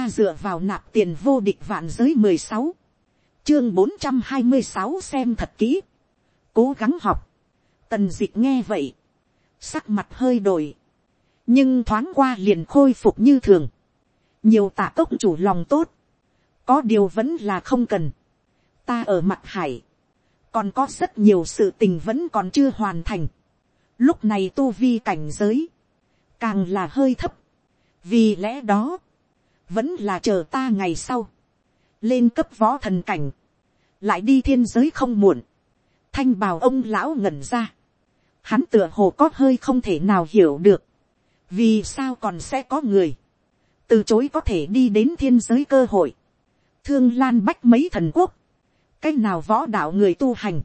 ta dựa vào nạp tiền vô địch vạn giới mười sáu, chương bốn trăm hai mươi sáu xem thật kỹ, cố gắng học, tần dịch nghe vậy, sắc mặt hơi đổi, nhưng thoáng qua liền khôi phục như thường, nhiều tạ tốc chủ lòng tốt, có điều vẫn là không cần, ta ở mặt hải, còn có rất nhiều sự tình vẫn còn chưa hoàn thành, lúc này tu vi cảnh giới, càng là hơi thấp, vì lẽ đó, vẫn là chờ ta ngày sau, lên cấp võ thần cảnh, lại đi thiên giới không muộn, thanh bào ông lão ngẩn ra, hắn tựa hồ có hơi không thể nào hiểu được, vì sao còn sẽ có người, từ chối có thể đi đến thiên giới cơ hội, thương lan bách mấy thần quốc, cái nào võ đạo người tu hành,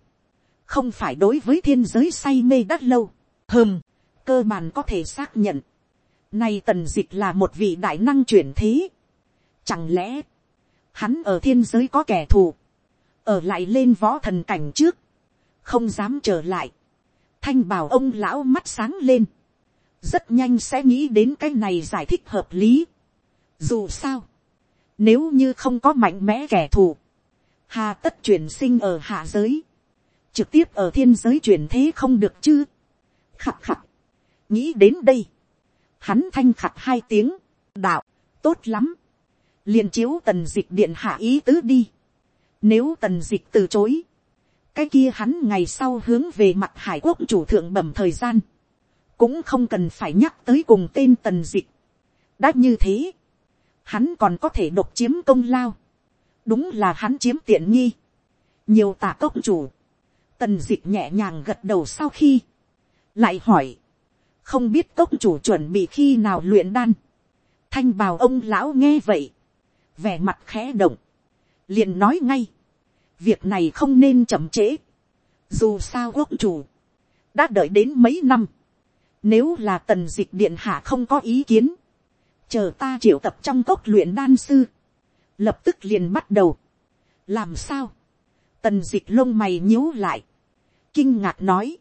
không phải đối với thiên giới say mê đắt lâu, hơm, cơ bản có thể xác nhận, Nay tần dịch là một vị đại năng chuyển thế. Chẳng lẽ, hắn ở thiên giới có kẻ thù, ở lại lên võ thần cảnh trước, không dám trở lại. Thanh bảo ông lão mắt sáng lên, rất nhanh sẽ nghĩ đến cái này giải thích hợp lý. Dù sao, nếu như không có mạnh mẽ kẻ thù, hà tất chuyển sinh ở hạ giới, trực tiếp ở thiên giới chuyển thế không được chứ. Khặt khặt, nghĩ đến đây, hắn thanh khặt hai tiếng, đạo, tốt lắm, liền chiếu tần dịch điện hạ ý tứ đi. Nếu tần dịch từ chối, cái kia hắn ngày sau hướng về mặt hải quốc chủ thượng bẩm thời gian, cũng không cần phải nhắc tới cùng tên tần dịch. đã như thế, hắn còn có thể độc chiếm công lao, đúng là hắn chiếm tiện nghi, nhiều tả cốc chủ, tần dịch nhẹ nhàng gật đầu sau khi, lại hỏi, không biết cốc chủ chuẩn bị khi nào luyện đan. thanh bào ông lão nghe vậy, vẻ mặt khẽ động, liền nói ngay, việc này không nên chậm trễ, dù sao quốc chủ, đã đợi đến mấy năm, nếu là tần dịch điện hạ không có ý kiến, chờ ta triệu tập trong cốc luyện đan sư, lập tức liền bắt đầu. làm sao, tần dịch lông mày nhíu lại, kinh ngạc nói,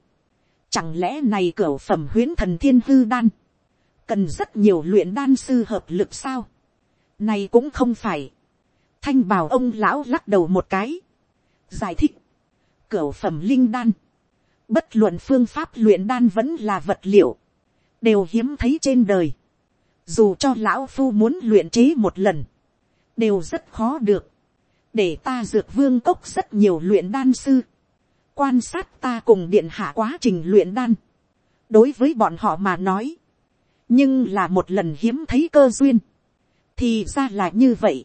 Chẳng lẽ này cửa phẩm huyến thần thiên hư đan. Cần rất nhiều luyện đan sư hợp lực sao. Này cũng không phải. Thanh bảo ông lão lắc đầu một cái. Giải thích. cửu phẩm linh đan. Bất luận phương pháp luyện đan vẫn là vật liệu. Đều hiếm thấy trên đời. Dù cho lão phu muốn luyện chế một lần. Đều rất khó được. Để ta dược vương cốc rất nhiều luyện đan sư quan sát ta cùng điện hạ quá trình luyện đan, đối với bọn họ mà nói, nhưng là một lần hiếm thấy cơ duyên, thì ra là như vậy,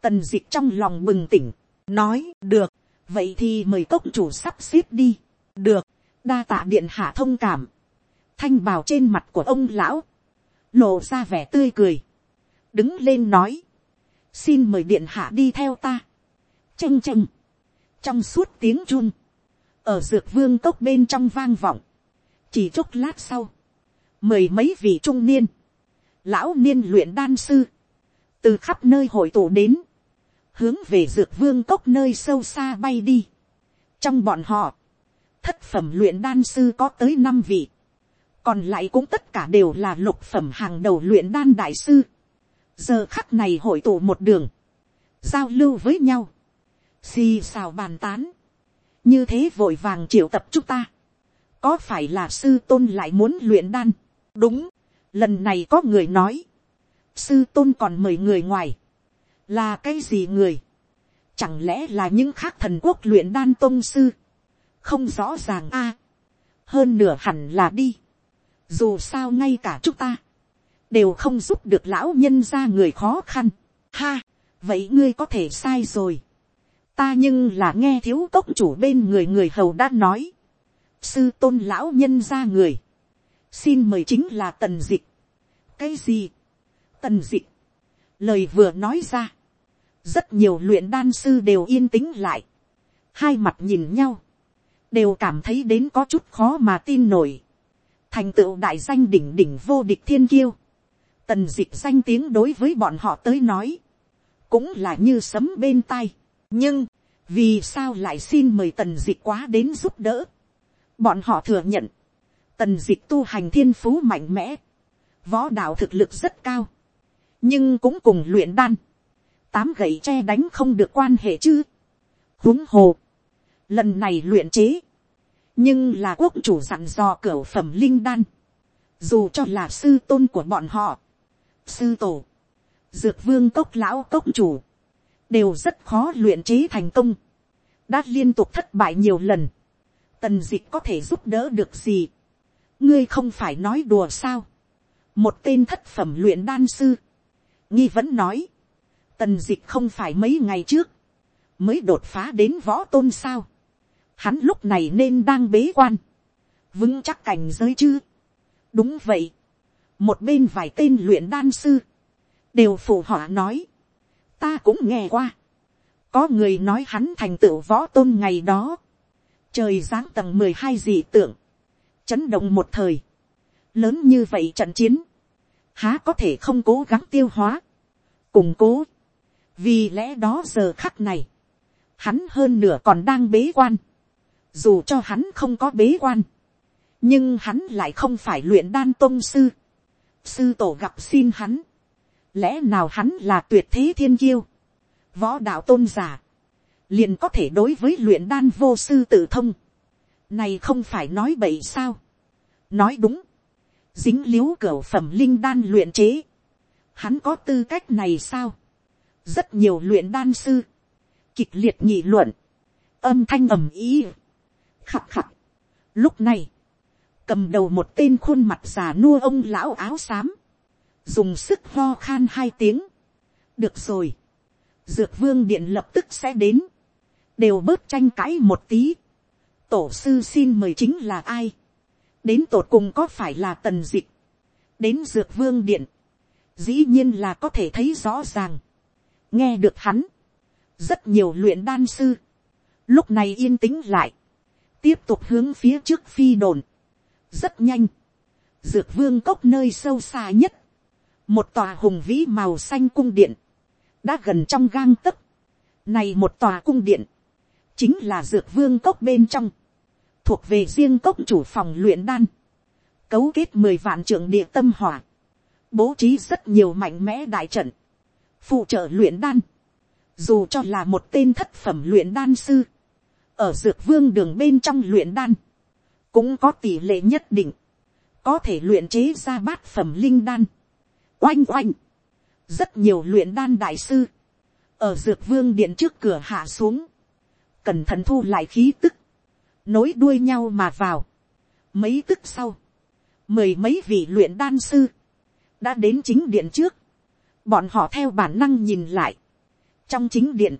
tần dịch trong lòng bừng tỉnh, nói được, vậy thì mời cốc chủ sắp xếp đi, được, đa tạ điện hạ thông cảm, thanh bào trên mặt của ông lão, lộ ra vẻ tươi cười, đứng lên nói, xin mời điện hạ đi theo ta, chênh chênh, trong suốt tiếng chun, ở dược vương cốc bên trong vang vọng, chỉ chốc lát sau, mười mấy vị trung niên, lão niên luyện đan sư, từ khắp nơi hội tụ đến, hướng về dược vương cốc nơi sâu xa bay đi. trong bọn họ, thất phẩm luyện đan sư có tới năm vị, còn lại cũng tất cả đều là lục phẩm hàng đầu luyện đan đại sư. giờ khắc này hội tụ một đường, giao lưu với nhau, xì xào bàn tán, như thế vội vàng triệu tập chúng ta, có phải là sư tôn lại muốn luyện đan, đúng, lần này có người nói, sư tôn còn mời người ngoài, là cái gì người, chẳng lẽ là những khác thần quốc luyện đan tôn sư, không rõ ràng a, hơn nửa hẳn là đi, dù sao ngay cả chúng ta, đều không giúp được lão nhân ra người khó khăn, ha, vậy ngươi có thể sai rồi, ta nhưng là nghe thiếu cốc chủ bên người người hầu đã nói, sư tôn lão nhân ra người, xin mời chính là tần dịch, cái gì, tần dịch, lời vừa nói ra, rất nhiều luyện đan sư đều yên tĩnh lại, hai mặt nhìn nhau, đều cảm thấy đến có chút khó mà tin nổi, thành tựu đại danh đỉnh đỉnh vô địch thiên kiêu, tần dịch danh tiếng đối với bọn họ tới nói, cũng là như sấm bên tai, nhưng, vì sao lại xin mời tần dịch quá đến giúp đỡ. bọn họ thừa nhận, tần dịch tu hành thiên phú mạnh mẽ, võ đạo thực lực rất cao, nhưng cũng cùng luyện đan, tám gậy tre đánh không được quan hệ chứ, huống hồ, lần này luyện chế, nhưng là quốc chủ dặn dò cửa phẩm linh đan, dù cho là sư tôn của bọn họ, sư tổ, dược vương cốc lão cốc chủ, đều rất khó luyện chế thành công, đã liên tục thất bại nhiều lần, tần dịch có thể giúp đỡ được gì, ngươi không phải nói đùa sao, một tên thất phẩm luyện đan sư, nghi vẫn nói, tần dịch không phải mấy ngày trước, mới đột phá đến võ tôn sao, hắn lúc này nên đang bế quan, vững chắc cảnh giới chứ, đúng vậy, một bên vài tên luyện đan sư, đều phụ họ nói, ta cũng nghe qua, có người nói hắn thành tựu võ tôn ngày đó, trời giáng tầng mười hai dị tượng, chấn động một thời, lớn như vậy trận chiến, há có thể không cố gắng tiêu hóa, củng cố, vì lẽ đó giờ khắc này, hắn hơn nửa còn đang bế quan, dù cho hắn không có bế quan, nhưng hắn lại không phải luyện đan tôn sư, sư tổ gặp xin hắn, lẽ nào hắn là tuyệt thế thiên kiêu, võ đạo tôn giả, liền có thể đối với luyện đan vô sư tự thông. Này không phải nói bậy sao. Nói đúng. Dính liếu cửa phẩm linh đan luyện chế. Hắn có tư cách này sao? Rất nhiều luyện đan sư. Kịch liệt nghị luận. Âm thanh ầm ý. Khặt khặt. Lúc này. Cầm đầu một tên khuôn mặt già nua ông lão áo xám. Dùng sức ho khan hai tiếng. Được rồi. Dược vương điện lập tức sẽ đến đều bớt tranh cãi một tí. tổ sư xin mời chính là ai đến tột cùng có phải là tần dịch. đến dược vương điện. dĩ nhiên là có thể thấy rõ ràng. nghe được hắn. rất nhiều luyện đan sư. lúc này yên tĩnh lại. tiếp tục hướng phía trước phi đồn. rất nhanh. dược vương cốc nơi sâu xa nhất. một tòa hùng vĩ màu xanh cung điện. đã gần trong gang tấc. này một tòa cung điện chính là dược vương cốc bên trong, thuộc về riêng cốc chủ phòng luyện đan, cấu kết mười vạn trưởng địa tâm hỏa, bố trí rất nhiều mạnh mẽ đại trận, phụ trợ luyện đan, dù cho là một tên thất phẩm luyện đan sư, ở dược vương đường bên trong luyện đan, cũng có tỷ lệ nhất định, có thể luyện chế ra bát phẩm linh đan. Oanh oanh, rất nhiều luyện đan đại sư, ở dược vương điện trước cửa hạ xuống, cẩn thận thu lại khí tức, nối đuôi nhau mà vào. Mấy tức sau, mười mấy vị luyện đan sư, đã đến chính điện trước, bọn họ theo bản năng nhìn lại. trong chính điện,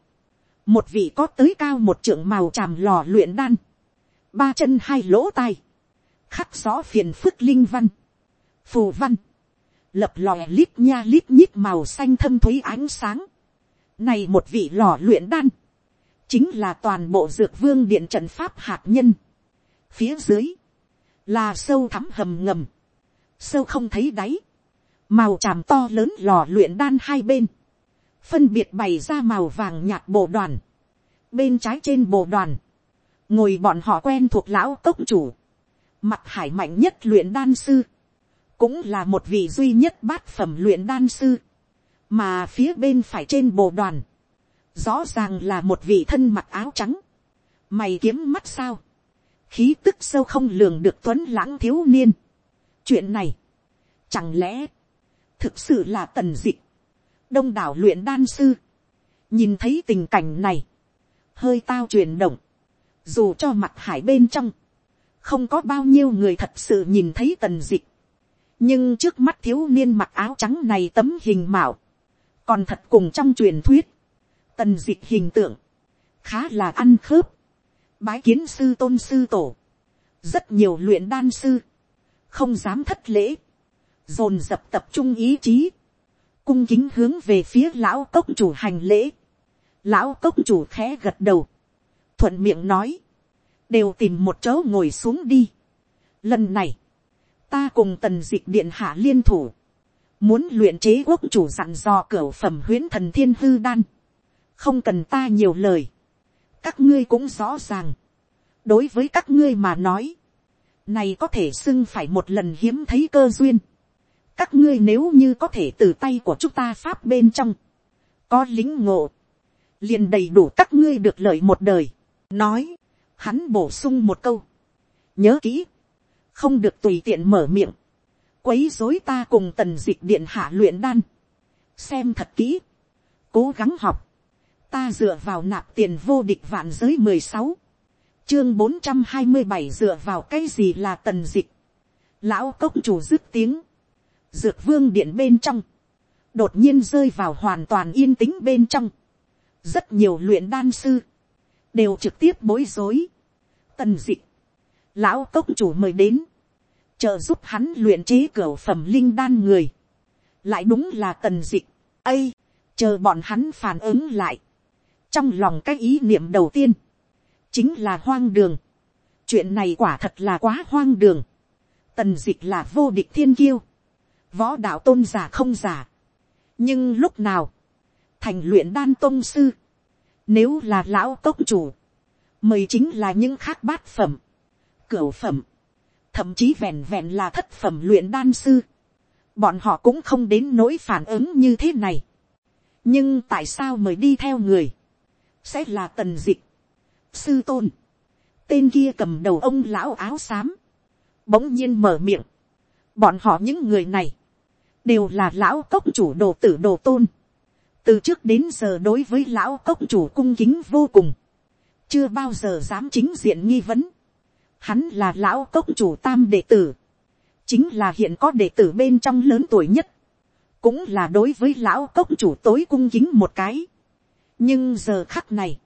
một vị có tới cao một trưởng màu tràm lò luyện đan, ba chân hai lỗ tai, khắc rõ phiền phức linh văn, phù văn, lập lòe lít nha lít nhít màu xanh thâm thúy ánh sáng. Này một vị lò luyện đan, chính là toàn bộ dược vương điện trận pháp hạt nhân. Phía dưới, là sâu thắm hầm ngầm, sâu không thấy đáy, màu tràm to lớn lò luyện đan hai bên, phân biệt bày ra màu vàng nhạt bộ đoàn, bên trái trên bộ đoàn, ngồi bọn họ quen thuộc lão cốc chủ, mặt hải mạnh nhất luyện đan sư, cũng là một vị duy nhất bát phẩm luyện đan sư, mà phía bên phải trên bộ đoàn, rõ ràng là một vị thân mặc áo trắng, mày kiếm mắt sao, khí tức sâu không lường được tuấn lãng thiếu niên. chuyện này, chẳng lẽ, thực sự là tần dịch, đông đảo luyện đan sư, nhìn thấy tình cảnh này, hơi tao chuyển động, dù cho mặt hải bên trong, không có bao nhiêu người thật sự nhìn thấy tần dịch, nhưng trước mắt thiếu niên mặc áo trắng này tấm hình mạo, còn thật cùng trong truyền thuyết, tần dịch hình tượng, khá là ăn khớp, bái kiến sư tôn sư tổ, rất nhiều luyện đan sư, không dám thất lễ, dồn dập tập trung ý chí, cung kính hướng về phía lão cốc chủ hành lễ, lão cốc chủ khẽ gật đầu, thuận miệng nói, đều tìm một chỗ ngồi xuống đi. Lần này, ta cùng tần dịch điện hạ liên thủ, muốn luyện chế quốc chủ dặn dò cửa phẩm huyến thần thiên hư đan, không cần ta nhiều lời, các ngươi cũng rõ ràng, đối với các ngươi mà nói, này có thể xưng phải một lần hiếm thấy cơ duyên, các ngươi nếu như có thể từ tay của chúng ta pháp bên trong, có lính ngộ, liền đầy đủ các ngươi được lợi một đời. nói, hắn bổ sung một câu, nhớ kỹ, không được tùy tiện mở miệng, quấy dối ta cùng tần d ị c h điện hạ luyện đan, xem thật kỹ, cố gắng học, ta dựa vào nạp tiền vô địch vạn giới mười sáu, chương bốn trăm hai mươi bảy dựa vào cái gì là tần dịch? Lão cốc chủ dứt tiếng, dược vương điện bên trong, đột nhiên rơi vào hoàn toàn yên tĩnh bên trong, rất nhiều luyện đan sư, đều trực tiếp bối rối, tần dịch. Lão cốc chủ mời đến, trợ giúp hắn luyện chế cửa phẩm linh đan người, lại đúng là tần dịch, ây, chờ bọn hắn phản ứng lại, trong lòng cái ý niệm đầu tiên, chính là hoang đường, chuyện này quả thật là quá hoang đường, tần dịch là vô địch thiên kiêu, võ đạo tôn giả không giả, nhưng lúc nào, thành luyện đan tôn sư, nếu là lão cốc chủ, mời chính là những khác bát phẩm, cửu phẩm, thậm chí vẹn vẹn là thất phẩm luyện đan sư, bọn họ cũng không đến nỗi phản ứng như thế này. nhưng tại sao mời đi theo người, sẽ là tần dịch, sư tôn, tên kia cầm đầu ông lão áo xám, bỗng nhiên mở miệng, bọn họ những người này, đều là lão cốc chủ đồ tử đồ tôn, từ trước đến giờ đối với lão cốc chủ cung kính vô cùng, chưa bao giờ dám chính diện nghi vấn, Hắn là lão cốc chủ tam đệ tử. Chính là hiện có đệ tử bên trong lớn tuổi nhất. Cũng là đối với lão cốc chủ tối cung kính một cái. Nhưng giờ khắc này.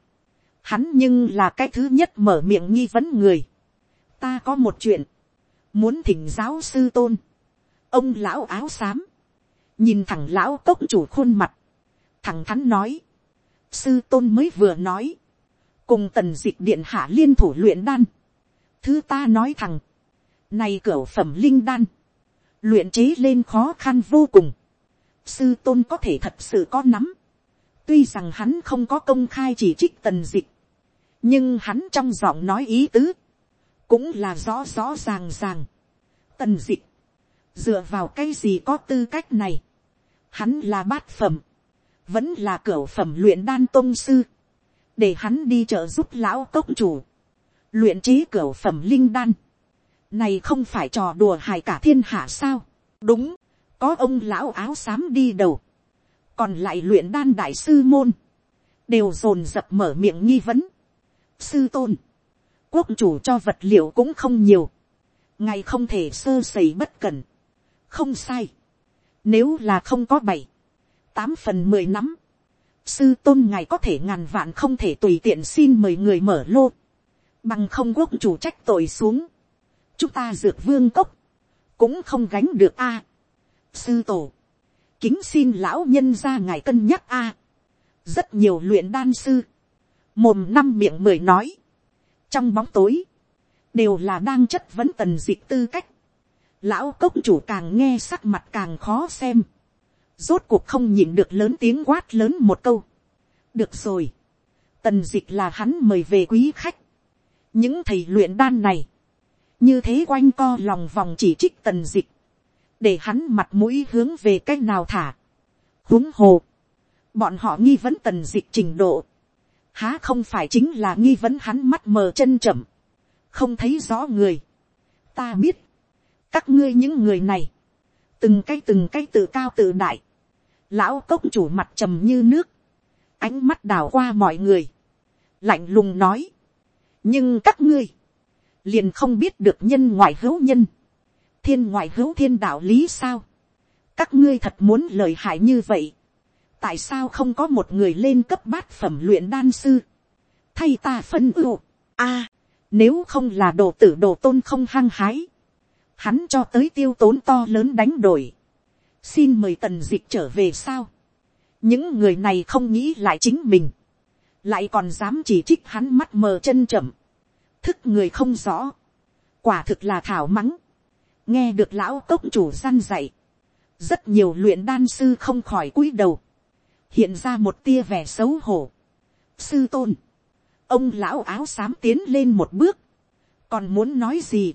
Hắn nhưng là cái thứ nhất mở miệng nghi vấn người. Ta có một chuyện. Muốn thỉnh giáo sư tôn. Ông lão áo xám. Nhìn thẳng lão cốc chủ khuôn mặt. Thẳng thắn nói. Sư tôn mới vừa nói cùng tần dịch điện hạ liên thủ luyện đan, thứ ta nói thẳng, này cửa phẩm linh đan, luyện chế lên khó khăn vô cùng, sư tôn có thể thật sự có nắm, tuy rằng hắn không có công khai chỉ trích tần dịch, nhưng hắn trong giọng nói ý tứ, cũng là rõ rõ ràng ràng. Tần dịch, dựa vào cái gì có tư cách này, hắn là bát phẩm, vẫn là cửa phẩm luyện đan tôn sư, để hắn đi trợ giúp lão cốc chủ, luyện trí cửa phẩm linh đan, này không phải trò đùa hài cả thiên hạ sao, đúng, có ông lão áo xám đi đầu, còn lại luyện đan đại sư môn, đều dồn dập mở miệng nghi vấn. sư tôn, quốc chủ cho vật liệu cũng không nhiều, ngài không thể sơ sẩy bất cẩn, không sai, nếu là không có bảy, tám phần mười nắm, sư tôn ngài có thể ngàn vạn không thể tùy tiện xin mời người mở lô, bằng không quốc chủ trách tội xuống, chúng ta dược vương cốc, cũng không gánh được a. sư tổ, kính xin lão nhân ra ngài cân nhắc a. rất nhiều luyện đan sư, mồm năm miệng mười nói, trong bóng tối, đều là đang chất vấn tần dịch tư cách, lão cốc chủ càng nghe sắc mặt càng khó xem, rốt cuộc không nhìn được lớn tiếng quát lớn một câu, được rồi, tần dịch là hắn mời về quý khách, những thầy luyện đan này, như thế quanh co lòng vòng chỉ trích tần dịch, để hắn mặt mũi hướng về c á c h nào thả. huống hồ, bọn họ nghi vấn tần dịch trình độ, há không phải chính là nghi vấn hắn mắt mờ chân chậm, không thấy rõ người. ta biết, các ngươi những người này, từng cái từng cái tự cao tự đại, lão cốc chủ mặt trầm như nước, ánh mắt đào qua mọi người, lạnh lùng nói, nhưng các ngươi, liền không biết được nhân ngoại hữu nhân, thiên ngoại hữu thiên đạo lý sao, các ngươi thật muốn lời hại như vậy, tại sao không có một người lên cấp bát phẩm luyện đan sư, thay ta phân ưu, a, nếu không là đồ tử đồ tôn không hăng hái, hắn cho tới tiêu tốn to lớn đánh đổi, xin mời tần d ị c h trở về sao, những người này không nghĩ lại chính mình, lại còn dám chỉ trích hắn mắt mờ chân chậm, thức người không rõ, quả thực là thảo mắng, nghe được lão cốc chủ gian dạy, rất nhiều luyện đan sư không khỏi cúi đầu, hiện ra một tia vẻ xấu hổ. sư tôn, ông lão áo xám tiến lên một bước, còn muốn nói gì,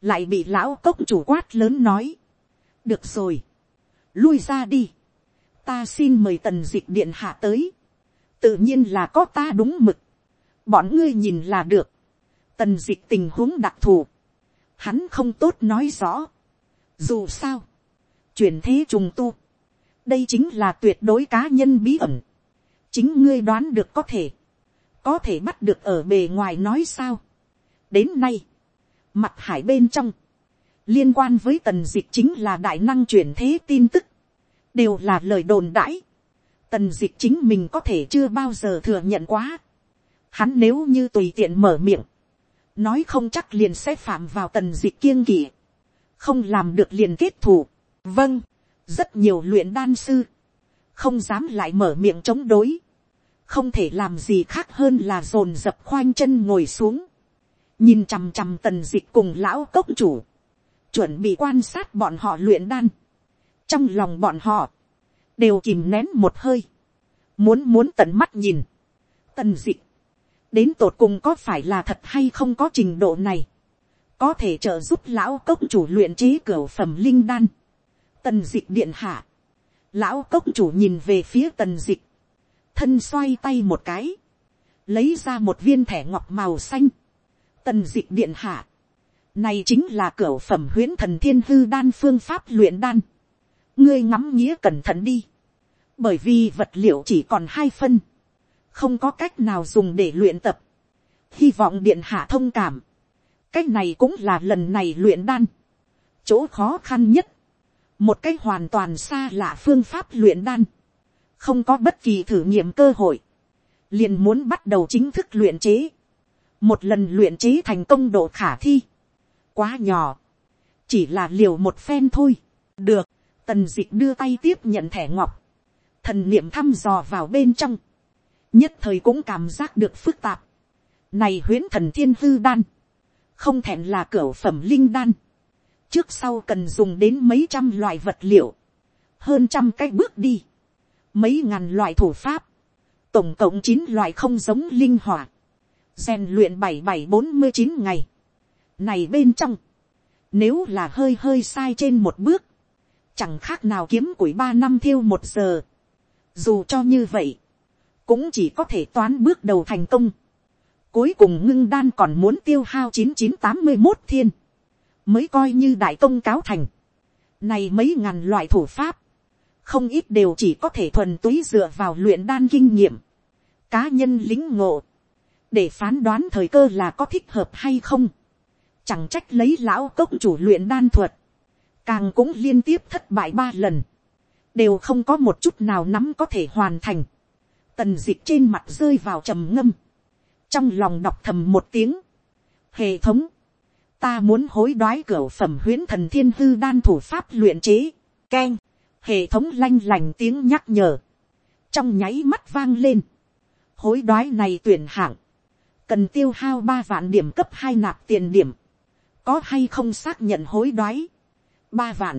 lại bị lão cốc chủ quát lớn nói, được rồi, lui ra đi, ta xin mời tần dịch điện hạ tới, tự nhiên là có ta đúng mực, bọn ngươi nhìn là được, tần dịch tình huống đặc thù, hắn không tốt nói rõ, dù sao, chuyển thế trùng tu, đây chính là tuyệt đối cá nhân bí ẩn, chính ngươi đoán được có thể, có thể bắt được ở bề ngoài nói sao. đến nay, mặt hải bên trong, liên quan với tần dịch chính là đại năng chuyển thế tin tức, đều là lời đồn đãi. tần dịch chính mình có thể chưa bao giờ thừa nhận quá. hắn nếu như tùy tiện mở miệng, nói không chắc liền sẽ phạm vào tần dịch kiêng kỵ, không làm được liền kết thù. vâng, rất nhiều luyện đan sư, không dám lại mở miệng chống đối, không thể làm gì khác hơn là dồn dập khoanh chân ngồi xuống, nhìn chằm chằm tần dịch cùng lão cốc chủ, chuẩn bị quan sát bọn họ luyện đan, trong lòng bọn họ, đều kìm nén một hơi, muốn muốn tận mắt nhìn, tần dịch, đến tột cùng có phải là thật hay không có trình độ này, có thể trợ giúp lão cốc chủ luyện chế cửa phẩm linh đan, tần dịch điện hạ, lão cốc chủ nhìn về phía tần dịch, thân xoay tay một cái, lấy ra một viên thẻ ngọc màu xanh, tần dịch điện hạ, này chính là cửa phẩm huyễn thần thiên hư đan phương pháp luyện đan, ngươi ngắm nghĩa cẩn thận đi, bởi vì vật liệu chỉ còn hai phân, không có cách nào dùng để luyện tập, hy vọng điện hạ thông cảm, cách này cũng là lần này luyện đan, chỗ khó khăn nhất, một cách hoàn toàn xa lạ phương pháp luyện đan, không có bất kỳ thử nghiệm cơ hội, liền muốn bắt đầu chính thức luyện chế, một lần luyện chế thành công độ khả thi, quá nhỏ, chỉ là liều một phen thôi, được, tần d ị c h đưa tay tiếp nhận thẻ ngọc, thần niệm thăm dò vào bên trong, nhất thời cũng cảm giác được phức tạp, này huyễn thần thiên hư đan, không thẹn là cửa phẩm linh đan, trước sau cần dùng đến mấy trăm loại vật liệu, hơn trăm cái bước đi, mấy ngàn loại thủ pháp, tổng cộng chín loại không giống linh hỏa. Rèn luyện bảy bảy bốn mươi chín ngày. Này bên trong, nếu là hơi hơi sai trên một bước, chẳng khác nào kiếm củi ba năm thiêu một giờ. Dù cho như vậy, cũng chỉ có thể toán bước đầu thành công. Cuối cùng ngưng đan còn muốn tiêu hao chín chín tám mươi một thiên, mới coi như đại công cáo thành. Này mấy ngàn loại thủ pháp, không ít đều chỉ có thể thuần túy dựa vào luyện đan kinh nghiệm, cá nhân lính ngộ, để phán đoán thời cơ là có thích hợp hay không, chẳng trách lấy lão cốc chủ luyện đan thuật, càng cũng liên tiếp thất bại ba lần, đều không có một chút nào nắm có thể hoàn thành, tần dịch trên mặt rơi vào trầm ngâm, trong lòng đọc thầm một tiếng, hệ thống, ta muốn hối đoái cửa phẩm huyễn thần thiên hư đan thủ pháp luyện chế, k e n hệ thống lanh lành tiếng nhắc nhở, trong nháy mắt vang lên, hối đoái này tuyển hạng, cần tiêu hao ba vạn điểm cấp hai nạp tiền điểm, có hay không xác nhận hối đoái, ba vạn,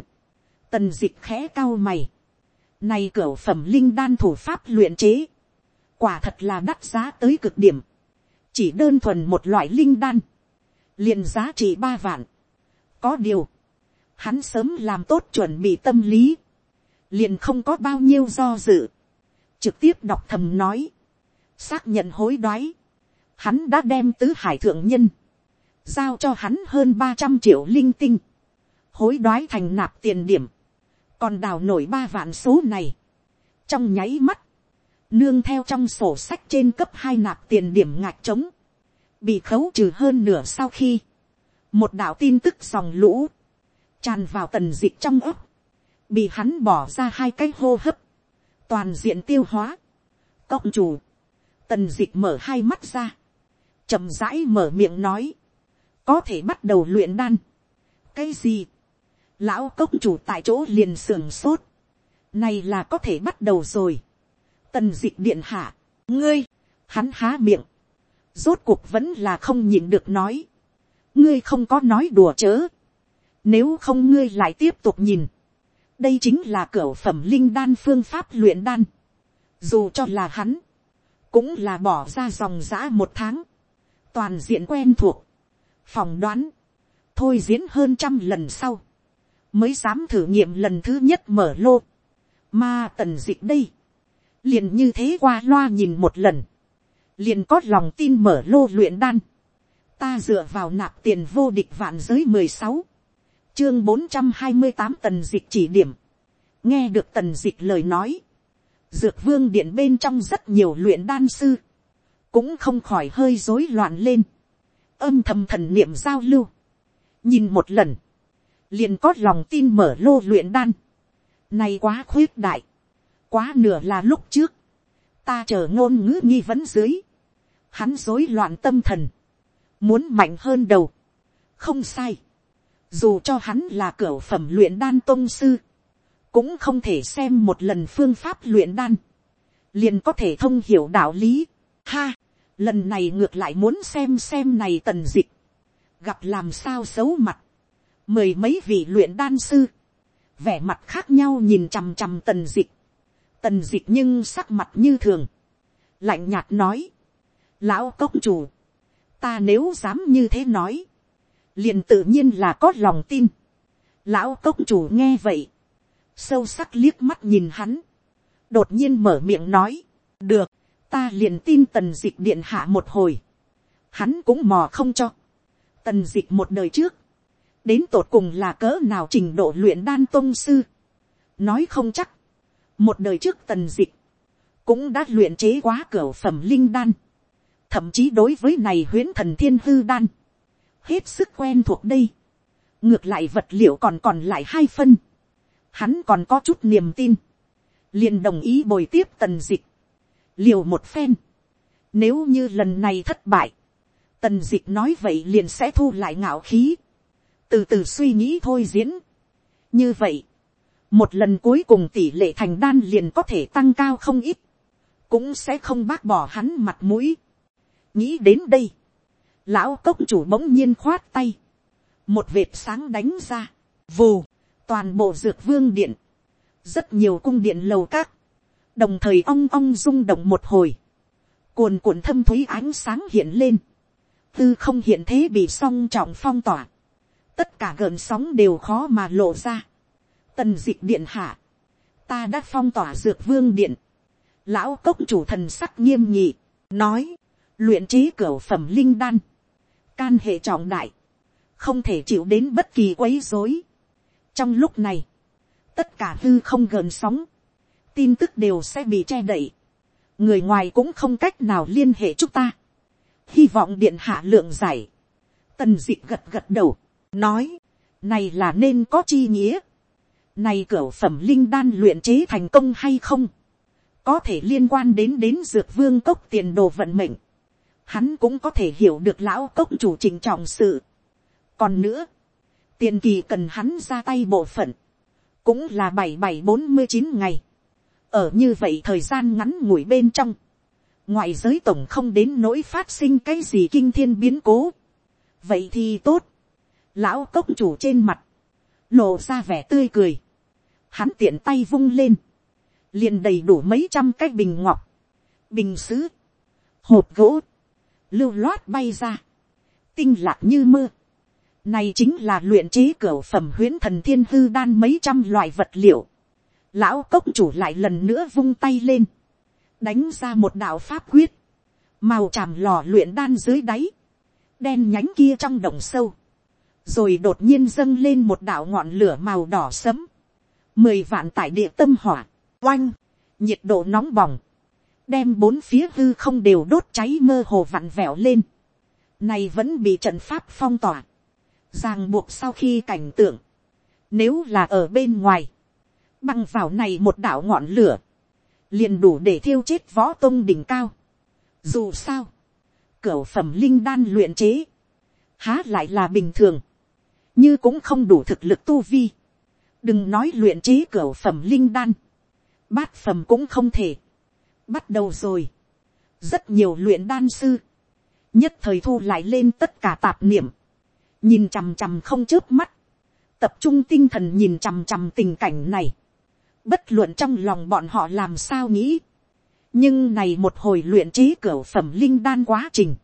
tần dịch khẽ cao mày, này cửa phẩm linh đan thủ pháp luyện chế, quả thật là đắt giá tới cực điểm, chỉ đơn thuần một loại linh đan, liền giá trị ba vạn, có điều, hắn sớm làm tốt chuẩn bị tâm lý, liền không có bao nhiêu do dự, trực tiếp đọc thầm nói, xác nhận hối đoái, hắn đã đem tứ hải thượng nhân, giao cho hắn hơn ba trăm triệu linh tinh, hối đoái thành nạp tiền điểm, còn đào nổi ba vạn số này, trong nháy mắt, nương theo trong sổ sách trên cấp hai nạp tiền điểm ngạch trống, bị khấu trừ hơn nửa sau khi, một đạo tin tức dòng lũ, tràn vào tần dịch trong ấp, bị hắn bỏ ra hai cái hô hấp, toàn diện tiêu hóa, cộng chủ, tần d ị mở hai mắt ra, chậm rãi mở miệng nói, có thể bắt đầu luyện đan. cái gì, lão cốc chủ tại chỗ liền sưởng sốt, này là có thể bắt đầu rồi, tần dịch điện hạ, ngươi, hắn há miệng, rốt cuộc vẫn là không nhịn được nói, ngươi không có nói đùa chớ, nếu không ngươi lại tiếp tục nhìn, đây chính là cửa phẩm linh đan phương pháp luyện đan. Dù cho là hắn, cũng là bỏ ra dòng giã một tháng, toàn diện quen thuộc, phỏng đoán, thôi diễn hơn trăm lần sau, mới dám thử nghiệm lần thứ nhất mở lô, mà tần dịch đây, liền như thế qua loa nhìn một lần, liền có lòng tin mở lô luyện đan, ta dựa vào nạp tiền vô địch vạn giới mười sáu, chương bốn trăm hai mươi tám tần dịch chỉ điểm, nghe được tần dịch lời nói, dược vương điện bên trong rất nhiều luyện đan sư, cũng không khỏi hơi rối loạn lên, âm thầm thần niệm giao lưu, nhìn một lần, liền có lòng tin mở lô luyện đan, này quá khuyết đại, quá nửa là lúc trước, ta chờ ngôn ngữ nghi vấn dưới, hắn rối loạn tâm thần, muốn mạnh hơn đầu, không sai, dù cho hắn là cửa phẩm luyện đan tôn sư, cũng không thể xem một lần phương pháp luyện đan, liền có thể thông hiểu đạo lý. Ha, lần này ngược lại muốn xem xem này tần dịch, gặp làm sao xấu mặt, mười mấy vị luyện đan sư, vẻ mặt khác nhau nhìn chằm chằm tần dịch, tần dịch nhưng sắc mặt như thường, lạnh nhạt nói, lão cốc chủ, ta nếu dám như thế nói, liền tự nhiên là có lòng tin. Lão cốc chủ nghe vậy, sâu sắc liếc mắt nhìn hắn, đột nhiên mở miệng nói, được, ta liền tin tần dịch điện hạ một hồi, hắn cũng mò không cho, tần dịch một đời trước, đến tột cùng là cỡ nào trình độ luyện đan tôn sư, nói không chắc, một đời trước tần dịch, cũng đã luyện chế quá cửa phẩm linh đan, thậm chí đối với này huyễn thần thiên hư đan, hết sức quen thuộc đây, ngược lại vật liệu còn còn lại hai phân, hắn còn có chút niềm tin, liền đồng ý bồi tiếp tần dịch, liều một phen, nếu như lần này thất bại, tần dịch nói vậy liền sẽ thu lại ngạo khí, từ từ suy nghĩ thôi diễn. như vậy, một lần cuối cùng tỷ lệ thành đan liền có thể tăng cao không ít, cũng sẽ không bác bỏ hắn mặt mũi. nghĩ đến đây, lão cốc chủ bỗng nhiên khoát tay, một vệt sáng đánh ra, vù, toàn bộ dược vương điện, rất nhiều cung điện lầu các, đồng thời ong ong rung động một hồi, cuồn cuộn thâm thúy ánh sáng hiện lên, tư không hiện thế bị song trọng phong tỏa, tất cả gợn sóng đều khó mà lộ ra tần d ị điện hạ, ta đã phong tỏa dược vương điện, lão cốc chủ thần sắc nghiêm nhị, nói, luyện trí cửa phẩm linh đan, can hệ trọng đại, không thể chịu đến bất kỳ quấy dối. trong lúc này, tất cả hư không gợn sóng, tin tức đều sẽ bị che đậy, người ngoài cũng không cách nào liên hệ chúng ta, hy vọng điện hạ lượng giải, tần d ị gật gật đầu, nói, này là nên có chi nghĩa, này cửa phẩm linh đan luyện chế thành công hay không, có thể liên quan đến đến dược vương cốc tiền đồ vận mệnh, hắn cũng có thể hiểu được lão cốc chủ trình trọng sự. còn nữa, tiền kỳ cần hắn ra tay bộ phận, cũng là bảy bảy bốn mươi chín ngày, ở như vậy thời gian ngắn ngủi bên trong, ngoại giới tổng không đến nỗi phát sinh cái gì kinh thiên biến cố, vậy thì tốt, Lão cốc chủ trên mặt. Lộ ra vẻ tươi cười. Hắn tiện tay vung lên. Liền đầy đủ mấy trăm cái bình ngọc. Bình sứ. Hộp gỗ. Lưu loát bay ra. Tinh lạc như mưa. Này chính là luyện chế cửa phẩm huyến thần thiên hư đan mấy trăm loại vật liệu. Lão cốc chủ lại lần nữa vung tay lên. Đánh ra một đạo pháp quyết. Màu tràm lò luyện đan dưới đáy. Đen nhánh kia trong đồng sâu rồi đột nhiên dâng lên một đạo ngọn lửa màu đỏ sấm, mười vạn tại địa tâm hỏa, oanh, nhiệt độ nóng bỏng, đem bốn phía hư không đều đốt cháy mơ hồ vặn vẹo lên, này vẫn bị trận pháp phong tỏa, ràng buộc sau khi cảnh tượng, nếu là ở bên ngoài, băng vào này một đạo ngọn lửa, liền đủ để thiêu chết võ tôn đỉnh cao. Dù sao, cửa phẩm linh đan luyện chế, há lại là bình thường như cũng không đủ thực lực tu vi. đừng nói luyện trí cửa phẩm linh đan, bát phẩm cũng không thể. bắt đầu rồi, rất nhiều luyện đan sư, nhất thời thu lại lên tất cả tạp niệm, nhìn chằm chằm không chớp mắt, tập trung tinh thần nhìn chằm chằm tình cảnh này, bất luận trong lòng bọn họ làm sao nghĩ, nhưng này một hồi luyện trí cửa phẩm linh đan quá trình,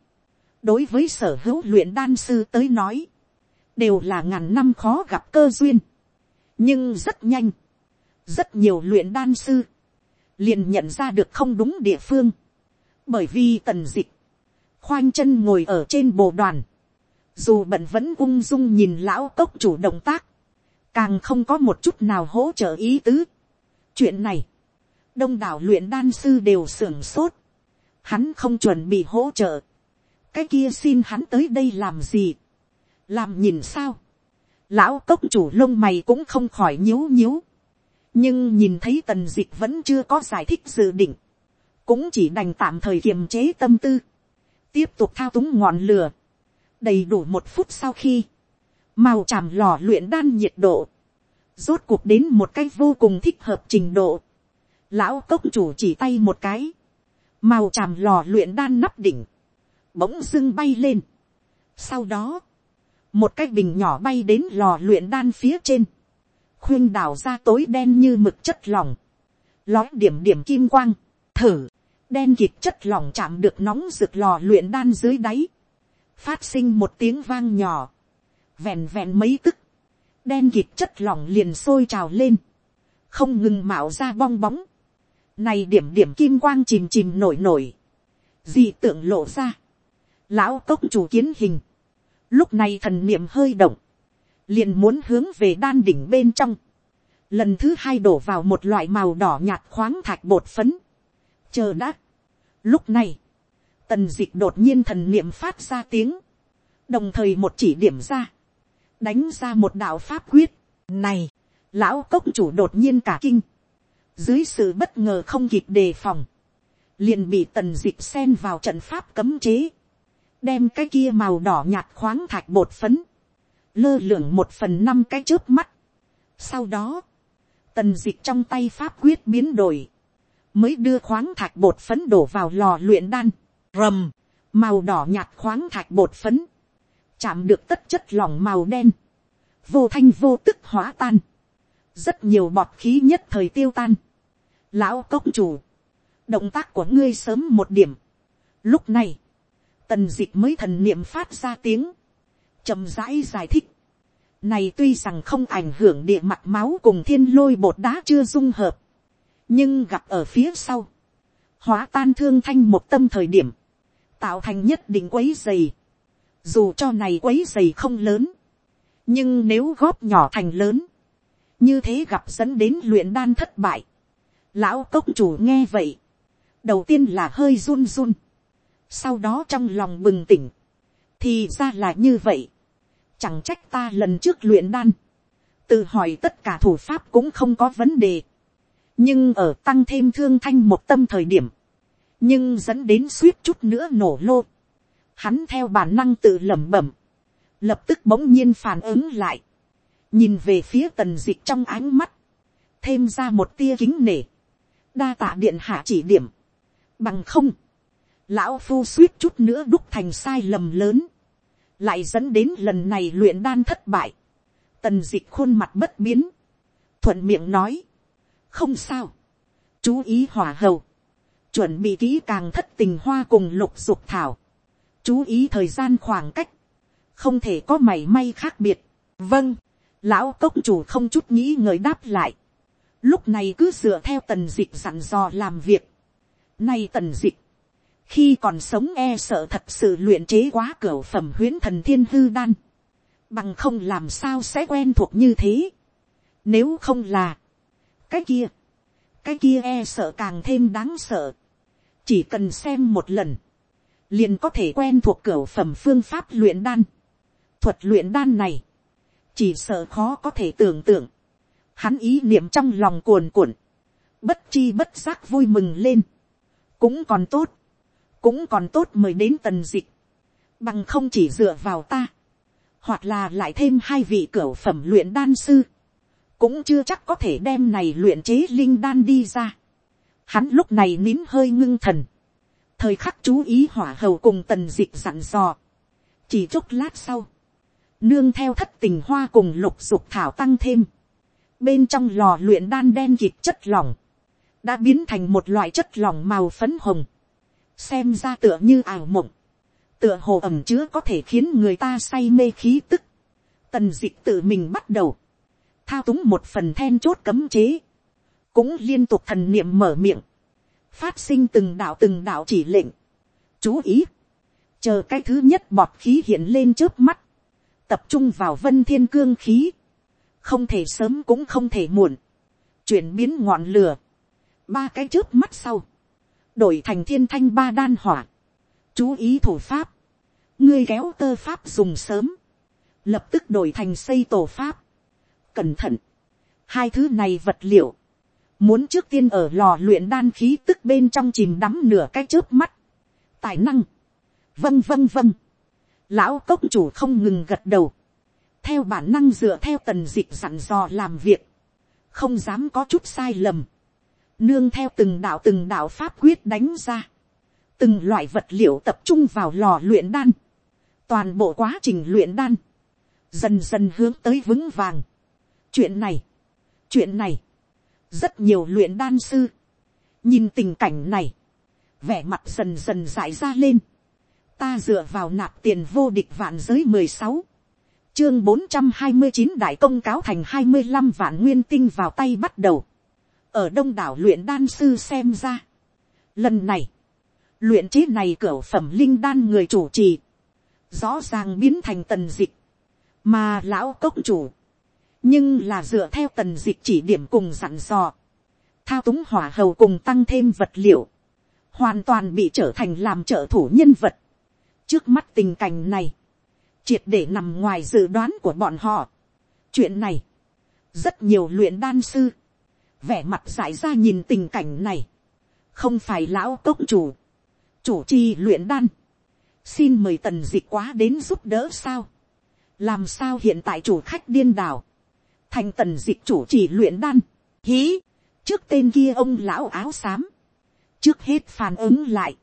đối với sở hữu luyện đan sư tới nói, đều là ngàn năm khó gặp cơ duyên. nhưng rất nhanh, rất nhiều luyện đan sư, liền nhận ra được không đúng địa phương, bởi vì tần dịch, khoanh chân ngồi ở trên bồ đoàn, dù bận vẫn ung dung nhìn lão cốc chủ động tác, càng không có một chút nào hỗ trợ ý tứ. chuyện này, đông đảo luyện đan sư đều sưởng sốt, hắn không chuẩn bị hỗ trợ, cái kia xin hắn tới đây làm gì, làm nhìn sao, lão cốc chủ lông mày cũng không khỏi nhíu nhíu, nhưng nhìn thấy tần dịch vẫn chưa có giải thích dự định, cũng chỉ đành tạm thời kiềm chế tâm tư, tiếp tục thao túng ngọn lửa, đầy đủ một phút sau khi, màu chàm lò luyện đan nhiệt độ, rốt cuộc đến một cái vô cùng thích hợp trình độ, lão cốc chủ chỉ tay một cái, màu chàm lò luyện đan nắp đỉnh, bỗng dưng bay lên. Sau đó, một cái bình nhỏ bay đến lò luyện đan phía trên, khuyên đào ra tối đen như mực chất lỏng, lói điểm điểm kim quang, thử, đen kịt chất lỏng chạm được nóng rực lò luyện đan dưới đáy, phát sinh một tiếng vang nhỏ, vẹn vẹn mấy tức, đen kịt chất lỏng liền sôi trào lên, không ngừng mạo ra bong bóng, này điểm điểm kim quang chìm chìm nổi nổi, dị tượng lộ ra, lão cốc chủ kiến hình, lúc này thần niệm hơi động, liền muốn hướng về đan đỉnh bên trong, lần thứ hai đổ vào một loại màu đỏ nhạt khoáng thạch bột phấn, chờ đã. Lúc này, tần dịch đột nhiên thần niệm phát ra tiếng, đồng thời một chỉ điểm ra, đánh ra một đạo pháp quyết, này, lão cốc chủ đột nhiên cả kinh, dưới sự bất ngờ không kịp đề phòng, liền bị tần dịch xen vào trận pháp cấm chế, đem cái kia màu đỏ nhạt khoáng thạch bột phấn, lơ lửng một phần năm cái trước mắt. Sau đó, tần dịch trong tay pháp quyết biến đổi, mới đưa khoáng thạch bột phấn đổ vào lò luyện đan, rầm, màu đỏ nhạt khoáng thạch bột phấn, chạm được tất chất lỏng màu đen, vô thanh vô tức hóa tan, rất nhiều bọt khí nhất thời tiêu tan. Lão cốc chủ, động tác của ngươi sớm một điểm. Lúc này, tần dịch mới thần niệm phát ra tiếng, chậm rãi giải thích. Này tuy rằng không ảnh hưởng địa mặt máu cùng thiên lôi bột đá chưa dung hợp, nhưng gặp ở phía sau, hóa tan thương thanh một tâm thời điểm, tạo thành nhất định quấy dày. Dù cho này quấy dày không lớn, nhưng nếu góp nhỏ thành lớn, như thế gặp dẫn đến luyện đan thất bại. Lão cốc chủ nghe vậy, đầu tiên là hơi run run, sau đó trong lòng bừng tỉnh, thì ra là như vậy, chẳng trách ta lần trước luyện đan, tự hỏi tất cả thủ pháp cũng không có vấn đề, nhưng ở tăng thêm thương thanh một tâm thời điểm, nhưng dẫn đến suýt chút nữa nổ lô, hắn theo bản năng tự lẩm bẩm, lập tức bỗng nhiên phản ứng lại, nhìn về phía tần dịch trong ánh mắt, thêm ra một tia kính nể, đa tạ điện hạ chỉ điểm, bằng không, lão phu suýt chút nữa đúc thành sai lầm lớn, lại dẫn đến lần này luyện đan thất bại, tần d ị c h khuôn mặt bất biến, thuận miệng nói, không sao, chú ý hỏa hầu, chuẩn bị kỹ càng thất tình hoa cùng lục dục thảo, chú ý thời gian khoảng cách, không thể có mảy may khác biệt, vâng, lão cốc chủ không chút nghĩ ngợi đáp lại, lúc này cứ dựa theo tần d ị c h dặn dò làm việc, nay tần d ị c h khi còn sống e sợ thật sự luyện chế quá cửa phẩm huyễn thần thiên hư đan, bằng không làm sao sẽ quen thuộc như thế. Nếu không là, cái kia, cái kia e sợ càng thêm đáng sợ. chỉ cần xem một lần, liền có thể quen thuộc cửa phẩm phương pháp luyện đan. thuật luyện đan này, chỉ sợ khó có thể tưởng tượng. Hắn ý niệm trong lòng cuồn cuộn, bất chi bất giác vui mừng lên. cũng còn tốt, cũng còn tốt mời đến tần dịch, bằng không chỉ dựa vào ta, hoặc là lại thêm hai vị cửa phẩm luyện đan sư, cũng chưa chắc có thể đem này luyện chế linh đan đi ra. Hắn lúc này nín hơi ngưng thần, thời khắc chú ý hỏa hầu cùng tần dịch dặn dò, chỉ chốc lát sau, nương theo thất tình hoa cùng lục dục thảo tăng thêm, bên trong lò luyện đan đen kịt chất lỏng, đã biến thành một loại chất lỏng màu phấn hồng, xem ra tựa như ảo mộng, tựa hồ ẩm chứa có thể khiến người ta say mê khí tức, tần d ị tự mình bắt đầu, thao túng một phần then chốt cấm chế, cũng liên tục thần niệm mở miệng, phát sinh từng đạo từng đạo chỉ lệnh, chú ý, chờ cái thứ nhất bọt khí hiện lên trước mắt, tập trung vào vân thiên cương khí, không thể sớm cũng không thể muộn, chuyển biến ngọn lửa, ba cái trước mắt sau, đổi thành thiên thanh ba đan hỏa, chú ý thủ pháp, ngươi kéo tơ pháp dùng sớm, lập tức đổi thành xây tổ pháp, cẩn thận, hai thứ này vật liệu, muốn trước tiên ở lò luyện đan khí tức bên trong chìm đắm nửa cái trước mắt, tài năng, vâng vâng vâng, lão cốc chủ không ngừng gật đầu, theo bản năng dựa theo tần dịch dặn dò làm việc, không dám có chút sai lầm, nương theo từng đạo từng đạo pháp quyết đánh ra, từng loại vật liệu tập trung vào lò luyện đan, toàn bộ quá trình luyện đan, dần dần hướng tới vững vàng. chuyện này, chuyện này, rất nhiều luyện đan sư, nhìn tình cảnh này, vẻ mặt dần dần dại ra lên, ta dựa vào nạp tiền vô địch vạn giới mười sáu, chương bốn trăm hai mươi chín đại công cáo thành hai mươi năm vạn nguyên tinh vào tay bắt đầu ở đông đảo luyện đan sư xem ra. lần này, luyện chế này cửa phẩm linh đan người chủ trì, rõ ràng biến thành tần dịch, mà lão cốc chủ, nhưng là dựa theo tần dịch chỉ điểm cùng dặn dò, thao túng hỏa hầu cùng tăng thêm vật liệu, hoàn toàn bị trở thành làm trợ thủ nhân vật. trước mắt tình cảnh này, triệt để nằm ngoài dự đoán của bọn họ. chuyện này, rất nhiều luyện đan sư, vẻ mặt dại ra nhìn tình cảnh này, không phải lão tốc chủ, chủ trì luyện đan, xin mời tần d ị quá đến giúp đỡ sao, làm sao hiện tại chủ khách điên đảo, thành tần d ị chủ trì luyện đan, hí, trước tên kia ông lão áo xám, trước hết phản ứng lại,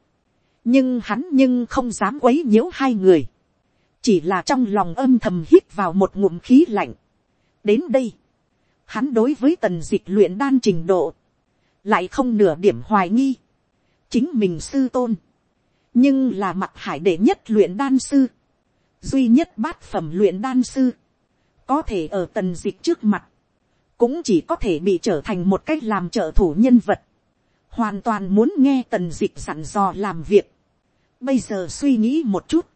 nhưng hắn nhưng không dám quấy nhiễu hai người, chỉ là trong lòng âm thầm hít vào một ngụm khí lạnh. đến đây, hắn đối với tần dịch luyện đan trình độ, lại không nửa điểm hoài nghi, chính mình sư tôn, nhưng là mặt hải đệ nhất luyện đan sư, duy nhất bát phẩm luyện đan sư, có thể ở tần dịch trước mặt, cũng chỉ có thể bị trở thành một cách làm trợ thủ nhân vật, hoàn toàn muốn nghe tần dịch sẵn dò làm việc. Bây giờ suy nghĩ một chút,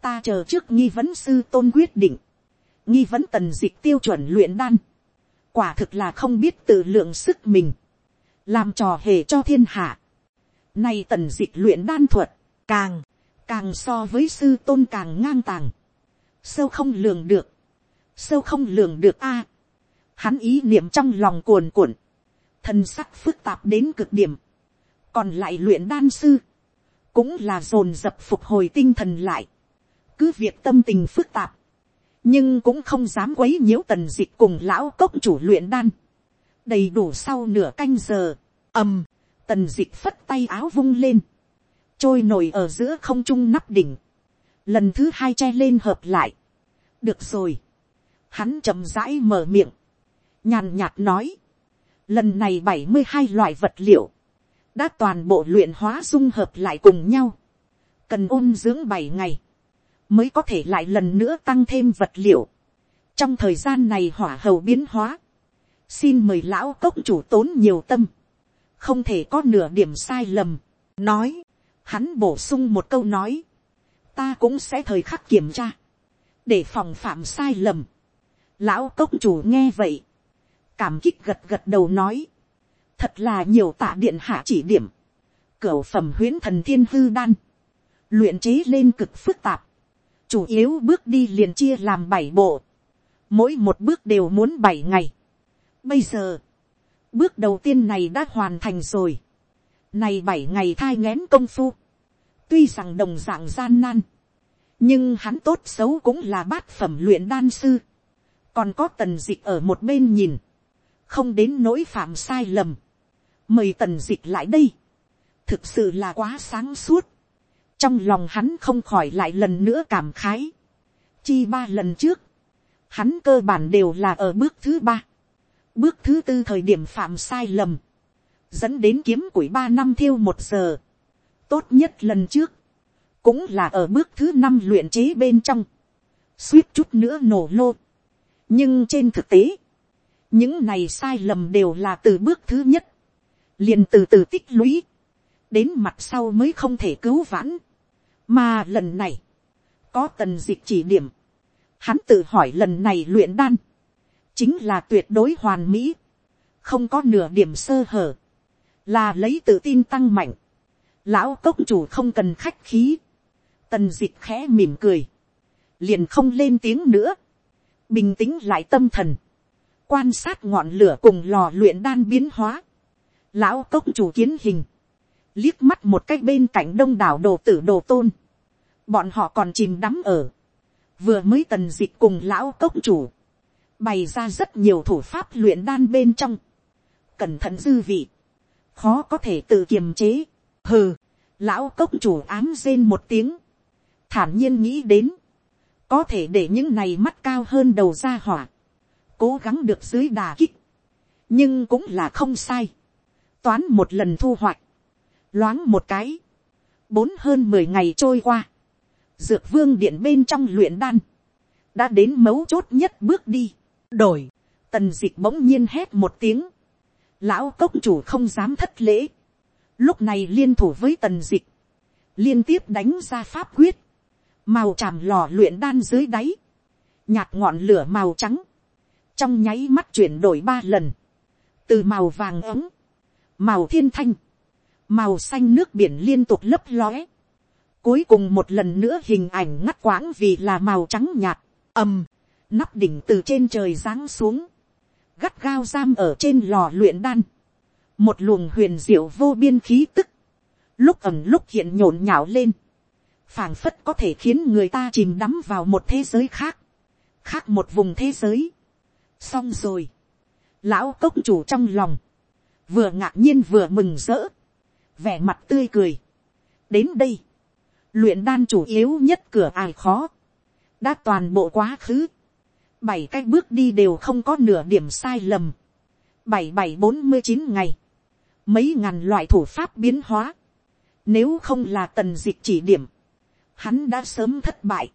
ta chờ trước nghi vấn sư tôn quyết định, nghi vấn tần dịch tiêu chuẩn luyện đan, quả thực là không biết tự lượng sức mình, làm trò hề cho thiên hạ. Nay tần dịch luyện đan thuật, càng, càng so với sư tôn càng ngang tàng, sâu không lường được, sâu không lường được a. hắn ý niệm trong lòng cuồn cuộn, thân sắc phức tạp đến cực điểm, còn lại luyện đan sư, cũng là dồn dập phục hồi tinh thần lại, cứ việc tâm tình phức tạp, nhưng cũng không dám quấy nhiễu tần dịch cùng lão cốc chủ luyện đan. đầy đủ sau nửa canh giờ, ầm, tần dịch phất tay áo vung lên, trôi nổi ở giữa không trung nắp đỉnh, lần thứ hai che lên hợp lại. được rồi, hắn chậm rãi mở miệng, nhàn nhạt nói, lần này bảy mươi hai loại vật liệu, đã toàn bộ luyện hóa dung hợp lại cùng nhau, cần ôn dưỡng bảy ngày, mới có thể lại lần nữa tăng thêm vật liệu. trong thời gian này hỏa hầu biến hóa, xin mời lão cốc chủ tốn nhiều tâm, không thể có nửa điểm sai lầm, nói, hắn bổ sung một câu nói, ta cũng sẽ thời khắc kiểm tra, để phòng phạm sai lầm. lão cốc chủ nghe vậy, cảm kích gật gật đầu nói, thật là nhiều tạ điện hạ chỉ điểm, cửa phẩm huyến thần thiên hư đan, luyện chế lên cực phức tạp, chủ yếu bước đi liền chia làm bảy bộ, mỗi một bước đều muốn bảy ngày. Bây giờ, bước đầu tiên này đã hoàn thành rồi, này bảy ngày thai ngén công phu, tuy rằng đồng dạng gian nan, nhưng hắn tốt xấu cũng là bát phẩm luyện đan sư, còn có tần dịch ở một bên nhìn, không đến nỗi phạm sai lầm, mời tần dịch lại đây, thực sự là quá sáng suốt, trong lòng hắn không khỏi lại lần nữa cảm khái. chi ba lần trước, hắn cơ bản đều là ở bước thứ ba, bước thứ tư thời điểm phạm sai lầm, dẫn đến kiếm củi ba năm thiêu một giờ. tốt nhất lần trước, cũng là ở bước thứ năm luyện chế bên trong, suýt chút nữa nổ lô. nhưng trên thực tế, những này sai lầm đều là từ bước thứ nhất, liền từ từ tích lũy, đến mặt sau mới không thể cứu vãn, mà lần này, có tần dịch chỉ điểm, hắn tự hỏi lần này luyện đan, chính là tuyệt đối hoàn mỹ, không có nửa điểm sơ hở, là lấy tự tin tăng mạnh, lão cốc chủ không cần khách khí, tần dịch khẽ mỉm cười, liền không lên tiếng nữa, bình tĩnh lại tâm thần, quan sát ngọn lửa cùng lò luyện đan biến hóa, lão cốc chủ kiến hình, liếc mắt một cách bên cạnh đông đảo đồ tử đồ tôn, bọn họ còn chìm đắm ở, vừa mới tần dịch cùng lão cốc chủ, bày ra rất nhiều thủ pháp luyện đan bên trong, cẩn thận dư vị, khó có thể tự kiềm chế, hừ, lão cốc chủ ám rên một tiếng, thản nhiên nghĩ đến, có thể để những này mắt cao hơn đầu ra hỏa, cố gắng được dưới đà kích, nhưng cũng là không sai, toán một lần thu hoạch, loáng một cái, bốn hơn mười ngày trôi qua, dược vương điện bên trong luyện đan, đã đến mấu chốt nhất bước đi, đổi, tần d ị c h bỗng nhiên hét một tiếng, lão cốc chủ không dám thất lễ, lúc này liên thủ với tần d ị c h liên tiếp đánh ra pháp quyết, màu tràm lò luyện đan dưới đáy, nhạt ngọn lửa màu trắng, trong nháy mắt chuyển đổi ba lần, từ màu vàng ấm, màu thiên thanh, màu xanh nước biển liên tục lấp lóe, Cuối cùng một lần nữa hình ảnh ngắt quãng vì là màu trắng nhạt, ầm, nắp đỉnh từ trên trời giáng xuống, gắt gao giam ở trên lò luyện đan, một luồng huyền diệu vô biên khí tức, lúc ẩm lúc hiện nhộn nhạo lên, phảng phất có thể khiến người ta chìm đắm vào một thế giới khác, khác một vùng thế giới. xong rồi, lão cốc chủ trong lòng, vừa ngạc nhiên vừa mừng rỡ, vẻ mặt tươi cười. đến đây, luyện đan chủ yếu nhất cửa ai khó, đã toàn bộ quá khứ, bảy cái bước đi đều không có nửa điểm sai lầm, bảy bảy bốn mươi chín ngày, mấy ngàn loại thủ pháp biến hóa, nếu không là tần dịch chỉ điểm, hắn đã sớm thất bại,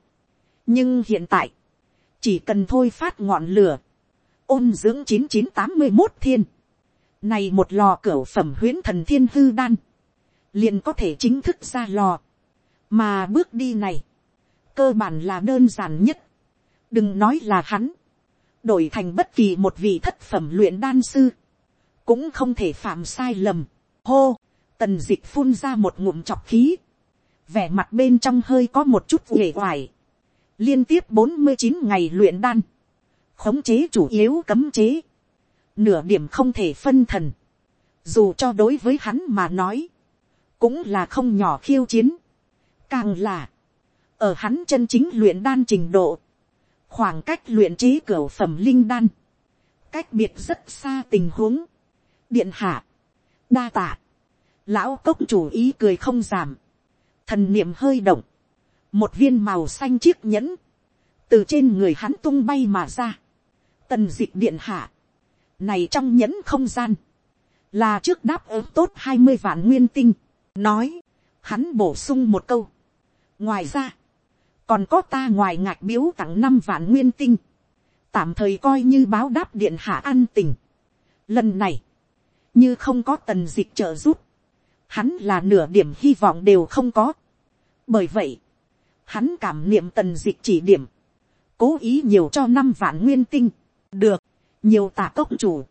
nhưng hiện tại, chỉ cần thôi phát ngọn lửa, ôn dưỡng chín chín tám mươi một thiên, này một lò cửa phẩm huyễn thần thiên hư đan, liền có thể chính thức ra lò, mà bước đi này, cơ bản là đơn giản nhất. đừng nói là hắn, đổi thành bất kỳ một vị thất phẩm luyện đan sư, cũng không thể phạm sai lầm. hô, tần d ị c h phun ra một ngụm chọc khí, vẻ mặt bên trong hơi có một chút uể oải, liên tiếp bốn mươi chín ngày luyện đan, khống chế chủ yếu cấm chế, nửa điểm không thể phân thần, dù cho đối với hắn mà nói, cũng là không nhỏ khiêu chiến, Càng là, ở hắn chân chính luyện đan trình độ, khoảng cách luyện chế cửa phẩm linh đan, cách biệt rất xa tình huống. Điện hạ, đa tạ, lão cốc chủ ý cười không giảm, thần niệm hơi động, một viên màu xanh chiếc nhẫn, từ trên người hắn tung bay mà ra, tần dịch điện hạ, này trong nhẫn không gian, là trước đáp ứng tốt hai mươi vạn nguyên tinh, nói, hắn bổ sung một câu, ngoài ra, còn có ta ngoài ngạch biếu tặng năm vạn nguyên tinh, tạm thời coi như báo đáp điện hạ an tình. Lần này, như không có tần dịch trợ giúp, hắn là nửa điểm hy vọng đều không có. bởi vậy, hắn cảm niệm tần dịch chỉ điểm, cố ý nhiều cho năm vạn nguyên tinh, được, nhiều tà cốc chủ,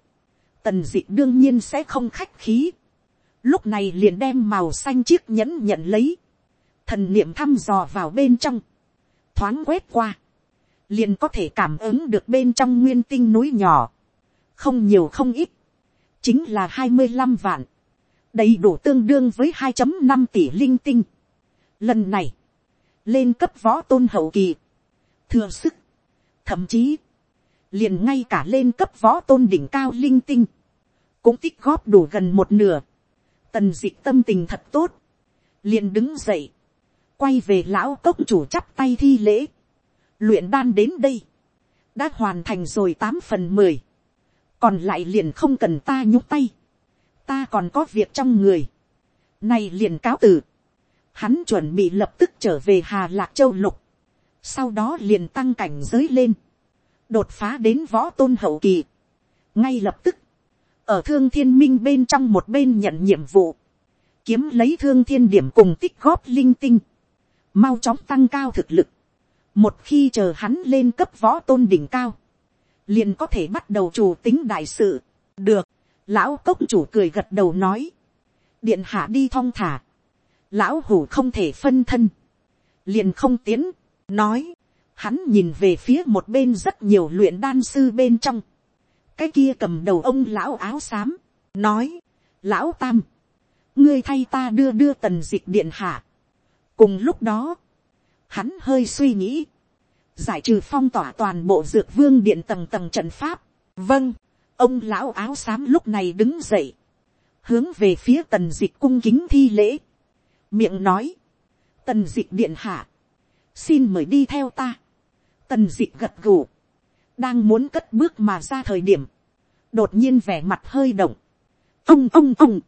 tần dịch đương nhiên sẽ không khách khí, lúc này liền đem màu xanh chiếc nhẫn nhận lấy, thần niệm thăm dò vào bên trong, thoáng quét qua, liền có thể cảm ứng được bên trong nguyên tinh núi nhỏ, không nhiều không ít, chính là hai mươi năm vạn, đầy đủ tương đương với hai năm tỷ linh tinh. Lần này, lên cấp võ tôn hậu kỳ, thừa sức, thậm chí, liền ngay cả lên cấp võ tôn đỉnh cao linh tinh, cũng tích góp đủ gần một nửa, tần dịch tâm tình thật tốt, liền đứng dậy, quay về lão cốc chủ chắp tay thi lễ, luyện đan đến đây, đã hoàn thành rồi tám phần mười, còn lại liền không cần ta nhúc tay, ta còn có việc trong người, nay liền cáo từ, hắn chuẩn bị lập tức trở về hà lạc châu lục, sau đó liền tăng cảnh giới lên, đột phá đến võ tôn hậu kỳ, ngay lập tức, ở thương thiên minh bên trong một bên nhận nhiệm vụ, kiếm lấy thương thiên điểm cùng tích góp linh tinh, mau chóng tăng cao thực lực, một khi chờ hắn lên cấp võ tôn đỉnh cao, liền có thể bắt đầu chủ tính đại sự, được, lão cốc chủ cười gật đầu nói, điện hạ đi thong thả, lão hủ không thể phân thân, liền không tiến, nói, hắn nhìn về phía một bên rất nhiều luyện đan sư bên trong, cái kia cầm đầu ông lão áo xám, nói, lão tam, ngươi thay ta đưa đưa tần dịch điện hạ. cùng lúc đó, hắn hơi suy nghĩ, giải trừ phong tỏa toàn bộ dược vương điện tầng tầng trận pháp. vâng, ông lão áo xám lúc này đứng dậy, hướng về phía tần dịch cung kính thi lễ, miệng nói, tần dịch điện hạ, xin mời đi theo ta, tần dịch gật gù, đang muốn cất bước mà ra thời điểm, đột nhiên vẻ mặt hơi động, ông ông ông,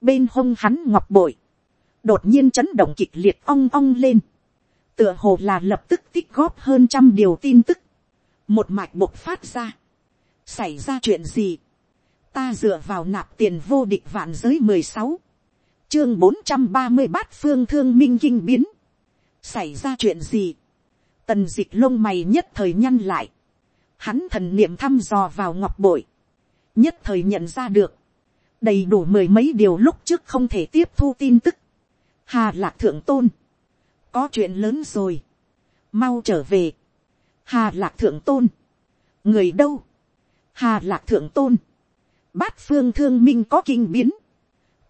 bên hông hắn ngọc bội, đột nhiên chấn động kịch liệt ong ong lên, tựa hồ là lập tức tích góp hơn trăm điều tin tức, một mạch bộc phát ra, xảy ra chuyện gì, ta dựa vào nạp tiền vô địch vạn giới mười sáu, chương bốn trăm ba mươi bát phương thương minh kinh biến, xảy ra chuyện gì, tần d ị c h lông mày nhất thời nhăn lại, hắn thần niệm thăm dò vào ngọc bội, nhất thời nhận ra được, đầy đủ mười mấy điều lúc trước không thể tiếp thu tin tức, hà lạc thượng tôn, có chuyện lớn rồi, mau trở về, hà lạc thượng tôn, người đâu, hà lạc thượng tôn, bát phương thương minh có kinh biến,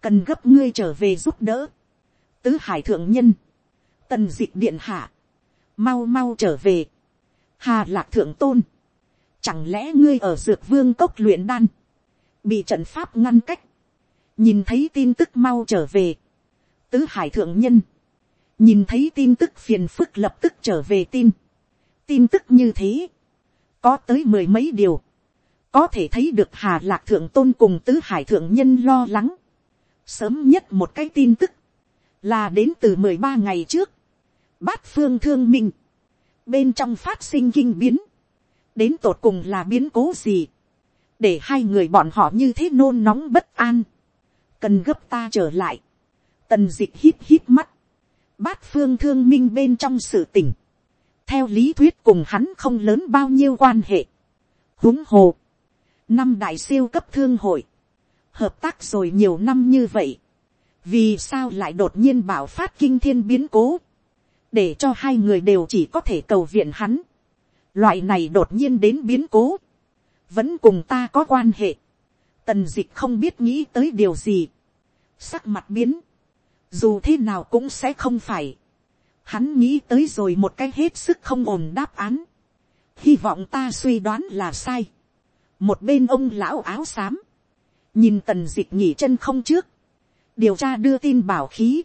cần gấp ngươi trở về giúp đỡ, tứ hải thượng nhân, tần d ị điện hạ, mau mau trở về, hà lạc thượng tôn, chẳng lẽ ngươi ở dược vương cốc luyện đan, bị trận pháp ngăn cách, nhìn thấy tin tức mau trở về, tứ hải thượng nhân, nhìn thấy tin tức phiền phức lập tức trở về tin, tin tức như thế, có tới mười mấy điều, có thể thấy được hà lạc thượng tôn cùng tứ hải thượng nhân lo lắng, sớm nhất một cái tin tức, là đến từ mười ba ngày trước, bát phương thương minh, bên trong phát sinh kinh biến, đến tột cùng là biến cố gì, để hai người bọn họ như thế nôn nóng bất an, cần gấp ta trở lại, tần dịch hít hít mắt, bát phương thương minh bên trong sự tỉnh, theo lý thuyết cùng hắn không lớn bao nhiêu quan hệ, huống hồ, năm đại siêu cấp thương hội, hợp tác rồi nhiều năm như vậy, vì sao lại đột nhiên bảo phát kinh thiên biến cố, để cho hai người đều chỉ có thể cầu viện hắn. Loại này đột nhiên đến biến cố, vẫn cùng ta có quan hệ. Tần dịch không biết nghĩ tới điều gì. Sắc mặt biến, dù thế nào cũng sẽ không phải. Hắn nghĩ tới rồi một cái hết sức không ổn đáp án. Hy vọng ta suy đoán là sai. Một bên ông lão áo xám, nhìn tần dịch nghỉ chân không trước, điều tra đưa tin bảo khí,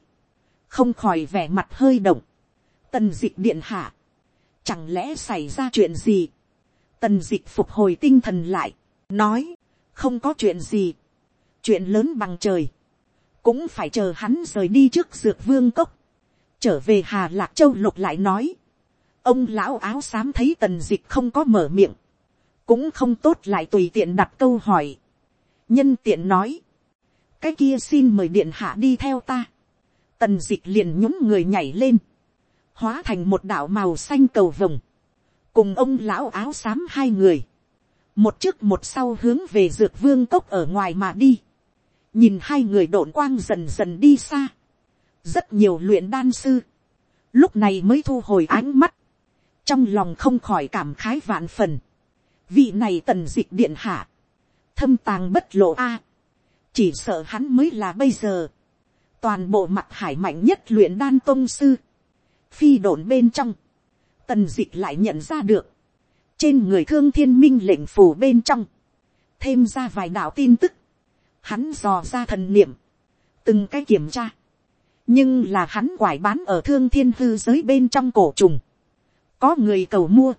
không khỏi vẻ mặt hơi động tần d ị c h điện hạ, chẳng lẽ xảy ra chuyện gì, tần dịch phục hồi tinh thần lại, nói, không có chuyện gì, chuyện lớn bằng trời, cũng phải chờ hắn rời đi trước dược vương cốc, trở về hà lạc châu lục lại nói, ông lão áo xám thấy tần dịch không có mở miệng, cũng không tốt lại tùy tiện đặt câu hỏi, nhân tiện nói, cái kia xin mời điện hạ đi theo ta, tần d ị c h liền nhúng người nhảy lên, hóa thành một đạo màu xanh cầu vồng, cùng ông lão áo xám hai người, một trước một sau hướng về dược vương cốc ở ngoài mà đi, nhìn hai người độn quang dần dần đi xa, rất nhiều luyện đan sư, lúc này mới thu hồi ánh mắt, trong lòng không khỏi cảm khái vạn phần, vị này tần d ị c h điện hạ, thâm tàng bất lộ a, chỉ sợ hắn mới là bây giờ, toàn bộ mặt hải mạnh nhất luyện đan tôn sư, phi đồn bên trong, tần dịch lại nhận ra được, trên người thương thiên minh lệnh phù bên trong, thêm ra vài đạo tin tức, hắn dò ra thần niệm, từng cái kiểm tra, nhưng là hắn quải bán ở thương thiên hư giới bên trong cổ trùng, có người cầu mua,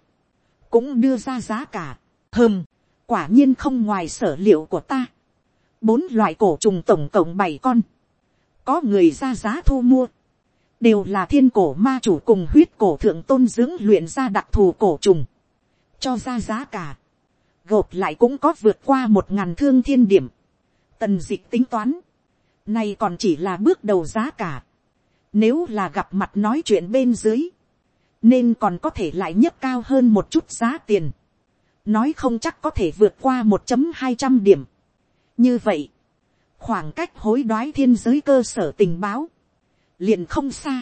cũng đưa ra giá cả, hơm, quả nhiên không ngoài sở liệu của ta, bốn loại cổ trùng tổng cộng bảy con, có người ra giá thu mua, đều là thiên cổ ma chủ cùng huyết cổ thượng tôn dưỡng luyện ra đặc thù cổ trùng, cho ra giá cả, gộp lại cũng có vượt qua một ngàn thương thiên điểm, tần dịch tính toán, nay còn chỉ là bước đầu giá cả, nếu là gặp mặt nói chuyện bên dưới, nên còn có thể lại nhấc cao hơn một chút giá tiền, nói không chắc có thể vượt qua một chấm hai trăm điểm. như vậy, khoảng cách hối đoái thiên giới cơ sở tình báo, liền không xa,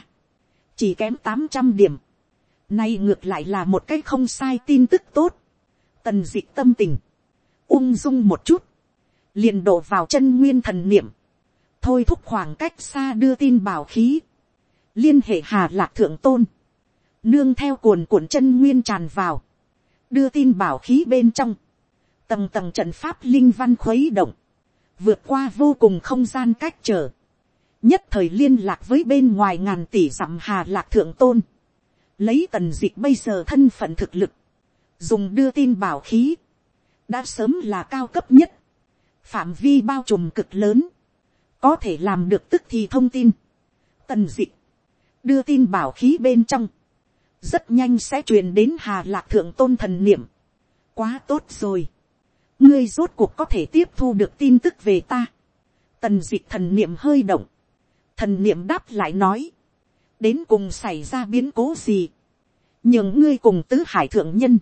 chỉ kém tám trăm điểm, nay ngược lại là một cái không sai tin tức tốt, tần d ị tâm tình, ung dung một chút, liền đổ vào chân nguyên thần niệm, thôi thúc khoảng cách xa đưa tin bảo khí, liên hệ hà lạc thượng tôn, nương theo cuồn cuộn chân nguyên tràn vào, đưa tin bảo khí bên trong, tầng tầng trận pháp linh văn khuấy động, vượt qua vô cùng không gian cách trở, nhất thời liên lạc với bên ngoài ngàn tỷ dặm hà lạc thượng tôn, lấy tần dịch bây giờ thân phận thực lực, dùng đưa tin bảo khí, đã sớm là cao cấp nhất, phạm vi bao trùm cực lớn, có thể làm được tức thì thông tin, tần dịch, đưa tin bảo khí bên trong, rất nhanh sẽ truyền đến hà lạc thượng tôn thần niệm. quá tốt rồi. ngươi rốt cuộc có thể tiếp thu được tin tức về ta. tần d ị c h thần niệm hơi động thần niệm đáp lại nói. đến cùng xảy ra biến cố gì. nhường ngươi cùng tứ hải thượng nhân.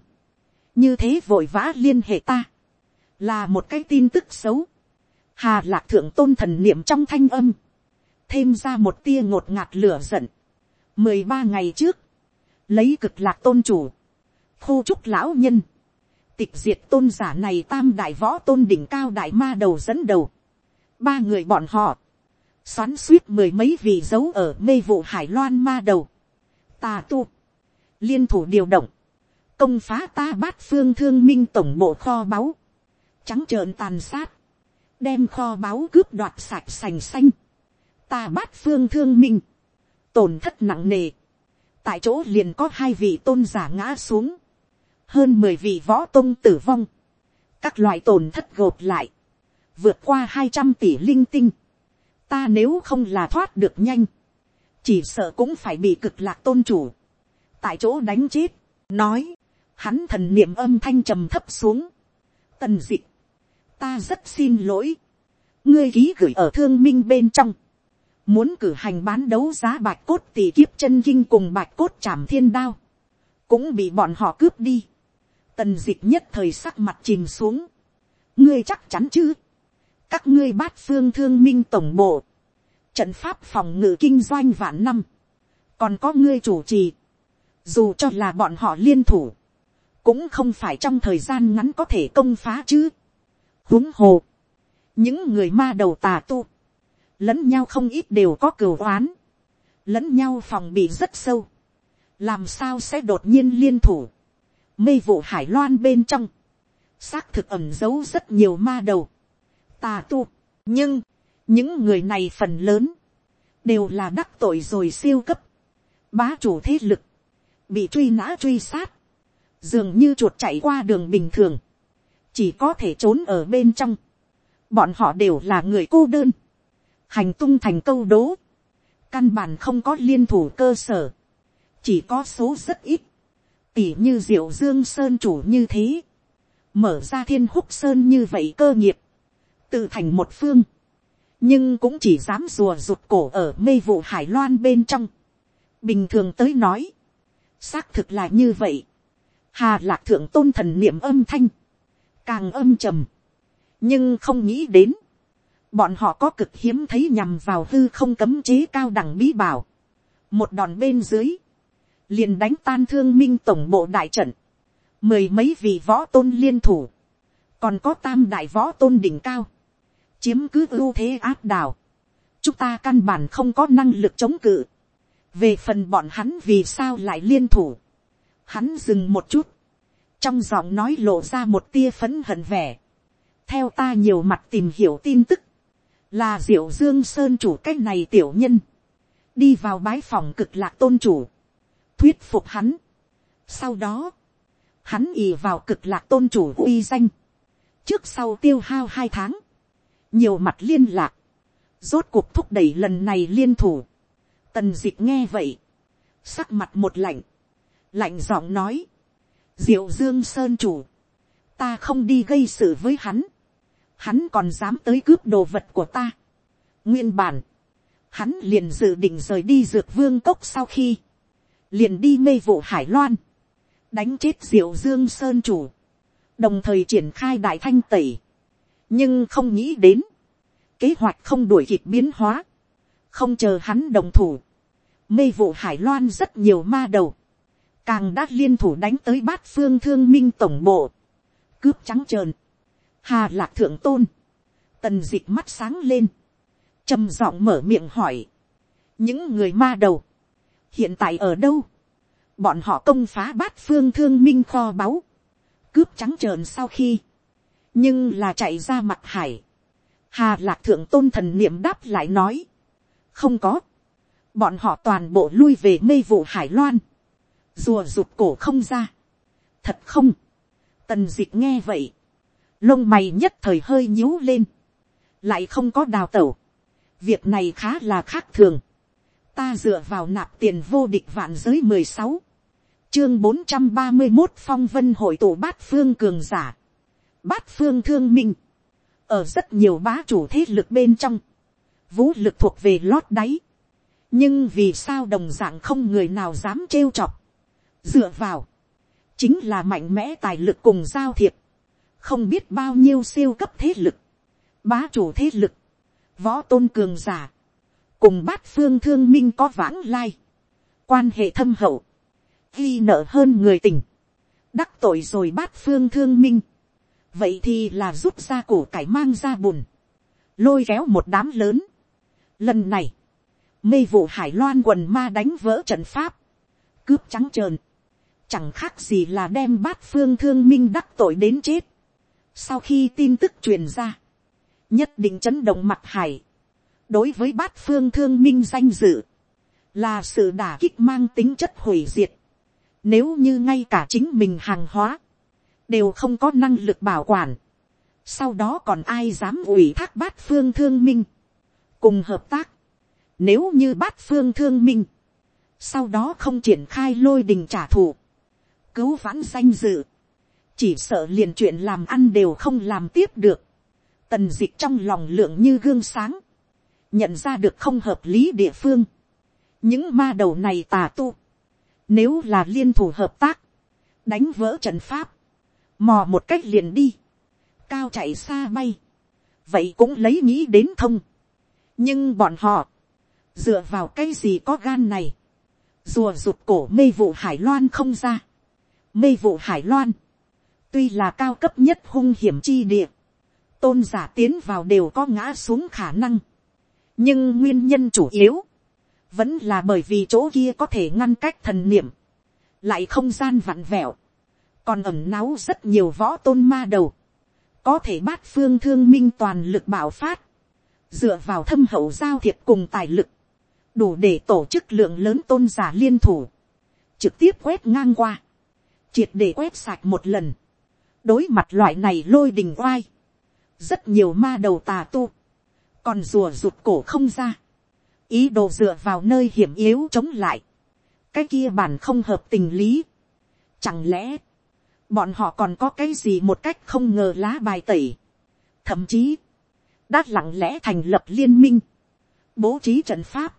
như thế vội vã liên hệ ta. là một cái tin tức xấu. hà lạc thượng tôn thần niệm trong thanh âm. thêm ra một tia ngột ngạt lửa giận. mười ba ngày trước, lấy cực lạc tôn chủ, khu trúc lão nhân, tịch diệt tôn giả này tam đại võ tôn đỉnh cao đại ma đầu dẫn đầu, ba người bọn họ, xoắn suýt mười mấy vị dấu ở mê vụ hải loan ma đầu, tà tu, liên thủ điều động, công phá ta bát phương thương minh tổng bộ kho báu, trắng trợn tàn sát, đem kho báu cướp đoạt sạch sành xanh, ta bát phương thương minh, tổn thất nặng nề, tại chỗ liền có hai vị tôn giả ngã xuống, hơn mười vị võ tôn tử vong, các loại tổn thất gộp lại, vượt qua hai trăm tỷ linh tinh, ta nếu không là thoát được nhanh, chỉ sợ cũng phải bị cực lạc tôn chủ, tại chỗ đánh chết, nói, hắn thần niệm âm thanh trầm thấp xuống, tần d ị ta rất xin lỗi, ngươi ký gửi ở thương minh bên trong, muốn cử hành bán đấu giá bạch cốt tỷ kiếp chân kinh cùng bạch cốt trảm thiên đao, cũng bị bọn họ cướp đi. Tần dịch nhất thời sắc mặt chìm xuống. ngươi chắc chắn chứ các ngươi bát phương thương minh tổng bộ, trận pháp phòng ngự kinh doanh vạn năm, còn có ngươi chủ trì, dù cho là bọn họ liên thủ, cũng không phải trong thời gian ngắn có thể công phá chứ. huống hồ, những người ma đầu tà tu, lẫn nhau không ít đều có cửu oán, lẫn nhau phòng bị rất sâu, làm sao sẽ đột nhiên liên thủ, mê vụ hải loan bên trong, xác thực ẩm giấu rất nhiều ma đầu, tà tu, nhưng, những người này phần lớn, đều là đắc tội rồi siêu cấp, bá chủ thế lực, bị truy nã truy sát, dường như chuột chạy qua đường bình thường, chỉ có thể trốn ở bên trong, bọn họ đều là người cô đơn, hành tung thành câu đố, căn bản không có liên thủ cơ sở, chỉ có số rất ít, tỉ như diệu dương sơn chủ như thế, mở ra thiên húc sơn như vậy cơ nghiệp, tự thành một phương, nhưng cũng chỉ dám rùa rụt cổ ở mê vụ hải loan bên trong. bình thường tới nói, xác thực là như vậy, hà lạc thượng tôn thần niệm âm thanh, càng âm trầm, nhưng không nghĩ đến, bọn họ có cực hiếm thấy nhằm vào hư không cấm chế cao đẳng bí bảo, một đòn bên dưới, liền đánh tan thương minh tổng bộ đại trận, mười mấy vị võ tôn liên thủ, còn có tam đại võ tôn đỉnh cao, chiếm cứ ưu thế áp đảo, chúng ta căn bản không có năng lực chống cự, về phần bọn hắn vì sao lại liên thủ, hắn dừng một chút, trong giọng nói lộ ra một tia phấn hận vẻ, theo ta nhiều mặt tìm hiểu tin tức, là diệu dương sơn chủ cái này tiểu nhân, đi vào bái phòng cực lạc tôn chủ, thuyết phục hắn. Sau đó, hắn ì vào cực lạc tôn chủ uy danh, trước sau tiêu hao hai tháng, nhiều mặt liên lạc, rốt cuộc thúc đẩy lần này liên thủ, tần d ị c h nghe vậy, sắc mặt một lạnh, lạnh giọng nói, diệu dương sơn chủ, ta không đi gây sự với hắn, hắn còn dám tới cướp đồ vật của ta. nguyên bản, hắn liền dự định rời đi dược vương cốc sau khi, liền đi mê vụ hải loan, đánh chết diệu dương sơn chủ, đồng thời triển khai đại thanh tẩy, nhưng không nghĩ đến, kế hoạch không đuổi kịp biến hóa, không chờ hắn đồng thủ, mê vụ hải loan rất nhiều ma đầu, càng đã liên thủ đánh tới bát phương thương minh tổng bộ, cướp trắng trợn, hà lạc thượng tôn, tần d ị c h mắt sáng lên, trầm giọng mở miệng hỏi, những người ma đầu, hiện tại ở đâu, bọn họ công phá bát phương thương minh kho báu, cướp trắng trợn sau khi, nhưng là chạy ra mặt hải, hà lạc thượng tôn thần niệm đáp lại nói, không có, bọn họ toàn bộ lui về mê vụ hải loan, rùa rụt cổ không ra. thật không, tần dịch nghe vậy, lông mày nhất thời hơi nhíu lên, lại không có đào tẩu, việc này khá là khác thường, ta dựa vào nạp tiền vô địch vạn giới mười sáu, chương bốn trăm ba mươi một phong vân hội tổ bát phương cường giả, bát phương thương minh, ở rất nhiều bá chủ thế lực bên trong, vũ lực thuộc về lót đáy, nhưng vì sao đồng d ạ n g không người nào dám trêu chọc, dựa vào, chính là mạnh mẽ tài lực cùng giao thiệp, không biết bao nhiêu siêu cấp thế lực, bá chủ thế lực, võ tôn cường giả, cùng bát phương thương minh có vãng lai, quan hệ thâm hậu, ghi nợ hơn người tình, đắc tội rồi bát phương thương minh, vậy thì là rút ra củ cải mang ra bùn, lôi kéo một đám lớn. Lần này, mê vụ hải loan quần ma đánh vỡ trận pháp, cướp trắng trợn, chẳng khác gì là đem bát phương thương minh đắc tội đến chết. sau khi tin tức truyền ra, nhất định chấn động mặt hải, đối với bát phương thương minh danh dự, là sự đả kích mang tính chất hủy diệt. Nếu như ngay cả chính mình hàng hóa, đều không có năng lực bảo quản, sau đó còn ai dám ủy thác bát phương thương minh, cùng hợp tác. Nếu như bát phương thương minh, sau đó không triển khai lôi đình trả thù, cứu vãn danh dự, chỉ sợ liền chuyện làm ăn đều không làm tiếp được, tần dịch trong lòng lượng như gương sáng, nhận ra được không hợp lý địa phương, những ma đầu này tà tu, nếu là liên thủ hợp tác, đánh vỡ trận pháp, mò một cách liền đi, cao chạy xa bay, vậy cũng lấy nghĩ đến thông, nhưng bọn họ, dựa vào cái gì có gan này, rùa rụt cổ mê vụ hải loan không ra, mê vụ hải loan, tuy là cao cấp nhất hung hiểm chi địa, tôn giả tiến vào đều có ngã xuống khả năng, nhưng nguyên nhân chủ yếu, vẫn là bởi vì chỗ kia có thể ngăn cách thần niệm, lại không gian vặn vẹo, còn ẩm náu rất nhiều võ tôn ma đầu, có thể bát phương thương minh toàn lực bảo phát, dựa vào thâm hậu giao thiệp cùng tài lực, đủ để tổ chức lượng lớn tôn giả liên thủ, trực tiếp quét ngang qua, triệt để quét sạch một lần, đối mặt loại này lôi đình oai, rất nhiều ma đầu tà tu, còn rùa rụt cổ không ra, ý đồ dựa vào nơi hiểm yếu chống lại, cái kia bản không hợp tình lý, chẳng lẽ, bọn họ còn có cái gì một cách không ngờ lá bài tẩy, thậm chí, đã lặng lẽ thành lập liên minh, bố trí trận pháp,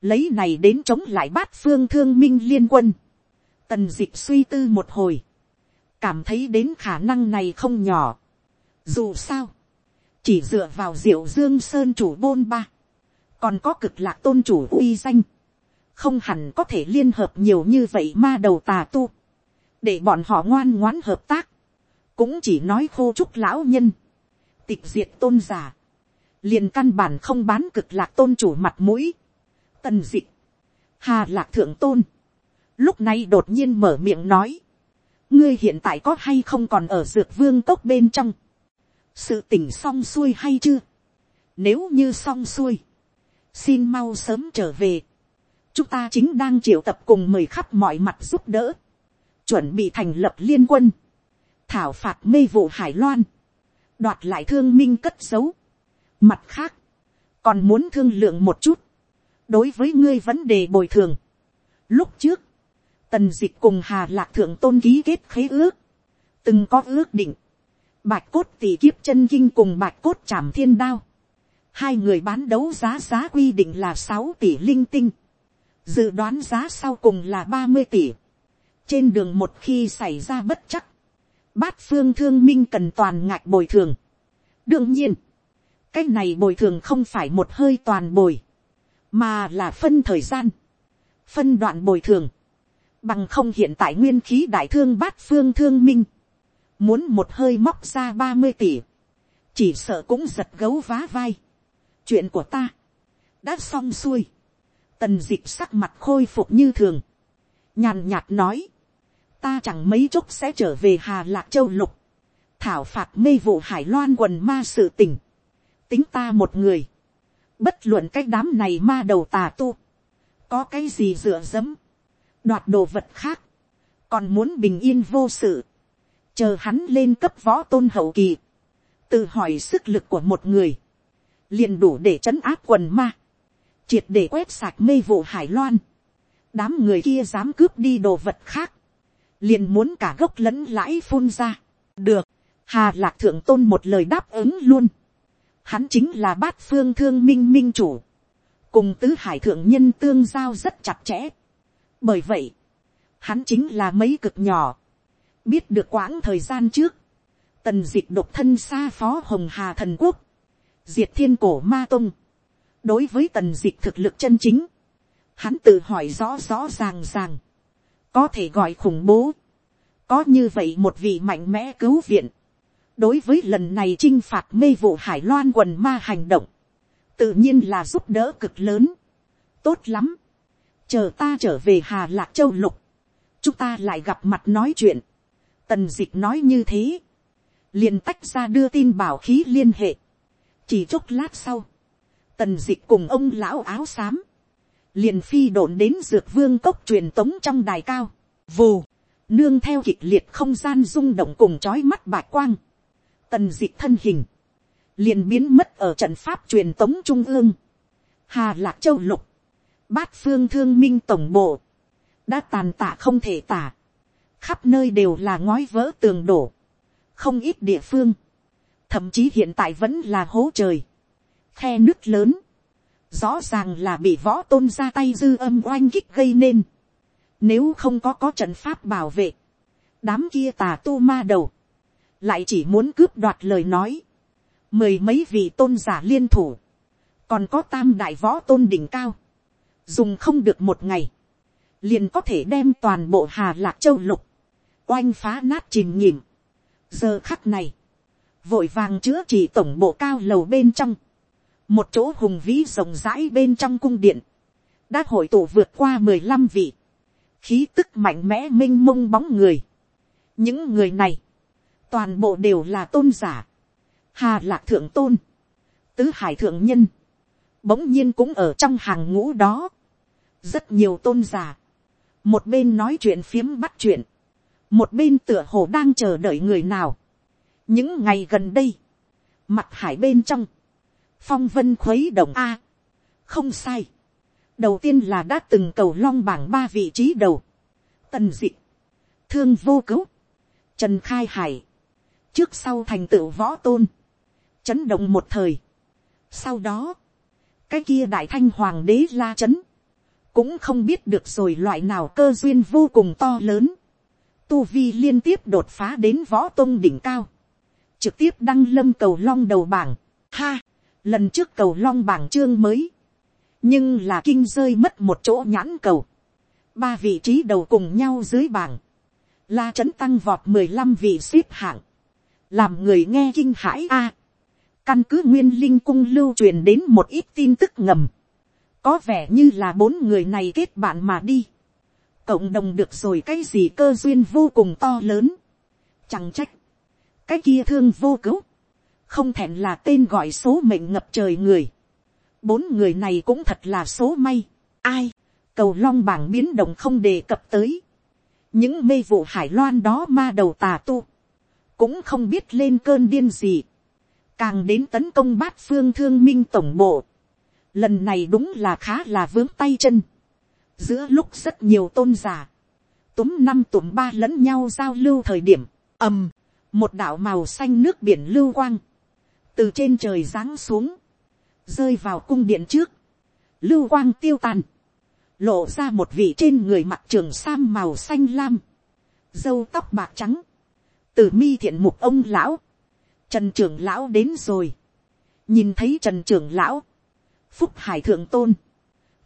lấy này đến chống lại bát phương thương minh liên quân, Tần dịch suy tư một hồi. Cảm thấy đến khả năng này không nhỏ. Dù sao. Chỉ dựa vào diệu dương sơn chủ bôn ba. Còn có cực lạc tôn chủ uy danh. Không hẳn có thể liên hợp nhiều như vậy ma đầu tà tu. Để bọn họ ngoan ngoãn hợp tác. Cũng chỉ nói khô trúc lão nhân. Tịch diệt tôn giả. Liền căn bản không bán cực lạc tôn chủ mặt mũi. Tần dịch. Hà lạc thượng tôn lúc này đột nhiên mở miệng nói, ngươi hiện tại có hay không còn ở dược vương cốc bên trong, sự tỉnh xong xuôi hay chưa, nếu như xong xuôi, xin mau sớm trở về, chúng ta chính đang triệu tập cùng mời khắp mọi mặt giúp đỡ, chuẩn bị thành lập liên quân, thảo phạt mê vụ hải loan, đoạt lại thương minh cất giấu. Mặt khác, còn muốn thương lượng một chút, đối với ngươi vấn đề bồi thường. Lúc trước, tần dịch cùng hà lạc thượng tôn ký kết khế ước, từng có ước định, bạch cốt tỷ kiếp chân kinh cùng bạch cốt trảm thiên đao, hai người bán đấu giá giá quy định là sáu tỷ linh tinh, dự đoán giá sau cùng là ba mươi tỷ, trên đường một khi xảy ra bất chắc, bát phương thương minh cần toàn ngạch bồi thường. đương nhiên, cái này bồi thường không phải một hơi toàn bồi, mà là phân thời gian, phân đoạn bồi thường, bằng không hiện tại nguyên khí đại thương bát phương thương minh, muốn một hơi móc ra ba mươi tỷ, chỉ sợ cũng giật gấu vá vai. chuyện của ta, đã xong xuôi, tần d ị c h sắc mặt khôi phục như thường, nhàn nhạt nói, ta chẳng mấy chốc sẽ trở về hà lạc châu lục, thảo phạt mê vụ hải loan quần ma sự tình, tính ta một người, bất luận cái đám này ma đầu tà tu, có cái gì dựa dẫm, đoạt đồ vật khác, còn muốn bình yên vô sự, chờ hắn lên cấp võ tôn hậu kỳ, tự hỏi sức lực của một người, liền đủ để trấn áp quần ma, triệt để quét sạch mê vụ hải loan, đám người kia dám cướp đi đồ vật khác, liền muốn cả gốc lẫn lãi phun ra, được, hà lạc thượng tôn một lời đáp ứng luôn, hắn chính là bát phương thương minh minh chủ, cùng tứ hải thượng nhân tương giao rất chặt chẽ, bởi vậy, hắn chính là mấy cực nhỏ, biết được quãng thời gian trước, tần diệt độc thân xa phó hồng hà thần quốc, diệt thiên cổ ma tông, đối với tần diệt thực lực chân chính, hắn tự hỏi rõ rõ ràng ràng, có thể gọi khủng bố, có như vậy một vị mạnh mẽ cứu viện, đối với lần này trinh phạt mê vụ hải loan quần ma hành động, tự nhiên là giúp đỡ cực lớn, tốt lắm, chờ ta trở về hà lạc châu lục, chúng ta lại gặp mặt nói chuyện, Tần dịch nói như thế. liền tách ra đưa tin bảo khí liên hệ. Chỉ chốc lát sau. Tần dịch cùng ông lão áo xám. Liền phi độn đến dược vương cốc truyền tống trong đài cao. Vù. Nương theo kịch liệt không gian rung động cùng chói mắt bạc quang. Tần dịch thân hình. Liền biến mất ở trận pháp truyền tống trung ương. Hà Lạc Châu Lục. Bát phương thương minh tổng bộ. Đã tàn tạ không thể tả khắp nơi đều là ngói vỡ tường đổ, không ít địa phương, thậm chí hiện tại vẫn là hố trời, khe nước lớn, rõ ràng là bị võ tôn ra tay dư âm oanh kích gây nên, nếu không có có trận pháp bảo vệ, đám kia tà tu ma đầu, lại chỉ muốn cướp đoạt lời nói, mười mấy vị tôn giả liên thủ, còn có tam đại võ tôn đỉnh cao, dùng không được một ngày, liền có thể đem toàn bộ hà lạc châu lục, oanh phá nát chìm nhìm. giờ khắc này, vội vàng chữa trị tổng bộ cao lầu bên trong, một chỗ hùng vĩ rộng rãi bên trong cung điện, đã hội tụ vượt qua mười lăm vị, khí tức mạnh mẽ m i n h mông bóng người. những người này, toàn bộ đều là tôn giả, hà lạc thượng tôn, tứ hải thượng nhân, bỗng nhiên cũng ở trong hàng ngũ đó, rất nhiều tôn giả, một bên nói chuyện phiếm bắt chuyện, một bên tựa hồ đang chờ đợi người nào. những ngày gần đây, mặt hải bên trong, phong vân khuấy động. A, không sai. đầu tiên là đã từng cầu long bảng ba vị trí đầu, tần dị, thương vô cứu, trần khai hải, trước sau thành tựu võ tôn, chấn động một thời. sau đó, cái kia đại thanh hoàng đế la chấn, cũng không biết được rồi loại nào cơ duyên vô cùng to lớn, tu vi liên tiếp đột phá đến võ tôn đỉnh cao, trực tiếp đăng lâm cầu long đầu bảng, ha, lần trước cầu long bảng chương mới, nhưng là kinh rơi mất một chỗ nhãn cầu, ba vị trí đầu cùng nhau dưới bảng, la trấn tăng vọt mười lăm vị xếp hạng, làm người nghe kinh hãi a, căn cứ nguyên linh cung lưu truyền đến một ít tin tức ngầm, có vẻ như là bốn người này kết bạn mà đi, cộng đồng được rồi cái gì cơ duyên vô cùng to lớn. Chẳng trách, cái kia thương vô cứu, không thẹn là tên gọi số mệnh ngập trời người. Bốn người này cũng thật là số may. Ai, cầu long bảng biến động không đề cập tới. Những mê vụ hải loan đó ma đầu tà tu, cũng không biết lên cơn điên gì. Càng đến tấn công bát phương thương minh tổng bộ. Lần này đúng là khá là vướng tay chân giữa lúc rất nhiều tôn giả, túm năm túm ba lẫn nhau giao lưu thời điểm, ầm, một đạo màu xanh nước biển lưu quang, từ trên trời giáng xuống, rơi vào cung điện trước, lưu quang tiêu tàn, lộ ra một vị trên người mặt trường sam màu xanh lam, dâu tóc bạc trắng, từ mi thiện mục ông lão, trần trưởng lão đến rồi, nhìn thấy trần trưởng lão, phúc hải thượng tôn,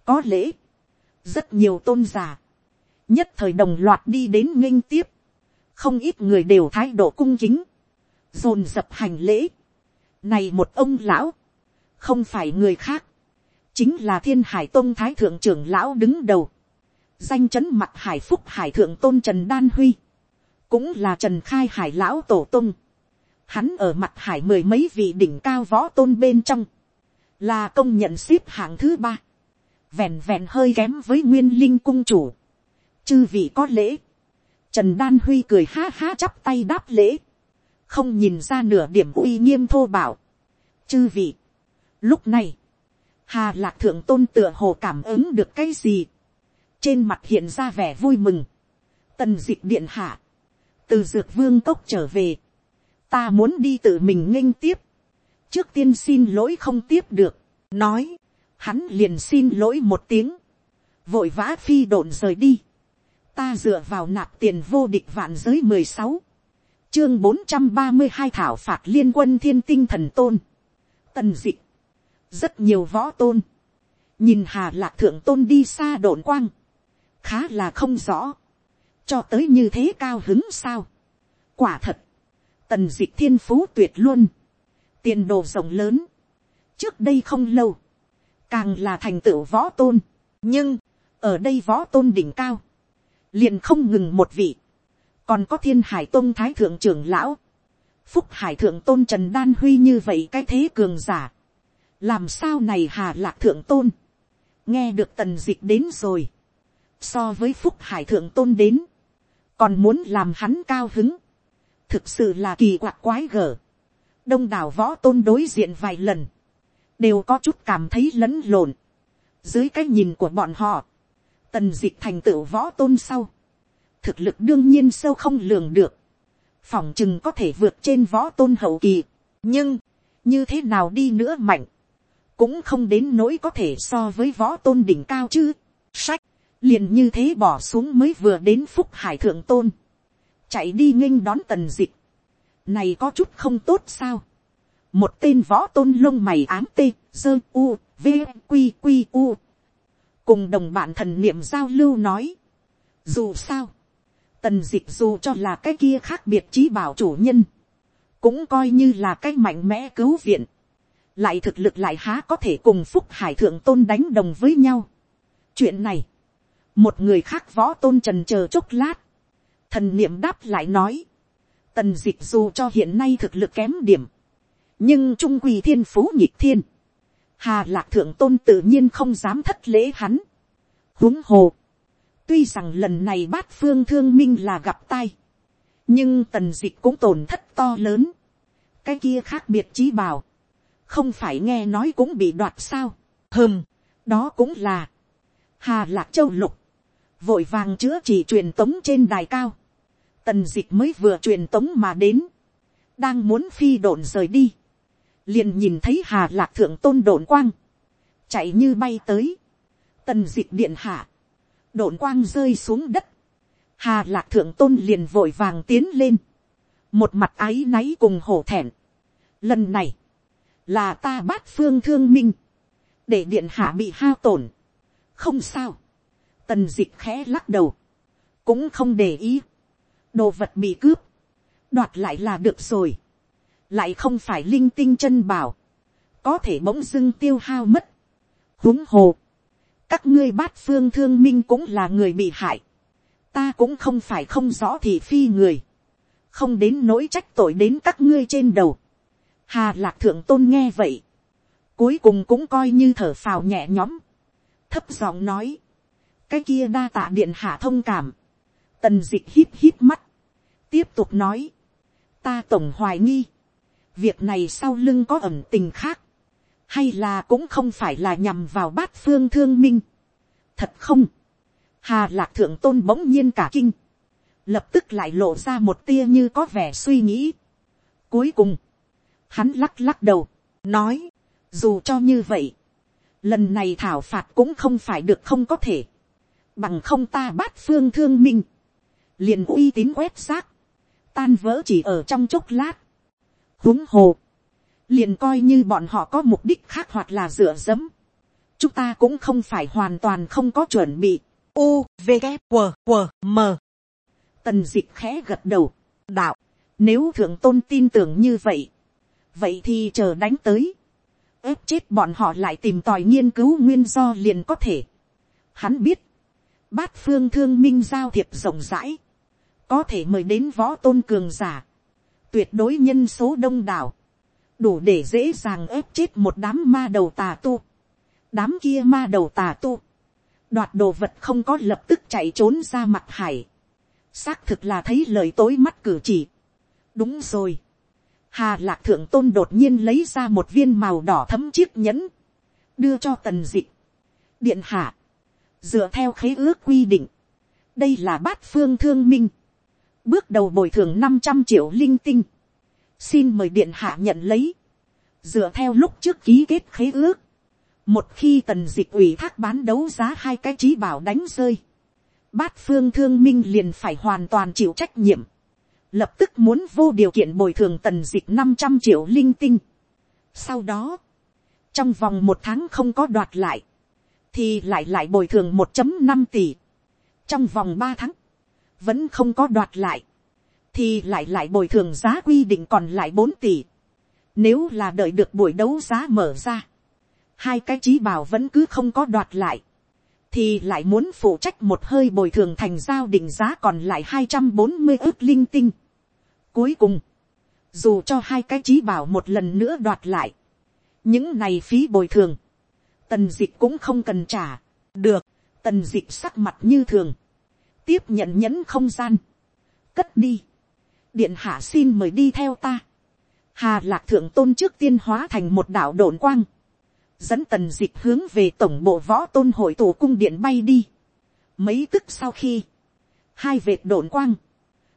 có lễ, rất nhiều tôn giả, nhất thời đồng loạt đi đến nghênh tiếp, không ít người đều thái độ cung kính, dồn dập hành lễ. Này một ông lão, không phải người khác, chính là thiên hải tôn thái thượng trưởng lão đứng đầu, danh chấn mặt hải phúc hải thượng tôn trần đan huy, cũng là trần khai hải lão tổ tôn, hắn ở mặt hải mười mấy vị đỉnh cao võ tôn bên trong, là công nhận xếp hạng thứ ba, vẹn vẹn hơi kém với nguyên linh cung chủ, chư vị có lễ, trần đan huy cười ha ha chắp tay đáp lễ, không nhìn ra nửa điểm uy nghiêm thô bảo, chư vị, lúc này, hà lạc thượng tôn tựa hồ cảm ứng được cái gì, trên mặt hiện ra vẻ vui mừng, tần dịch điện hạ, từ dược vương cốc trở về, ta muốn đi tự mình nghênh tiếp, trước tiên xin lỗi không tiếp được, nói, hắn liền xin lỗi một tiếng, vội vã phi độn rời đi, ta dựa vào nạp tiền vô địch vạn giới mười sáu chương bốn trăm ba mươi hai thảo phạt liên quân thiên tinh thần tôn. Tần dị rất nhiều võ tôn. Nhìn hà lạc thượng tôn đi xa độn quang. Khá là không rõ. Cho tới như thế cao hứng sao? Quả thật. Tần dị thiên phú tuyệt luôn. Tiền đồ rộng lớn. Trước đây không lâu. Càng là thành tựu võ tôn. Nhưng ở đây võ tôn đỉnh cao. Liền không ngừng một vị, còn có thiên hải tôn thái thượng trưởng lão, phúc hải thượng tôn trần đan huy như vậy cái thế cường giả, làm sao này hà lạc thượng tôn, nghe được tần d ị c h đến rồi, so với phúc hải thượng tôn đến, còn muốn làm hắn cao hứng, thực sự là kỳ quặc quái gở, đông đảo võ tôn đối diện vài lần, đều có chút cảm thấy lẫn lộn, dưới cái nhìn của bọn họ, tần dịch thành tựu võ tôn sau, thực lực đương nhiên sâu không lường được, phòng chừng có thể vượt trên võ tôn hậu kỳ, nhưng, như thế nào đi nữa mạnh, cũng không đến nỗi có thể so với võ tôn đỉnh cao chứ. Sách, liền như thế bỏ xuống mới vừa đến phúc hải thượng tôn, chạy đi nghênh đón tần dịch, này có chút không tốt sao. một tên võ tôn lông mày ám tê, dơ u, v, q q u, cùng đồng bạn thần niệm giao lưu nói. Dù sao, tần dịch dù cho là cái kia khác biệt trí bảo chủ nhân, cũng coi như là cái mạnh mẽ cứu viện, lại thực lực lại há có thể cùng phúc hải thượng tôn đánh đồng với nhau. chuyện này, một người khác võ tôn trần chờ chốc lát, thần niệm đáp lại nói, tần dịch dù cho hiện nay thực lực kém điểm, nhưng trung quỳ thiên phú nhịp thiên, hà lạc thượng tôn tự nhiên không dám thất lễ hắn. huống hồ, tuy rằng lần này bát phương thương minh là gặp tai, nhưng tần dịch cũng tổn thất to lớn. cái kia khác biệt trí bảo, không phải nghe nói cũng bị đoạt sao. hơm, đó cũng là, hà lạc châu lục, vội vàng chữa chỉ truyền tống trên đài cao. tần dịch mới vừa truyền tống mà đến, đang muốn phi độn rời đi liền nhìn thấy hà lạc thượng tôn đồn quang, chạy như bay tới, tần dịch điện hạ, độn quang rơi xuống đất, hà lạc thượng tôn liền vội vàng tiến lên, một mặt áy náy cùng hổ thẹn. Lần này, là ta bát phương thương minh, để điện hạ bị hao tổn, không sao, tần d ị c h khẽ lắc đầu, cũng không để ý, đồ vật bị cướp, đoạt lại là được rồi, lại không phải linh tinh chân bảo, có thể bỗng dưng tiêu hao mất. huống hồ, các ngươi bát phương thương minh cũng là người bị hại, ta cũng không phải không rõ thị phi người, không đến nỗi trách tội đến các ngươi trên đầu. Hà lạc thượng tôn nghe vậy, cuối cùng cũng coi như thở phào nhẹ nhõm, thấp giọng nói, cái kia đa tạ điện hạ thông cảm, tần dịch hít hít mắt, tiếp tục nói, ta tổng hoài nghi, việc này sau lưng có ẩm tình khác, hay là cũng không phải là nhằm vào bát phương thương minh. thật không, hà lạc thượng tôn bỗng nhiên cả kinh, lập tức lại lộ ra một tia như có vẻ suy nghĩ. Cuối cùng, hắn lắc lắc đầu, nói, dù cho như vậy, lần này thảo phạt cũng không phải được không có thể, bằng không ta bát phương thương minh, liền uy tín quét xác, tan vỡ chỉ ở trong chốc lát, huống hồ, liền coi như bọn họ có mục đích khác hoặc là dựa dẫm, chúng ta cũng không phải hoàn toàn không có chuẩn bị. U, V, K, W, W, M. Tần dịch khẽ gật đầu, đạo, nếu thượng tôn tin tưởng như vậy, vậy thì chờ đánh tới, ép chết bọn họ lại tìm tòi nghiên cứu nguyên do liền có thể. Hắn biết, bát phương thương minh giao thiệp rộng rãi, có thể mời đến võ tôn cường giả, tuyệt đối nhân số đông đảo, đủ để dễ dàng ép chết một đám ma đầu tà tu. đám kia ma đầu tà tu, đoạt đồ vật không có lập tức chạy trốn ra mặt hải, xác thực là thấy lời tối mắt cử chỉ. đúng rồi, hà lạc thượng tôn đột nhiên lấy ra một viên màu đỏ thấm chiếc nhẫn, đưa cho tần d ị điện hạ, dựa theo khế ước quy định, đây là bát phương thương minh, bước đầu bồi thường năm trăm triệu linh tinh, xin mời điện hạ nhận lấy, dựa theo lúc trước ký kết khế ước, một khi tần dịch ủy thác bán đấu giá hai cái trí bảo đánh rơi, bát phương thương minh liền phải hoàn toàn chịu trách nhiệm, lập tức muốn vô điều kiện bồi thường tần dịch năm trăm triệu linh tinh. Sau đó, trong vòng một tháng không có đoạt lại, thì lại lại bồi thường một năm tỷ. Trong vòng ba tháng, vẫn không có đoạt lại, thì lại lại bồi thường giá quy định còn lại bốn tỷ. Nếu là đợi được buổi đấu giá mở ra, hai cái trí bảo vẫn cứ không có đoạt lại, thì lại muốn phụ trách một hơi bồi thường thành giao định giá còn lại hai trăm bốn mươi ước linh tinh. Cuối cùng, dù cho hai cái trí bảo một lần nữa đoạt lại, những này phí bồi thường, tần dịch cũng không cần trả, được, tần dịch sắc mặt như thường, tiếp nhận nhẫn không gian, cất đi, điện hạ xin mời đi theo ta, hà lạc thượng tôn trước tiên hóa thành một đạo đồn quang, dẫn tần dịch hướng về tổng bộ võ tôn hội tổ cung điện bay đi. Mấy tức sau khi, hai vệt đồn quang,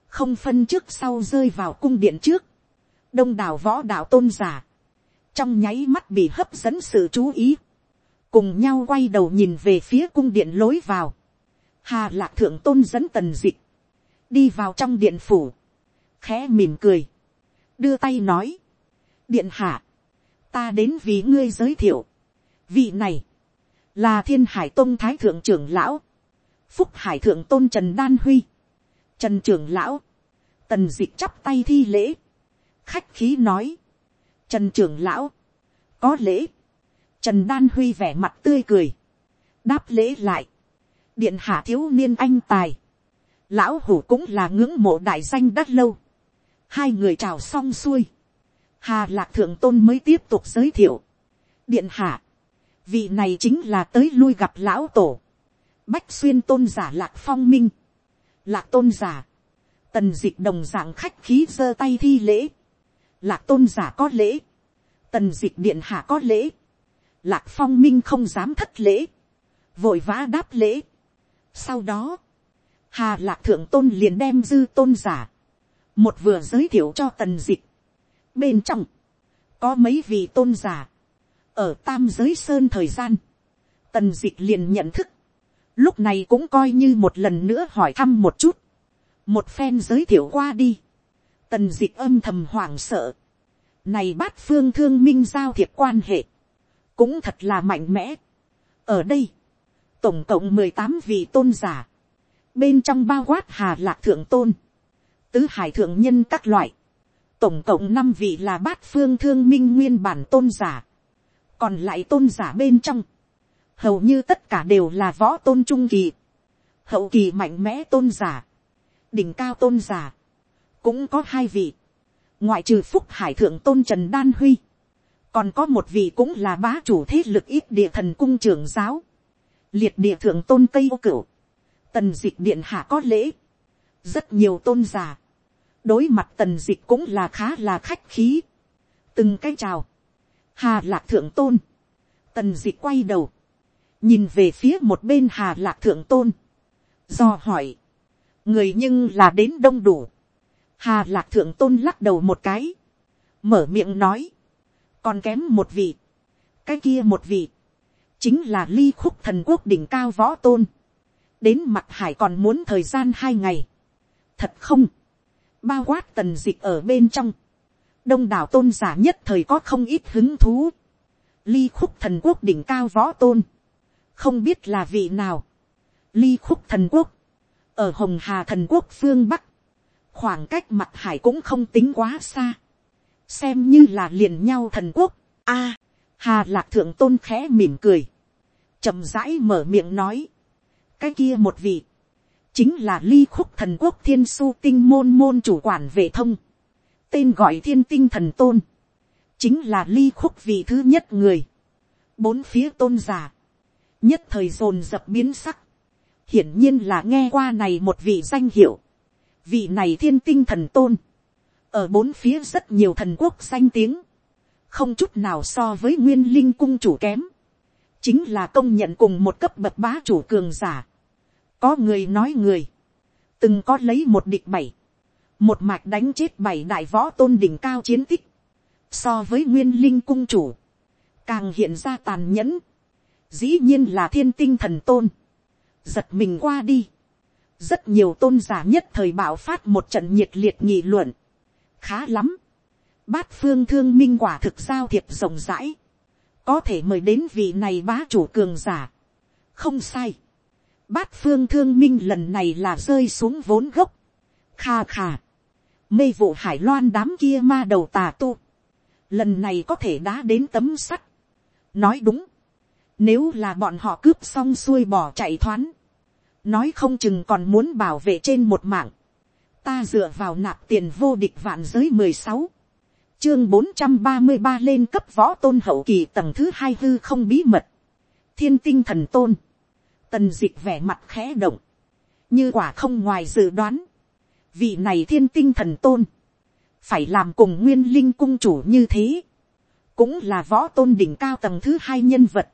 không phân trước sau rơi vào cung điện trước, đông đảo võ đạo tôn giả, trong nháy mắt bị hấp dẫn sự chú ý, cùng nhau quay đầu nhìn về phía cung điện lối vào, hà lạc thượng tôn dẫn tần dịch, đi vào trong điện phủ, khẽ mỉm cười, đưa tay nói, điện hạ, ta đến vì ngươi giới thiệu, vị này, là thiên hải tôn thái thượng trưởng lão, phúc hải thượng tôn trần đan huy, trần trưởng lão, tần d ị chắp tay thi lễ, khách khí nói, trần trưởng lão, có lễ, trần đan huy vẻ mặt tươi cười, đáp lễ lại, điện hạ thiếu niên anh tài, lão hủ cũng là ngưỡng mộ đại danh đắt lâu, hai người chào xong xuôi, hà lạc thượng tôn mới tiếp tục giới thiệu, điện hạ, vị này chính là tới lui gặp lão tổ, bách xuyên tôn giả lạc phong minh, lạc tôn giả, tần d ị c h đồng d ạ n g khách khí giơ tay thi lễ, lạc tôn giả có lễ, tần d ị c h điện hạ có lễ, lạc phong minh không dám thất lễ, vội vã đáp lễ. sau đó, hà lạc thượng tôn liền đem dư tôn giả, một vừa giới thiệu cho tần dịch. bên trong, có mấy vị tôn giả, ở tam giới sơn thời gian, tần dịch liền nhận thức, lúc này cũng coi như một lần nữa hỏi thăm một chút, một phen giới thiệu qua đi, tần dịch âm thầm hoảng sợ, này bát phương thương minh giao thiệp quan hệ, cũng thật là mạnh mẽ. ở đây, tổng cộng mười tám vị tôn giả, bên trong bao quát hà lạc thượng tôn, tứ hải thượng nhân các loại, tổng cộng năm vị là bát phương thương minh nguyên bản tôn giả, còn lại tôn giả bên trong, hầu như tất cả đều là võ tôn trung kỳ, hậu kỳ mạnh mẽ tôn giả, đỉnh cao tôn giả, cũng có hai vị, ngoại trừ phúc hải thượng tôn trần đan huy, còn có một vị cũng là bá chủ thế lực ít địa thần cung trưởng giáo, liệt địa thượng tôn cây ô cửu, tần dịch điện hạ có lễ, rất nhiều tôn giả, đối mặt tần dịch cũng là khá là khách khí, từng cái chào, hà lạc thượng tôn, tần dịch quay đầu, nhìn về phía một bên hà lạc thượng tôn, do hỏi, người nhưng là đến đông đủ, hà lạc thượng tôn lắc đầu một cái, mở miệng nói, còn kém một vị, cái kia một vị, chính là ly khúc thần quốc đỉnh cao võ tôn, đến mặt hải còn muốn thời gian hai ngày, thật không, bao quát tần dịch ở bên trong, đông đảo tôn giả nhất thời có không ít hứng thú, ly khúc thần quốc đỉnh cao võ tôn, không biết là vị nào, ly khúc thần quốc, ở hồng hà thần quốc phương bắc, khoảng cách mặt hải cũng không tính quá xa, xem như là liền nhau thần quốc, a, hà lạc thượng tôn khẽ mỉm cười, chậm rãi mở miệng nói, cái kia một vị, chính là ly khúc thần quốc thiên su tinh môn môn chủ quản vệ thông, tên gọi thiên tinh thần tôn, chính là ly khúc vị thứ nhất người, bốn phía tôn giả, nhất thời dồn dập biến sắc, hiển nhiên là nghe qua này một vị danh hiệu, vị này thiên tinh thần tôn, ở bốn phía rất nhiều thần quốc danh tiếng, không chút nào so với nguyên linh cung chủ kém, chính là công nhận cùng một cấp bậc bá chủ cường giả có người nói người, từng có lấy một địch bảy, một mạch đánh chết bảy đại võ tôn đỉnh cao chiến tích, so với nguyên linh cung chủ, càng hiện ra tàn nhẫn, dĩ nhiên là thiên tinh thần tôn, giật mình qua đi, rất nhiều tôn giả nhất thời bạo phát một trận nhiệt liệt nghị luận, khá lắm, bát phương thương minh quả thực giao thiệp rộng rãi, có thể mời đến vị này bá chủ cường giả, không sai, bát phương thương minh lần này là rơi xuống vốn gốc, kha kha, mê vụ hải loan đám kia ma đầu tà tu, lần này có thể đã đến tấm sắt, nói đúng, nếu là bọn họ cướp xong xuôi bỏ chạy thoán, nói không chừng còn muốn bảo vệ trên một mạng, ta dựa vào nạp tiền vô địch vạn giới mười sáu, chương bốn trăm ba mươi ba lên cấp võ tôn hậu kỳ tầng thứ hai hư không bí mật, thiên tinh thần tôn, tần dịch vẻ mặt khẽ động, như quả không ngoài dự đoán, vị này thiên tinh thần tôn, phải làm cùng nguyên linh cung chủ như thế, cũng là võ tôn đỉnh cao tầng thứ hai nhân vật,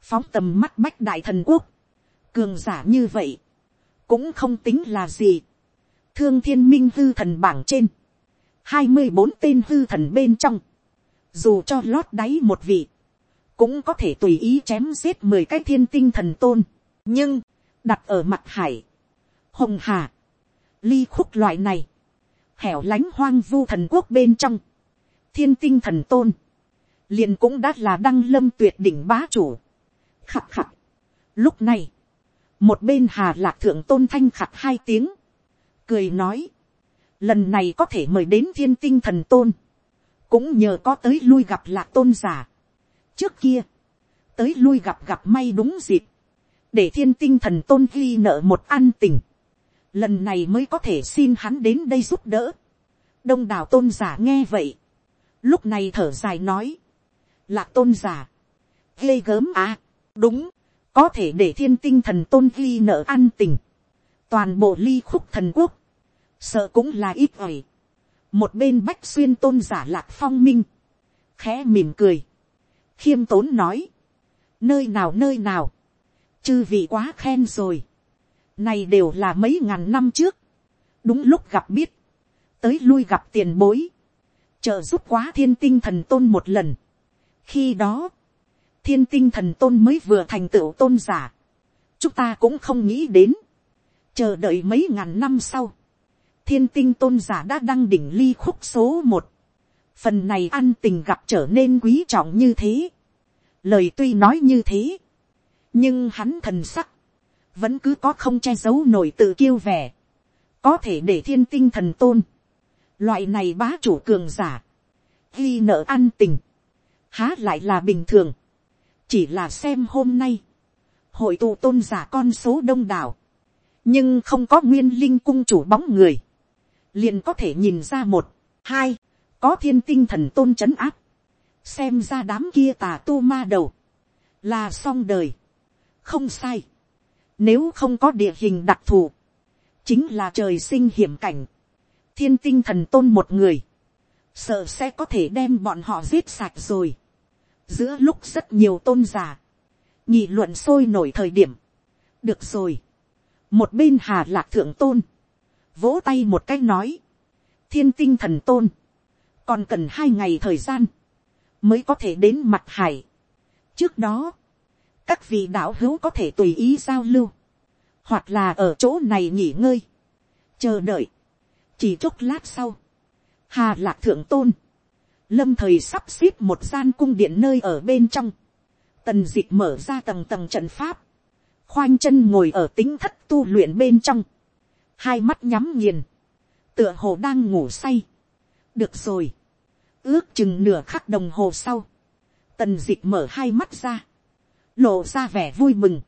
phóng tầm mắt bách đại thần quốc, cường giả như vậy, cũng không tính là gì, thương thiên minh hư thần bảng trên, hai mươi bốn tên hư thần bên trong, dù cho lót đáy một vị, cũng có thể tùy ý chém giết mười cái thiên tinh thần tôn, nhưng, đặt ở mặt hải, hồng hà, ly khúc loại này, hẻo lánh hoang vu thần quốc bên trong, thiên tinh thần tôn, liền cũng đã là đăng lâm tuyệt đỉnh bá chủ. khặt khặt. Lúc này, một bên hà lạc thượng tôn thanh khặt hai tiếng, cười nói, lần này có thể mời đến thiên tinh thần tôn, cũng nhờ có tới lui gặp lạc tôn giả. trước kia, tới lui gặp gặp may đúng dịp, để thiên tinh thần tôn ghi nợ một an tình, lần này mới có thể xin hắn đến đây giúp đỡ. đông đảo tôn giả nghe vậy, lúc này thở dài nói, là tôn giả, ghê gớm à, đúng, có thể để thiên tinh thần tôn ghi nợ an tình, toàn bộ ly khúc thần quốc, sợ cũng là ít ỏi. một bên bách xuyên tôn giả lạc phong minh, khẽ mỉm cười, khiêm tốn nói, nơi nào nơi nào, chư vị quá khen rồi, này đều là mấy ngàn năm trước, đúng lúc gặp biết, tới lui gặp tiền bối, trợ giúp quá thiên tinh thần tôn một lần. khi đó, thiên tinh thần tôn mới vừa thành tựu tôn giả, chúng ta cũng không nghĩ đến, chờ đợi mấy ngàn năm sau, thiên tinh tôn giả đã đăng đỉnh ly khúc số một. Phần này ăn tình gặp trở nên quý trọng như thế. Lời tuy nói như thế. Nhưng hắn thần sắc. Vẫn cứ có không che giấu nổi tự kiêu vẻ. Có thể để thiên tinh thần tôn. Loại này bá chủ cường giả. Ghi nợ ăn tình. Há lại là bình thường. Chỉ là xem hôm nay. Hội tụ tôn giả con số đông đảo nhưng không có nguyên linh cung chủ bóng người liền có thể nhìn ra một, hai, có thiên tinh thần tôn c h ấ n áp, xem ra đám kia tà tu ma đầu, là xong đời, không sai, nếu không có địa hình đặc thù, chính là trời sinh hiểm cảnh, thiên tinh thần tôn một người, sợ sẽ có thể đem bọn họ giết sạch rồi, giữa lúc rất nhiều tôn giả, nhị luận sôi nổi thời điểm, được rồi, một bên hà lạc thượng tôn, vỗ tay một cái nói, thiên tinh thần tôn, còn cần hai ngày thời gian, mới có thể đến mặt hải. trước đó, các vị đạo hữu có thể tùy ý giao lưu, hoặc là ở chỗ này nghỉ ngơi, chờ đợi, chỉ chốc lát sau, hà lạc thượng tôn, lâm thời sắp xếp một gian cung điện nơi ở bên trong, tần d ị c h mở ra tầng tầng trận pháp, khoanh chân ngồi ở tính thất tu luyện bên trong, hai mắt nhắm nghiền, tựa hồ đang ngủ say. được rồi, ước chừng nửa khắc đồng hồ sau, tần d ị c h mở hai mắt ra, lộ ra vẻ vui mừng.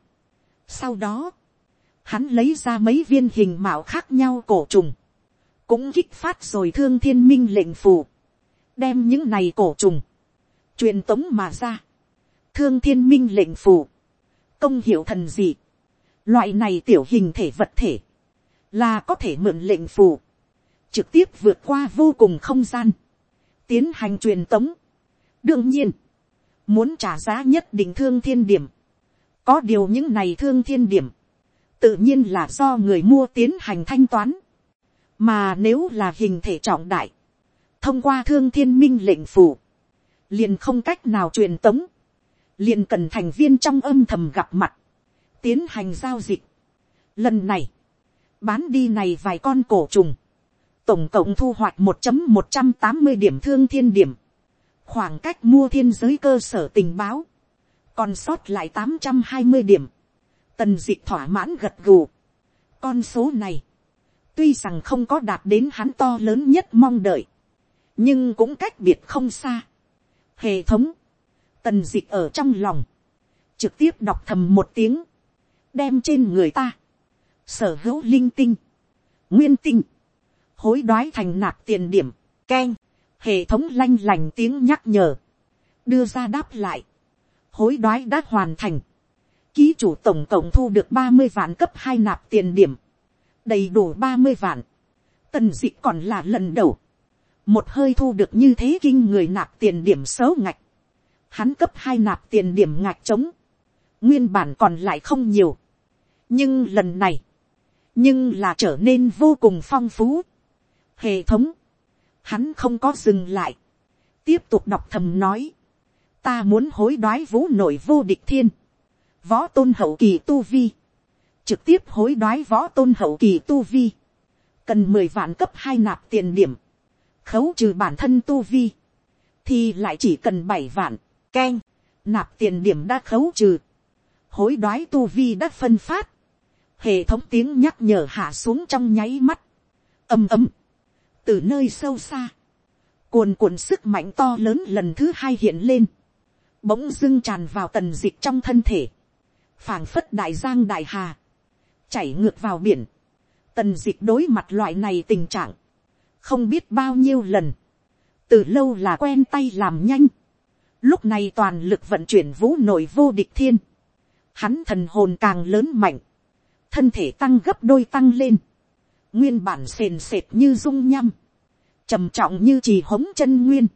sau đó, hắn lấy ra mấy viên hình mạo khác nhau cổ trùng, cũng kích phát rồi thương thiên minh lệnh phù, đem những này cổ trùng, truyền tống mà ra, thương thiên minh lệnh phù, công hiệu thần gì, loại này tiểu hình thể vật thể, là có thể mượn lệnh phù, trực tiếp vượt qua vô cùng không gian, tiến hành truyền tống. đương nhiên, muốn trả giá nhất định thương thiên điểm, có điều những này thương thiên điểm, tự nhiên là do người mua tiến hành thanh toán, mà nếu là hình thể trọng đại, thông qua thương thiên minh lệnh phủ, liền không cách nào truyền tống, liền cần thành viên trong âm thầm gặp mặt, tiến hành giao dịch. Lần này, bán đi này vài con cổ trùng, tổng cộng thu hoạch một một trăm tám mươi điểm thương thiên điểm, khoảng cách mua thiên giới cơ sở tình báo, còn sót lại tám trăm hai mươi điểm, tần d ị thỏa mãn gật gù. Con số này, tuy rằng không có đạt đến hắn to lớn nhất mong đợi, nhưng cũng cách biệt không xa. Hệ thống, tần d ị ở trong lòng, trực tiếp đọc thầm một tiếng, đem trên người ta, sở hữu linh tinh, nguyên tinh, hối đoái thành nạp tiền điểm, k e n hệ thống lanh lành tiếng nhắc nhở, đưa ra đáp lại, hối đoái đã hoàn thành, ký chủ tổng cộng thu được ba mươi vạn cấp hai nạp tiền điểm, đầy đủ ba mươi vạn, tần d ị còn là lần đầu, một hơi thu được như thế kinh người nạp tiền điểm xấu ngạch, hắn cấp hai nạp tiền điểm ngạch trống, nguyên bản còn lại không nhiều, nhưng lần này, nhưng là trở nên vô cùng phong phú. Hệ thống, hắn không có dừng lại, tiếp tục đọc thầm nói, ta muốn hối đoái vũ nội vô địch thiên, võ tôn hậu kỳ tu vi, trực tiếp hối đoái võ tôn hậu kỳ tu vi, cần mười vạn cấp hai nạp tiền điểm, khấu trừ bản thân tu vi, thì lại chỉ cần bảy vạn, k e n nạp tiền điểm đã khấu trừ, hối đoái tu vi đã phân phát, hệ thống tiếng nhắc nhở hạ xuống trong nháy mắt, ầm ầm, từ nơi sâu xa, cuồn cuộn sức mạnh to lớn lần thứ hai hiện lên, bỗng dưng tràn vào tần dịch trong thân thể, phảng phất đại giang đại hà, chảy ngược vào biển, tần d ị c h đối mặt loại này tình trạng, không biết bao nhiêu lần, từ lâu là quen tay làm nhanh, lúc này toàn lực vận chuyển vũ nội vô địch thiên, hắn thần hồn càng lớn mạnh, thân thể tăng gấp đôi tăng lên, nguyên bản sền sệt như dung nhăm, trầm trọng như trì hống chân nguyên,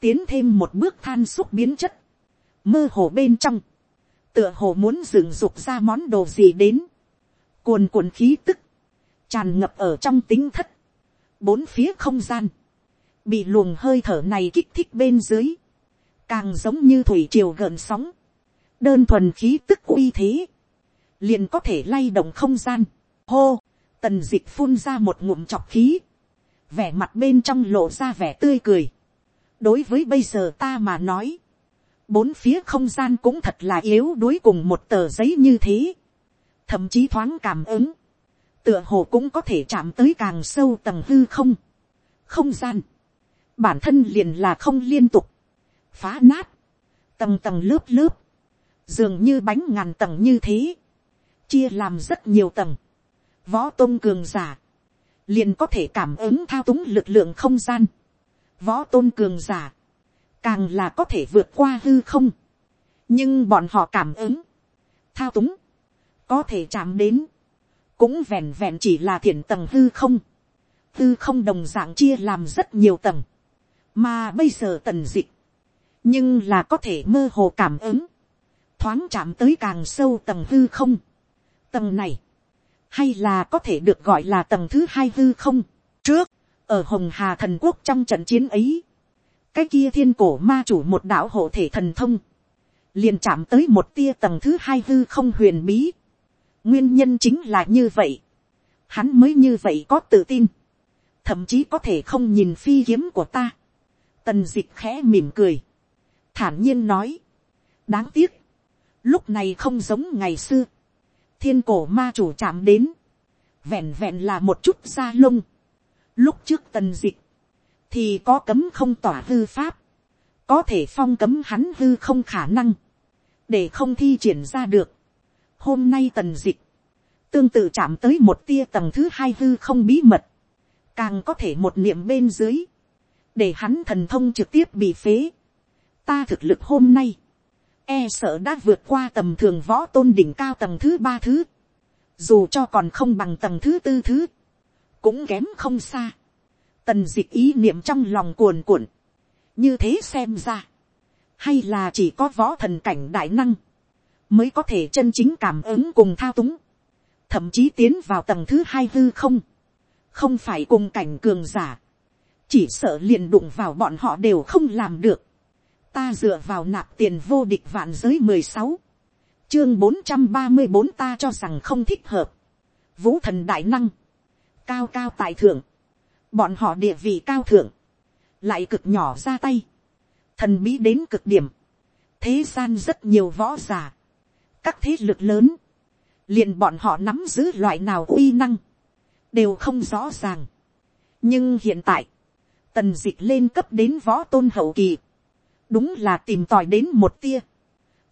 tiến thêm một bước than xúc biến chất, mơ hồ bên trong, tựa hồ muốn dừng dục ra món đồ gì đến, cuồn cuộn khí tức, tràn ngập ở trong tính thất, bốn phía không gian, bị luồng hơi thở này kích thích bên dưới, càng giống như thủy triều gợn sóng, đơn thuần khí tức uy thế, liền có thể lay động không gian, hô, tần dịch phun ra một ngụm chọc khí, vẻ mặt bên trong lộ ra vẻ tươi cười, đối với bây giờ ta mà nói, bốn phía không gian cũng thật là yếu đuối cùng một tờ giấy như thế, thậm chí thoáng cảm ứng, tựa hồ cũng có thể chạm tới càng sâu tầng hư không, không gian, bản thân liền là không liên tục, phá nát, tầng tầng lớp lớp, dường như bánh ngàn tầng như thế, chia làm rất nhiều tầng, võ tôn cường giả, liền có thể cảm ứng thao túng lực lượng không gian, võ tôn cường giả, càng là có thể vượt qua hư không, nhưng bọn họ cảm ứng, thao túng, có thể chạm đến, cũng vẹn vẹn chỉ là thiền tầng hư không, hư không đồng d ạ n g chia làm rất nhiều tầng, mà bây giờ tần dịch, nhưng là có thể mơ hồ cảm ứng, thoáng chạm tới càng sâu tầng hư không. Tầng này, hay là có thể được gọi là tầng thứ hai hư không. trước, ở hồng hà thần quốc trong trận chiến ấy, cái kia thiên cổ ma chủ một đạo hộ thể thần thông, liền chạm tới một tia tầng thứ hai hư không huyền bí. nguyên nhân chính là như vậy. hắn mới như vậy có tự tin. thậm chí có thể không nhìn phi kiếm của ta. tần d ị c h khẽ mỉm cười. thản nhiên nói. đáng tiếc. lúc này không giống ngày xưa thiên cổ ma chủ chạm đến. vẹn vẹn là một chút da lông. lúc trước tần dịch, thì có cấm không tỏa hư pháp có thể phong cấm hắn hư không khả năng để không thi triển ra được. Hôm nay tần dịch, tương tự chạm tới một tia tầng thứ hai hư không bí mật, càng có thể một niệm bên dưới, để hắn thần thông trực tiếp bị phế. Ta thực lực hôm nay, e sợ đã vượt qua tầm thường võ tôn đỉnh cao tầng thứ ba thứ, dù cho còn không bằng tầng thứ tư thứ, cũng kém không xa. Tần dịch ý niệm trong lòng cuồn cuộn, như thế xem ra, hay là chỉ có võ thần cảnh đại năng, mới có thể chân chính cảm ứng cùng thao túng, thậm chí tiến vào tầng thứ hai hư không, không phải cùng cảnh cường giả, chỉ sợ liền đụng vào bọn họ đều không làm được, ta dựa vào nạp tiền vô địch vạn giới mười sáu, chương bốn trăm ba mươi bốn ta cho rằng không thích hợp, vũ thần đại năng, cao cao tại thượng, bọn họ địa vị cao thượng, lại cực nhỏ ra tay, thần bí đến cực điểm, thế gian rất nhiều võ g i ả các thế lực lớn, liền bọn họ nắm giữ loại nào uy năng, đều không rõ ràng. nhưng hiện tại, tần dịch lên cấp đến võ tôn hậu kỳ, đúng là tìm tòi đến một tia,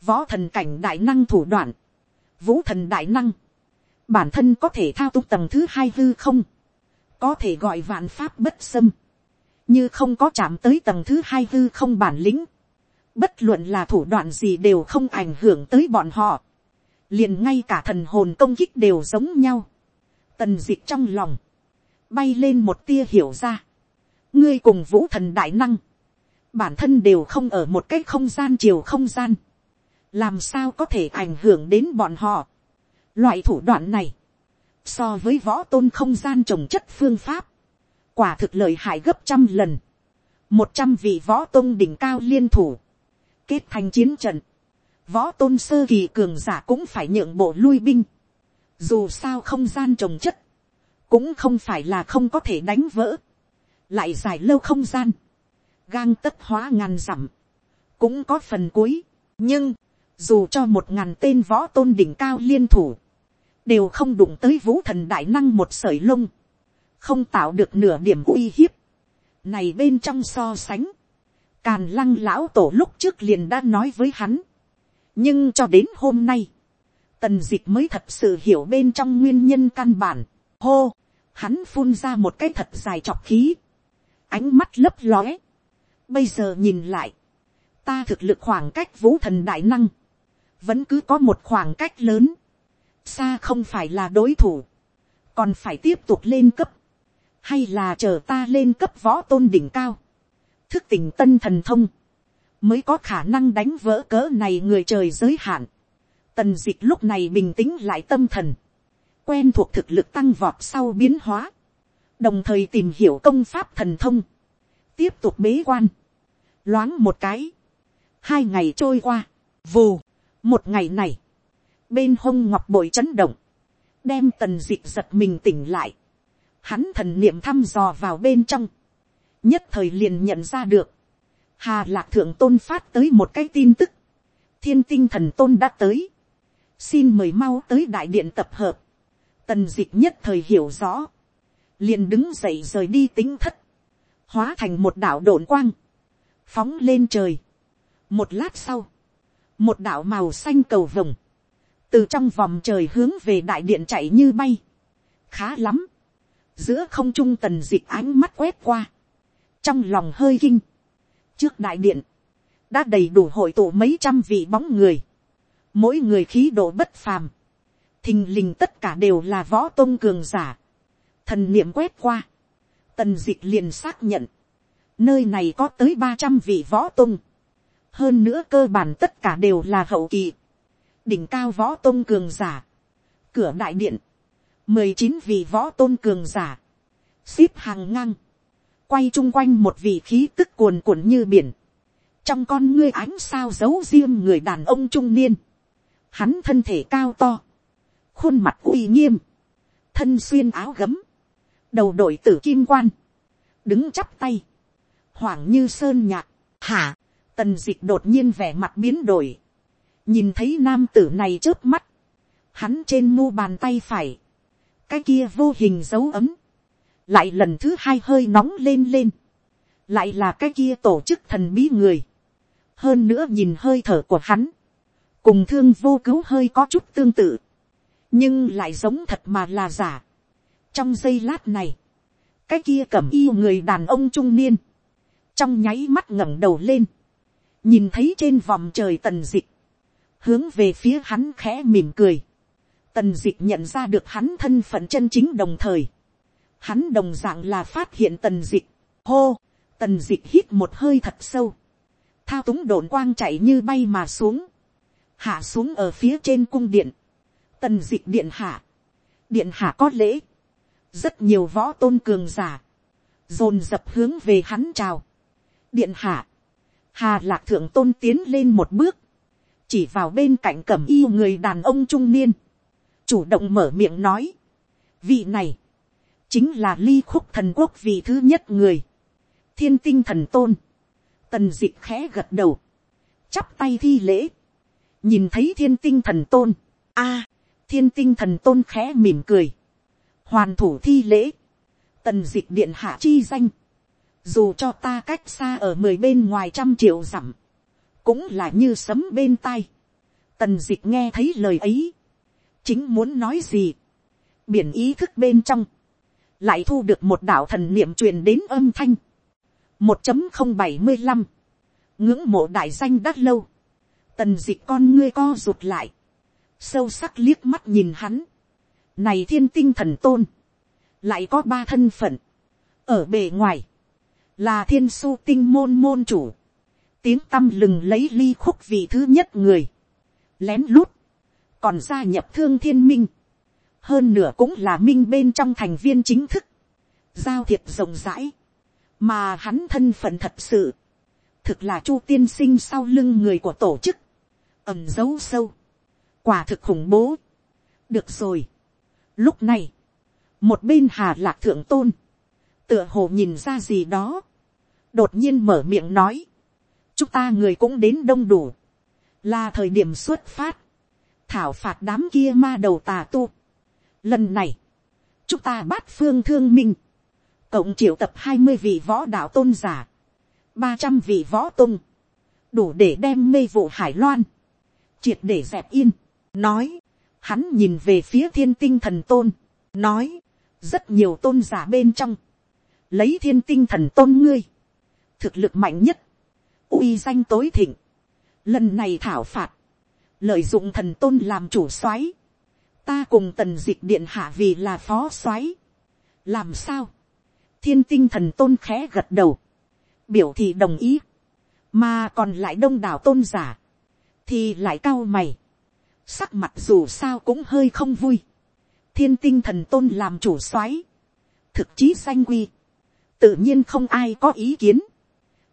võ thần cảnh đại năng thủ đoạn, vũ thần đại năng, bản thân có thể thao túng tầng thứ hai hư không, có thể gọi vạn pháp bất xâm, như không có chạm tới tầng thứ hai hư không bản lĩnh, bất luận là thủ đoạn gì đều không ảnh hưởng tới bọn họ, liền ngay cả thần hồn công kích đều giống nhau, tần d ị c h trong lòng, bay lên một tia hiểu ra, ngươi cùng vũ thần đại năng, bản thân đều không ở một cái không gian chiều không gian, làm sao có thể ảnh hưởng đến bọn họ. Loại thủ đoạn này, so với võ tôn không gian trồng chất phương pháp, quả thực lợi hại gấp trăm lần, một trăm vị võ tôn đỉnh cao liên thủ, kết thành chiến trận, võ tôn sơ kỳ cường giả cũng phải nhượng bộ lui binh, dù sao không gian trồng chất, cũng không phải là không có thể đánh vỡ, lại dài lâu không gian, gang tất hóa ngàn dặm, cũng có phần cuối, nhưng, dù cho một ngàn tên võ tôn đỉnh cao liên thủ, đều không đụng tới vũ thần đại năng một sởi lông, không tạo được nửa điểm uy hiếp. Này bên trong so sánh, càn lăng lão tổ lúc trước liền đã nói với hắn. nhưng cho đến hôm nay, tần d ị c h mới thật sự hiểu bên trong nguyên nhân căn bản. hô, hắn phun ra một cái thật dài chọc khí, ánh mắt lấp lóe bây giờ nhìn lại, ta thực lực khoảng cách vũ thần đại năng, vẫn cứ có một khoảng cách lớn, xa không phải là đối thủ, còn phải tiếp tục lên cấp, hay là chờ ta lên cấp võ tôn đỉnh cao, thức tỉnh tân thần thông, mới có khả năng đánh vỡ cỡ này người trời giới hạn. Tần d ị c h lúc này bình tĩnh lại tâm thần, quen thuộc thực lực tăng vọt sau biến hóa, đồng thời tìm hiểu công pháp thần thông, tiếp tục bế quan, loáng một cái, hai ngày trôi qua, vù, một ngày này, bên hông ngọc bội chấn động, đem tần d ị c h giật mình tỉnh lại, hắn thần niệm thăm dò vào bên trong, nhất thời liền nhận ra được, hà lạc thượng tôn phát tới một cái tin tức, thiên tinh thần tôn đã tới, xin mời mau tới đại điện tập hợp, tần d ị c h nhất thời hiểu rõ, liền đứng dậy rời đi tính thất, hóa thành một đạo đồn quang, phóng lên trời. một lát sau, một đạo màu xanh cầu vồng, từ trong vòng trời hướng về đại điện chạy như bay, khá lắm, giữa không trung tần dịch ánh mắt quét qua, trong lòng hơi kinh, trước đại điện, đã đầy đủ hội tụ mấy trăm vị bóng người, mỗi người khí độ bất phàm, thình lình tất cả đều là võ tôn cường giả, thần niệm quét qua, tần dịch liền xác nhận, nơi này có tới ba trăm vị võ tung, hơn nữa cơ bản tất cả đều là hậu kỳ, đỉnh cao võ tôn cường giả, cửa đại điện, mười chín vị võ tôn cường giả, xếp hàng ngang, quay chung quanh một vị khí tức cuồn cuộn như biển, trong con ngươi ánh sao giấu riêng người đàn ông trung niên, hắn thân thể cao to, khuôn mặt uy nghiêm, thân xuyên áo gấm, đầu đội tử kim quan, đứng chắp tay, hoảng như sơn nhạc, hả, tần d ị c h đột nhiên vẻ mặt biến đổi, nhìn thấy nam tử này trước mắt, hắn trên mu bàn tay phải, cái kia vô hình dấu ấm, lại lần thứ hai hơi nóng lên lên, lại là cái kia tổ chức thần bí người, hơn nữa nhìn hơi thở của hắn, cùng thương vô cứu hơi có chút tương tự, nhưng lại giống thật mà là giả trong giây lát này, cái kia cầm yêu người đàn ông trung niên, trong nháy mắt ngẩng đầu lên, nhìn thấy trên vòng trời tần dịch, hướng về phía hắn khẽ mỉm cười, tần dịch nhận ra được hắn thân phận chân chính đồng thời, hắn đồng d ạ n g là phát hiện tần dịch, hô, tần dịch hít một hơi thật sâu, thao túng đồn quang chạy như bay mà xuống, hạ xuống ở phía trên cung điện, tần dịch điện hạ, điện hạ có lễ, rất nhiều võ tôn cường giả, dồn dập hướng về hắn chào, điện hạ, Hà lạc thượng tôn tiến lên một bước. Chỉ vào bên cạnh cẩm y người đàn ông trung niên. Chủ động mở miệng nói. Vị này. Chính là ly khúc thần quốc vị thứ nhất người. Thiên tinh thần tôn. Tần dị khẽ gật đầu. Chắp tay thi lễ. Nhìn thấy thiên tinh thần tôn. a thiên tinh thần tôn khẽ mỉm cười. Hoàn thủ thi lễ. Tần dịch điện hạ chi danh. Dù cho ta cách xa ở mười bên ngoài trăm triệu dặm, cũng là như sấm bên tai. Tần d ị c h nghe thấy lời ấy, chính muốn nói gì, biển ý thức bên trong, lại thu được một đạo thần niệm truyền đến âm thanh, một chấm không bảy mươi năm, ngưỡng mộ đại danh đắt lâu, tần d ị c h con ngươi co rụt lại, sâu sắc liếc mắt nhìn hắn, này thiên tinh thần tôn, lại có ba thân phận, ở bề ngoài, là thiên su tinh môn môn chủ, tiếng tâm lừng lấy ly khúc vị thứ nhất người, lén lút, còn gia nhập thương thiên minh, hơn nửa cũng là minh bên trong thành viên chính thức, giao thiệp rộng rãi, mà hắn thân phận thật sự, thực là chu tiên sinh sau lưng người của tổ chức, ẩm giấu sâu, quả thực khủng bố. được rồi, lúc này, một bên hà lạc thượng tôn, tựa hồ nhìn ra gì đó, đột nhiên mở miệng nói, chúng ta người cũng đến đông đủ, là thời điểm xuất phát, thảo phạt đám kia ma đầu tà tu. Lần này, chúng ta bắt phương thương minh, cộng triệu tập hai mươi vị võ đạo tôn giả, ba trăm vị võ tôn, đủ để đem mê vụ hải loan, triệt để dẹp yên, nói, hắn nhìn về phía thiên tinh thần tôn, nói, rất nhiều tôn giả bên trong, lấy thiên tinh thần tôn ngươi, thực lực mạnh nhất, uy danh tối thịnh, lần này thảo phạt, lợi dụng thần tôn làm chủ soái, ta cùng tần dịch điện hạ vì là phó soái, làm sao, thiên tinh thần tôn khẽ gật đầu, biểu thị đồng ý, mà còn lại đông đảo tôn giả, thì lại cao mày, sắc mặt dù sao cũng hơi không vui, thiên tinh thần tôn làm chủ soái, thực chí danh quy, tự nhiên không ai có ý kiến,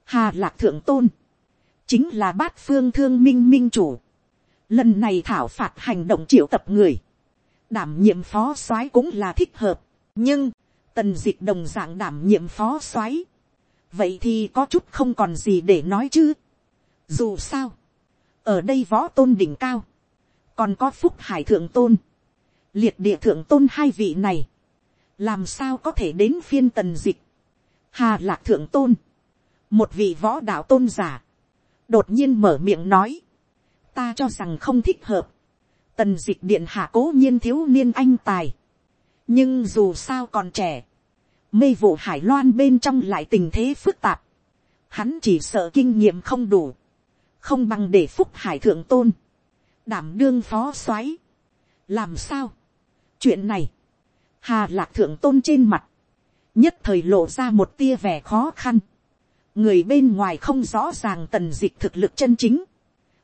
hà lạc thượng tôn, chính là bát phương thương minh minh chủ. Lần này thảo phạt hành động triệu tập người, đảm nhiệm phó soái cũng là thích hợp, nhưng, tần d ị c h đồng dạng đảm nhiệm phó soái, vậy thì có chút không còn gì để nói chứ. Dù sao, ở đây võ tôn đỉnh cao, còn có phúc hải thượng tôn, liệt địa thượng tôn hai vị này, làm sao có thể đến phiên tần dịch, hà lạc thượng tôn, một vị võ đạo tôn giả, đột nhiên mở miệng nói, ta cho rằng không thích hợp, tần dịch điện hạ cố nhiên thiếu niên anh tài, nhưng dù sao còn trẻ, mê vụ hải loan bên trong lại tình thế phức tạp, hắn chỉ sợ kinh nghiệm không đủ, không bằng để phúc hải thượng tôn, đảm đương phó soái, làm sao, chuyện này, hà lạc thượng tôn trên mặt, nhất thời lộ ra một tia vẻ khó khăn, người bên ngoài không rõ ràng tần dịch thực lực chân chính,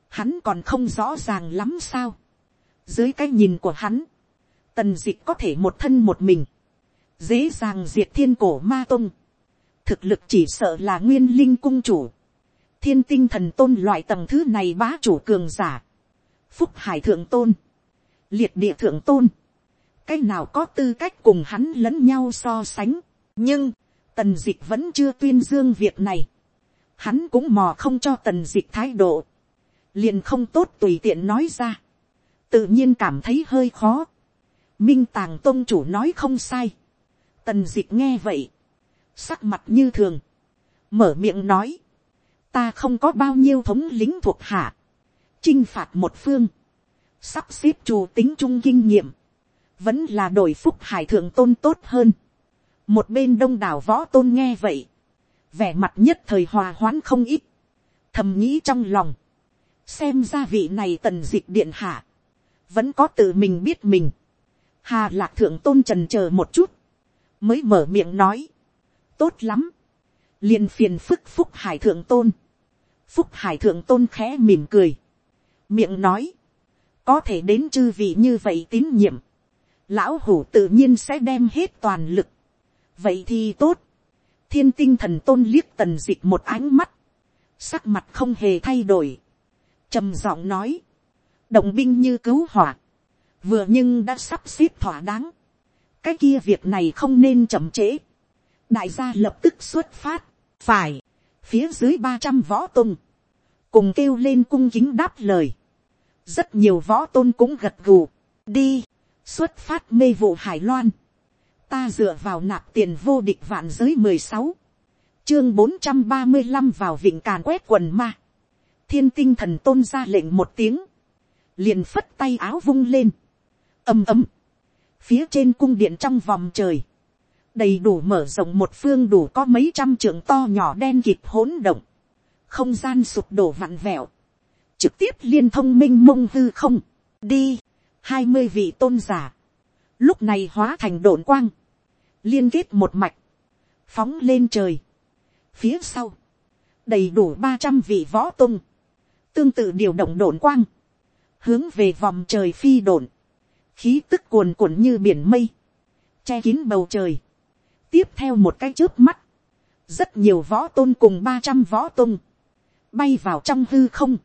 hắn còn không rõ ràng lắm sao. dưới cái nhìn của hắn, tần dịch có thể một thân một mình, dễ dàng diệt thiên cổ ma tông, thực lực chỉ sợ là nguyên linh cung chủ, thiên tinh thần tôn loại tầng thứ này bá chủ cường giả, phúc hải thượng tôn, liệt địa thượng tôn, cái nào có tư cách cùng hắn lẫn nhau so sánh, nhưng, tần d ị c h vẫn chưa tuyên dương việc này, hắn cũng mò không cho tần d ị c h thái độ, liền không tốt tùy tiện nói ra, tự nhiên cảm thấy hơi khó, minh tàng tôn chủ nói không sai, tần d ị c h nghe vậy, sắc mặt như thường, mở miệng nói, ta không có bao nhiêu thống lính thuộc hạ, chinh phạt một phương, sắp xếp chủ tính chung kinh nghiệm, vẫn là đổi phúc hải thượng tôn tốt hơn. một bên đông đảo võ tôn nghe vậy, vẻ mặt nhất thời hòa hoãn không ít, thầm nghĩ trong lòng, xem ra vị này tần d ị c h điện hạ, vẫn có tự mình biết mình. hà lạc thượng tôn trần c h ờ một chút, mới mở miệng nói, tốt lắm, liền phiền phức phúc hải thượng tôn, phúc hải thượng tôn khẽ mỉm cười, miệng nói, có thể đến chư vị như vậy tín nhiệm, lão hủ tự nhiên sẽ đem hết toàn lực. vậy thì tốt, thiên tinh thần tôn liếc tần dịch một ánh mắt, sắc mặt không hề thay đổi, trầm giọng nói, động binh như cứu hỏa, vừa nhưng đã sắp xếp thỏa đáng, cái kia việc này không nên chậm trễ, đại gia lập tức xuất phát, phải, phía dưới ba trăm võ tung, cùng kêu lên cung kính đáp lời, rất nhiều võ tôn cũng gật gù, đi, xuất phát mê vụ hải loan, ta dựa vào nạp tiền vô địch vạn giới mười sáu, chương bốn trăm ba mươi năm vào vịnh càn quét quần ma, thiên tinh thần tôn ra lệnh một tiếng, liền phất tay áo vung lên, ầm ầm, phía trên cung điện trong vòng trời, đầy đủ mở rộng một phương đủ có mấy trăm trưởng to nhỏ đen kịp hỗn động, không gian sụp đổ vặn vẹo, trực tiếp liên thông minh mông hư không, đi, hai mươi vị tôn giả, lúc này hóa thành đồn quang, liên kết một mạch, phóng lên trời. Phía sau, đầy đủ ba trăm vị võ tung, tương tự điều động đồn quang, hướng về vòng trời phi đồn, khí tức cuồn cuộn như biển mây, che kín bầu trời. tiếp theo một cái trước mắt, rất nhiều võ tôn cùng ba trăm võ tung, bay vào trong hư không,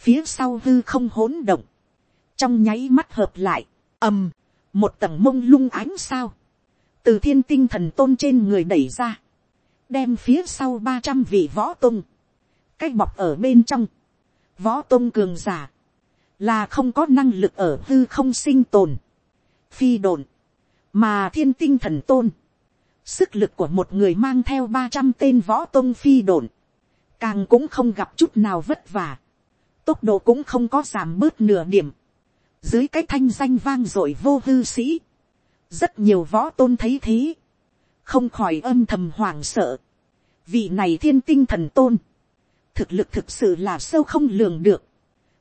phía sau hư không hỗn động, trong nháy mắt hợp lại, ầm, một tầng mông lung ánh sao, từ thiên tinh thần tôn trên người đẩy ra, đem phía sau ba trăm vị võ tôn, cách bọc ở bên trong, võ tôn cường giả, là không có năng lực ở hư không sinh tồn, phi đồn, mà thiên tinh thần tôn, sức lực của một người mang theo ba trăm tên võ tôn phi đồn, càng cũng không gặp chút nào vất vả, tốc độ cũng không có giảm bớt nửa điểm, dưới cái thanh danh vang dội vô hư sĩ, rất nhiều võ tôn thấy thế, không khỏi âm thầm hoảng sợ. vị này thiên tinh thần tôn, thực lực thực sự là sâu không lường được,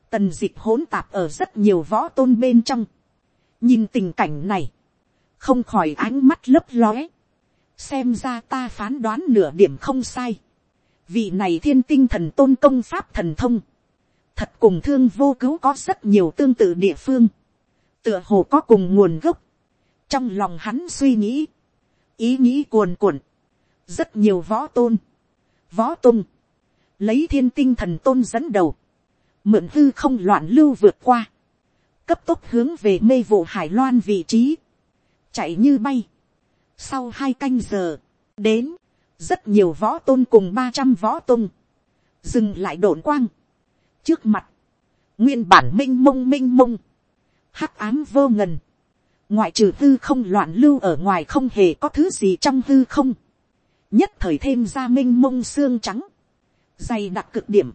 tần dịch hỗn tạp ở rất nhiều võ tôn bên trong, nhìn tình cảnh này, không khỏi ánh mắt lấp lóe, xem ra ta phán đoán nửa điểm không sai, vị này thiên tinh thần tôn công pháp thần thông, thật cùng thương vô cứu có rất nhiều tương tự địa phương, tựa hồ có cùng nguồn gốc, trong lòng hắn suy nghĩ, ý nghĩ cuồn cuộn, rất nhiều võ tôn, võ tung, lấy thiên tinh thần tôn dẫn đầu, mượn hư không loạn lưu vượt qua, cấp tốc hướng về mê vụ hải loan vị trí, chạy như bay. Sau hai canh giờ, đến, rất nhiều võ tôn cùng ba trăm võ tung, dừng lại đồn quang, trước mặt, nguyên bản m i n h mông m i n h mông, hắc ám vô ngần, ngoại trừ hư không loạn lưu ở ngoài không hề có thứ gì trong hư không, nhất thời thêm ra m i n h mông xương trắng, dày đặc cực điểm,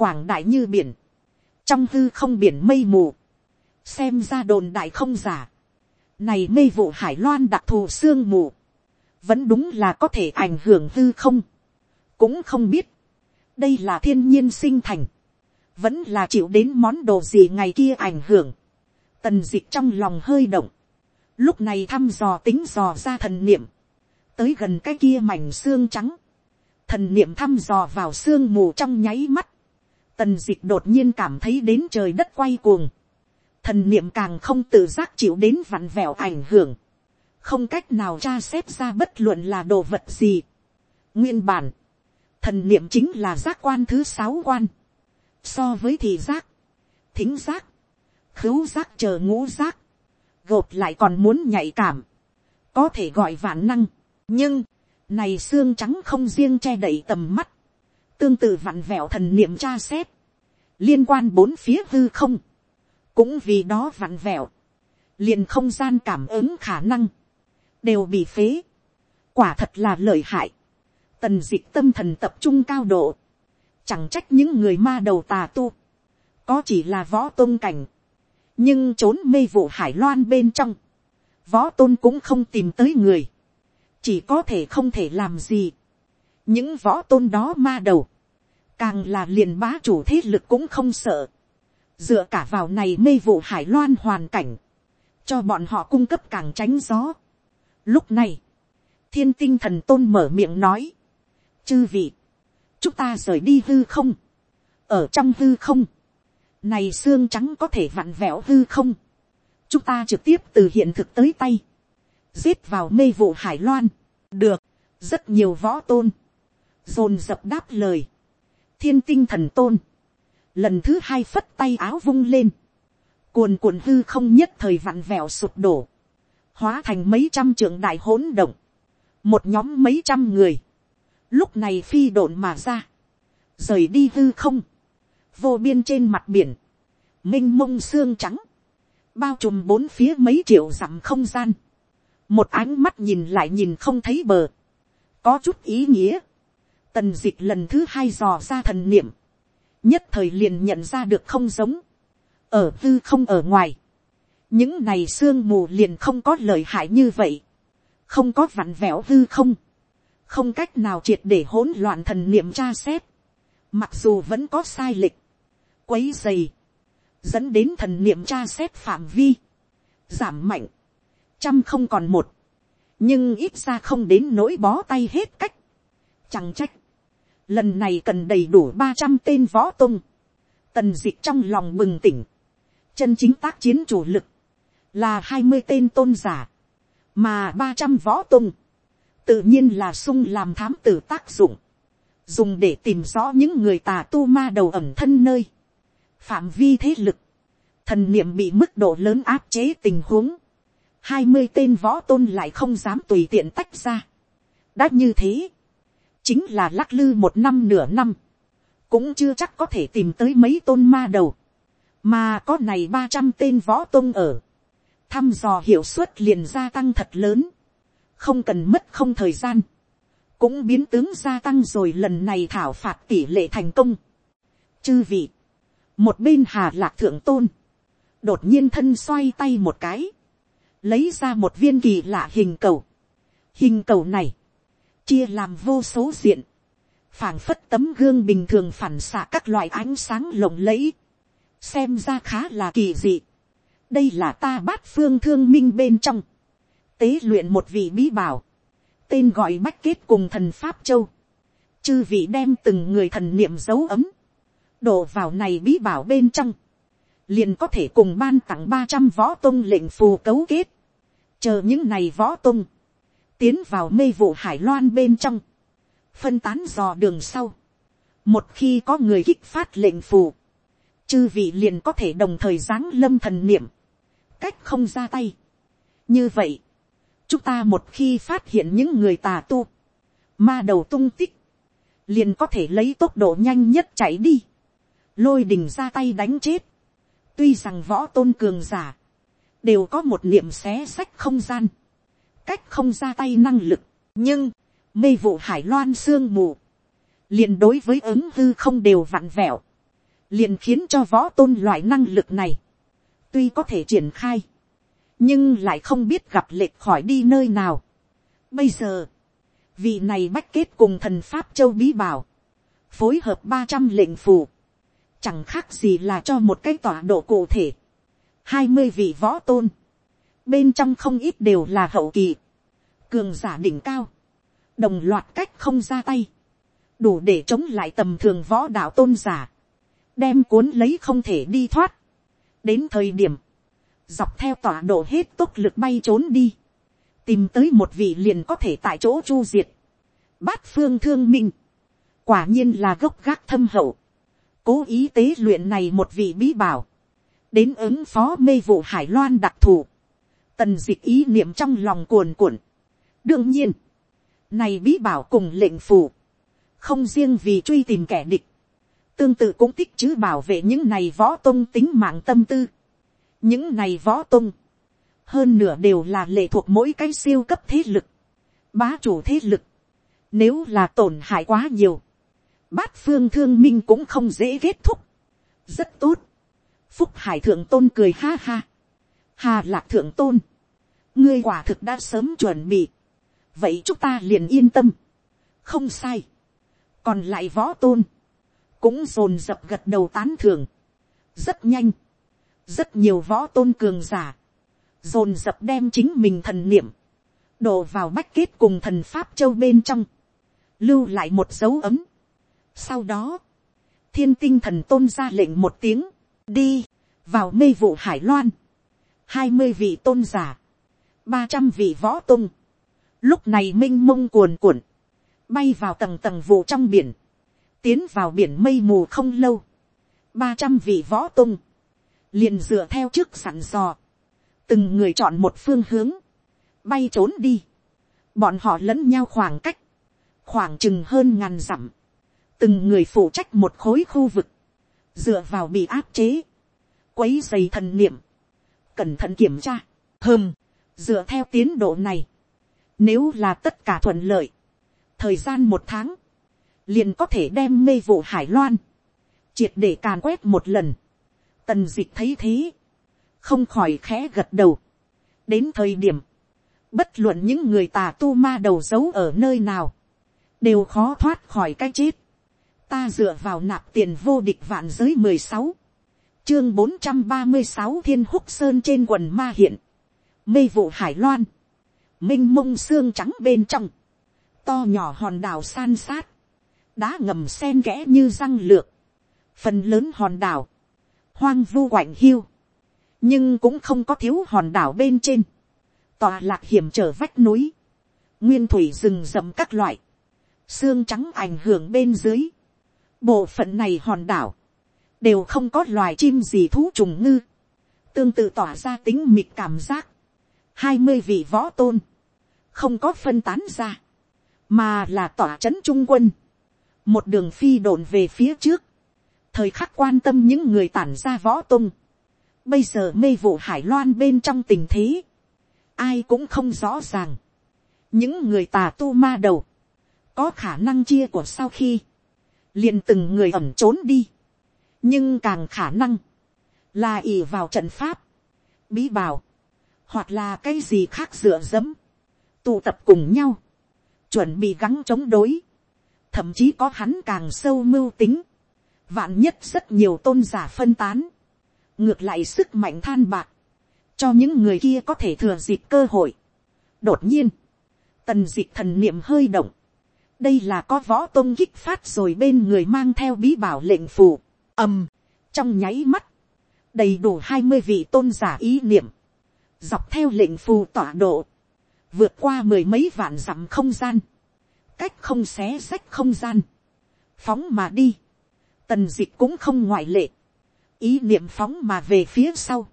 quảng đại như biển, trong hư không biển mây mù, xem ra đồn đại không giả, này mây vụ hải loan đặc thù sương mù, vẫn đúng là có thể ảnh hưởng hư không, cũng không biết, đây là thiên nhiên sinh thành, vẫn là chịu đến món đồ gì ngày kia ảnh hưởng, tần d ị c h trong lòng hơi động, lúc này thăm dò tính dò ra thần niệm, tới gần cái kia mảnh xương trắng, thần niệm thăm dò vào xương mù trong nháy mắt, tần d ị c h đột nhiên cảm thấy đến trời đất quay cuồng, thần niệm càng không tự giác chịu đến vặn vẹo ảnh hưởng, không cách nào tra xét ra bất luận là đồ vật gì. nguyên bản, thần niệm chính là giác quan thứ sáu quan, so với thị giác, thính giác, khứu giác chờ ngũ giác, gộp lại còn muốn nhạy cảm, có thể gọi vạn năng, nhưng, này xương trắng không riêng che đậy tầm mắt, tương tự vặn vẹo thần niệm tra xét, liên quan bốn phía hư không, cũng vì đó vặn vẹo, liền không gian cảm ứng khả năng, đều bị phế, quả thật là lợi hại, tần d ị c h tâm thần tập trung cao độ, chẳng trách những người ma đầu tà tu, có chỉ là võ tôn cảnh, nhưng trốn mê vụ hải loan bên trong, võ tôn cũng không tìm tới người, chỉ có thể không thể làm gì, những võ tôn đó ma đầu, càng là liền bá chủ thế lực cũng không sợ, dựa cả vào này mê vụ hải loan hoàn cảnh, cho bọn họ cung cấp càng tránh gió. Lúc này, thiên tinh thần tôn mở miệng nói, chư vị, chúng ta rời đi hư không, ở trong hư không, này xương trắng có thể vặn vẹo hư không, chúng ta trực tiếp từ hiện thực tới tay, giết vào mê vụ hải loan, được, rất nhiều võ tôn, dồn dập đáp lời, thiên tinh thần tôn, lần thứ hai phất tay áo vung lên, cuồn cuộn hư không nhất thời vặn vẹo sụp đổ, hóa thành mấy trăm trưởng đại hỗn động, một nhóm mấy trăm người, lúc này phi độn mà ra, rời đi hư không, vô biên trên mặt biển, m i n h mông xương trắng, bao trùm bốn phía mấy triệu dặm không gian, một ánh mắt nhìn lại nhìn không thấy bờ, có chút ý nghĩa, tần d ị c h lần thứ hai dò ra thần niệm, nhất thời liền nhận ra được không giống, ở hư không ở ngoài, những này sương mù liền không có lời hại như vậy, không có vặn vẹo hư không, không cách nào triệt để hỗn loạn thần niệm tra xét, mặc dù vẫn có sai lệch, quấy dày, dẫn đến thần niệm tra xét phạm vi, giảm mạnh, trăm không còn một, nhưng ít ra không đến nỗi bó tay hết cách, chẳng trách, lần này cần đầy đủ ba trăm tên võ tung, tần d ị c h trong lòng bừng tỉnh, chân chính tác chiến chủ lực, là hai mươi tên tôn giả, mà ba trăm võ tung, tự nhiên là sung làm thám tử tác dụng, dùng để tìm rõ những người tà tu ma đầu ẩm thân nơi, phạm vi thế lực, thần niệm bị mức độ lớn áp chế tình huống, hai mươi tên võ tôn lại không dám tùy tiện tách ra. đã như thế, chính là lắc lư một năm nửa năm, cũng chưa chắc có thể tìm tới mấy tôn ma đầu, mà có này ba trăm tên võ tôn ở, thăm dò hiệu suất liền gia tăng thật lớn, không cần mất không thời gian, cũng biến tướng gia tăng rồi lần này thảo phạt tỷ lệ thành công. Chư vị, một bên hà lạc thượng tôn, đột nhiên thân xoay tay một cái, lấy ra một viên kỳ lạ hình cầu. Hình cầu này, chia làm vô số diện, phảng phất tấm gương bình thường phản xạ các loại ánh sáng lộng lẫy, xem ra khá là kỳ dị. đây là ta bát phương thương minh bên trong, tế luyện một vị bí bảo, tên gọi bách kết cùng thần pháp châu, chư vị đem từng người thần niệm dấu ấm, đổ vào này bí bảo bên trong, liền có thể cùng ban tặng ba trăm võ tung lệnh phù cấu kết, chờ những này võ tung, tiến vào mê vụ hải loan bên trong, phân tán dò đường sau, một khi có người kích phát lệnh phù, chư vị liền có thể đồng thời giáng lâm thần niệm, cách không ra tay. như vậy, chúng ta một khi phát hiện những người tà tu, ma đầu tung tích, liền có thể lấy tốc độ nhanh nhất chạy đi, lôi đình ra tay đánh chết, tuy rằng võ tôn cường giả, đều có một niệm xé sách không gian, cách không ra tay năng lực, nhưng, mê vụ hải loan sương mù, liền đối với ứng hư không đều vặn vẹo, liền khiến cho võ tôn loại năng lực này, tuy có thể triển khai, nhưng lại không biết gặp lệch khỏi đi nơi nào. Bây giờ, vị này bách kết cùng thần pháp châu bí bảo, phối hợp ba trăm lệnh phù, chẳng khác gì là cho một cái tọa độ cụ thể, hai mươi vị võ tôn, bên trong không ít đều là hậu kỳ, cường giả đỉnh cao, đồng loạt cách không ra tay, đủ để chống lại tầm thường võ đạo tôn giả, đem cuốn lấy không thể đi thoát. đến thời điểm, dọc theo tọa độ hết tốc lực bay trốn đi, tìm tới một vị liền có thể tại chỗ chu diệt, bát phương thương minh, quả nhiên là gốc gác thâm hậu, cố ý tế luyện này một vị bí bảo, đến ứng phó mê vụ hải loan đặc thù, tần d ị c h ý niệm trong lòng cuồn cuộn. đương nhiên, này bí bảo cùng lệnh phù, không riêng vì truy tìm kẻ địch, tương tự cũng tích chữ bảo vệ những này võ tôn tính mạng tâm tư những này võ tôn, hơn nửa đều là lệ thuộc mỗi cái siêu cấp thế lực, bá chủ thế lực, nếu là tổn hại quá nhiều, bát phương thương minh cũng không dễ kết thúc. rất tốt, phúc hải thượng tôn cười ha ha. hà lạc thượng tôn, ngươi quả thực đã sớm chuẩn bị, vậy chúng ta liền yên tâm, không sai, còn lại võ tôn, cũng dồn dập gật đầu tán thường, rất nhanh, rất nhiều võ tôn cường giả, dồn dập đem chính mình thần niệm, đổ vào bách kết cùng thần pháp châu bên trong, lưu lại một dấu ấm. Sau đó, thiên tinh thần tôn ra lệnh một tiếng, đi, vào mê vụ hải loan, hai mươi vị tôn giả, ba trăm vị võ tôn. Lúc này m i n h mông cuồn cuộn, bay vào tầng tầng vụ trong biển, tiến vào biển mây mù không lâu, ba trăm vị võ tung, liền dựa theo trước sẵn dò, từng người chọn một phương hướng, bay trốn đi, bọn họ lẫn nhau khoảng cách, khoảng chừng hơn ngàn dặm, từng người phụ trách một khối khu vực, dựa vào bị áp chế, quấy dày thần niệm, cẩn thận kiểm tra, hơm, dựa theo tiến độ này, nếu là tất cả thuận lợi, thời gian một tháng, liền có thể đem mê vụ hải loan, triệt để càn quét một lần, tần dịch thấy thế, không khỏi khẽ gật đầu, đến thời điểm, bất luận những người tà tu ma đầu giấu ở nơi nào, đều khó thoát khỏi cái chết, ta dựa vào nạp tiền vô địch vạn giới mười sáu, chương bốn trăm ba mươi sáu thiên húc sơn trên quần ma hiện, mây vụ hải loan, minh mông xương trắng bên trong, to nhỏ hòn đảo san sát, đá ngầm sen kẽ như răng lược, phần lớn hòn đảo, hoang vu quạnh hiu, nhưng cũng không có thiếu hòn đảo bên trên, tòa lạc hiểm trở vách núi, nguyên thủy rừng rậm các loại, xương trắng ảnh hưởng bên dưới, bộ phận này hòn đảo, đều không có loài chim gì thú trùng ngư, tương tự tỏa ra tính mịt cảm giác, hai mươi vị võ tôn, không có phân tán ra, mà là tỏa c h ấ n trung quân, một đường phi đồn về phía trước, thời khắc quan tâm những người tản ra võ tung, bây giờ mê vụ hải loan bên trong tình thế, ai cũng không rõ ràng, những người tà tu ma đầu, có khả năng chia của sau khi, liền từng người ẩm trốn đi, nhưng càng khả năng, là ỉ vào trận pháp, bí bảo. Hoặc là cái gì khác dựa dẫm, tụ tập cùng nhau, chuẩn bị gắng chống đối, thậm chí có hắn càng sâu mưu tính, vạn nhất rất nhiều tôn giả phân tán, ngược lại sức mạnh than bạc, cho những người kia có thể thừa dịp cơ hội. đột nhiên, tần dịp thần niệm hơi động, đây là có võ tôn kích phát rồi bên người mang theo bí bảo lệnh phù, ầm, trong nháy mắt, đầy đủ hai mươi vị tôn giả ý niệm, dọc theo lệnh phù tọa độ, vượt qua mười mấy vạn dặm không gian, cách không xé sách không gian, phóng mà đi, tần dịch cũng không ngoại lệ, ý niệm phóng mà về phía sau,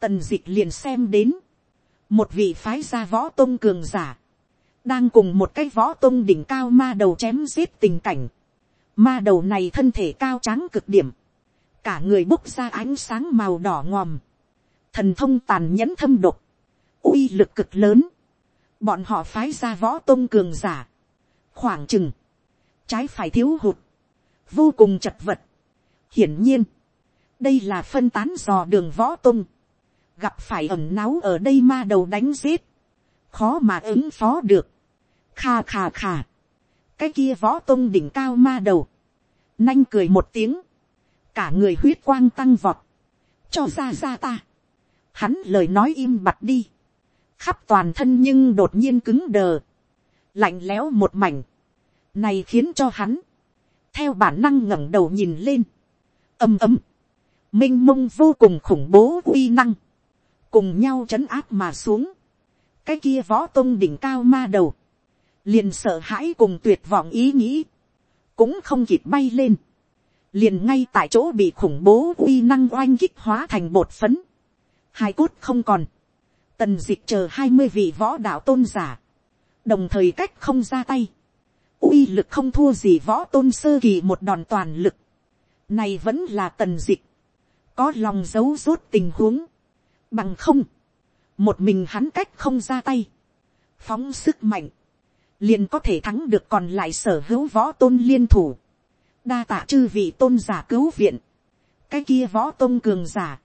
tần dịch liền xem đến, một vị phái gia võ tôn cường giả, đang cùng một cái võ tôn đỉnh cao ma đầu chém giết tình cảnh, Ma đầu này thân thể cao tráng cực điểm. Cả người bốc ra ánh sáng màu đỏ ngòm. Thần thông tàn nhẫn thâm độc. uy lực cực lớn. Bọn họ phái ra võ tôn cường giả. Khoảng chừng. Trái phải thiếu hụt. Vô cùng chật vật. Hiển nhiên. Đây là phân tán dò đường võ tung. Gặp phải ẩm náu ở đây ma đầu đánh giết. Khó mà ứng phó được. Kha kha kha cái kia võ tung đỉnh cao ma đầu, nanh cười một tiếng, cả người huyết quang tăng vọt, cho ra ra ta, hắn lời nói im bặt đi, khắp toàn thân nhưng đột nhiên cứng đờ, lạnh lẽo một mảnh, này khiến cho hắn, theo bản năng ngẩng đầu nhìn lên, ầm ầm, m i n h mông vô cùng khủng bố uy năng, cùng nhau trấn áp mà xuống, cái kia võ tôn đỉnh cao ma đầu, liền sợ hãi cùng tuyệt vọng ý nghĩ, cũng không kịp bay lên, liền ngay tại chỗ bị khủng bố uy năng oanh kích hóa thành bột phấn, hai cốt không còn, tần d ị c h chờ hai mươi vị võ đạo tôn giả, đồng thời cách không ra tay, uy lực không thua gì võ tôn sơ kỳ một đòn toàn lực, này vẫn là tần dịch, có lòng giấu rốt tình huống, bằng không, một mình hắn cách không ra tay, phóng sức mạnh, liền có thể thắng được còn lại sở hữu võ tôn liên thủ, đa tạ chư vị tôn giả cứu viện, cái kia võ tôn cường giả,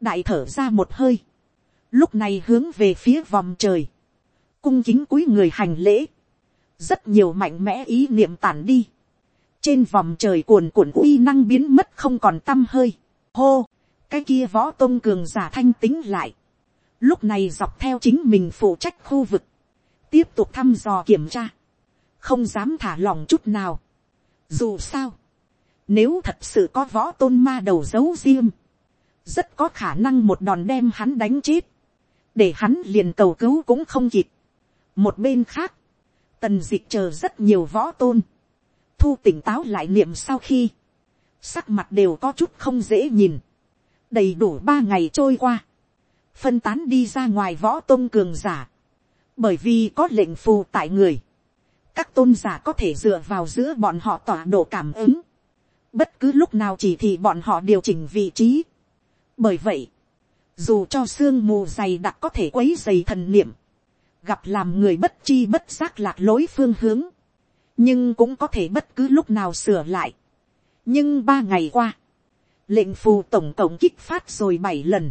đại thở ra một hơi, lúc này hướng về phía vòng trời, cung kính cúi người hành lễ, rất nhiều mạnh mẽ ý niệm tản đi, trên vòng trời cuồn cuộn uy năng biến mất không còn t â m hơi, hô, cái kia võ tôn cường giả thanh tính lại, lúc này dọc theo chính mình phụ trách khu vực, tiếp tục thăm dò kiểm tra, không dám thả lòng chút nào, dù sao, nếu thật sự có võ tôn ma đầu giấu riêng, rất có khả năng một đòn đem hắn đánh chết, để hắn liền cầu cứu cũng không kịp. một bên khác, tần dịch chờ rất nhiều võ tôn, thu tỉnh táo lại niệm sau khi, sắc mặt đều có chút không dễ nhìn, đầy đủ ba ngày trôi qua, phân tán đi ra ngoài võ tôn cường giả, bởi vì có lệnh phù tại người, các tôn giả có thể dựa vào giữa bọn họ tỏa độ cảm ứng, bất cứ lúc nào chỉ thì bọn họ điều chỉnh vị trí. bởi vậy, dù cho sương mù dày đặc có thể quấy dày thần niệm, gặp làm người bất chi bất giác lạc lối phương hướng, nhưng cũng có thể bất cứ lúc nào sửa lại. nhưng ba ngày qua, lệnh phù tổng cộng kích phát rồi bảy lần,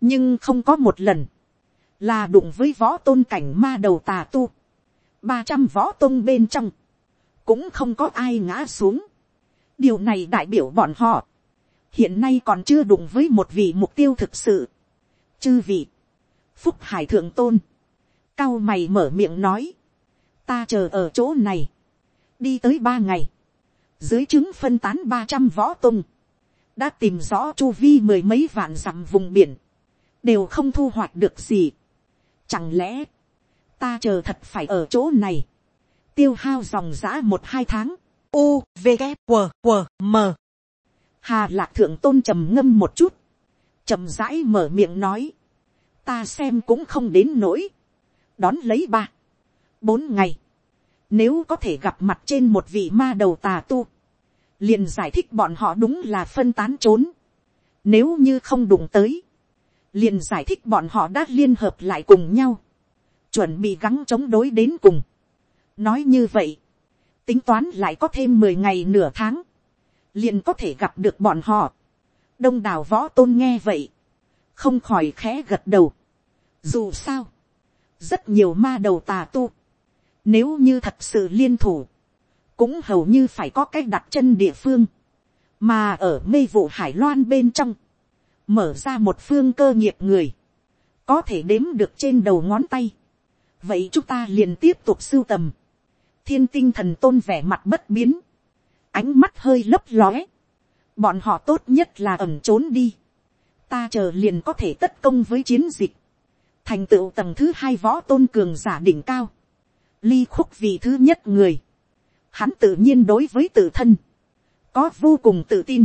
nhưng không có một lần, là đụng với võ tôn cảnh ma đầu tà tu ba trăm võ tôn bên trong, cũng không có ai ngã xuống. điều này đại biểu bọn họ, hiện nay còn chưa đụng với một vị mục tiêu thực sự. chư vị, phúc hải thượng tôn, cao mày mở miệng nói, ta chờ ở chỗ này, đi tới ba ngày, dưới chứng phân tán ba trăm võ tung, đã tìm rõ chu vi mười mấy vạn dặm vùng biển, đều không thu hoạch được gì. Chẳng lẽ, ta chờ thật phải ở chỗ này, tiêu hao dòng giã một hai tháng, u v g w w m. Hà lạc thượng tôn trầm ngâm một chút, trầm rãi mở miệng nói, ta xem cũng không đến nỗi, đón lấy ba, bốn ngày, nếu có thể gặp mặt trên một vị ma đầu tà tu, liền giải thích bọn họ đúng là phân tán trốn, nếu như không đụng tới, liền giải thích bọn họ đã liên hợp lại cùng nhau, chuẩn bị gắng chống đối đến cùng. nói như vậy, tính toán lại có thêm mười ngày nửa tháng, liền có thể gặp được bọn họ. đông đảo võ tôn nghe vậy, không khỏi khẽ gật đầu. dù sao, rất nhiều ma đầu tà tu, nếu như thật sự liên thủ, cũng hầu như phải có cách đặt chân địa phương, mà ở mê vụ hải loan bên trong, mở ra một phương cơ nghiệp người, có thể đếm được trên đầu ngón tay, vậy chúng ta liền tiếp tục sưu tầm. thiên tinh thần tôn vẻ mặt bất biến, ánh mắt hơi lấp lóe, bọn họ tốt nhất là ẩn trốn đi, ta chờ liền có thể tất công với chiến dịch, thành tựu tầng thứ hai võ tôn cường giả đỉnh cao, ly khúc vì thứ nhất người, hắn tự nhiên đối với tự thân, có vô cùng tự tin,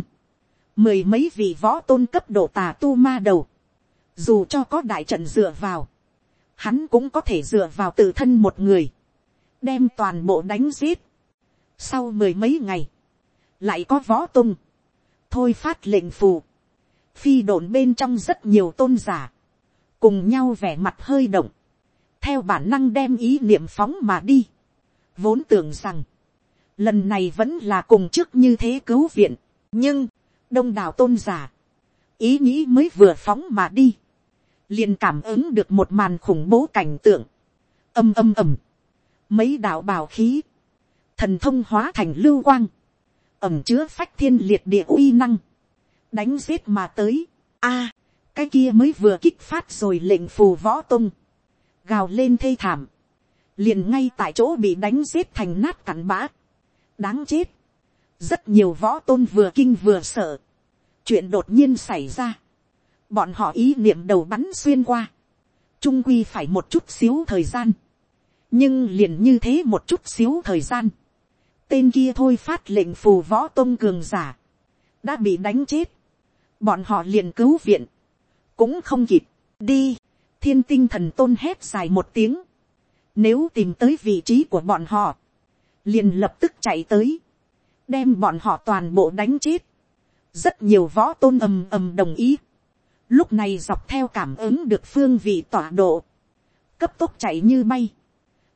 mười mấy vị võ tôn cấp độ tà tu ma đầu, dù cho có đại trận dựa vào, hắn cũng có thể dựa vào tự thân một người, đem toàn bộ đánh giết. Sau mười mấy ngày, lại có võ tung, thôi phát lệnh phù, phi đồn bên trong rất nhiều tôn giả, cùng nhau vẻ mặt hơi động, theo bản năng đem ý niệm phóng mà đi, vốn tưởng rằng, lần này vẫn là cùng trước như thế cứu viện, nhưng, đông đảo tôn giả, ý nghĩ mới vừa phóng mà đi, liền cảm ứng được một màn khủng bố cảnh tượng, âm âm ầm, mấy đạo bào khí, thần thông hóa thành lưu quang, ẩm chứa phách thiên liệt địa uy năng, đánh giết mà tới, a, cái kia mới vừa kích phát rồi lệnh phù võ tung, gào lên thê thảm, liền ngay tại chỗ bị đánh giết thành nát cặn bã, đáng chết, rất nhiều võ tôn vừa kinh vừa sợ, chuyện đột nhiên xảy ra, bọn họ ý niệm đầu bắn xuyên qua, trung quy phải một chút xíu thời gian, nhưng liền như thế một chút xíu thời gian, tên kia thôi phát lệnh phù võ tôn cường giả, đã bị đánh chết, bọn họ liền cứu viện, cũng không kịp, đi, thiên tinh thần tôn hét dài một tiếng, nếu tìm tới vị trí của bọn họ, liền lập tức chạy tới, đem bọn họ toàn bộ đánh chết, rất nhiều võ tôn ầm ầm đồng ý, lúc này dọc theo cảm ứng được phương vị tọa độ, cấp tốc chạy như bay,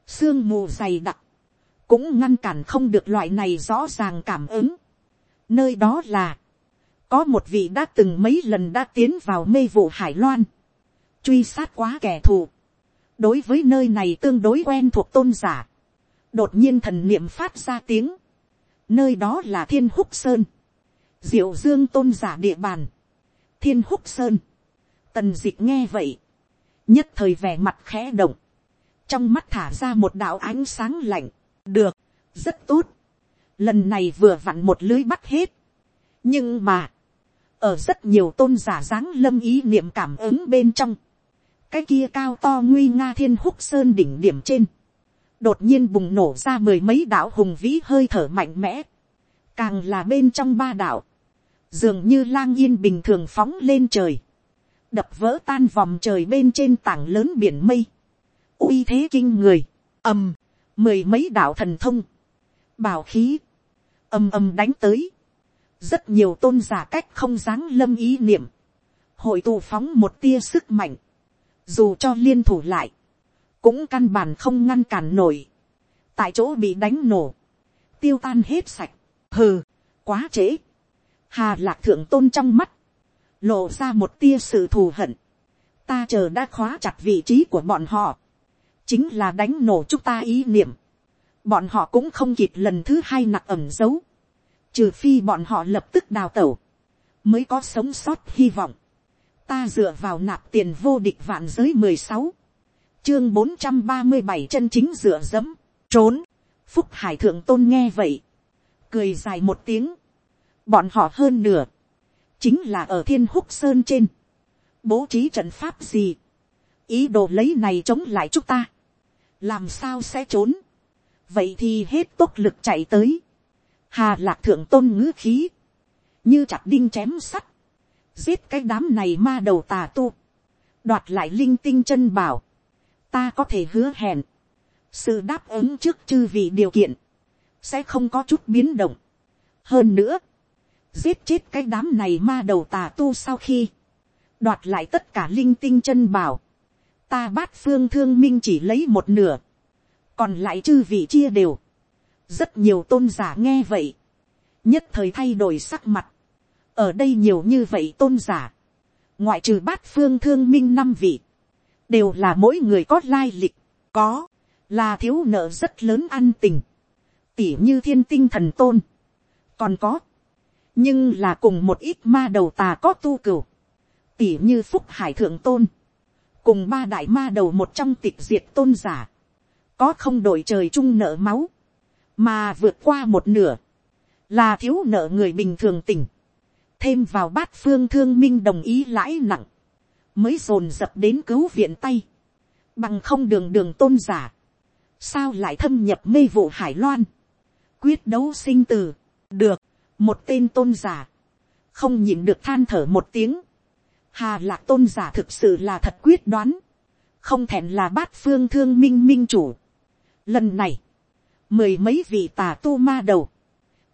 sương mù dày đặc, cũng ngăn cản không được loại này rõ ràng cảm ứng. Nơi đó là, có một vị đã từng mấy lần đã tiến vào mê vụ hải loan, truy sát quá kẻ thù. đối với nơi này tương đối quen thuộc tôn giả, đột nhiên thần niệm phát ra tiếng, nơi đó là thiên húc sơn, diệu dương tôn giả địa bàn, thiên húc sơn, tần d ị c h nghe vậy, nhất thời vẻ mặt khẽ động, trong mắt thả ra một đạo ánh sáng lạnh, được, rất tốt, lần này vừa vặn một lưới bắt hết, nhưng mà, ở rất nhiều tôn giả dáng lâm ý niệm cảm ứng bên trong, cái kia cao to nguy nga thiên húc sơn đỉnh điểm trên, đột nhiên bùng nổ ra mười mấy đạo hùng vĩ hơi thở mạnh mẽ, càng là bên trong ba đạo, dường như lang yên bình thường phóng lên trời, đập vỡ tan vòng trời bên trên tảng lớn biển mây, uy thế kinh người, ầm, mười mấy đạo thần thông, bảo khí, ầm ầm đánh tới, rất nhiều tôn giả cách không dáng lâm ý niệm, hội tụ phóng một tia sức mạnh, dù cho liên thủ lại, cũng căn bản không ngăn cản nổi, tại chỗ bị đánh nổ, tiêu tan hết sạch, hừ, quá trễ, hà lạc thượng tôn trong mắt, lộ ra một tia sự thù hận, ta chờ đã khóa chặt vị trí của bọn họ, chính là đánh nổ chúng ta ý niệm, bọn họ cũng không kịp lần thứ hai nặc ẩm giấu, trừ phi bọn họ lập tức đào tẩu, mới có sống sót hy vọng, ta dựa vào nạp tiền vô địch vạn giới mười sáu, chương bốn trăm ba mươi bảy chân chính dựa dẫm, trốn, phúc hải thượng tôn nghe vậy, cười dài một tiếng, bọn họ hơn nửa, chính là ở thiên húc sơn trên, bố trí trận pháp gì, ý đồ lấy này chống lại chúng ta, làm sao sẽ trốn, vậy thì hết tốc lực chạy tới, hà lạc thượng tôn ngữ khí, như chặt đinh chém sắt, giết cái đám này ma đầu tà tu, đoạt lại linh tinh chân bảo, ta có thể hứa hẹn, sự đáp ứng trước chư vị điều kiện, sẽ không có chút biến động. hơn nữa, giết chết cái đám này ma đầu tà tu sau khi, đoạt lại tất cả linh tinh chân bảo, ta bát phương thương minh chỉ lấy một nửa, còn lại chư vị chia đều, rất nhiều tôn giả nghe vậy, nhất thời thay đổi sắc mặt, ở đây nhiều như vậy tôn giả, ngoại trừ bát phương thương minh năm vị, đều là mỗi người có lai lịch, có, là thiếu nợ rất lớn ăn tình, tỉ như thiên tinh thần tôn, còn có, nhưng là cùng một ít ma đầu tà có tu cửu, tỉ như phúc hải thượng tôn, cùng ba đại ma đầu một trong tịch diệt tôn giả, có không đổi trời chung nợ máu, mà vượt qua một nửa, là thiếu nợ người bình thường tỉnh, thêm vào bát phương thương minh đồng ý lãi nặng, mới dồn dập đến cứu viện tay, bằng không đường đường tôn giả, sao lại thâm nhập mê vụ hải loan, quyết đấu sinh từ, được, một tên tôn giả, không nhìn được than thở một tiếng, hà lạc tôn giả thực sự là thật quyết đoán, không thẹn là bát phương thương minh minh chủ. Lần này, mười mấy vị tà tu ma đầu,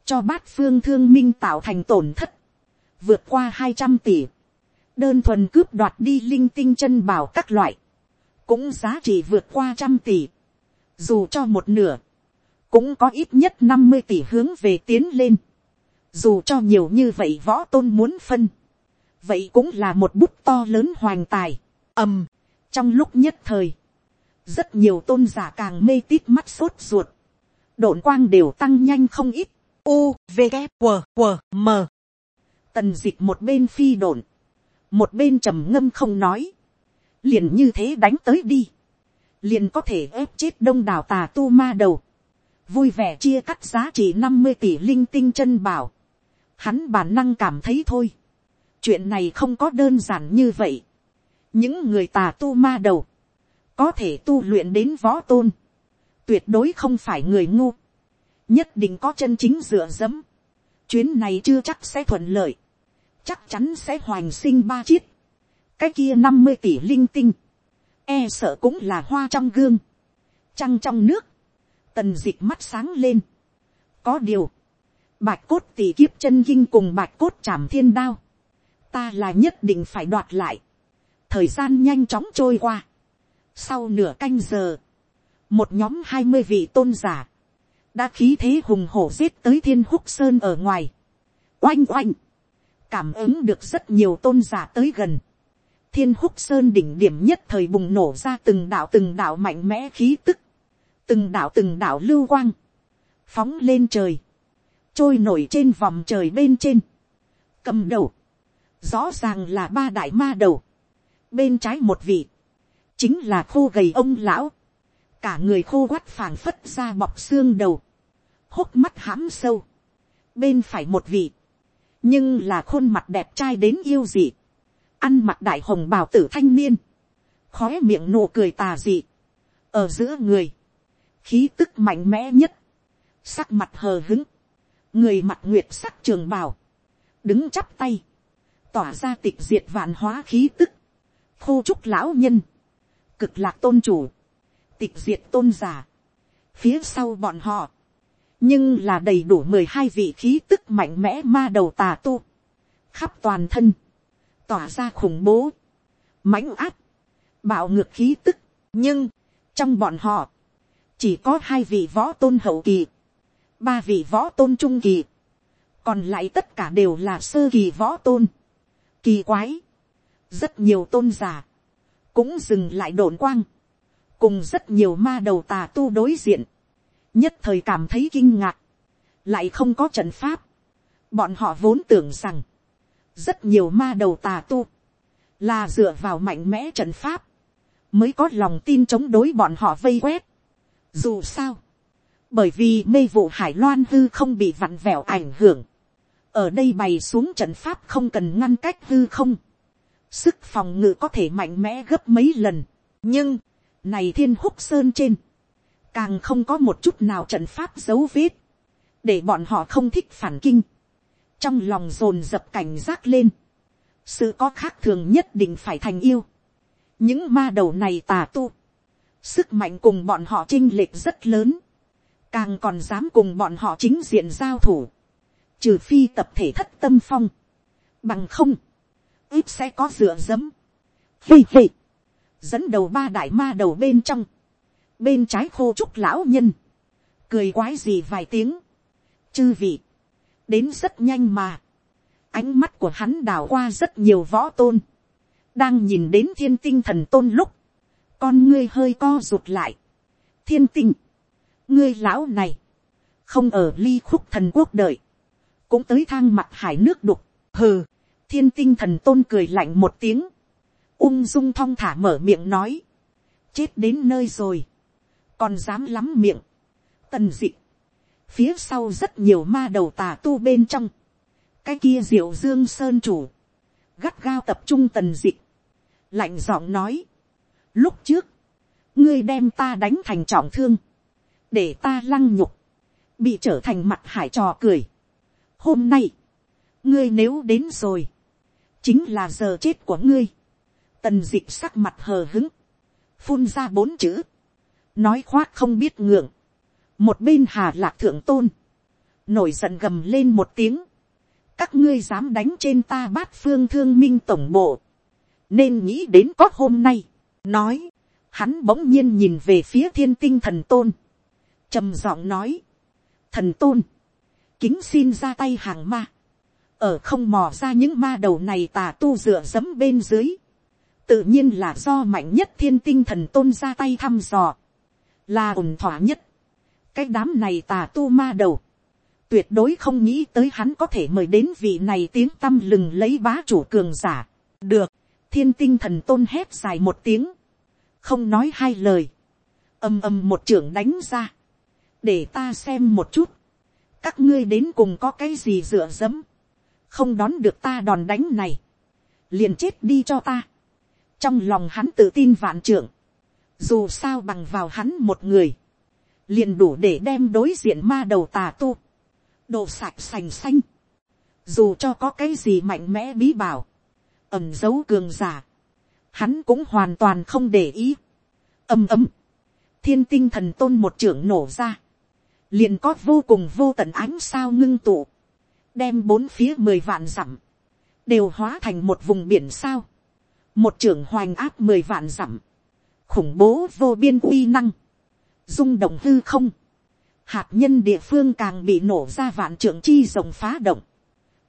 cho bát phương thương minh tạo thành tổn thất, vượt qua hai trăm tỷ, đơn thuần cướp đoạt đi linh tinh chân bảo các loại, cũng giá trị vượt qua trăm tỷ, dù cho một nửa, cũng có ít nhất năm mươi tỷ hướng về tiến lên. Dù cho nhiều như vậy võ tôn muốn phân, vậy cũng là một bút to lớn hoành tài, ầm, trong lúc nhất thời, rất nhiều tôn giả càng mê tít mắt sốt ruột, độn quang đều tăng nhanh không ít, u v g q q m. Tần dịch một bên phi độn, một bên trầm ngâm không nói, liền như thế đánh tới đi, liền có thể ép chết đông đảo tà tu ma đầu, vui vẻ chia cắt giá trị năm mươi tỷ linh tinh chân bảo, hắn bản năng cảm thấy thôi, chuyện này không có đơn giản như vậy. những người tà tu ma đầu, có thể tu luyện đến võ tôn, tuyệt đối không phải người ngu, nhất định có chân chính dựa dẫm, chuyến này chưa chắc sẽ thuận lợi, chắc chắn sẽ hoành sinh ba chiết, cái kia năm mươi tỷ linh tinh, e sợ cũng là hoa trong gương, trăng trong nước, tần d ị c h mắt sáng lên, có điều, bạch cốt tỷ kiếp chân kinh cùng bạch cốt chảm thiên đao, ta là nhất định phải đoạt lại, thời gian nhanh chóng trôi qua, sau nửa canh giờ, một nhóm hai mươi vị tôn giả, đã khí thế hùng hổ giết tới thiên húc sơn ở ngoài, oanh oanh, cảm ứng được rất nhiều tôn giả tới gần, thiên húc sơn đỉnh điểm nhất thời bùng nổ ra từng đạo từng đạo mạnh mẽ khí tức, từng đạo từng đạo lưu quang, phóng lên trời, trôi nổi trên vòng trời bên trên, cầm đầu, rõ ràng là ba đại ma đầu, bên trái một vị, chính là khô gầy ông lão, cả người khô quắt phảng phất ra bọc xương đầu, hốc mắt hãm sâu, bên phải một vị, nhưng là khuôn mặt đẹp trai đến yêu dị, ăn mặc đại hồng bào tử thanh niên, khó miệng nụ cười tà dị, ở giữa người, khí tức mạnh mẽ nhất, sắc mặt hờ hứng, người mặt nguyệt sắc trường bào, đứng chắp tay, tỏa ra tịch diệt vạn hóa khí tức, khô trúc lão nhân, cực lạc tôn chủ, tịch diệt tôn giả, phía sau bọn họ, nhưng là đầy đủ mười hai vị khí tức mạnh mẽ ma đầu tà tu, khắp toàn thân, tỏa ra khủng bố, mãnh áp, bạo ngược khí tức, nhưng, trong bọn họ, chỉ có hai vị võ tôn hậu kỳ, ba vị võ tôn trung kỳ, còn lại tất cả đều là sơ kỳ võ tôn, kỳ quái, rất nhiều tôn giả, cũng dừng lại đồn quang, cùng rất nhiều ma đầu tà tu đối diện, nhất thời cảm thấy kinh ngạc, lại không có trận pháp, bọn họ vốn tưởng rằng, rất nhiều ma đầu tà tu, là dựa vào mạnh mẽ trận pháp, mới có lòng tin chống đối bọn họ vây quét. Dù sao, bởi vì mê vụ hải loan hư không bị vặn vẹo ảnh hưởng, ở đây bày xuống trận pháp không cần ngăn cách hư không, sức phòng ngự có thể mạnh mẽ gấp mấy lần, nhưng, này thiên húc sơn trên, càng không có một chút nào trận pháp dấu vết, để bọn họ không thích phản kinh, trong lòng dồn dập cảnh giác lên, sự có khác thường nhất định phải thành yêu, những ma đầu này tà tu, sức mạnh cùng bọn họ chinh lệch rất lớn, càng còn dám cùng bọn họ chính diện giao thủ, trừ phi tập thể thất tâm phong, bằng không, ít sẽ có dựa dẫm. Vì vậy, dẫn đầu ba đại ma đầu bên trong, bên trái khô trúc lão nhân, cười quái gì vài tiếng, chư vị, đến rất nhanh mà. ánh mắt của hắn đào qua rất nhiều võ tôn. đang nhìn đến thiên tinh thần tôn lúc, con ngươi hơi co rụt lại. thiên tinh, ngươi lão này, không ở ly khúc thần quốc đợi, cũng tới thang mặt hải nước đục, hừ, thiên tinh thần tôn cười lạnh một tiếng, ung dung thong thả mở miệng nói, chết đến nơi rồi, còn dám lắm miệng, tần dị, phía sau rất nhiều ma đầu tà tu bên trong, cái kia diệu dương sơn chủ, gắt gao tập trung tần dị. Lạnh giọng nói, lúc trước, ngươi đem ta đánh thành trọng thương, để ta lăng nhục, bị trở thành mặt hải trò cười. hôm nay, ngươi nếu đến rồi, chính là giờ chết của ngươi, tần dịch sắc mặt hờ hứng, phun ra bốn chữ, nói khoác không biết ngượng, một bên hà lạc thượng tôn, nổi giận gầm lên một tiếng, các ngươi dám đánh trên ta bát phương thương minh tổng bộ, nên nghĩ đến có hôm nay, nói, hắn bỗng nhiên nhìn về phía thiên tinh thần tôn, trầm giọng nói, thần tôn, kính xin ra tay hàng ma, ở không mò ra những ma đầu này tà tu dựa dẫm bên dưới, tự nhiên là do mạnh nhất thiên tinh thần tôn ra tay thăm dò, là ổn thỏa nhất. Cái đám này tà tu ma đầu, tuyệt đối không nghĩ tới hắn có thể mời đến vị này tiếng tâm lừng lấy bá chủ cường giả. được, thiên tinh thần tôn hét dài một tiếng, không nói hai lời, ầm ầm một trưởng đánh ra, để ta xem một chút, các ngươi đến cùng có cái gì dựa dẫm, không đón được ta đòn đánh này, liền chết đi cho ta trong lòng hắn tự tin vạn trưởng, dù sao bằng vào hắn một người, liền đủ để đem đối diện ma đầu tà tu, đồ sạch sành xanh, dù cho có cái gì mạnh mẽ bí bảo, ẩm dấu cường giả, hắn cũng hoàn toàn không để ý. ầm ầm, thiên tinh thần tôn một trưởng nổ ra, liền có vô cùng vô tận ánh sao ngưng tụ, đem bốn phía mười vạn dặm, đều hóa thành một vùng biển sao, một trưởng hoành áp mười vạn dặm, khủng bố vô biên uy năng, rung động hư không, hạt nhân địa phương càng bị nổ ra vạn trưởng chi rồng phá động,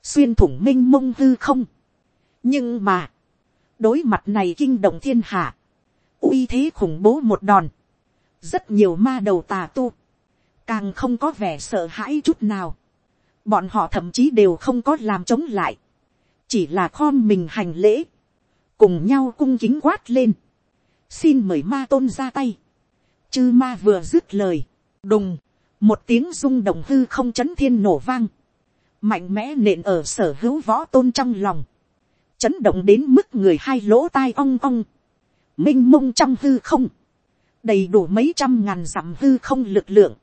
xuyên thủng m i n h mông hư không. nhưng mà, đối mặt này kinh động thiên hạ, uy thế khủng bố một đòn, rất nhiều ma đầu tà tu, càng không có vẻ sợ hãi chút nào, bọn họ thậm chí đều không có làm chống lại, chỉ là khom mình hành lễ, cùng nhau cung kính quát lên, xin mời ma tôn ra tay, chư ma vừa dứt lời, đùng, một tiếng rung động hư không chấn thiên nổ vang, mạnh mẽ nện ở sở hữu võ tôn trong lòng, chấn động đến mức người hai lỗ tai ong ong, m i n h mông trong hư không, đầy đủ mấy trăm ngàn dặm hư không lực lượng,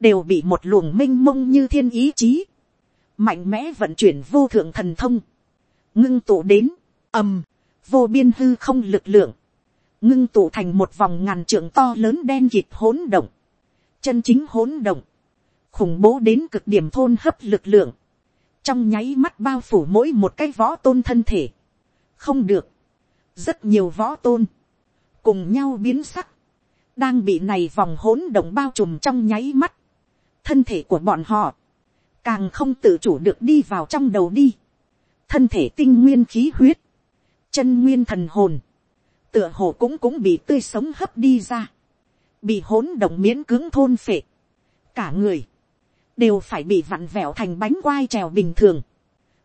đều bị một luồng m i n h mông như thiên ý chí, mạnh mẽ vận chuyển vô thượng thần thông, ngưng tụ đến, ầm, vô biên hư không lực lượng, ngưng tụ thành một vòng ngàn trượng to lớn đen kịt hỗn động, chân chính hỗn động, khủng bố đến cực điểm thôn hấp lực lượng, trong nháy mắt bao phủ mỗi một cái võ tôn thân thể. không được, rất nhiều võ tôn, cùng nhau biến sắc, đang bị này vòng hỗn động bao trùm trong nháy mắt, thân thể của bọn họ, càng không tự chủ được đi vào trong đầu đi, thân thể tinh nguyên khí huyết, chân nguyên thần hồn, tựa hồ cũng cũng bị tươi sống hấp đi ra, bị hỗn động miễn cứng thôn phệ, cả người, đều phải bị vặn vẹo thành bánh quai trèo bình thường,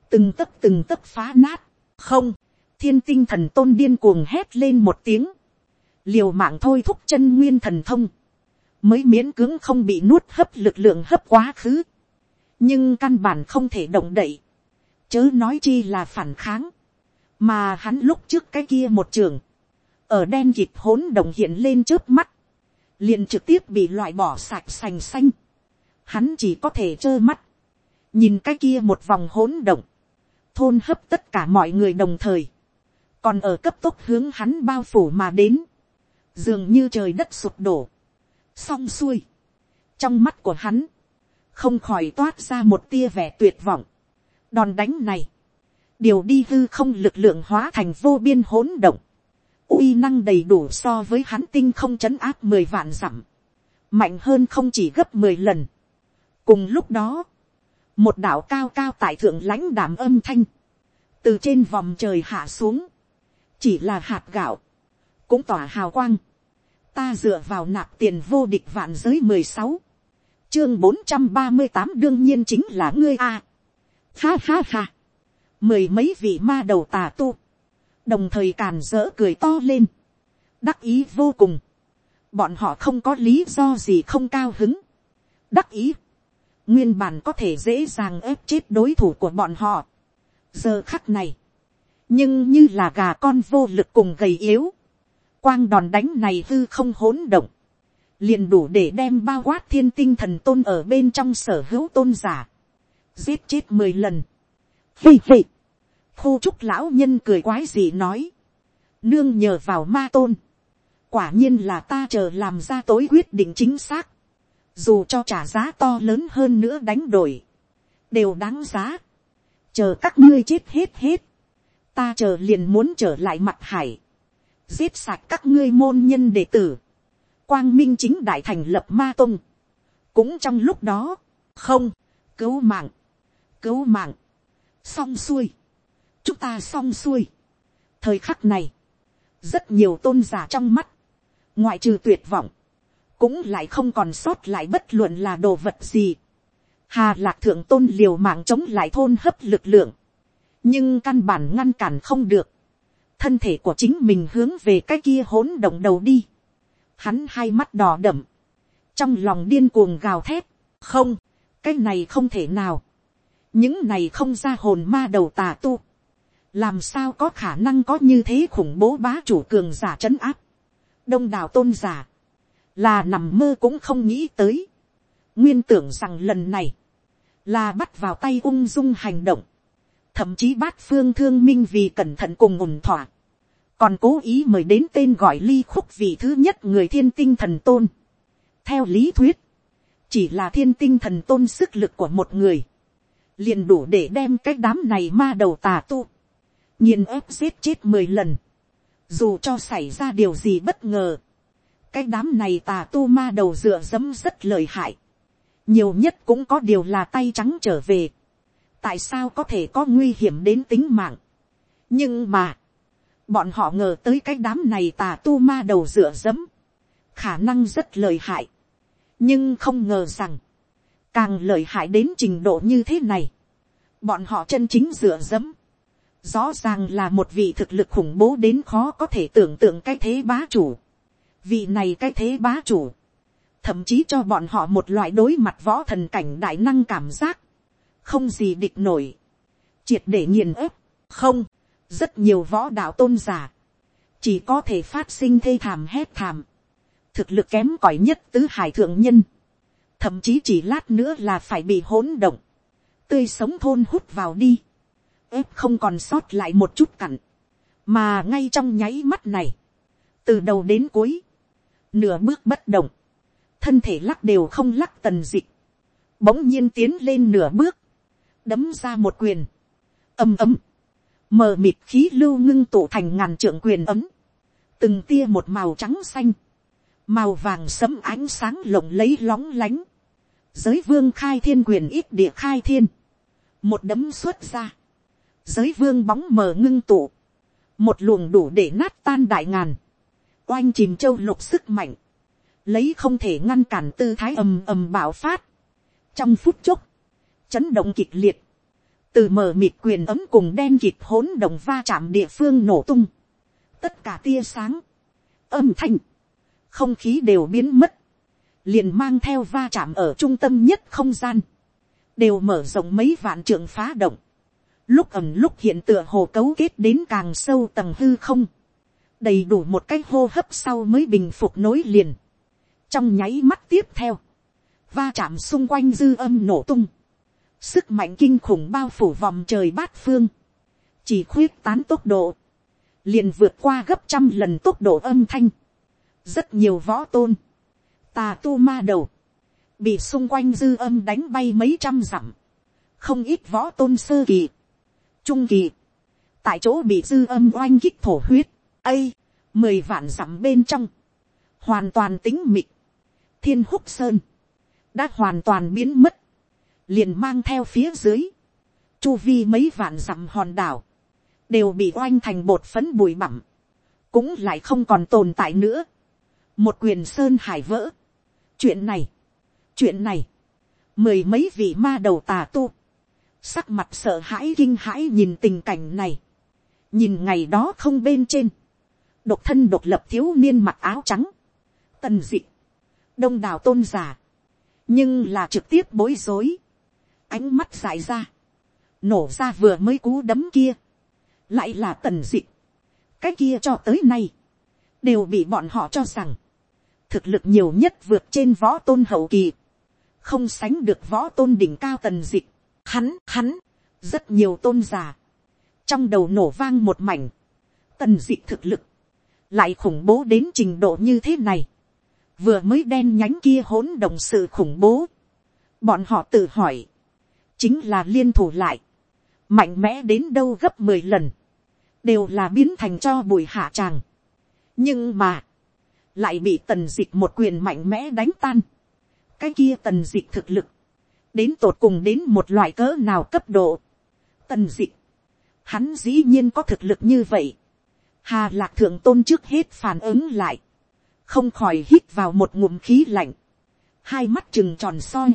từng tấc từng tấc phá nát, không, thiên tinh thần tôn điên cuồng hét lên một tiếng, liều mạng thôi thúc chân nguyên thần thông, mới miễn cưỡng không bị nuốt hấp lực lượng hấp quá khứ, nhưng căn bản không thể động đậy, chớ nói chi là phản kháng, mà hắn lúc trước cái kia một trường, ở đen kịp hỗn đồng hiện lên trước mắt, liền trực tiếp bị loại bỏ sạch sành xanh, hắn chỉ có thể trơ mắt, nhìn cái kia một vòng hỗn động, thôn hấp tất cả mọi người đồng thời, còn ở cấp tốc hướng hắn bao phủ mà đến, dường như trời đất sụp đổ, xong xuôi, trong mắt của hắn, không khỏi toát ra một tia vẻ tuyệt vọng, đòn đánh này, điều đi hư không lực lượng hóa thành vô biên hỗn động, uy năng đầy đủ so với hắn tinh không chấn áp mười vạn dặm, mạnh hơn không chỉ gấp mười lần, cùng lúc đó, một đảo cao cao tại thượng lãnh đảm âm thanh, từ trên vòng trời hạ xuống, chỉ là hạt gạo, cũng tỏa hào quang, ta dựa vào nạp tiền vô địch vạn giới mười sáu, chương bốn trăm ba mươi tám đương nhiên chính là ngươi a. Ha ha ha, mười mấy vị ma đầu tà tu, đồng thời càn dỡ cười to lên, đắc ý vô cùng, bọn họ không có lý do gì không cao hứng, đắc ý, nguyên bản có thể dễ dàng ép chết đối thủ của bọn họ. giờ khắc này, nhưng như là gà con vô lực cùng gầy yếu, quang đòn đánh này hư không hỗn động, liền đủ để đem bao quát thiên tinh thần tôn ở bên trong sở hữu tôn giả, giết chết mười lần. Hì hì, khu trúc lão nhân cười quái gì nói, nương nhờ vào ma tôn, quả nhiên là ta chờ làm ra tối quyết định chính xác, dù cho trả giá to lớn hơn nữa đánh đổi, đều đáng giá. chờ các ngươi chết hết hết, ta chờ liền muốn trở lại mặt hải, giết sạch các ngươi môn nhân đệ tử, quang minh chính đại thành lập ma tông, cũng trong lúc đó, không, cứu mạng, cứu mạng, xong xuôi, chúng ta xong xuôi. thời khắc này, rất nhiều tôn giả trong mắt, ngoại trừ tuyệt vọng, cũng lại không còn sót lại bất luận là đồ vật gì. Hà lạc thượng tôn liều mạng chống lại thôn hấp lực lượng, nhưng căn bản ngăn cản không được. thân thể của chính mình hướng về cái kia hỗn động đầu đi. hắn hai mắt đỏ đậm, trong lòng điên cuồng gào thét, không, cái này không thể nào những này không ra hồn ma đầu tà tu, làm sao có khả năng có như thế khủng bố bá chủ cường giả trấn áp, đông đảo tôn giả, là nằm mơ cũng không nghĩ tới, nguyên tưởng rằng lần này, là bắt vào tay ung dung hành động, thậm chí bát phương thương minh vì cẩn thận cùng ủng thỏa, còn cố ý mời đến tên gọi ly khúc vị thứ nhất người thiên tinh thần tôn. theo lý thuyết, chỉ là thiên tinh thần tôn sức lực của một người, liền đủ để đem cái đám này ma đầu tà tu, nhiên ép giết chết mười lần, dù cho xảy ra điều gì bất ngờ, cái đám này tà tu ma đầu dựa dẫm rất lợi hại, nhiều nhất cũng có điều là tay trắng trở về, tại sao có thể có nguy hiểm đến tính mạng, nhưng mà, bọn họ ngờ tới cái đám này tà tu ma đầu dựa dẫm, khả năng rất lợi hại, nhưng không ngờ rằng, càng lợi hại đến trình độ như thế này, bọn họ chân chính dựa dẫm, rõ ràng là một vị thực lực khủng bố đến khó có thể tưởng tượng cái thế bá chủ, vị này cái thế bá chủ, thậm chí cho bọn họ một loại đối mặt võ thần cảnh đại năng cảm giác, không gì địch nổi, triệt để nghiền ép, không, rất nhiều võ đạo tôn giả, chỉ có thể phát sinh thê thảm hét thảm, thực lực kém cỏi nhất tứ hải thượng nhân, thậm chí chỉ lát nữa là phải bị hỗn động, tươi sống thôn hút vào đi, ép không còn sót lại một chút cặn, mà ngay trong nháy mắt này, từ đầu đến cuối, nửa bước bất động, thân thể lắc đều không lắc tần dịch, bỗng nhiên tiến lên nửa bước, đấm ra một quyền, ầm ầm, mờ mịt khí lưu ngưng tụ thành ngàn trượng quyền ấm, từng tia một màu trắng xanh, màu vàng sẫm ánh sáng lộng lấy lóng lánh, giới vương khai thiên quyền ít địa khai thiên, một đấm xuất ra, giới vương bóng mờ ngưng tụ, một luồng đủ để nát tan đại ngàn, oanh chìm châu lục sức mạnh, lấy không thể ngăn cản tư thái ầm ầm bạo phát, trong phút chốc, chấn động kịch liệt, từ mờ mịt quyền ấm cùng đen kịp hỗn động va chạm địa phương nổ tung, tất cả tia sáng, âm thanh, không khí đều biến mất, liền mang theo va chạm ở trung tâm nhất không gian, đều mở rộng mấy vạn trường phá động, lúc ẩm lúc hiện tựa hồ cấu kết đến càng sâu tầng hư không, đầy đủ một cái hô hấp sau mới bình phục nối liền, trong nháy mắt tiếp theo, va chạm xung quanh dư âm nổ tung, sức mạnh kinh khủng bao phủ vòng trời bát phương, chỉ khuyết tán tốc độ, liền vượt qua gấp trăm lần tốc độ âm thanh, rất nhiều võ tôn, tà tu ma đầu, bị xung quanh dư âm đánh bay mấy trăm dặm, không ít võ tôn sơ kỳ, trung kỳ, tại chỗ bị dư âm oanh kích thổ huyết, ây, mười vạn dặm bên trong, hoàn toàn tính mịt, thiên húc sơn, đã hoàn toàn biến mất, liền mang theo phía dưới, chu vi mấy vạn dặm hòn đảo, đều bị oanh thành bột phấn bụi bặm, cũng lại không còn tồn tại nữa một quyền sơn hải vỡ. chuyện này, chuyện này, mười mấy vị ma đầu tà tu, sắc mặt sợ hãi kinh hãi nhìn tình cảnh này, nhìn ngày đó không bên trên, độc thân độc lập thiếu niên mặc áo trắng, tần dị, đông đảo tôn giả, nhưng là trực tiếp bối rối, ánh mắt dài ra, nổ ra vừa mới cú đấm kia, lại là tần dị, cái kia cho tới nay, đều bị bọn họ cho rằng, thực lực nhiều nhất vượt trên võ tôn hậu kỳ, không sánh được võ tôn đỉnh cao tần dị, hắn hắn, rất nhiều tôn giả, trong đầu nổ vang một mảnh, tần dị thực lực, lại khủng bố đến trình độ như thế này, vừa mới đen nhánh kia hỗn động sự khủng bố, bọn họ tự hỏi, chính là liên thủ lại, mạnh mẽ đến đâu gấp mười lần, đều là biến thành cho bụi hạ tràng. nhưng mà, lại bị tần dịch một quyền mạnh mẽ đánh tan. cái kia tần dịch thực lực, đến tột cùng đến một loại cỡ nào cấp độ. tần dịch hắn dĩ nhiên có thực lực như vậy. hà lạc thượng tôn trước hết phản ứng lại, không khỏi hít vào một ngụm khí lạnh, hai mắt trừng tròn soi,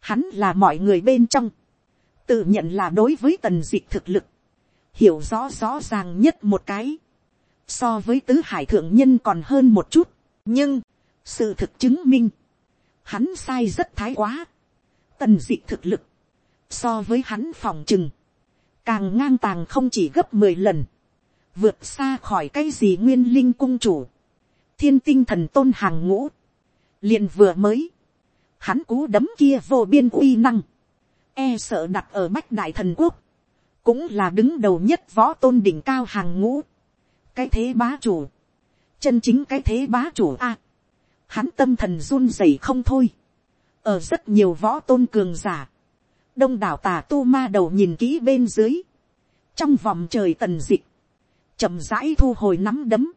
hắn là mọi người bên trong, tự nhận là đối với tần dịch thực lực, hiểu rõ rõ ràng nhất một cái, so với tứ hải thượng nhân còn hơn một chút, nhưng, sự thực chứng minh, hắn sai rất thái quá, tần dịch thực lực, so với hắn phòng chừng, càng ngang tàng không chỉ gấp mười lần, vượt xa khỏi cái gì nguyên linh cung chủ, thiên tinh thần tôn hàng ngũ, liền vừa mới, hắn cú đấm kia vô biên uy năng, e sợ đặt ở bách đại thần quốc, cũng là đứng đầu nhất võ tôn đỉnh cao hàng ngũ, cái thế bá chủ, chân chính cái thế bá chủ a, hắn tâm thần run rẩy không thôi, ở rất nhiều võ tôn cường giả, đông đảo tà tu ma đầu nhìn kỹ bên dưới, trong vòng trời tần dịch, chậm rãi thu hồi nắm đấm,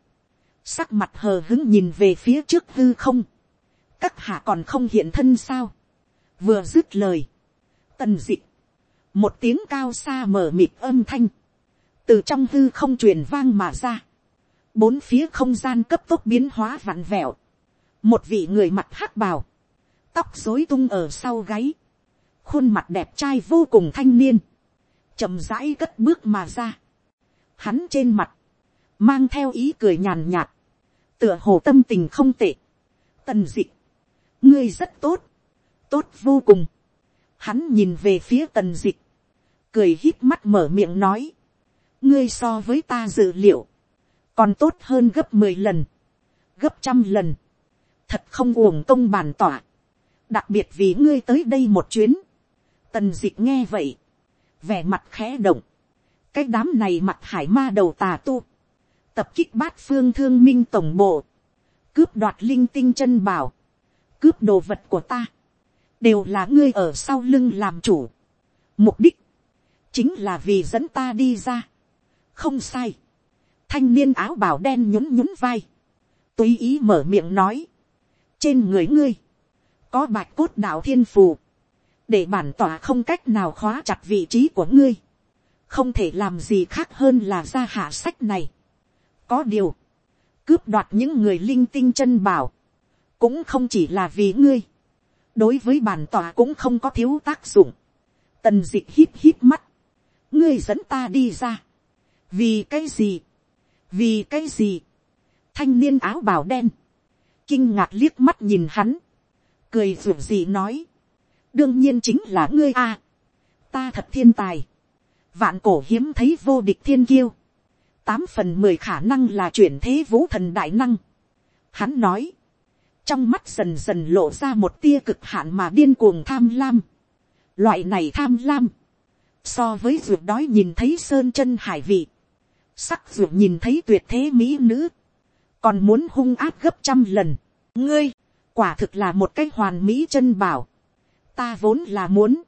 sắc mặt hờ hứng nhìn về phía trước hư không, các hạ còn không hiện thân sao, vừa dứt lời, tần dịch, một tiếng cao xa mở mịt âm thanh, từ trong hư không truyền vang mà ra, bốn phía không gian cấp tốc biến hóa vặn vẹo, một vị người mặt hắc bào, tóc dối tung ở sau gáy, khuôn mặt đẹp trai vô cùng thanh niên, chậm rãi cất bước mà ra, hắn trên mặt, mang theo ý cười nhàn nhạt, tựa hồ tâm tình không tệ, tần d ị ngươi rất tốt, tốt vô cùng, hắn nhìn về phía tần d ị cười hít mắt mở miệng nói, ngươi so với ta dự liệu, còn tốt hơn gấp mười lần, gấp trăm lần, thật không uổng công bàn tỏa, đặc biệt vì ngươi tới đây một chuyến, tần d ị c h nghe vậy, vẻ mặt khẽ động, cái đám này mặt hải ma đầu tà tu, tập kích bát phương thương minh tổng bộ, cướp đoạt linh tinh chân bảo, cướp đồ vật của ta, đều là ngươi ở sau lưng làm chủ. Mục đích, chính là vì dẫn ta đi ra. không sai, thanh niên áo bảo đen nhún nhún vai, tùy ý mở miệng nói, trên người ngươi, có bạch cốt đạo thiên phù, để bản tỏa không cách nào khóa chặt vị trí của ngươi, không thể làm gì khác hơn là ra hạ sách này. có điều, cướp đoạt những người linh tinh chân bảo, cũng không chỉ là vì ngươi, đối với bản tỏa cũng không có thiếu tác dụng, tần d ị hít hít mắt, ngươi dẫn ta đi ra, vì cái gì, vì cái gì, thanh niên áo bào đen, kinh ngạc liếc mắt nhìn hắn, cười ruột gì nói, đương nhiên chính là ngươi a. ta thật thiên tài, vạn cổ hiếm thấy vô địch thiên kiêu, tám phần mười khả năng là chuyển thế vũ thần đại năng. Hắn nói, trong mắt dần dần lộ ra một tia cực hạn mà điên cuồng tham lam. Loại này tham lam, so với ruột đói nhìn thấy sơn chân hải vị, sắc ruột nhìn thấy tuyệt thế mỹ nữ, còn muốn hung áp gấp trăm lần. ngươi, quả thực là một cái hoàn mỹ chân bảo. Ta vốn là muốn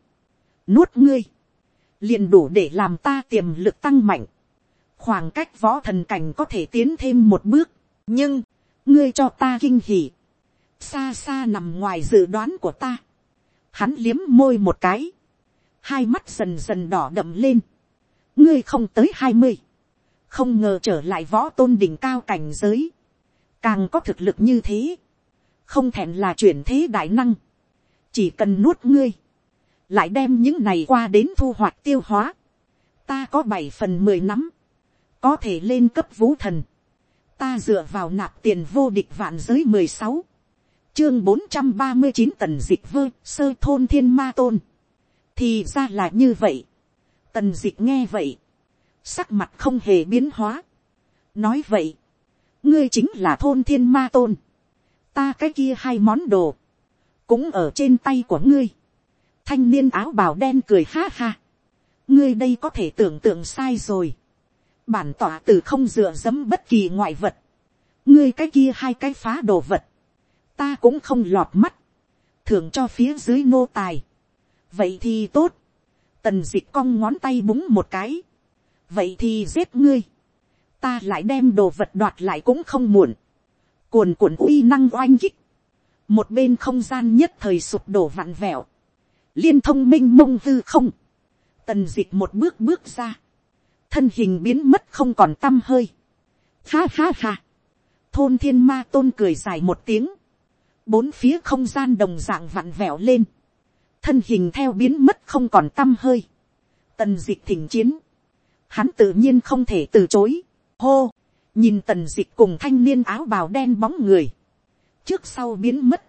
nuốt ngươi, liền đủ để làm ta tiềm lực tăng mạnh, khoảng cách võ thần cảnh có thể tiến thêm một bước, nhưng, ngươi cho ta kinh hỉ, xa xa nằm ngoài dự đoán của ta, hắn liếm môi một cái, hai mắt dần dần đỏ đậm lên, ngươi không tới hai mươi, không ngờ trở lại võ tôn đỉnh cao cảnh giới, càng có thực lực như thế, không thèm là chuyển thế đại năng, chỉ cần nuốt ngươi, lại đem những này qua đến thu hoạch tiêu hóa, ta có bảy phần mười nắm, có thể lên cấp vũ thần, ta dựa vào nạp tiền vô địch vạn giới mười sáu, chương bốn trăm ba mươi chín tần dịch vơ sơ thôn thiên ma tôn, thì ra là như vậy, tần dịch nghe vậy, sắc mặt không hề biến hóa, nói vậy, ngươi chính là thôn thiên ma tôn, ta cái kia hai món đồ, cũng ở trên tay của ngươi. thanh niên áo bào đen cười ha ha. ngươi đây có thể tưởng tượng sai rồi. bản tỏa từ không dựa dẫm bất kỳ ngoại vật. ngươi cái kia hai cái phá đồ vật. ta cũng không lọt mắt. thưởng cho phía dưới nô tài. vậy thì tốt. tần d ị c cong ngón tay búng một cái vậy thì giết ngươi. ta lại đem đồ vật đoạt lại cũng không muộn. cuồn cuộn uy năng oanh kích. Một bên không gian nhất thời sụp đổ vặn vẹo, liên thông minh mông hư không, tần d ị c h một bước bước ra, thân hình biến mất không còn t â m hơi, ha ha ha, thôn thiên ma tôn cười dài một tiếng, bốn phía không gian đồng dạng vặn vẹo lên, thân hình theo biến mất không còn t â m hơi, tần d ị c h thỉnh chiến, hắn tự nhiên không thể từ chối, hô, nhìn tần dịch cùng thanh niên áo bào đen bóng người, trước sau biến mất,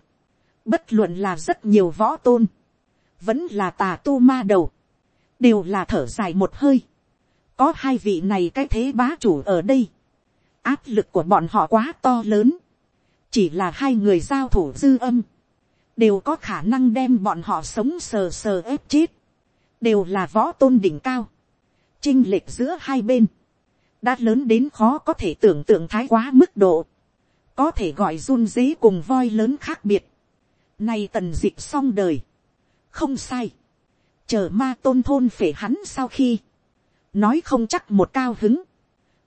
bất luận là rất nhiều võ tôn, vẫn là tà tu ma đầu, đều là thở dài một hơi, có hai vị này cái thế bá chủ ở đây, áp lực của bọn họ quá to lớn, chỉ là hai người giao thủ dư âm, đều có khả năng đem bọn họ sống sờ sờ ép chết, đều là võ tôn đỉnh cao, chinh lệch giữa hai bên, đã lớn đến khó có thể tưởng tượng thái quá mức độ, có thể gọi run dế cùng voi lớn khác biệt, nay tần dịch xong đời, không sai, chờ ma tôn thôn phể hắn sau khi, nói không chắc một cao hứng,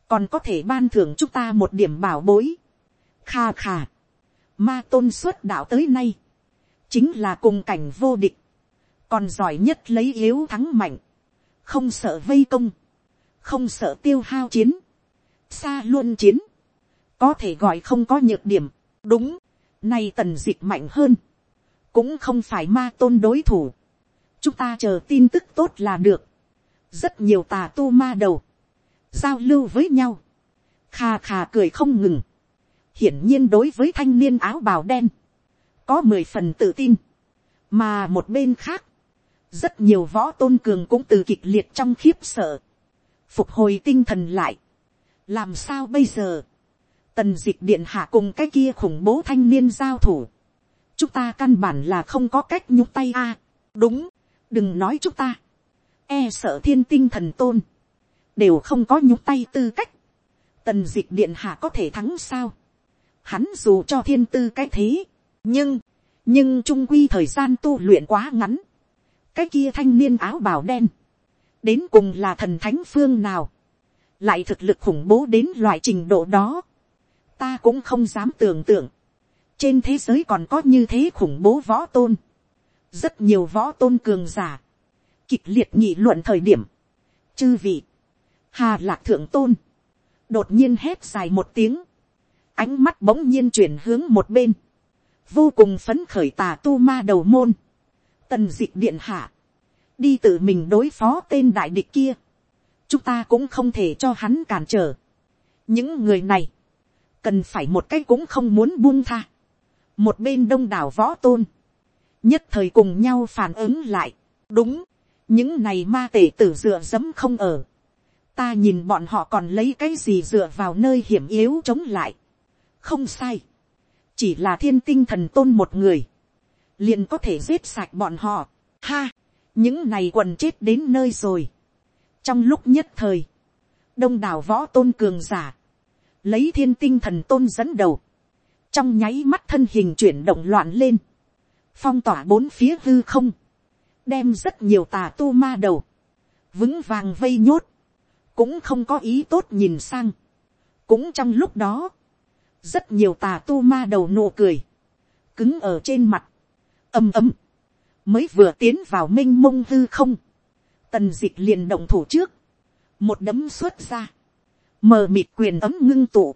còn có thể ban thưởng chúng ta một điểm bảo bối, kha kha, ma tôn xuất đạo tới nay, chính là cùng cảnh vô địch, còn giỏi nhất lấy yếu thắng mạnh, không sợ vây công, không sợ tiêu hao chiến, xa luôn chiến, có thể gọi không có nhược điểm, đúng, nay tần d ị c h mạnh hơn, cũng không phải ma tôn đối thủ, chúng ta chờ tin tức tốt là được, rất nhiều tà tu ma đầu, giao lưu với nhau, kha kha cười không ngừng, hiển nhiên đối với thanh niên áo bào đen, có mười phần tự tin, mà một bên khác, rất nhiều võ tôn cường cũng từ kịch liệt trong khiếp sợ, phục hồi tinh thần lại. làm sao bây giờ, tần d ị c h điện hạ cùng cái kia khủng bố thanh niên giao thủ, chúng ta căn bản là không có cách nhúc tay a. đúng, đừng nói chúng ta, e sợ thiên tinh thần tôn, đều không có nhúc tay tư cách, tần d ị c h điện hạ có thể thắng sao, hắn dù cho thiên tư cái thế, nhưng, nhưng trung quy thời gian tu luyện quá ngắn, cái kia thanh niên áo bào đen, đến cùng là thần thánh phương nào, lại thực lực khủng bố đến loại trình độ đó, ta cũng không dám tưởng tượng, trên thế giới còn có như thế khủng bố võ tôn, rất nhiều võ tôn cường giả, kịch liệt nghị luận thời điểm, chư vị, hà lạc thượng tôn, đột nhiên hét dài một tiếng, ánh mắt bỗng nhiên chuyển hướng một bên, vô cùng phấn khởi tà tu ma đầu môn, tần dịch điện hạ, đi tự mình đối phó tên đại địch kia, chúng ta cũng không thể cho hắn cản trở. những người này, cần phải một cái cũng không muốn buông tha. một bên đông đảo võ tôn, nhất thời cùng nhau phản ứng lại. đúng, những này ma tể tử dựa dẫm không ở. ta nhìn bọn họ còn lấy cái gì dựa vào nơi hiểm yếu chống lại. không sai, chỉ là thiên tinh thần tôn một người, liền có thể giết sạch bọn họ. Ha, những này quần chết đến nơi rồi. trong lúc nhất thời, đông đảo võ tôn cường giả, lấy thiên tinh thần tôn dẫn đầu, trong nháy mắt thân hình chuyển động loạn lên, phong tỏa bốn phía hư không, đem rất nhiều tà tu ma đầu, vững vàng vây nhốt, cũng không có ý tốt nhìn sang. cũng trong lúc đó, rất nhiều tà tu ma đầu nụ cười, cứng ở trên mặt, ầm ầm, mới vừa tiến vào m i n h mông hư không, tần d ị c h liền động thủ trước, một đấm xuất ra, mờ mịt quyền ấm ngưng tụ,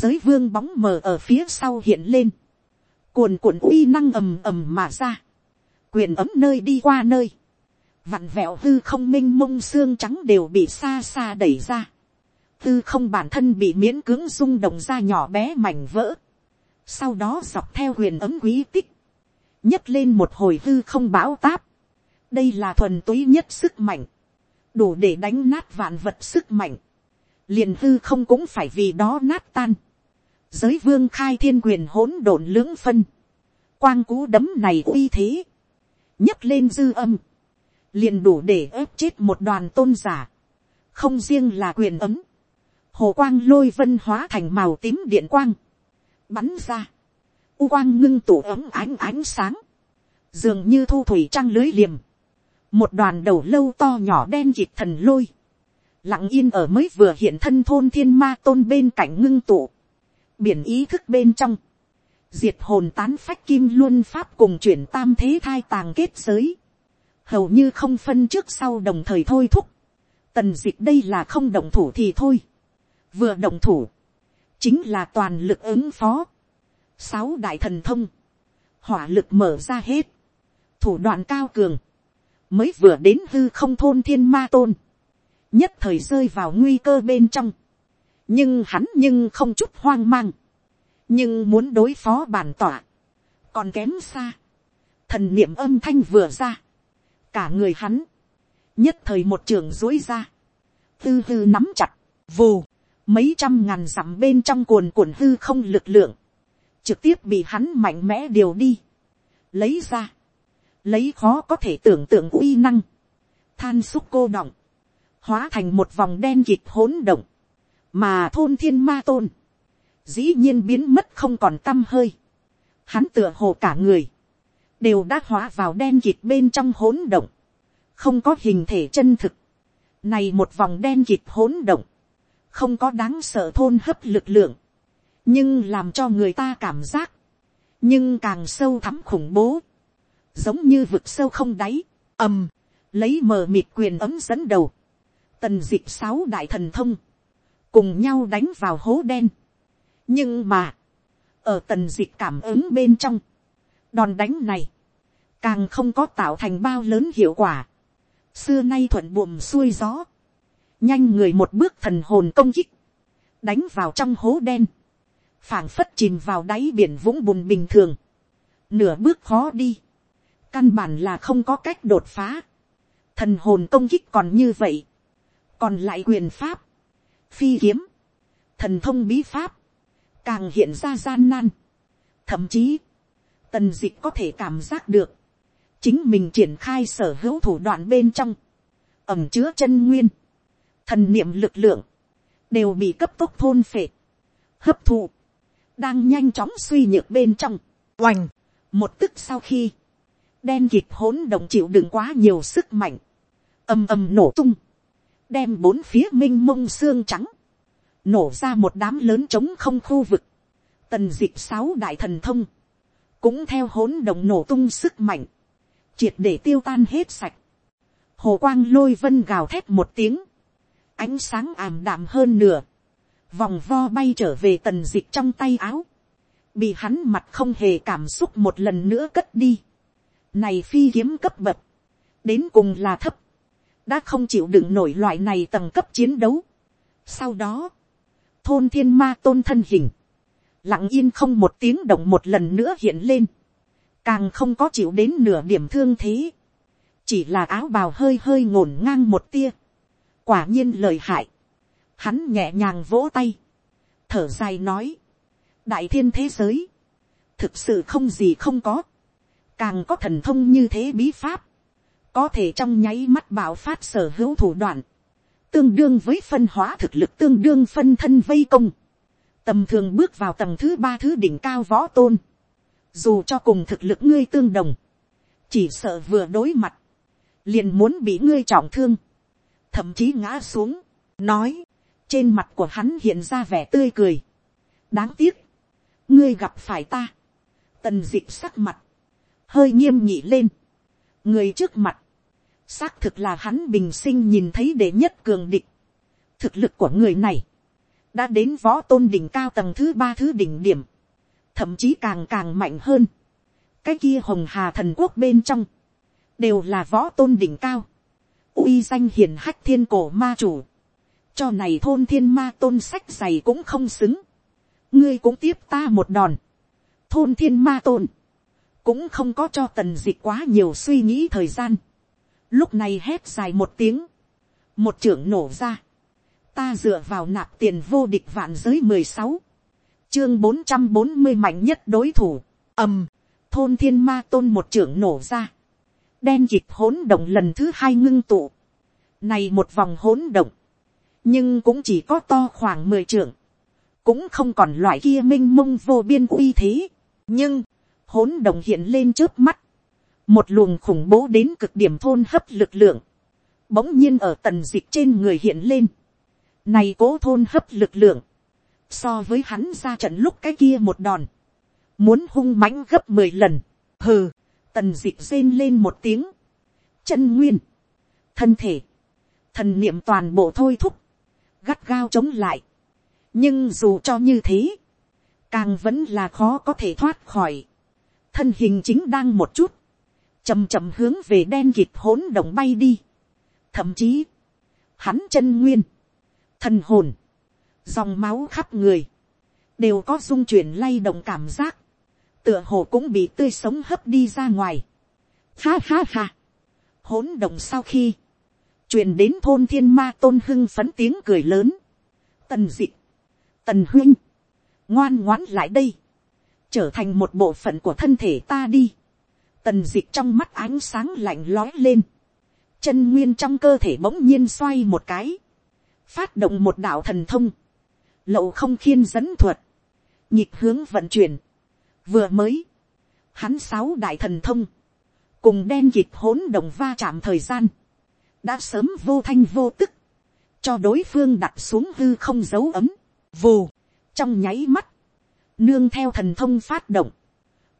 giới vương bóng mờ ở phía sau hiện lên, cuồn cuộn uy năng ầm ầm mà ra, quyền ấm nơi đi qua nơi, vặn vẹo hư không m i n h mông xương trắng đều bị xa xa đẩy ra, hư không bản thân bị miễn cưỡng rung động ra nhỏ bé mảnh vỡ, sau đó dọc theo huyền ấm quý tích, nhấc lên một hồi hư không bão táp. đây là thuần túy nhất sức mạnh, đủ để đánh nát vạn vật sức mạnh. liền hư không cũng phải vì đó nát tan. giới vương khai thiên quyền hỗn độn lưỡng phân. quang cú đấm này uy thế. nhấc lên dư âm. liền đủ để ép chết một đoàn tôn giả. không riêng là quyền ấm. hồ quang lôi vân hóa thành màu tím điện quang. bắn ra u quang ngưng tủ ấm ánh ánh sáng, dường như thu thủy trăng lưới liềm, một đoàn đầu lâu to nhỏ đen kịt thần lôi, lặng yên ở mới vừa hiện thân thôn thiên ma tôn bên cạnh ngưng tụ, biển ý thức bên trong, diệt hồn tán phách kim luân pháp cùng chuyển tam thế thai tàng kết giới, hầu như không phân trước sau đồng thời thôi thúc, tần d ị c h đây là không động thủ thì thôi, vừa động thủ, chính là toàn lực ứng phó, sáu đại thần thông, hỏa lực mở ra hết, thủ đoạn cao cường, mới vừa đến hư không thôn thiên ma tôn, nhất thời rơi vào nguy cơ bên trong, nhưng hắn nhưng không chút hoang mang, nhưng muốn đối phó bản tỏa, còn kém xa, thần niệm âm thanh vừa ra, cả người hắn, nhất thời một trường dối ra, tư hư nắm chặt, vù, mấy trăm ngàn dặm bên trong cuồn cuộn hư không lực lượng, trực tiếp bị hắn mạnh mẽ điều đi, lấy ra, lấy khó có thể tưởng tượng uy năng, than xúc cô động, hóa thành một vòng đen kịt hỗn động, mà thôn thiên ma tôn, dĩ nhiên biến mất không còn t â m hơi, hắn tựa hồ cả người, đều đã hóa vào đen kịt bên trong hỗn động, không có hình thể chân thực, này một vòng đen kịt hỗn động, không có đáng sợ thôn hấp lực lượng, nhưng làm cho người ta cảm giác, nhưng càng sâu thắm khủng bố, giống như vực sâu không đáy, ầm, lấy mờ mịt quyền ấm dẫn đầu, tần dịp sáu đại thần thông, cùng nhau đánh vào hố đen, nhưng mà, ở tần dịp cảm ứng bên trong, đòn đánh này, càng không có tạo thành bao lớn hiệu quả, xưa nay thuận buồm xuôi gió, nhanh người một bước thần hồn công kích, đánh vào trong hố đen, phảng phất chìm vào đáy biển vũng bùn bình thường, nửa bước khó đi, căn bản là không có cách đột phá, thần hồn công kích còn như vậy, còn lại quyền pháp, phi kiếm, thần thông bí pháp, càng hiện ra gian nan. Thậm chí, tần dịch có thể cảm giác được, chính mình triển khai sở hữu thủ đoạn bên trong, ẩm chứa chân nguyên, thần niệm lực lượng, đều bị cấp tốc thôn phệ, hấp thụ, đang nhanh chóng suy nhược bên trong, oành, một tức sau khi, đen kịp hỗn động chịu đựng quá nhiều sức mạnh, ầm ầm nổ tung, đem bốn phía m i n h mông xương trắng, nổ ra một đám lớn trống không khu vực, tần dịp sáu đại thần thông, cũng theo hỗn động nổ tung sức mạnh, triệt để tiêu tan hết sạch, hồ quang lôi vân gào thét một tiếng, ánh sáng ảm đạm hơn nửa, vòng vo bay trở về tần dịch trong tay áo, bị hắn mặt không hề cảm xúc một lần nữa cất đi, này phi kiếm cấp bậc, đến cùng là thấp, đã không chịu đựng nổi loại này tầng cấp chiến đấu. Sau đó, thôn thiên ma tôn thân hình, lặng yên không một tiếng động một lần nữa hiện lên, càng không có chịu đến nửa điểm thương thế, chỉ là áo bào hơi hơi ngổn ngang một tia, quả nhiên lời hại, hắn nhẹ nhàng vỗ tay, thở dài nói, đại thiên thế giới, thực sự không gì không có, càng có thần thông như thế bí pháp, có thể trong nháy mắt bảo phát sở hữu thủ đoạn, tương đương với phân hóa thực lực tương đương phân thân vây công, tầm thường bước vào tầng thứ ba thứ đỉnh cao võ tôn, dù cho cùng thực lực ngươi tương đồng, chỉ sợ vừa đối mặt, liền muốn bị ngươi trọng thương, thậm chí ngã xuống, nói, trên mặt của hắn hiện ra vẻ tươi cười, đáng tiếc, ngươi gặp phải ta, tần d ị sắc mặt, hơi nghiêm nhị lên, người trước mặt, xác thực là hắn bình sinh nhìn thấy đệ nhất cường địch. thực lực của người này, đã đến võ tôn đỉnh cao tầng thứ ba thứ đỉnh điểm, thậm chí càng càng mạnh hơn. cái kia hồng hà thần quốc bên trong, đều là võ tôn đỉnh cao, uy danh hiền hách thiên cổ ma chủ, cho này thôn thiên ma tôn sách dày cũng không xứng, ngươi cũng tiếp ta một đòn, thôn thiên ma tôn, cũng không có cho tần dịch quá nhiều suy nghĩ thời gian, lúc này hét dài một tiếng, một trưởng nổ ra, ta dựa vào nạp tiền vô địch vạn giới mười sáu, chương bốn trăm bốn mươi mạnh nhất đối thủ, ầm, thôn thiên ma tôn một trưởng nổ ra, đen dịch hỗn động lần thứ hai ngưng tụ, này một vòng hỗn động, nhưng cũng chỉ có to khoảng mười trưởng, cũng không còn loại kia m i n h mông vô biên uy thế, nhưng, hỗn động hiện lên trước mắt, một luồng khủng bố đến cực điểm thôn hấp lực lượng, bỗng nhiên ở tần dịch trên người hiện lên, này cố thôn hấp lực lượng, so với hắn ra trận lúc cái kia một đòn, muốn hung mãnh gấp mười lần, hừ, tần dịch rên lên một tiếng, chân nguyên, thân thể, thần niệm toàn bộ thôi thúc, gắt gao chống lại, nhưng dù cho như thế, càng vẫn là khó có thể thoát khỏi, thân hình chính đang một chút, chầm chậm hướng về đen kịt hỗn động bay đi. Thậm chí, hắn chân nguyên, thần hồn, dòng máu khắp người, đều có dung chuyển lay động cảm giác, tựa hồ cũng bị tươi sống hấp đi ra ngoài. Ha ha ha, hỗn động sau khi, truyền đến thôn thiên ma tôn hưng phấn tiếng cười lớn, tần dị tần huynh, ngoan ngoãn lại đây, trở thành một bộ phận của thân thể ta đi, tần dịch trong mắt ánh sáng lạnh lói lên, chân nguyên trong cơ thể bỗng nhiên xoay một cái, phát động một đạo thần thông, lậu không khiên dẫn thuật, nhịp hướng vận chuyển, vừa mới, hắn sáu đại thần thông, cùng đen kịp hỗn đồng va chạm thời gian, đã sớm vô thanh vô tức, cho đối phương đặt xuống hư không dấu ấm, vù, trong nháy mắt, nương theo thần thông phát động,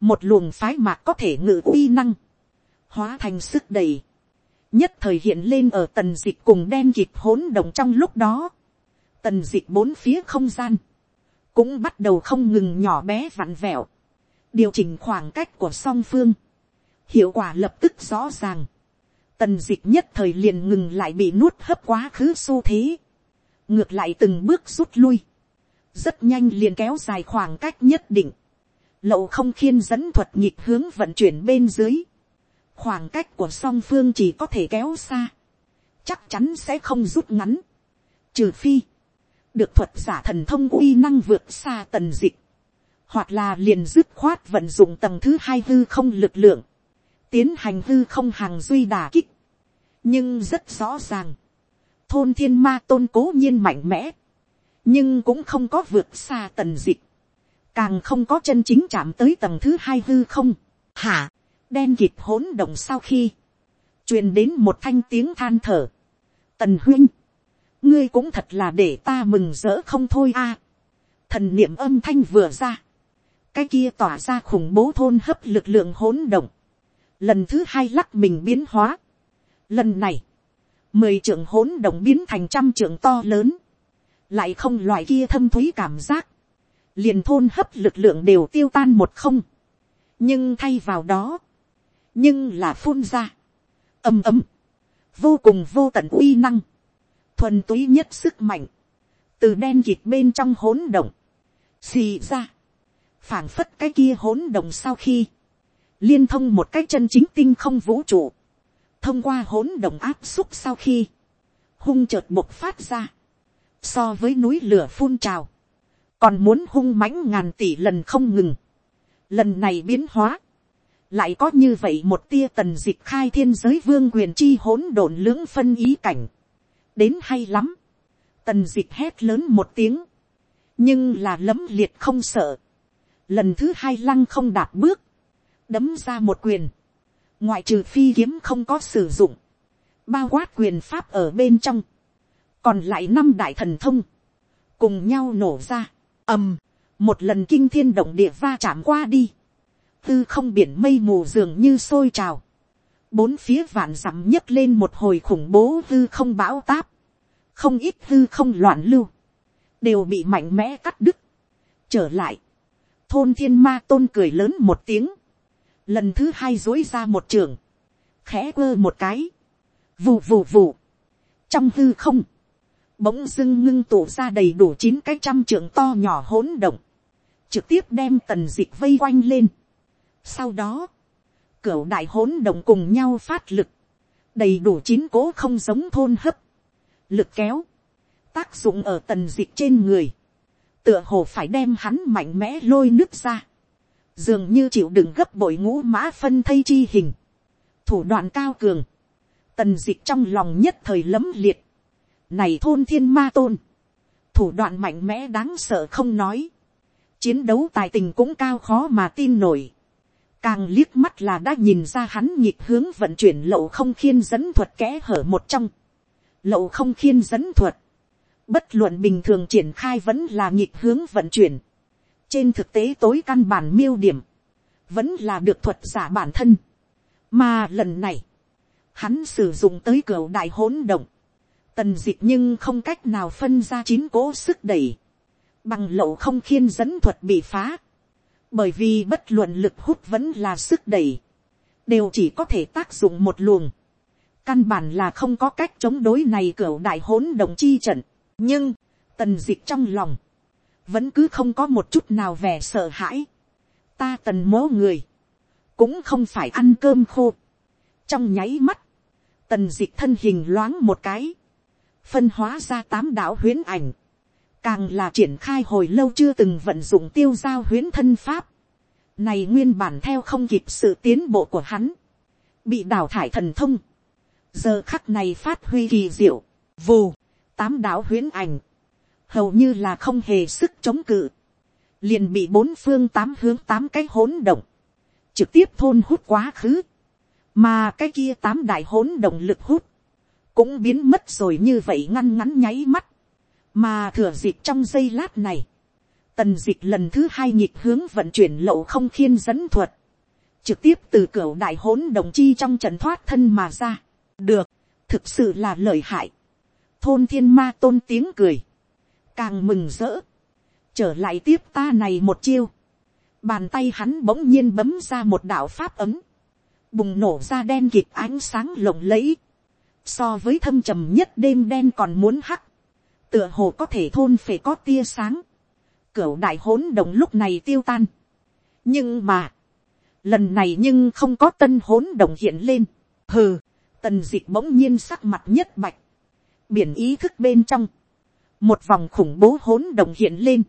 một luồng phái mạc có thể ngự uy năng, hóa thành sức đầy, nhất thời hiện lên ở tần dịch cùng đen kịp hỗn động trong lúc đó, tần dịch bốn phía không gian, cũng bắt đầu không ngừng nhỏ bé vặn vẹo, điều chỉnh khoảng cách của song phương, hiệu quả lập tức rõ ràng, tần dịch nhất thời liền ngừng lại bị nuốt hấp quá khứ xu thế, ngược lại từng bước rút lui, rất nhanh liền kéo dài khoảng cách nhất định, lậu không khiên dẫn thuật nhịp hướng vận chuyển bên dưới, khoảng cách của song phương chỉ có thể kéo xa, chắc chắn sẽ không rút ngắn, trừ phi, được thuật giả thần thông uy năng vượt xa tần dịch, hoặc là liền dứt khoát vận dụng tầng thứ hai hư không lực lượng, tiến hành hư không hàng duy đà kích, nhưng rất rõ ràng, thôn thiên ma tôn cố nhiên mạnh mẽ, nhưng cũng không có vượt xa tần dịch, càng không có chân chính chạm tới tầng thứ hai hư không, hả, đen kịp hỗn động sau khi, truyền đến một thanh tiếng than thở, tần huynh, ngươi cũng thật là để ta mừng rỡ không thôi a, thần niệm âm thanh vừa ra, cái kia tỏa ra khủng bố thôn hấp lực lượng hỗn động, lần thứ hai lắc mình biến hóa, lần này, mười trưởng hỗn động biến thành trăm trưởng to lớn, lại không loại kia thâm thúy cảm giác, liền thôn hấp lực lượng đều tiêu tan một không, nhưng thay vào đó, nhưng là phun ra, ầm ầm, vô cùng vô tận uy năng, thuần túy nhất sức mạnh, từ đen kịt bên trong hỗn động, xì ra, phảng phất cái kia hỗn động sau khi, liên thông một cái chân chính tinh không vũ trụ, thông qua hỗn động áp xúc sau khi, hung chợt bộc phát ra, so với núi lửa phun trào, còn muốn hung mãnh ngàn tỷ lần không ngừng. Lần này biến hóa, lại có như vậy một tia tần dịch khai thiên giới vương quyền chi hỗn độn lưỡng phân ý cảnh. đến hay lắm, tần dịch hét lớn một tiếng, nhưng là lấm liệt không sợ. lần thứ hai lăng không đạp bước, đấm ra một quyền, ngoại trừ phi kiếm không có sử dụng, bao quát quyền pháp ở bên trong, còn lại năm đại thần thông, cùng nhau nổ ra, ầm, một lần kinh thiên động địa va chạm qua đi, tư không biển mây mù dường như sôi trào, bốn phía vạn dặm nhấc lên một hồi khủng bố tư không bão táp, không ít tư không loạn lưu, đều bị mạnh mẽ cắt đứt. trở lại, thôn thiên ma tôn cười lớn một tiếng, lần thứ hai dối ra một trường, khẽ quơ một cái, vù vù vù, trong hư không, bỗng dưng ngưng tụ ra đầy đủ chín cái trăm trưởng to nhỏ hỗn động, trực tiếp đem tần dịch vây quanh lên. Sau đó, cửa đại hỗn động cùng nhau phát lực, đầy đủ chín cố không giống thôn hấp, lực kéo, tác dụng ở tần dịch trên người, tựa hồ phải đem hắn mạnh mẽ lôi nước ra, dường như chịu đựng gấp bội ngũ mã phân thây chi hình, thủ đoạn cao cường, tần dịch trong lòng nhất thời lấm liệt, này thôn thiên ma tôn. Thủ đoạn mạnh mẽ đáng sợ không nói. Chiến đấu tài tình cũng cao khó mà tin nổi. Càng liếc mắt là đã nhìn ra hắn nhịp hướng vận chuyển lậu không khiên dẫn thuật kẽ hở một trong. Lậu không khiên dẫn thuật. Bất luận bình thường triển khai vẫn là nhịp hướng vận chuyển. Trên thực tế tối căn bản miêu điểm. Vẫn là được thuật giả bản thân. Mà lần này. Hắn sử dụng tới cửa đại hỗn động tần dịch nhưng không cách nào phân ra chín cố sức đẩy, bằng lậu không khiên dẫn thuật bị phá, bởi vì bất luận lực hút vẫn là sức đẩy, đều chỉ có thể tác dụng một luồng, căn bản là không có cách chống đối này cửa đại hỗn động chi trận, nhưng, tần dịch trong lòng, vẫn cứ không có một chút nào vẻ sợ hãi, ta tần mố người, cũng không phải ăn cơm khô, trong nháy mắt, tần dịch thân hình loáng một cái, phân hóa ra tám đạo huyến ảnh, càng là triển khai hồi lâu chưa từng vận dụng tiêu giao huyến thân pháp, này nguyên bản theo không kịp sự tiến bộ của hắn, bị đào thải thần thông, giờ khắc này phát huy kỳ diệu, vù, tám đạo huyến ảnh, hầu như là không hề sức chống cự, liền bị bốn phương tám hướng tám cái hỗn động, trực tiếp thôn hút quá khứ, mà cái kia tám đại hỗn động lực hút, cũng biến mất rồi như vậy ngăn ngắn nháy mắt, mà thừa dịp trong giây lát này, tần dịch lần thứ hai nhịp hướng vận chuyển lậu không khiên dẫn thuật, trực tiếp từ cửa đại hỗn đồng chi trong trận thoát thân mà ra, được, thực sự là lợi hại, thôn thiên ma tôn tiếng cười, càng mừng rỡ, trở lại tiếp ta này một chiêu, bàn tay hắn bỗng nhiên bấm ra một đạo pháp ấm, bùng nổ ra đen kịt ánh sáng lộng lẫy, so với thâm trầm nhất đêm đen còn muốn hắc, tựa hồ có thể thôn phệ có tia sáng, cửu đại hỗn đồng lúc này tiêu tan. nhưng mà, lần này nhưng không có tân hỗn đồng hiện lên, hừ, tần d ị c h bỗng nhiên sắc mặt nhất bạch, biển ý thức bên trong, một vòng khủng bố hỗn đồng hiện lên,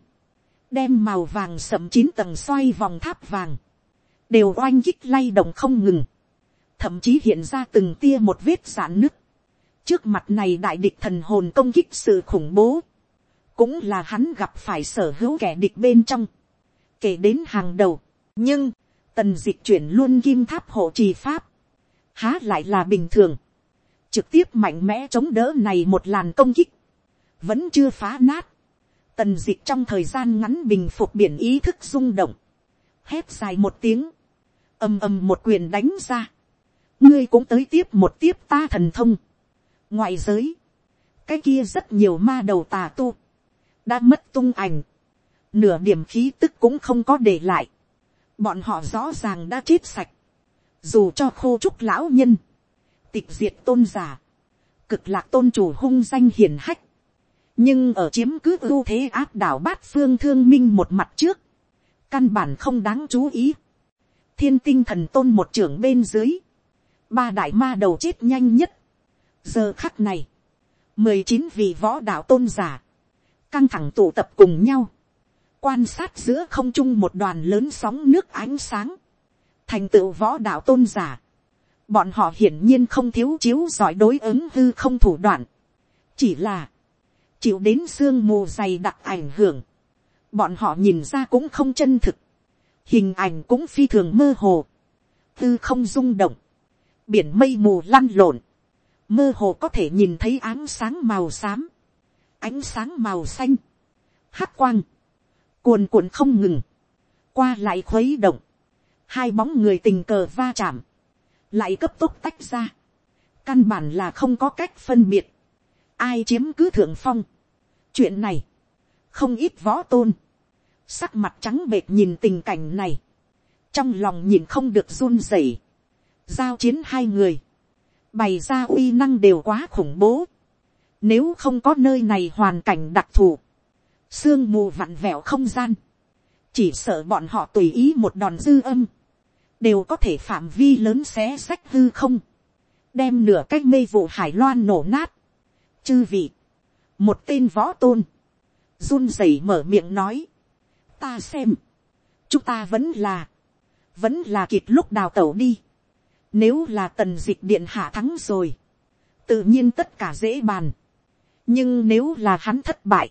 đem màu vàng sậm chín tầng xoay vòng tháp vàng, đều oanh kích lay động không ngừng, thậm chí hiện ra từng tia một vết giãn nứt, trước mặt này đại địch thần hồn công kích sự khủng bố, cũng là hắn gặp phải sở hữu kẻ địch bên trong, kể đến hàng đầu, nhưng, tần d ị c h chuyển luôn kim tháp hộ trì pháp, há lại là bình thường, trực tiếp mạnh mẽ chống đỡ này một làn công kích, vẫn chưa phá nát, tần d ị c h trong thời gian ngắn bình phục biển ý thức rung động, hét dài một tiếng, ầm ầm một quyền đánh ra, ngươi cũng tới tiếp một tiếp ta thần thông, ngoại giới, cái kia rất nhiều ma đầu tà tu, đã mất tung ảnh, nửa điểm khí tức cũng không có để lại, bọn họ rõ ràng đã chết sạch, dù cho khô trúc lão nhân, tịch diệt tôn giả, cực lạc tôn chủ hung danh hiền hách, nhưng ở chiếm cứ ưu thế áp đảo bát phương thương minh một mặt trước, căn bản không đáng chú ý, thiên tinh thần tôn một trưởng bên dưới, ba đại ma đầu chết nhanh nhất, giờ khắc này, mười chín vị võ đạo tôn giả, căng thẳng tụ tập cùng nhau, quan sát giữa không trung một đoàn lớn sóng nước ánh sáng, thành tựu võ đạo tôn giả, bọn họ hiển nhiên không thiếu chiếu giỏi đối ứng hư không thủ đoạn, chỉ là, chịu đến sương mù dày đặc ảnh hưởng, bọn họ nhìn ra cũng không chân thực, hình ảnh cũng phi thường mơ hồ, hư không rung động, biển mây mù lăn lộn, mơ hồ có thể nhìn thấy ánh sáng màu xám, ánh sáng màu xanh, hát quang, cuồn cuộn không ngừng, qua lại khuấy động, hai bóng người tình cờ va chạm, lại cấp tốc tách ra, căn bản là không có cách phân biệt, ai chiếm cứ thượng phong. chuyện này, không ít võ tôn, sắc mặt trắng bệt nhìn tình cảnh này, trong lòng nhìn không được run rẩy, giao chiến hai người, bày ra uy năng đều quá khủng bố. Nếu không có nơi này hoàn cảnh đặc thù, sương mù vặn vẹo không gian, chỉ sợ bọn họ tùy ý một đòn dư âm, đều có thể phạm vi lớn xé sách hư không, đem nửa cách mê vụ hải loan nổ nát. Chư vị, một tên võ tôn, run rẩy mở miệng nói, ta xem, chúng ta vẫn là, vẫn là kịp lúc đào tẩu đi. Nếu là tần dịch điện hạ thắng rồi. Tự nhiên tất cả dễ bàn. Nhưng nếu là hắn thất bại.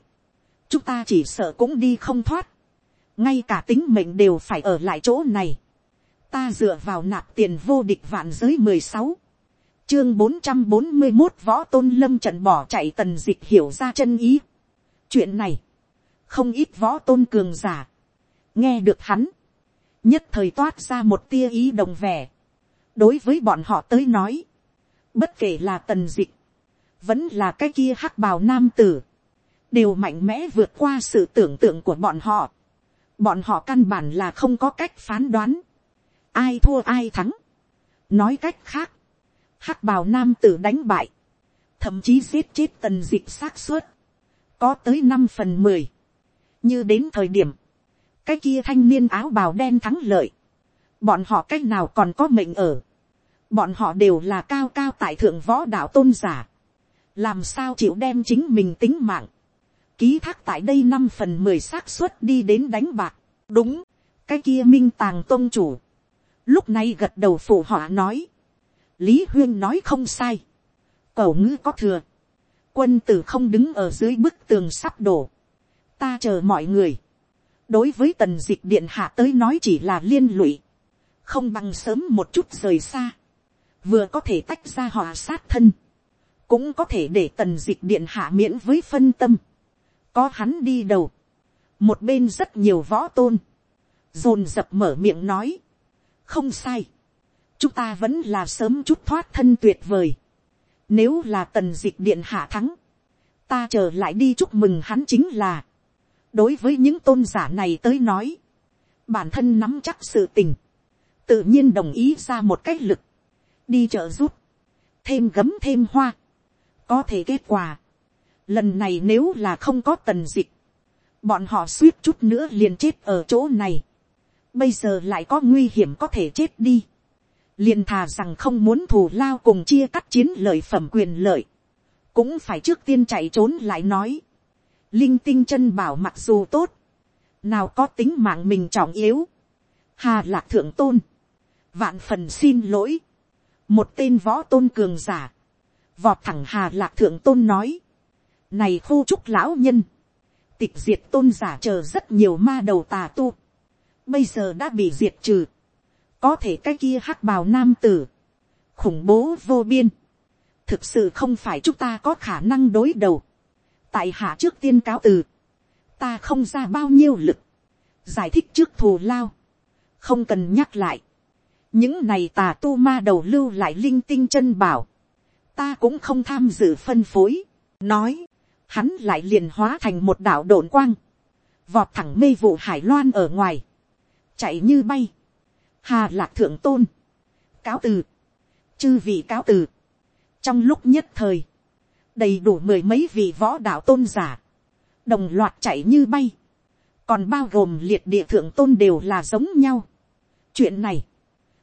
Chúng ta chỉ sợ cũng đi không thoát. Ngay cả tính mệnh đều phải ở lại chỗ này. Ta dựa vào nạp tiền vô địch vạn giới mười sáu chương bốn trăm bốn mươi một võ tôn lâm trận bỏ chạy tần dịch hiểu ra chân ý. chuyện này, không ít võ tôn cường giả. nghe được hắn, nhất thời toát ra một tia ý đồng vẻ đối với bọn họ tới nói, bất kể là tần dịch, vẫn là cái kia hắc bào nam tử, đều mạnh mẽ vượt qua sự tưởng tượng của bọn họ. Bọn họ căn bản là không có cách phán đoán, ai thua ai thắng. nói cách khác, hắc bào nam tử đánh bại, thậm chí giết chết tần dịp xác suất, có tới năm phần mười. như đến thời điểm, cái kia thanh niên áo bào đen thắng lợi, bọn họ cách nào còn có mệnh ở? Bọn họ đều là cao cao tại thượng võ đạo tôn giả, làm sao chịu đem chính mình tính mạng, ký thác tại đây năm phần mười xác suất đi đến đánh bạc, đúng, cái kia minh tàng tôn chủ, lúc này gật đầu phụ họ nói, lý huyên nói không sai, cổ ngữ có thừa, quân tử không đứng ở dưới bức tường sắp đổ, ta chờ mọi người, đối với tần dịch điện hạ tới nói chỉ là liên lụy, không bằng sớm một chút rời xa, vừa có thể tách ra họ sát thân, cũng có thể để tần dịch điện hạ miễn với phân tâm, có hắn đi đầu, một bên rất nhiều võ tôn, dồn dập mở miệng nói, không sai, chúng ta vẫn là sớm chút thoát thân tuyệt vời, nếu là tần dịch điện hạ thắng, ta chờ lại đi chúc mừng hắn chính là, đối với những tôn giả này tới nói, bản thân nắm chắc sự tình, tự nhiên đồng ý ra một cách lực, đi trợ giúp, thêm gấm thêm hoa, có thể kết quả. Lần này nếu là không có tần dịch, bọn họ suýt chút nữa liền chết ở chỗ này. Bây giờ lại có nguy hiểm có thể chết đi. Liền thà rằng không muốn thù lao cùng chia cắt chiến lợi phẩm quyền lợi. Cũng phải trước tiên chạy trốn lại nói. Linh tinh chân bảo mặc dù tốt. Nào có tính mạng mình trọng yếu. Hà lạc thượng tôn. Vạn phần xin lỗi. Một tên võ tôn cường giả vọt thẳng hà lạc thượng tôn nói, này khu trúc lão nhân, tịch diệt tôn giả chờ rất nhiều ma đầu tà tu, bây giờ đã bị diệt trừ, có thể cái kia hắc bào nam tử, khủng bố vô biên, thực sự không phải chúng ta có khả năng đối đầu, tại hạ trước tiên cáo từ, ta không ra bao nhiêu lực, giải thích trước thù lao, không cần nhắc lại, những này tà tu ma đầu lưu lại linh tinh chân bảo, ta cũng không tham dự phân phối, nói, hắn lại liền hóa thành một đạo đồn quang, vọt thẳng mê vụ hải loan ở ngoài, chạy như bay, hà lạc thượng tôn, cáo từ, chư vị cáo từ, trong lúc nhất thời, đầy đủ mười mấy vị võ đạo tôn giả, đồng loạt chạy như bay, còn bao gồm liệt địa thượng tôn đều là giống nhau. chuyện này,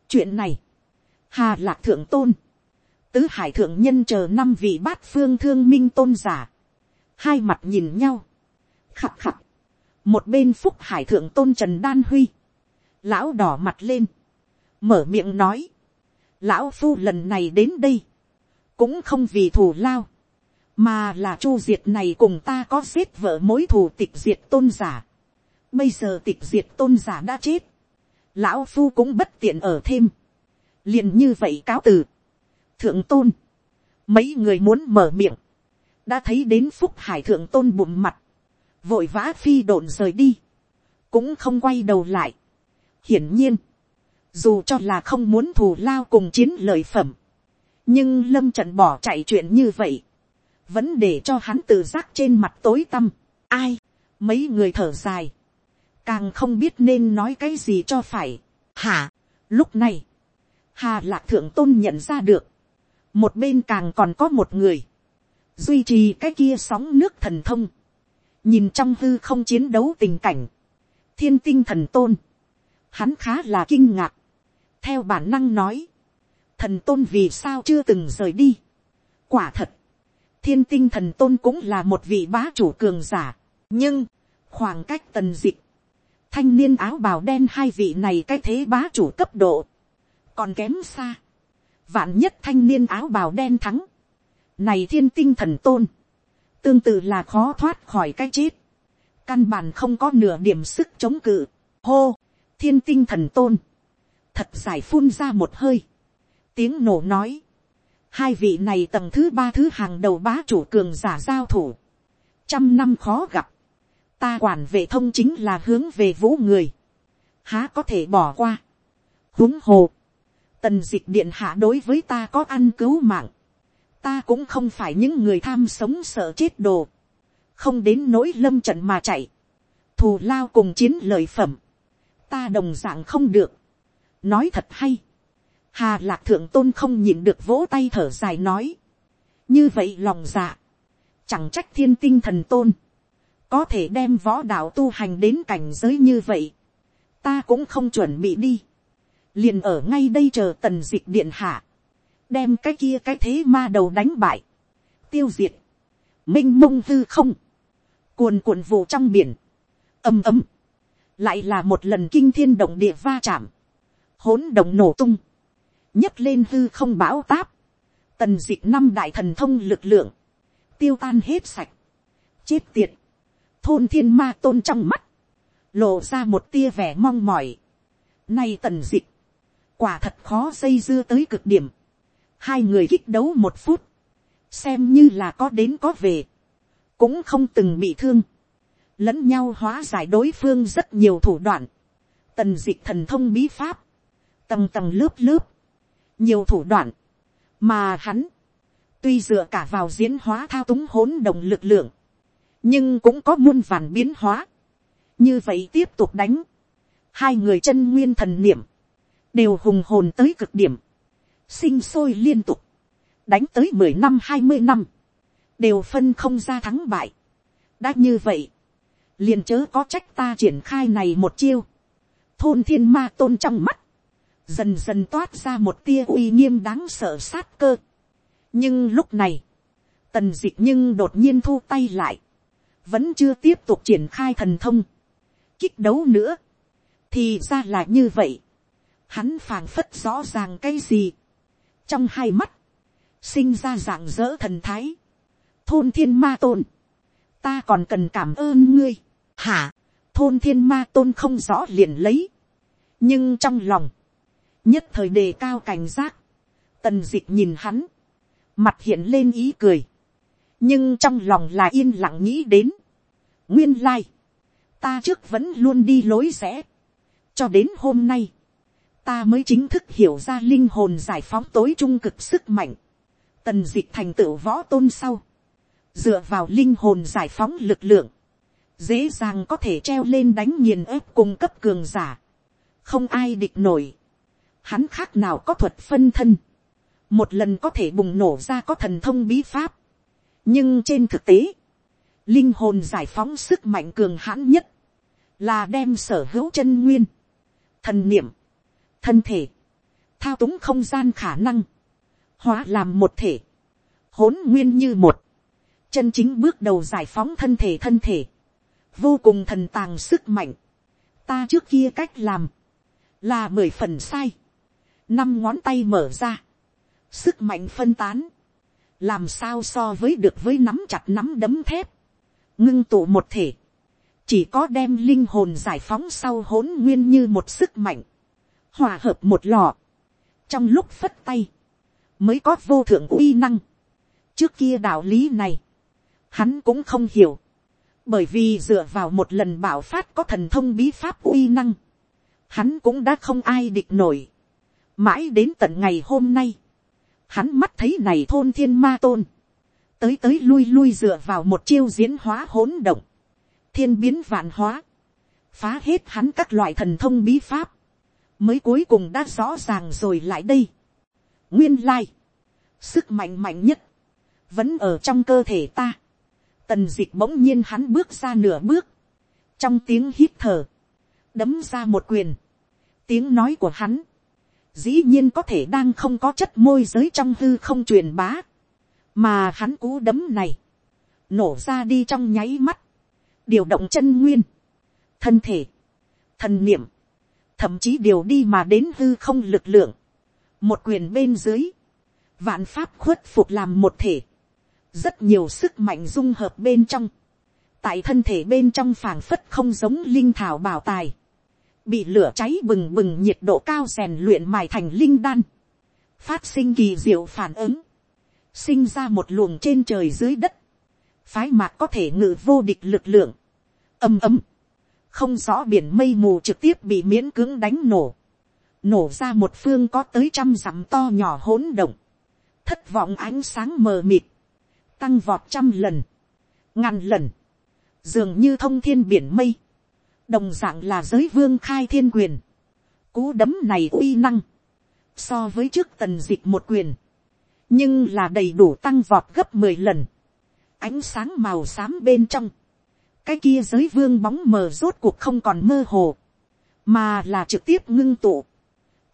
chuyện này, hà lạc thượng tôn, tứ hải thượng nhân chờ năm vị bát phương thương minh tôn giả, hai mặt nhìn nhau, khắc khắc, một bên phúc hải thượng tôn trần đan huy, lão đỏ mặt lên, mở miệng nói, lão phu lần này đến đây, cũng không vì thù lao, mà là chu diệt này cùng ta có xếp vợ mối thù tịch diệt tôn giả. Bây giờ tịch diệt tôn giả đã chết, lão phu cũng bất tiện ở thêm, liền như vậy cáo từ, thượng tôn, mấy người muốn mở miệng, đã thấy đến phúc hải thượng tôn bụng mặt, vội vã phi độn rời đi, cũng không quay đầu lại hiển nhiên, dù cho là không muốn thù lao cùng chiến lợi phẩm, nhưng lâm trận bỏ chạy chuyện như vậy, vẫn để cho hắn tự giác trên mặt tối tăm. ai, mấy người thở dài, càng không biết nên nói cái gì cho phải. hả, lúc này, hà lạc thượng tôn nhận ra được, một bên càng còn có một người, duy trì cái kia sóng nước thần thông, nhìn trong hư không chiến đấu tình cảnh, thiên tinh thần tôn, hắn khá là kinh ngạc, theo bản năng nói, thần tôn vì sao chưa từng rời đi, quả thật, thiên tinh thần tôn cũng là một vị bá chủ cường giả, nhưng, khoảng cách tần dịch, thanh niên áo bào đen hai vị này cái thế bá chủ cấp độ, còn kém xa, vạn nhất thanh niên áo bào đen thắng, này thiên tinh thần tôn, tương tự là khó thoát khỏi cái chết, căn bản không có nửa điểm sức chống cự, hô, thiên tinh thần tôn, thật giải phun ra một hơi, tiếng nổ nói, hai vị này tầng thứ ba thứ hàng đầu bá chủ cường giả giao thủ, trăm năm khó gặp, ta quản vệ thông chính là hướng về vũ người, há có thể bỏ qua, huống hồ, tần dịch điện hạ đối với ta có ăn cứu mạng, ta cũng không phải những người tham sống sợ chết đồ, không đến nỗi lâm trận mà chạy, thù lao cùng chiến lợi phẩm, ta đồng d ạ n g không được, nói thật hay, hà lạc thượng tôn không nhìn được vỗ tay thở dài nói, như vậy lòng dạ, chẳng trách thiên tinh thần tôn, có thể đem võ đạo tu hành đến cảnh giới như vậy, ta cũng không chuẩn bị đi, liền ở ngay đây chờ tần dịch điện hạ, đem cái kia cái thế ma đầu đánh bại, tiêu diệt, m i n h mông hư không, cuồn cuộn vụ trong biển, ầm ầm, lại là một lần kinh thiên động địa va chạm, hỗn động nổ tung, nhấc lên hư không bão táp, tần d ị năm đại thần thông lực lượng, tiêu tan hết sạch, chết tiệt, thôn thiên ma tôn trong mắt, lộ ra một tia vẻ mong mỏi, nay tần d ị quả thật khó xây dưa tới cực điểm, hai người kích đấu một phút, xem như là có đến có về, cũng không từng bị thương, lẫn nhau hóa giải đối phương rất nhiều thủ đoạn, tần d ị thần thông bí pháp, tầng tầng lớp lớp, nhiều thủ đoạn, mà hắn, tuy dựa cả vào diễn hóa thao túng hỗn đồng lực lượng, nhưng cũng có muôn vàn biến hóa, như vậy tiếp tục đánh, hai người chân nguyên thần niệm, đều hùng hồn tới cực điểm, sinh sôi liên tục, đánh tới mười năm hai mươi năm, đều phân không ra thắng bại. đã như vậy, liền chớ có trách ta triển khai này một chiêu, thôn thiên ma tôn trong mắt, dần dần toát ra một tia uy nghiêm đáng sợ sát cơ. nhưng lúc này, tần d ị c h nhưng đột nhiên thu tay lại, vẫn chưa tiếp tục triển khai thần thông, kích đấu nữa, thì ra là như vậy, hắn phảng phất rõ ràng cái gì, trong hai mắt, sinh ra dạng dỡ thần thái, thôn thiên ma tôn, ta còn cần cảm ơn ngươi, hả, thôn thiên ma tôn không rõ liền lấy, nhưng trong lòng, nhất thời đề cao cảnh giác, tần dịch nhìn hắn, mặt hiện lên ý cười, nhưng trong lòng là yên lặng nghĩ đến, nguyên lai, ta trước vẫn luôn đi lối rẽ, cho đến hôm nay, ta mới chính thức hiểu ra linh hồn giải phóng tối trung cực sức mạnh, tần dịch thành tựu võ tôn sau, dựa vào linh hồn giải phóng lực lượng, dễ dàng có thể treo lên đánh nghiền ép cung cấp cường giả, không ai địch nổi, hắn khác nào có thuật phân thân, một lần có thể bùng nổ ra có thần thông bí pháp, nhưng trên thực tế, linh hồn giải phóng sức mạnh cường hãn nhất, là đem sở hữu chân nguyên, thần niệm, thân thể, thao túng không gian khả năng, hóa làm một thể, hỗn nguyên như một, chân chính bước đầu giải phóng thân thể thân thể, vô cùng thần tàng sức mạnh, ta trước kia cách làm, là mười phần sai, năm ngón tay mở ra, sức mạnh phân tán, làm sao so với được với nắm chặt nắm đấm thép, ngưng tụ một thể, chỉ có đem linh hồn giải phóng sau hỗn nguyên như một sức mạnh, hòa hợp một lò, trong lúc phất tay, mới có vô thượng uy năng. trước kia đạo lý này, hắn cũng không hiểu, bởi vì dựa vào một lần bảo phát có thần thông bí pháp uy năng, hắn cũng đã không ai địch nổi. mãi đến tận ngày hôm nay, hắn mắt thấy này thôn thiên ma tôn, tới tới lui lui dựa vào một chiêu diễn hóa hỗn động, thiên biến vạn hóa, phá hết hắn các loại thần thông bí pháp, mới cuối cùng đã rõ ràng rồi lại đây. nguyên lai, sức mạnh mạnh nhất, vẫn ở trong cơ thể ta tần dịch bỗng nhiên hắn bước ra nửa bước, trong tiếng hít thở, đấm ra một quyền, tiếng nói của hắn, dĩ nhiên có thể đang không có chất môi giới trong hư không truyền bá, mà hắn cú đấm này, nổ ra đi trong nháy mắt, điều động chân nguyên, thân thể, thần niệm, thậm chí điều đi mà đến hư không lực lượng, một quyền bên dưới, vạn pháp khuất phục làm một thể, rất nhiều sức mạnh dung hợp bên trong, tại thân thể bên trong phảng phất không giống linh thảo bảo tài, bị lửa cháy bừng bừng nhiệt độ cao rèn luyện mài thành linh đan, phát sinh kỳ diệu phản ứng, sinh ra một luồng trên trời dưới đất, phái mạc có thể ngự vô địch lực lượng, ầm ầm, không rõ biển mây mù trực tiếp bị miễn cưỡng đánh nổ, nổ ra một phương có tới trăm dặm to nhỏ hỗn động, thất vọng ánh sáng mờ mịt, tăng vọt trăm lần, ngàn lần, dường như thông thiên biển mây, đồng d ạ n g là giới vương khai thiên quyền, cú đấm này uy năng, so với trước tần d ị c h một quyền, nhưng là đầy đủ tăng vọt gấp mười lần, ánh sáng màu xám bên trong, cái kia giới vương bóng mờ rốt cuộc không còn mơ hồ, mà là trực tiếp ngưng tụ,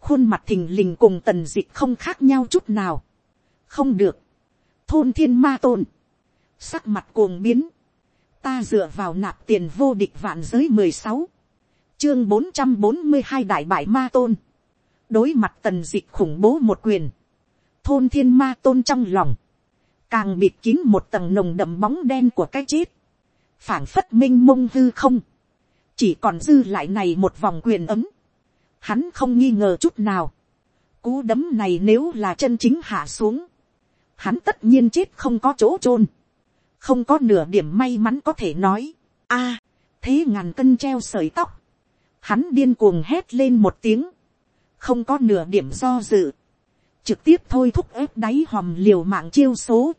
khuôn mặt thình lình cùng tần d ị không khác nhau chút nào, không được, thôn thiên ma tôn, sắc mặt cuồng biến, ta dựa vào nạp tiền vô địch vạn giới mười sáu, chương bốn trăm bốn mươi hai đại bại ma tôn, đối mặt tần d ị khủng bố một quyền, thôn thiên ma tôn trong lòng, càng bịt kín một tầng nồng đậm bóng đen của cái chết, phảng phất m i n h mông hư không, chỉ còn dư lại này một vòng quyền ấm, hắn không nghi ngờ chút nào, cú đấm này nếu là chân chính hạ xuống, hắn tất nhiên chết không có chỗ chôn, không có nửa điểm may mắn có thể nói, a, thế ngàn cân treo sợi tóc, hắn điên cuồng hét lên một tiếng, không có nửa điểm do dự, trực tiếp thôi thúc ép đáy hòm liều mạng chiêu số,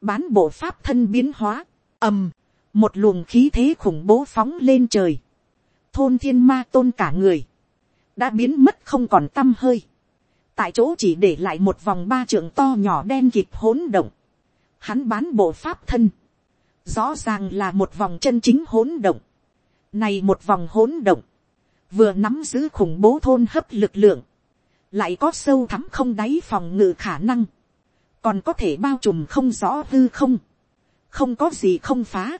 bán bộ pháp thân biến hóa, ầm, một luồng khí thế khủng bố phóng lên trời, thôn thiên ma tôn cả người, đã biến mất không còn t â m hơi, tại chỗ chỉ để lại một vòng ba trưởng to nhỏ đen kịp hỗn động, hắn bán bộ pháp thân, rõ ràng là một vòng chân chính hỗn động, này một vòng hỗn động, vừa nắm giữ khủng bố thôn hấp lực lượng, lại có sâu thắm không đáy phòng ngự khả năng, còn có thể bao trùm không rõ hư không, không có gì không phá,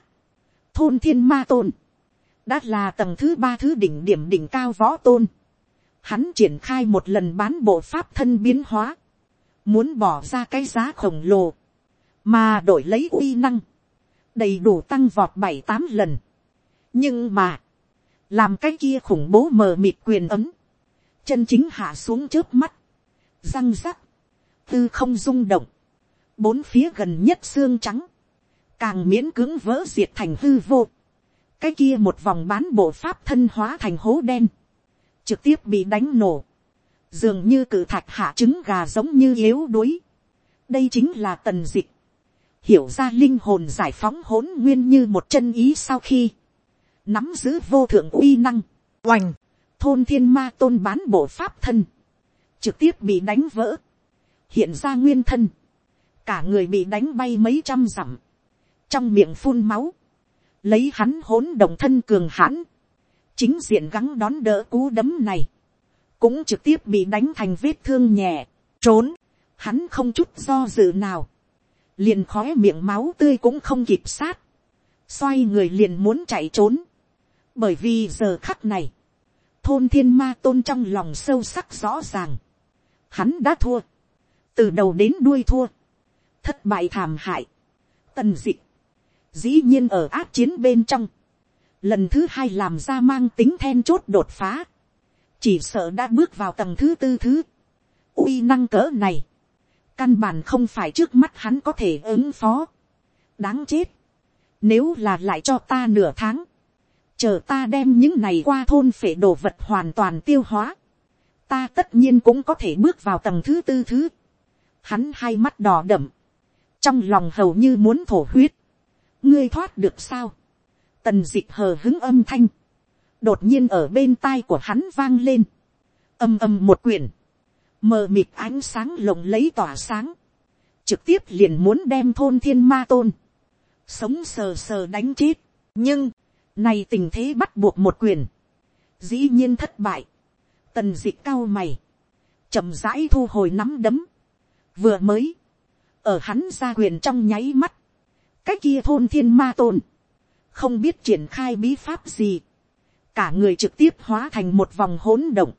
thôn thiên ma tôn, đã là tầng thứ ba thứ đỉnh điểm đỉnh cao võ tôn. Hắn triển khai một lần bán bộ pháp thân biến hóa, muốn bỏ ra cái giá khổng lồ, mà đổi lấy uy năng, đầy đủ tăng vọt bảy tám lần. nhưng mà, làm cái kia khủng bố mờ mịt quyền ấm, chân chính hạ xuống trước mắt, răng rắc, tư không rung động, bốn phía gần nhất xương trắng, càng miễn cưỡng vỡ diệt thành hư vô, cái kia một vòng bán bộ pháp thân hóa thành hố đen, trực tiếp bị đánh nổ, dường như cự thạch hạ trứng gà giống như yếu đuối. đây chính là tần dịch, hiểu ra linh hồn giải phóng hỗn nguyên như một chân ý sau khi, nắm giữ vô thượng uy năng, oành, thôn thiên ma tôn bán bộ pháp thân, trực tiếp bị đánh vỡ, hiện ra nguyên thân, cả người bị đánh bay mấy trăm dặm, trong miệng phun máu, lấy hắn hỗn động thân cường hãn, chính diện gắng đón đỡ cú đấm này, cũng trực tiếp bị đánh thành vết thương nhẹ, trốn, hắn không chút do dự nào, liền khói miệng máu tươi cũng không kịp sát, xoay người liền muốn chạy trốn, bởi vì giờ khắc này, thôn thiên ma tôn trong lòng sâu sắc rõ ràng, hắn đã thua, từ đầu đến đuôi thua, thất bại thảm hại, tần dịch, dĩ nhiên ở át chiến bên trong, lần thứ hai làm ra mang tính then chốt đột phá, chỉ sợ đã bước vào tầng thứ tư thứ, uy năng cỡ này, căn bản không phải trước mắt hắn có thể ứng phó, đáng chết, nếu là lại cho ta nửa tháng, chờ ta đem những này qua thôn phể đồ vật hoàn toàn tiêu hóa, ta tất nhiên cũng có thể bước vào tầng thứ tư thứ, hắn hai mắt đỏ đậm, trong lòng hầu như muốn thổ huyết, ngươi thoát được sao, tần dịch hờ hứng âm thanh, đột nhiên ở bên tai của hắn vang lên, âm âm một quyển, mờ mịt ánh sáng lồng lấy tỏa sáng, trực tiếp liền muốn đem thôn thiên ma tôn, sống sờ sờ đánh chết, nhưng, này tình thế bắt buộc một quyền, dĩ nhiên thất bại, tần d ị c cao mày, chậm rãi thu hồi nắm đấm, vừa mới, ở hắn ra quyền trong nháy mắt, cái kia thôn thiên ma tôn, không biết triển khai bí pháp gì, cả người trực tiếp hóa thành một vòng hỗn động,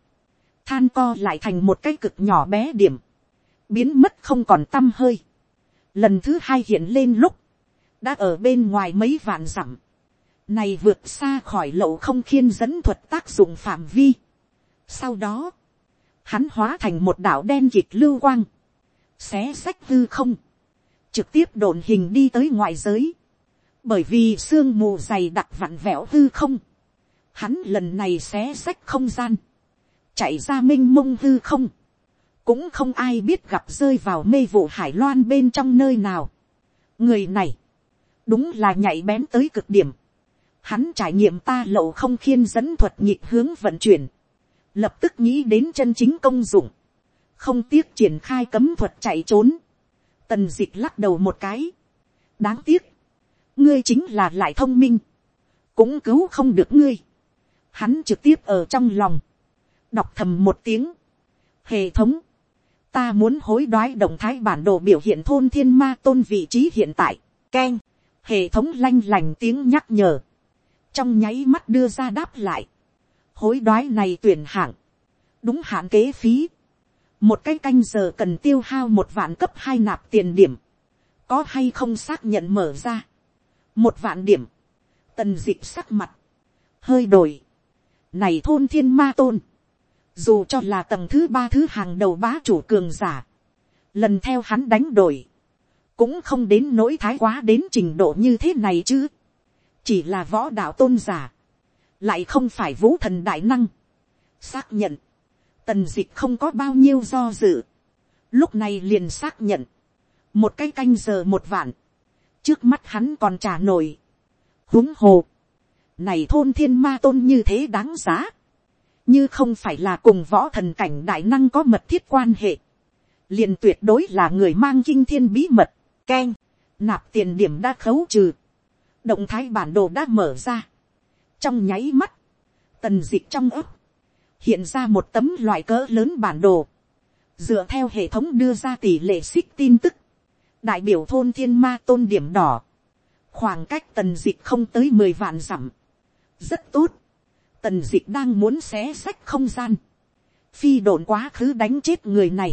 than co lại thành một cái cực nhỏ bé điểm, biến mất không còn t â m hơi. lần thứ hai hiện lên lúc, đã ở bên ngoài mấy vạn dặm, này vượt xa khỏi lậu không khiên dẫn thuật tác dụng phạm vi. sau đó, hắn hóa thành một đảo đen kịt lưu quang, xé sách hư không, trực tiếp đồn hình đi tới ngoại giới, bởi vì sương mù dày đặc vặn vẹo hư không, hắn lần này xé sách không gian, chạy ra m i n h mông hư không, cũng không ai biết gặp rơi vào mê vụ hải loan bên trong nơi nào. người này, đúng là nhạy bén tới cực điểm, hắn trải nghiệm ta lậu không khiên dẫn thuật nhịp hướng vận chuyển, lập tức nghĩ đến chân chính công dụng, không tiếc triển khai cấm thuật chạy trốn, Tần dịch lắc đầu một cái. Đáng tiếc. Ngươi chính là lại thông minh. Cũng cứu không được ngươi. Hắn trực tiếp ở trong lòng. Đọc thầm một tiếng. hệ thống, ta muốn hối đoái động thái bản đồ biểu hiện thôn thiên ma tôn vị trí hiện tại, k hệ thống lanh lành tiếng nhắc nhở, trong nháy mắt đưa ra đáp lại, hối đoái này tuyển hạng, đúng hạn kế phí, một cái canh giờ cần tiêu hao một vạn cấp hai nạp tiền điểm, có hay không xác nhận mở ra, một vạn điểm, tần dịp sắc mặt, hơi đổi, này thôn thiên ma tôn, dù cho là tầng thứ ba thứ hàng đầu bá chủ cường giả, lần theo hắn đánh đổi, cũng không đến nỗi thái quá đến trình độ như thế này chứ, chỉ là võ đạo tôn giả, lại không phải vũ thần đại năng, xác nhận, tần d không có bao nhiêu do dự, lúc này liền xác nhận, một cái canh giờ một vạn, trước mắt hắn còn trả nổi, huống hồ, này thôn thiên ma tôn như thế đáng giá, như không phải là cùng võ thần cảnh đại năng có mật thiết quan hệ, liền tuyệt đối là người mang kinh thiên bí mật, k e n nạp tiền điểm đã khấu trừ, động thái bản đồ đã mở ra, trong nháy mắt, tần d ị c h trong ấp, hiện ra một tấm loại cỡ lớn bản đồ, dựa theo hệ thống đưa ra tỷ lệ xích tin tức, đại biểu thôn thiên ma tôn điểm đỏ, khoảng cách tần dịch không tới mười vạn dặm, rất tốt, tần dịch đang muốn xé sách không gian, phi độn quá khứ đánh chết người này,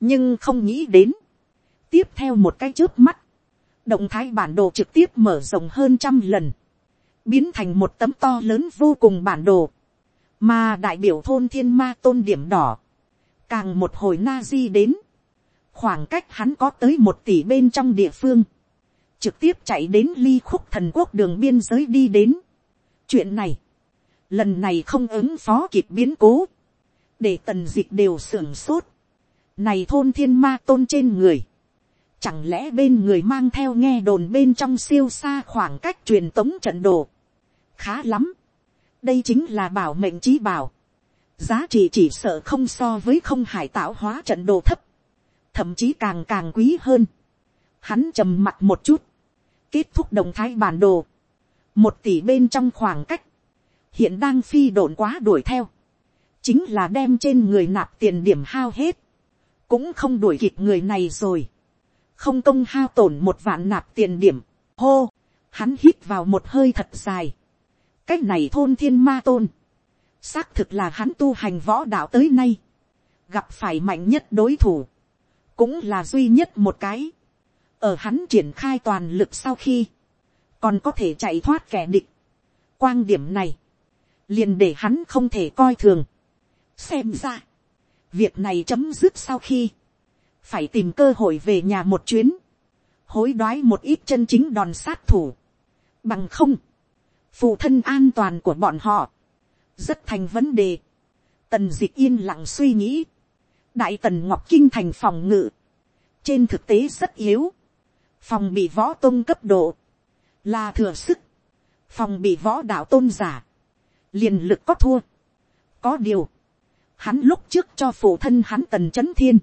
nhưng không nghĩ đến, tiếp theo một cái trước mắt, động thái bản đồ trực tiếp mở rộng hơn trăm lần, biến thành một tấm to lớn vô cùng bản đồ, mà đại biểu thôn thiên ma tôn điểm đỏ, càng một hồi na di đến, khoảng cách hắn có tới một tỷ bên trong địa phương, trực tiếp chạy đến ly khúc thần quốc đường biên giới đi đến. chuyện này, lần này không ứng phó kịp biến cố, để tần d ị c h đều sưởng sốt, này thôn thiên ma tôn trên người, chẳng lẽ bên người mang theo nghe đồn bên trong siêu xa khoảng cách truyền tống trận đồ, khá lắm, đây chính là bảo mệnh trí bảo. giá trị chỉ sợ không so với không hải tạo hóa trận đồ thấp, thậm chí càng càng quý hơn. hắn trầm mặt một chút, kết thúc động thái bản đồ, một tỷ bên trong khoảng cách, hiện đang phi độn quá đuổi theo, chính là đem trên người nạp tiền điểm hao hết, cũng không đuổi kịp người này rồi, không công hao tổn một vạn nạp tiền điểm, hô, hắn hít vào một hơi thật dài, cái này thôn thiên ma tôn, xác thực là hắn tu hành võ đạo tới nay, gặp phải mạnh nhất đối thủ, cũng là duy nhất một cái, ở hắn triển khai toàn lực sau khi, còn có thể chạy thoát kẻ địch. Quang điểm này, liền để hắn không thể coi thường. xem ra, việc này chấm dứt sau khi, phải tìm cơ hội về nhà một chuyến, hối đoái một ít chân chính đòn sát thủ, bằng không, phụ thân an toàn của bọn họ, rất thành vấn đề. Tần d ị c h yên lặng suy nghĩ, đại tần ngọc kinh thành phòng ngự, trên thực tế rất yếu, phòng bị võ tôn cấp độ, là thừa sức, phòng bị võ đạo tôn giả, liền lực có thua. có điều, hắn lúc trước cho phụ thân hắn tần c h ấ n thiên,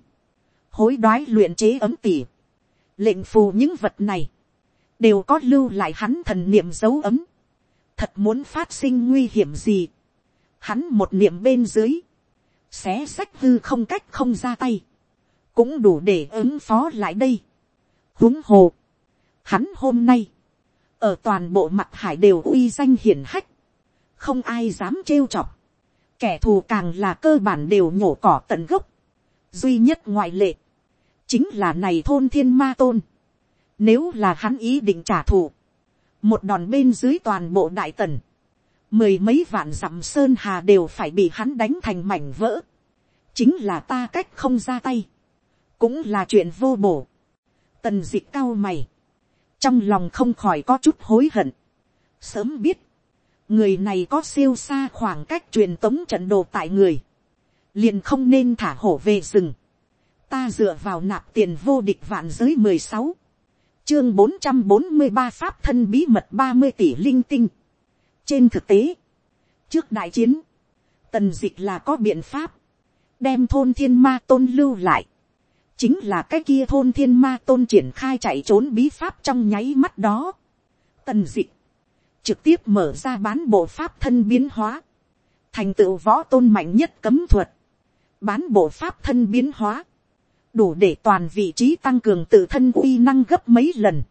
hối đoái luyện chế ấm tỉ, lệnh phù những vật này, đều có lưu lại hắn thần niệm dấu ấm, thật muốn phát sinh nguy hiểm gì, hắn một niệm bên dưới, xé sách hư không cách không ra tay, cũng đủ để ứng phó lại đây. huống hồ, hắn hôm nay, ở toàn bộ mặt hải đều uy danh hiển hách, không ai dám trêu chọc, kẻ thù càng là cơ bản đều nhổ cỏ tận gốc, duy nhất ngoại lệ, chính là này thôn thiên ma tôn, nếu là hắn ý định trả thù, một đòn bên dưới toàn bộ đại tần, mười mấy vạn dặm sơn hà đều phải bị hắn đánh thành mảnh vỡ, chính là ta cách không ra tay, cũng là chuyện vô bổ. Tần d ị cao mày, trong lòng không khỏi có chút hối hận, sớm biết, người này có siêu xa khoảng cách truyền tống trận đồ tại người, liền không nên thả hổ về rừng, ta dựa vào nạp tiền vô địch vạn giới mười sáu, chương bốn trăm bốn mươi ba pháp thân bí mật ba mươi tỷ linh tinh trên thực tế, trước đại chiến, tần dịch là có biện pháp, đem thôn thiên ma tôn lưu lại, chính là cái kia thôn thiên ma tôn triển khai chạy trốn bí pháp trong nháy mắt đó. Tần dịch, trực tiếp mở ra bán bộ pháp thân biến hóa, thành tựu võ tôn mạnh nhất cấm thuật, bán bộ pháp thân biến hóa, đủ để toàn vị trí tăng cường tự thân uy năng gấp mấy lần,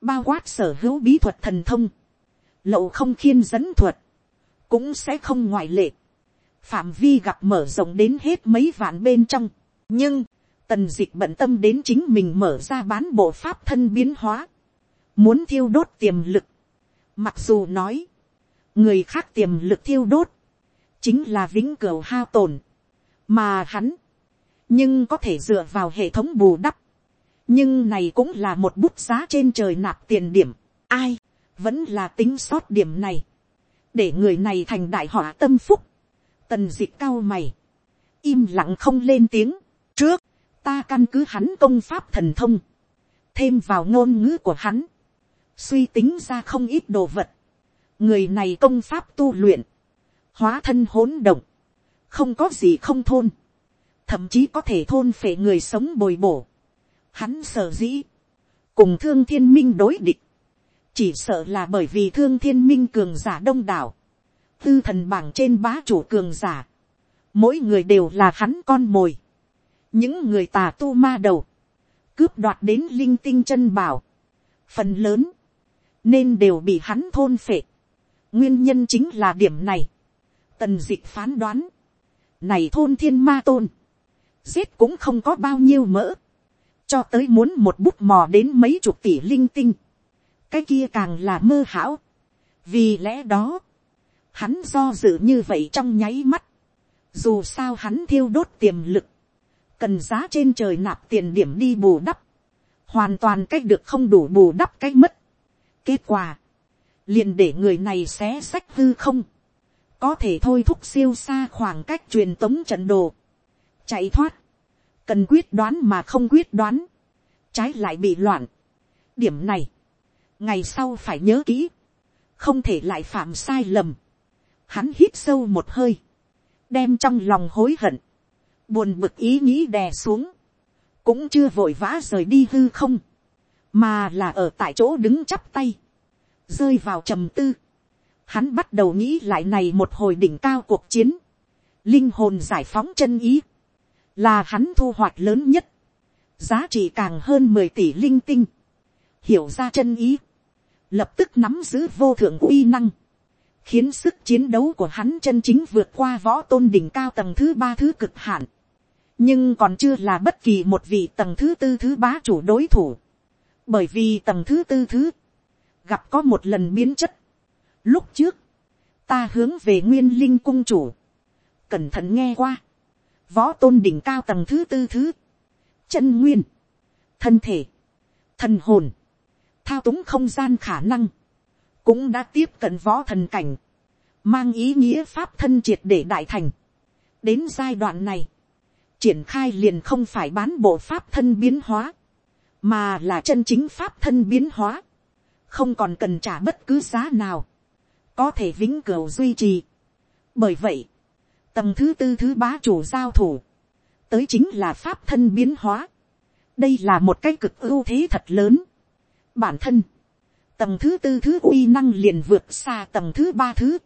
bao quát sở hữu bí thuật thần thông, lậu không khiên dẫn thuật, cũng sẽ không ngoại lệ, phạm vi gặp mở rộng đến hết mấy vạn bên trong, nhưng, tần dịch bận tâm đến chính mình mở ra bán bộ pháp thân biến hóa, muốn thiêu đốt tiềm lực, mặc dù nói, người khác tiềm lực thiêu đốt, chính là vĩnh cửu hao tổn, mà hắn, nhưng có thể dựa vào hệ thống bù đắp, nhưng này cũng là một bút giá trên trời nạp tiền điểm, ai, vẫn là tính sót điểm này, để người này thành đại họa tâm phúc, tần d ị cao mày, im lặng không lên tiếng, trước, ta căn cứ hắn công pháp thần thông, thêm vào ngôn ngữ của hắn, suy tính ra không ít đồ vật, người này công pháp tu luyện, hóa thân hỗn động, không có gì không thôn, thậm chí có thể thôn phệ người sống bồi bổ. Hắn sở dĩ, cùng thương thiên minh đối địch, chỉ sợ là bởi vì thương thiên minh cường giả đông đảo, tư thần bảng trên bá chủ cường giả, mỗi người đều là hắn con mồi, những người tà tu ma đầu, cướp đoạt đến linh tinh chân bảo, phần lớn, nên đều bị hắn thôn phệ. nguyên nhân chính là điểm này. tần d ị c h phán đoán, này thôn thiên ma tôn, giết cũng không có bao nhiêu mỡ, cho tới muốn một bút mò đến mấy chục tỷ linh tinh, cái kia càng là mơ hão. vì lẽ đó, hắn do dự như vậy trong nháy mắt, dù sao hắn thiêu đốt tiềm lực, cần giá trên trời nạp tiền điểm đi bù đắp, hoàn toàn cách được không đủ bù đắp cách mất. Kết quả, liền để người này xé sách hư không, có thể thôi thúc siêu xa khoảng cách truyền tống trận đồ, chạy thoát, cần quyết đoán mà không quyết đoán, trái lại bị loạn. điểm này, ngày sau phải nhớ kỹ, không thể lại phạm sai lầm. Hắn hít sâu một hơi, đem trong lòng hối hận, buồn bực ý nghĩ đè xuống, cũng chưa vội vã rời đi hư không, mà là ở tại chỗ đứng chắp tay, rơi vào trầm tư. Hắn bắt đầu nghĩ lại này một hồi đỉnh cao cuộc chiến, linh hồn giải phóng chân ý, là hắn thu hoạch lớn nhất, giá trị càng hơn mười tỷ linh tinh, hiểu ra chân ý, lập tức nắm giữ vô thượng uy năng, khiến sức chiến đấu của hắn chân chính vượt qua võ tôn đỉnh cao tầng thứ ba thứ cực hạn, nhưng còn chưa là bất kỳ một vị tầng thứ tư thứ bá chủ đối thủ, bởi vì tầng thứ tư thứ, gặp có một lần biến chất. Lúc trước, ta hướng về nguyên linh cung chủ, cẩn thận nghe qua, võ tôn đỉnh cao tầng thứ tư thứ, chân nguyên, thân thể, thần hồn, thao túng không gian khả năng, cũng đã tiếp cận võ thần cảnh, mang ý nghĩa pháp thân triệt để đại thành. đến giai đoạn này, triển khai liền không phải bán bộ pháp thân biến hóa, mà là chân chính pháp thân biến hóa, không còn cần trả bất cứ giá nào, có thể vĩnh cửu duy trì. bởi vậy, tầng thứ tư thứ bá chủ giao thủ, tới chính là pháp thân biến hóa. đây là một cái cực ưu thế thật lớn bản thân, tầng thứ tư thứ uy năng liền vượt xa tầng thứ ba thứ,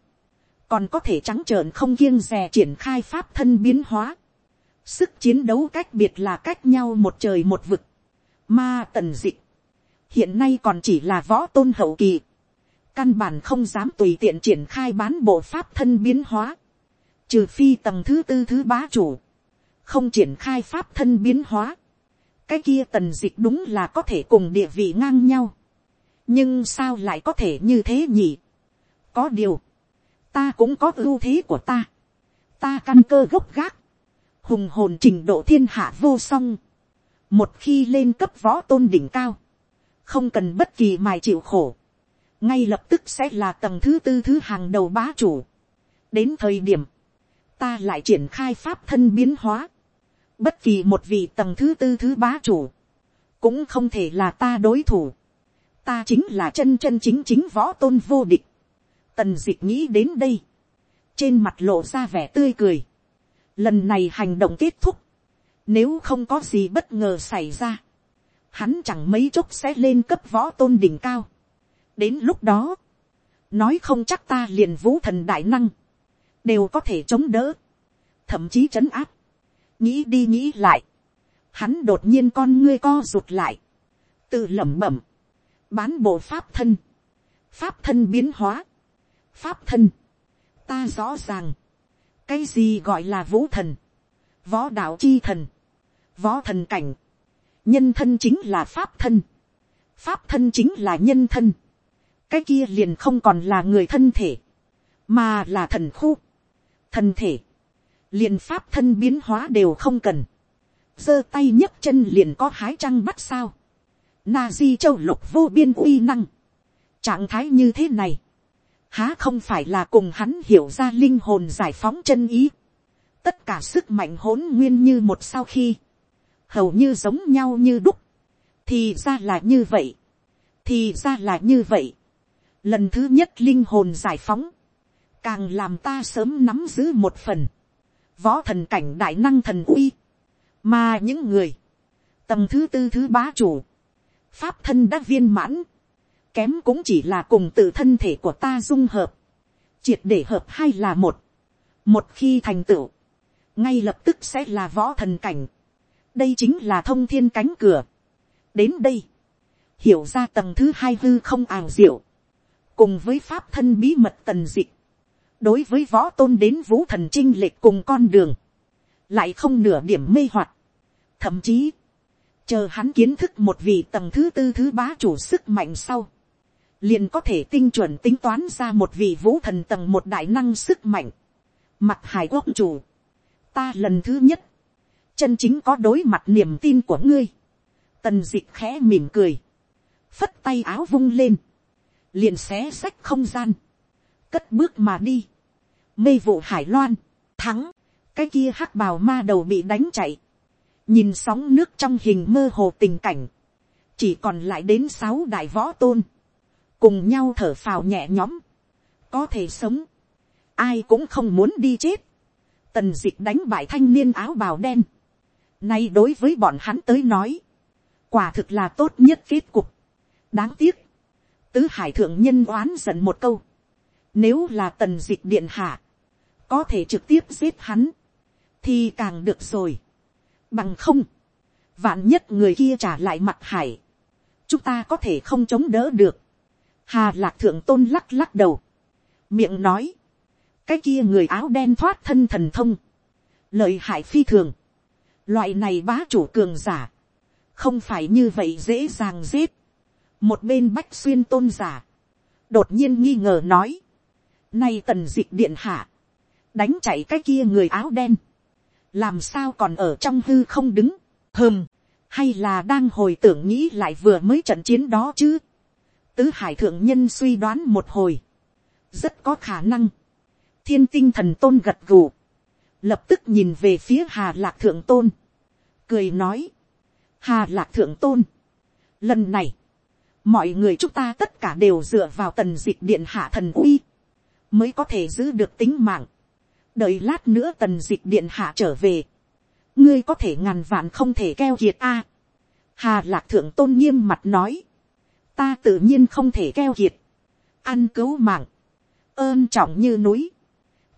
còn có thể trắng trợn không kiêng rè triển khai pháp thân biến hóa. sức chiến đấu cách biệt là cách nhau một trời một vực Ma tần dịch. Hiện nay còn chỉ là võ tôn hậu kỳ. Căn bản không dám tùy tiện triển khai bán bộ pháp thân biến hóa. Trừ phi tầng thứ tư thứ bá chủ. Không triển khai pháp thân biến hóa. Cái kia tần dịch đúng là có thể cùng địa vị ngang nhau. Nhưng sao lại có thể như thế nhỉ? Có điều. Ta cũng có ưu thế của ta. Ta căn cơ gốc gác. Hùng hồn trình độ thiên hạ vô song một khi lên cấp võ tôn đỉnh cao, không cần bất kỳ mài chịu khổ, ngay lập tức sẽ là tầng thứ tư thứ hàng đầu bá chủ. đến thời điểm, ta lại triển khai pháp thân biến hóa, bất kỳ một vị tầng thứ tư thứ bá chủ, cũng không thể là ta đối thủ. ta chính là chân chân chính chính võ tôn vô địch. tần d nghĩ đến đây, trên mặt lộ ra vẻ tươi cười. lần này hành động kết thúc, nếu không có gì bất ngờ xảy ra. Hắn chẳng mấy chốc sẽ lên cấp võ tôn đỉnh cao. Đến lúc đó. Nói không chắc ta liền vũ thần đại năng. Đều có thể chống đỡ. Thậm chí trấn áp nghĩ đi nghĩ lại, hắn đột nhiên con ngươi co rụt lại, tự lẩm bẩm, bán bộ pháp thân, pháp thân biến hóa, pháp thân, ta rõ ràng, cái gì gọi là vũ thần, võ đạo chi thần, võ thần cảnh, nhân thân chính là pháp thân, pháp thân chính là nhân thân, cái kia liền không còn là người thân thể, mà là thần khu, thần thể, liền pháp thân biến hóa đều không cần, giơ tay nhấc chân liền có hái trăng bắt sao, na di châu lục vô biên uy năng, trạng thái như thế này, há không phải là cùng hắn hiểu ra linh hồn giải phóng chân ý, tất cả sức mạnh hỗn nguyên như một sau khi, hầu như giống nhau như đúc, thì ra là như vậy, thì ra là như vậy, lần thứ nhất linh hồn giải phóng, càng làm ta sớm nắm giữ một phần, võ thần cảnh đại năng thần uy, mà những người, tầng thứ tư thứ bá chủ, pháp thân đã viên mãn, kém cũng chỉ là cùng tự thân thể của ta dung hợp, triệt để hợp hai là một, một khi thành tựu, ngay lập tức sẽ là võ thần cảnh, đây chính là thông thiên cánh cửa, đến đây, hiểu ra tầng thứ hai hư không ảo diệu, cùng với pháp thân bí mật tần dịch, đối với võ tôn đến vũ thần trinh lệch cùng con đường, lại không nửa điểm mê hoạt thậm chí, chờ hắn kiến thức một vị tầng thứ tư thứ bá chủ sức mạnh sau, liền có thể tinh chuẩn tính toán ra một vị vũ thần tầng một đại năng sức mạnh, mặt hải quốc chủ, ta lần thứ nhất, chân chính có đối mặt niềm tin của ngươi, tần d ị c h khẽ mỉm cười, phất tay áo vung lên, liền xé sách không gian, cất bước mà đi, mê vụ hải loan, thắng, cái kia hắc bào ma đầu bị đánh chạy, nhìn sóng nước trong hình mơ hồ tình cảnh, chỉ còn lại đến sáu đại võ tôn, cùng nhau thở phào nhẹ nhõm, có thể sống, ai cũng không muốn đi chết, tần d ị c h đánh bại thanh niên áo bào đen, Nay đối với bọn hắn tới nói. Quả thực là tốt nhất kết cục. Đáng tiếc. Tứ hải thượng nhân oán giận một câu. Nếu là tần dịch điện hạ. Có thể trực tiếp giết hắn. Thì càng được rồi. Bằng không. Vạn nhất người kia trả lại mặt hải. Chúng ta có thể không chống đỡ được. Hà lạc thượng tôn lắc lắc đầu. Miệng nói. Cái kia người áo đen thoát thân thần thông. Lợi hại phi thường Loại này bá chủ cường giả. Không phải như vậy dễ dàng giết. Một bên bách xuyên tôn giả. Đột nhiên nghi ngờ nói. Nay tần dịch điện hạ. Đánh chạy cái kia người áo đen. Làm sao còn ở trong hư không đứng. Hừm. Hay là đang hồi tưởng nghĩ lại vừa mới trận chiến đó chứ. Tứ hải thượng nhân suy đoán một hồi. Rất có khả năng. Thiên tinh thần tôn gật gù lập tức nhìn về phía hà lạc thượng tôn, cười nói, hà lạc thượng tôn, lần này, mọi người chúng ta tất cả đều dựa vào tần d ị c h điện hạ thần uy, mới có thể giữ được tính mạng, đợi lát nữa tần d ị c h điện hạ trở về, ngươi có thể ngàn vạn không thể keo kiệt a. hà lạc thượng tôn nghiêm mặt nói, ta tự nhiên không thể keo kiệt, ăn cứu mạng, ơn trọng như núi,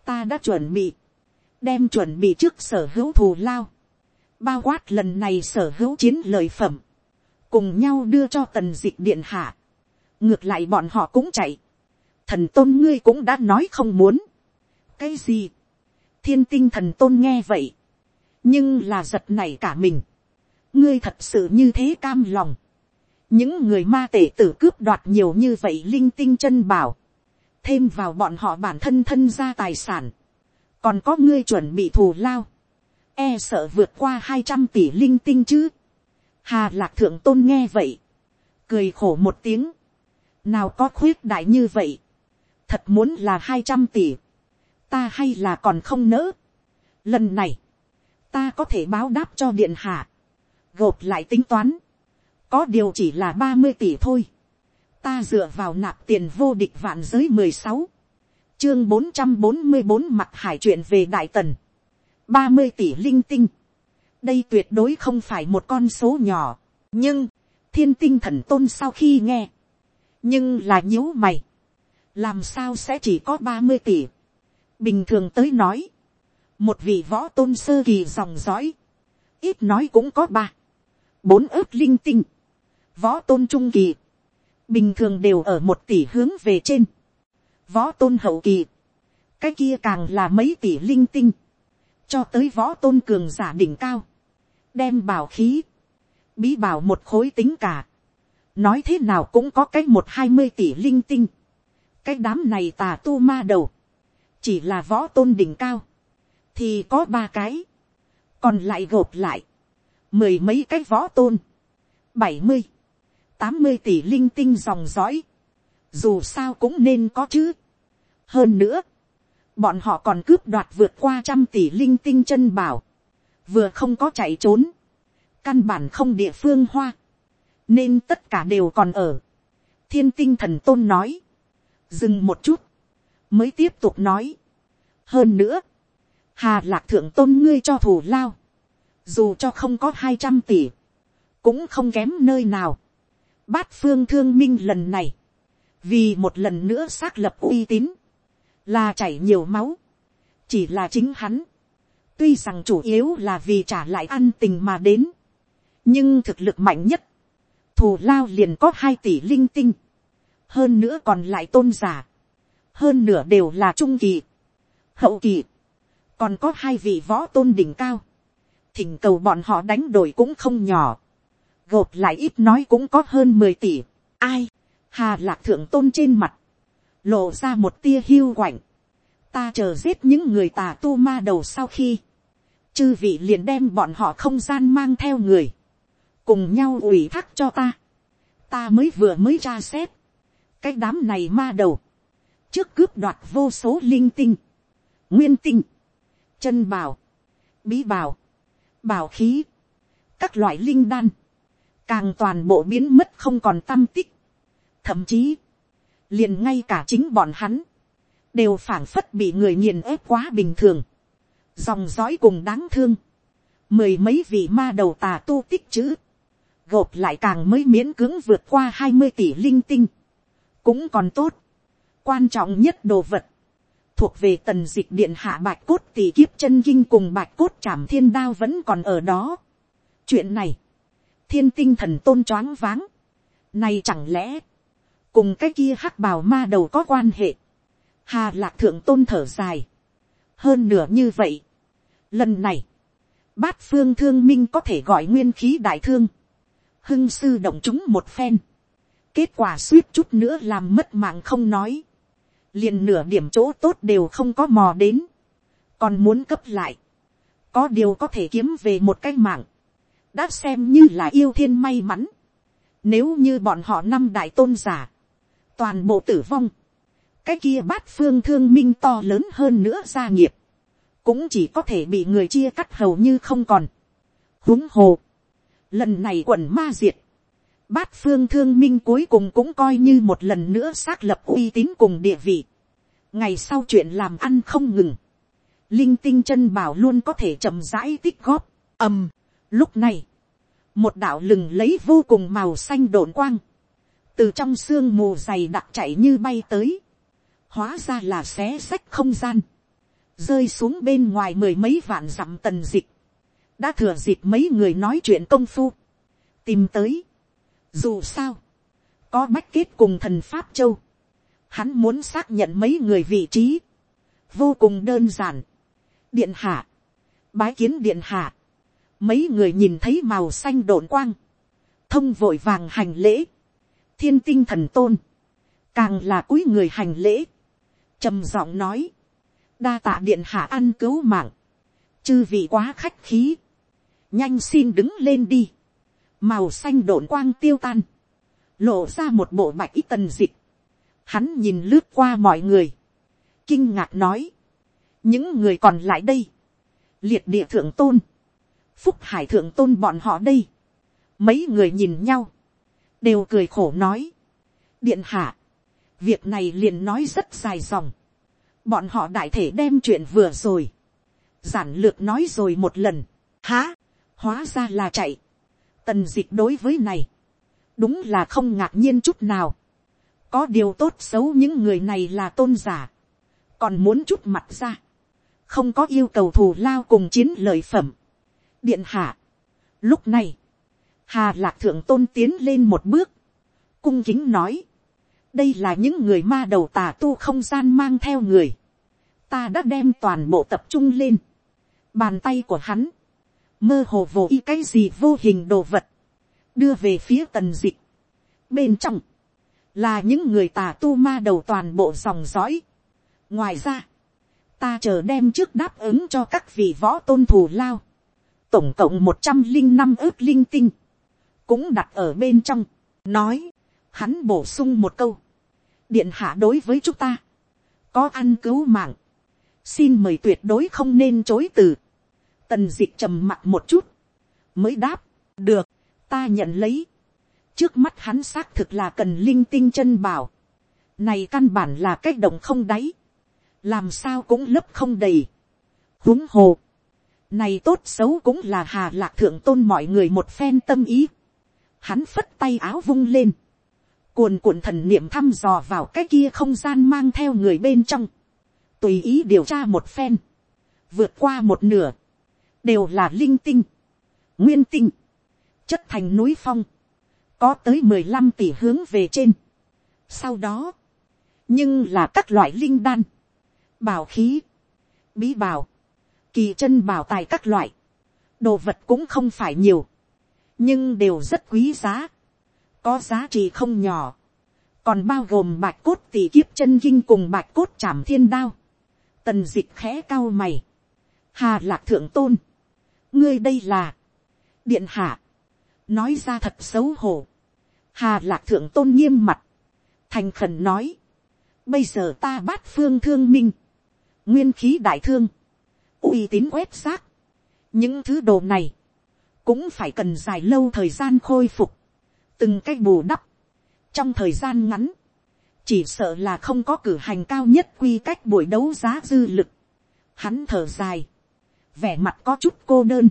ta đã chuẩn bị, đem chuẩn bị trước sở hữu thù lao, bao quát lần này sở hữu chiến lợi phẩm, cùng nhau đưa cho tần dịch điện hạ. ngược lại bọn họ cũng chạy thần tôn ngươi cũng đã nói không muốn. cái gì, thiên tinh thần tôn nghe vậy, nhưng là giật này cả mình. ngươi thật sự như thế cam lòng. những người ma tể tử cướp đoạt nhiều như vậy linh tinh chân bảo, thêm vào bọn họ bản thân thân ra tài sản, còn có ngươi chuẩn bị thù lao, e sợ vượt qua hai trăm tỷ linh tinh chứ. Hà lạc thượng tôn nghe vậy, cười khổ một tiếng, nào có khuyết đại như vậy, thật muốn là hai trăm tỷ, ta hay là còn không nỡ. Lần này, ta có thể báo đáp cho điện hạ, gộp lại tính toán, có điều chỉ là ba mươi tỷ thôi, ta dựa vào nạp tiền vô địch vạn giới mười sáu, chương bốn trăm bốn mươi bốn mặt hải chuyện về đại tần, ba mươi tỷ linh tinh. đây tuyệt đối không phải một con số nhỏ. nhưng, thiên tinh thần tôn sau khi nghe, nhưng là nhíu mày, làm sao sẽ chỉ có ba mươi tỷ. bình thường tới nói, một vị võ tôn sơ kỳ dòng dõi, ít nói cũng có ba, bốn ước linh tinh, võ tôn trung kỳ, bình thường đều ở một tỷ hướng về trên, võ tôn hậu kỳ, cái kia càng là mấy tỷ linh tinh, cho tới võ tôn cường giả đỉnh cao, đem bảo khí, bí bảo một khối tính cả, nói thế nào cũng có cái một hai mươi tỷ linh tinh, cái đám này tà tu ma đầu, chỉ là võ tôn đỉnh cao, thì có ba cái, còn lại gộp lại, mười mấy cái võ tôn, bảy mươi, tám mươi tỷ linh tinh dòng dõi, dù sao cũng nên có chứ. hơn nữa, bọn họ còn cướp đoạt vượt qua trăm tỷ linh tinh chân bảo, vừa không có chạy trốn, căn bản không địa phương hoa, nên tất cả đều còn ở. thiên tinh thần tôn nói, dừng một chút, mới tiếp tục nói. hơn nữa, hà lạc thượng tôn ngươi cho thù lao, dù cho không có hai trăm tỷ, cũng không kém nơi nào. bát phương thương minh lần này, vì một lần nữa xác lập uy tín, là chảy nhiều máu, chỉ là chính hắn, tuy rằng chủ yếu là vì trả lại ăn tình mà đến, nhưng thực lực mạnh nhất, thù lao liền có hai tỷ linh tinh, hơn nữa còn lại tôn giả, hơn nửa đều là trung kỳ, hậu kỳ, còn có hai vị võ tôn đỉnh cao, thỉnh cầu bọn họ đánh đổi cũng không nhỏ, gộp lại ít nói cũng có hơn mười tỷ, ai, hà lạc thượng tôn trên mặt, lộ ra một tia hiu quạnh, ta chờ giết những người tà tu ma đầu sau khi, chư vị liền đem bọn họ không gian mang theo người, cùng nhau ủy thác cho ta, ta mới vừa mới ra xét, cái đám này ma đầu, trước cướp đoạt vô số linh tinh, nguyên tinh, chân bào, bí bào, bào khí, các loại linh đan, càng toàn bộ biến mất không còn tâm tích, thậm chí, liền ngay cả chính bọn hắn, đều phảng phất bị người nghiền ép quá bình thường, dòng dõi cùng đáng thương, mười mấy vị ma đầu tà tu tích chữ, gộp lại càng mới miễn cưỡng vượt qua hai mươi tỷ linh tinh, cũng còn tốt, quan trọng nhất đồ vật, thuộc về tần dịch điện hạ bạch cốt tỷ kiếp chân kinh cùng bạch cốt trảm thiên đao vẫn còn ở đó. chuyện này, thiên tinh thần tôn choáng váng, này chẳng lẽ, cùng cái kia hắc bào ma đầu có quan hệ, hà lạc thượng tôn thở dài, hơn nửa như vậy, lần này, bát phương thương minh có thể gọi nguyên khí đại thương, hưng sư động chúng một phen, kết quả suýt chút nữa làm mất mạng không nói, liền nửa điểm chỗ tốt đều không có mò đến, còn muốn cấp lại, có điều có thể kiếm về một cái mạng, đã xem như là yêu thiên may mắn, nếu như bọn họ năm đại tôn giả, toàn bộ tử vong, cái kia bát phương thương minh to lớn hơn nữa gia nghiệp, cũng chỉ có thể bị người chia cắt hầu như không còn. huống hồ, lần này quần ma diệt, bát phương thương minh cuối cùng cũng coi như một lần nữa xác lập uy tín cùng địa vị. ngày sau chuyện làm ăn không ngừng, linh tinh chân bảo luôn có thể chậm rãi tích góp, ầm, lúc này, một đạo lừng lấy vô cùng màu xanh đồn quang, từ trong sương mù dày đặc chạy như bay tới, hóa ra là xé sách không gian, rơi xuống bên ngoài mười mấy vạn dặm tần dịch, đã thừa dịp mấy người nói chuyện công phu, tìm tới, dù sao, có bách kết cùng thần pháp châu, hắn muốn xác nhận mấy người vị trí, vô cùng đơn giản, điện hạ, bái kiến điện hạ, mấy người nhìn thấy màu xanh độn quang, thông vội vàng hành lễ, thiên tinh thần tôn, càng là cúi người hành lễ, trầm giọng nói, đa tạ điện hạ ăn cứu mạng, chư vị quá khách khí, nhanh xin đứng lên đi, màu xanh đổn quang tiêu tan, lộ ra một bộ bạch ít tần dịch, hắn nhìn lướt qua mọi người, kinh ngạc nói, những người còn lại đây, liệt địa thượng tôn, phúc hải thượng tôn bọn họ đây, mấy người nhìn nhau, đều cười khổ nói, điện hạ, việc này liền nói rất dài dòng, bọn họ đại thể đem chuyện vừa rồi, giản lược nói rồi một lần, há, hóa ra là chạy, tần dịch đối với này, đúng là không ngạc nhiên chút nào, có điều tốt xấu những người này là tôn giả, còn muốn chút mặt ra, không có yêu cầu thù lao cùng chiến lợi phẩm. điện hạ, lúc này, hà lạc thượng tôn tiến lên một bước, cung kính nói, đây là những người ma đầu tà tu không gian mang theo người, ta đã đem toàn bộ tập trung lên, bàn tay của hắn, mơ hồ vô y cái gì vô hình đồ vật, đưa về phía tần dịch. Bên trong, là những người tà tu ma đầu toàn bộ dòng dõi. ngoài ra, ta chờ đem trước đáp ứng cho các vị võ tôn thù lao, tổng cộng một trăm linh năm ước linh tinh, cũng đặt ở bên trong, nói, hắn bổ sung một câu, điện hạ đối với chúng ta, có ăn cứu mạng, xin mời tuyệt đối không nên chối từ, tần dịch trầm mặt một chút, mới đáp, được, ta nhận lấy, trước mắt hắn xác thực là cần linh tinh chân bảo, này căn bản là cách động không đáy, làm sao cũng lấp không đầy, huống hồ, này tốt xấu cũng là hà lạc thượng tôn mọi người một phen tâm ý, hắn phất tay áo vung lên, cuồn cuộn thần niệm thăm dò vào cái kia không gian mang theo người bên trong, tùy ý điều tra một phen, vượt qua một nửa, đều là linh tinh, nguyên tinh, chất thành núi phong, có tới mười lăm tỷ hướng về trên. Sau đó, nhưng là các loại linh đan, bảo khí, bí bảo, kỳ chân bảo tài các loại, đồ vật cũng không phải nhiều, nhưng đều rất quý giá, có giá trị không nhỏ, còn bao gồm bạch cốt tỷ kiếp chân kinh cùng bạch cốt chảm thiên đao, tần d ị c h khẽ cao mày, hà lạc thượng tôn, ngươi đây là, điện hạ, nói ra thật xấu hổ, hà lạc thượng tôn nghiêm mặt, thành khẩn nói, bây giờ ta bát phương thương minh, nguyên khí đại thương, uy tín quét xác, những thứ đồ này, cũng phải cần dài lâu thời gian khôi phục, từng cái bù đắp, trong thời gian ngắn, chỉ sợ là không có cử hành cao nhất quy cách buổi đấu giá dư lực. Hắn thở dài, vẻ mặt có chút cô đơn,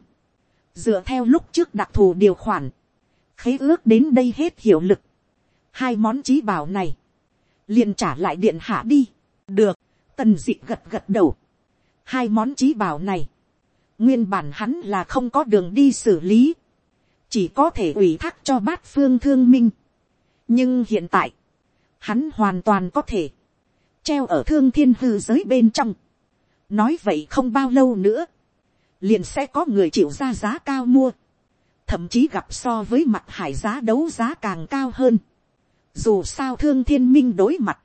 dựa theo lúc trước đặc thù điều khoản, khế ước đến đây hết hiệu lực, hai món trí bảo này, liền trả lại điện hạ đi, được, tần d ị gật gật đầu, hai món trí bảo này, nguyên bản hắn là không có đường đi xử lý, chỉ có thể ủy thác cho bát phương thương minh, nhưng hiện tại, hắn hoàn toàn có thể, treo ở thương thiên hư giới bên trong, nói vậy không bao lâu nữa, liền sẽ có người chịu ra giá cao mua, thậm chí gặp so với mặt hải giá đấu giá càng cao hơn. Dù sao thương thiên minh đối mặt,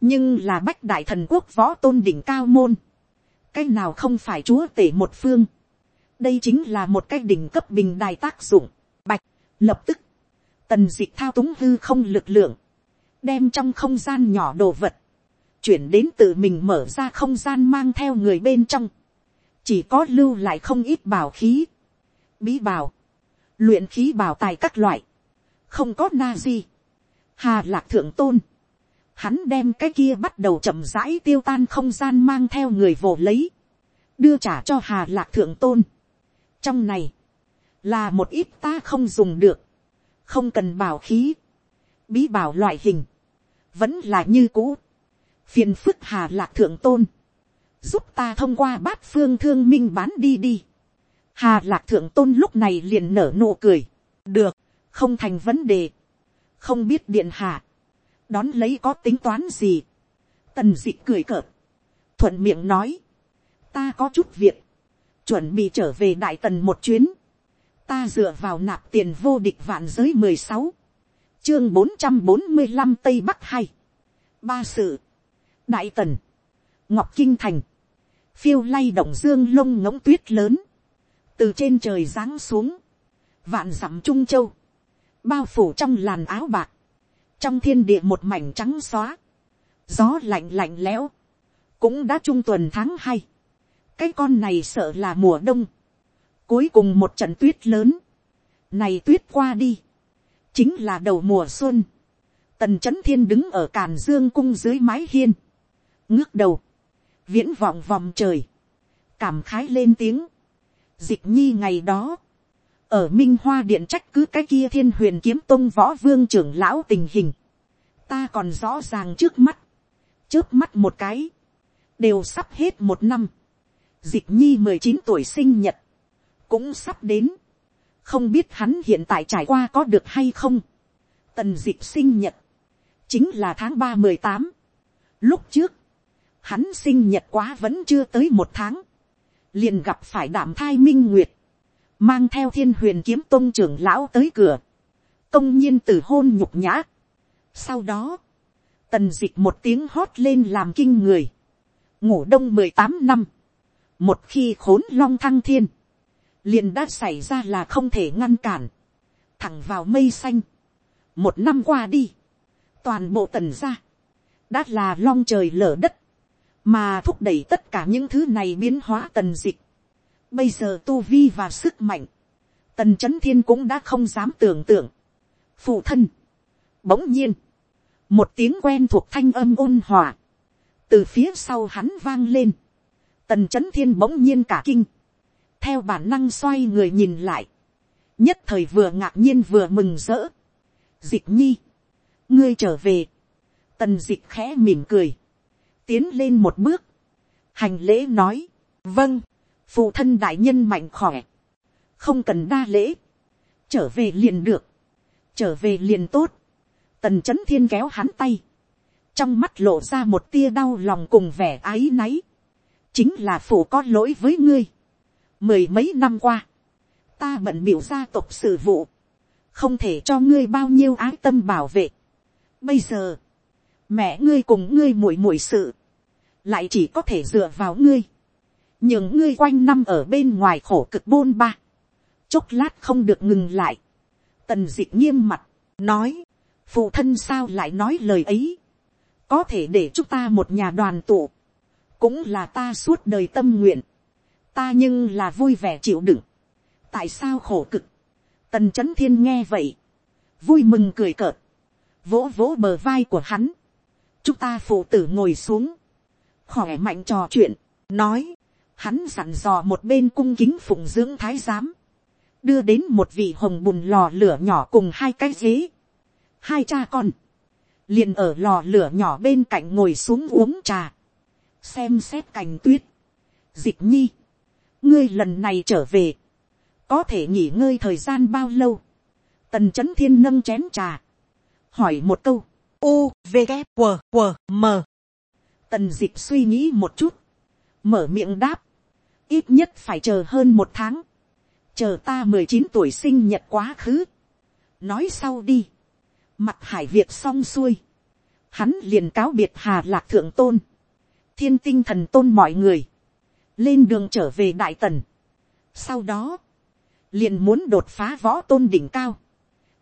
nhưng là bách đại thần quốc võ tôn đỉnh cao môn, cái nào không phải chúa tể một phương. đây chính là một cái đỉnh cấp bình đài tác dụng, bạch, lập tức, tần d ị thao túng hư không lực lượng, đem trong không gian nhỏ đồ vật, chuyển đến tự mình mở ra không gian mang theo người bên trong chỉ có lưu lại không ít bảo khí, bí bảo, luyện khí bảo tài các loại, không có na di, hà lạc thượng tôn, hắn đem cái kia bắt đầu chậm rãi tiêu tan không gian mang theo người vồ lấy, đưa trả cho hà lạc thượng tôn. trong này, là một ít ta không dùng được, không cần bảo khí, bí bảo loại hình, vẫn là như cũ, phiền phức hà lạc thượng tôn, giúp ta thông qua bát phương thương minh bán đi đi. Hà lạc thượng tôn lúc này liền nở nụ cười. Được, không thành vấn đề. Không biết điện hạ. Đón lấy có tính toán gì. Tần dị cười cợt. Thuận miệng nói. Ta có chút việc. Chuẩn bị trở về đại tần một chuyến. Ta dựa vào nạp tiền vô địch vạn giới mười sáu Chương bốn trăm bốn mươi năm Tây Bắc hai Ba sự. Đại tần. Ngọc Kinh Thành phiêu lay động dương lông ngỗng tuyết lớn, từ trên trời giáng xuống, vạn dặm trung châu, bao phủ trong làn áo bạc, trong thiên địa một mảnh trắng xóa, gió lạnh lạnh lẽo, cũng đã trung tuần tháng hai, cái con này sợ là mùa đông, cuối cùng một trận tuyết lớn, này tuyết qua đi, chính là đầu mùa xuân, tần c h ấ n thiên đứng ở càn dương cung dưới mái hiên, ngước đầu, viễn vọng vòng trời, cảm khái lên tiếng, dịch nhi ngày đó, ở minh hoa điện trách cứ cái kia thiên huyền kiếm tông võ vương trưởng lão tình hình, ta còn rõ ràng trước mắt, trước mắt một cái, đều sắp hết một năm, dịch nhi mười chín tuổi sinh nhật, cũng sắp đến, không biết hắn hiện tại trải qua có được hay không. tần dịch sinh nhật, chính là tháng ba mười tám, lúc trước, hắn sinh nhật quá vẫn chưa tới một tháng, liền gặp phải đảm thai minh nguyệt, mang theo thiên huyền kiếm tôn trưởng lão tới cửa, công nhiên từ hôn nhục nhã. sau đó, tần d ị c h một tiếng hót lên làm kinh người, ngủ đông mười tám năm, một khi khốn long thăng thiên, liền đã xảy ra là không thể ngăn cản, thẳng vào mây xanh. một năm qua đi, toàn bộ tần ra, đã là long trời lở đất, mà thúc đẩy tất cả những thứ này biến hóa tần dịch. Bây giờ tu vi và sức mạnh, tần c h ấ n thiên cũng đã không dám tưởng tượng. phụ thân, bỗng nhiên, một tiếng quen thuộc thanh âm ôn hòa, từ phía sau hắn vang lên, tần c h ấ n thiên bỗng nhiên cả kinh, theo bản năng xoay người nhìn lại, nhất thời vừa ngạc nhiên vừa mừng rỡ, dịch nhi, ngươi trở về, tần dịch khẽ mỉm cười, tiến lên một bước, hành lễ nói, vâng, phụ thân đại nhân mạnh khỏe, không cần đa lễ, trở về liền được, trở về liền tốt, tần c h ấ n thiên kéo hắn tay, trong mắt lộ ra một tia đau lòng cùng vẻ áy náy, chính là phụ có lỗi với ngươi. mười mấy năm qua, ta bận biểu gia tộc sự vụ, không thể cho ngươi bao nhiêu ái tâm bảo vệ. bây giờ, mẹ ngươi cùng ngươi muội muội sự, lại chỉ có thể dựa vào ngươi, những ngươi quanh năm ở bên ngoài khổ cực bôn ba, chốc lát không được ngừng lại, tần d ị nghiêm mặt, nói, phụ thân sao lại nói lời ấy, có thể để chúng ta một nhà đoàn tụ, cũng là ta suốt đời tâm nguyện, ta nhưng là vui vẻ chịu đựng, tại sao khổ cực, tần c h ấ n thiên nghe vậy, vui mừng cười cợt, vỗ vỗ bờ vai của hắn, chúng ta phụ tử ngồi xuống, khỏe mạnh trò chuyện, nói, hắn dặn dò một bên cung kính phụng dưỡng thái giám, đưa đến một vị hồng bùn lò lửa nhỏ cùng hai cái ghế, hai cha con, liền ở lò lửa nhỏ bên cạnh ngồi xuống uống trà, xem xét cành tuyết, dịch nhi, ngươi lần này trở về, có thể nghỉ ngơi thời gian bao lâu, tần c h ấ n thiên nâng chén trà, hỏi một câu, u v g q q m tần dịch suy nghĩ một chút, mở miệng đáp, ít nhất phải chờ hơn một tháng, chờ ta mười chín tuổi sinh nhật quá khứ, nói sau đi, Mặt hải việc xong xuôi. Hắn liền cáo biệt hà lạc thượng tôn. Thiên tinh thần tôn mọi người. Lên đường trở về đại tần. Sau đó. Liền muốn đột phá võ tôn đỉnh cao.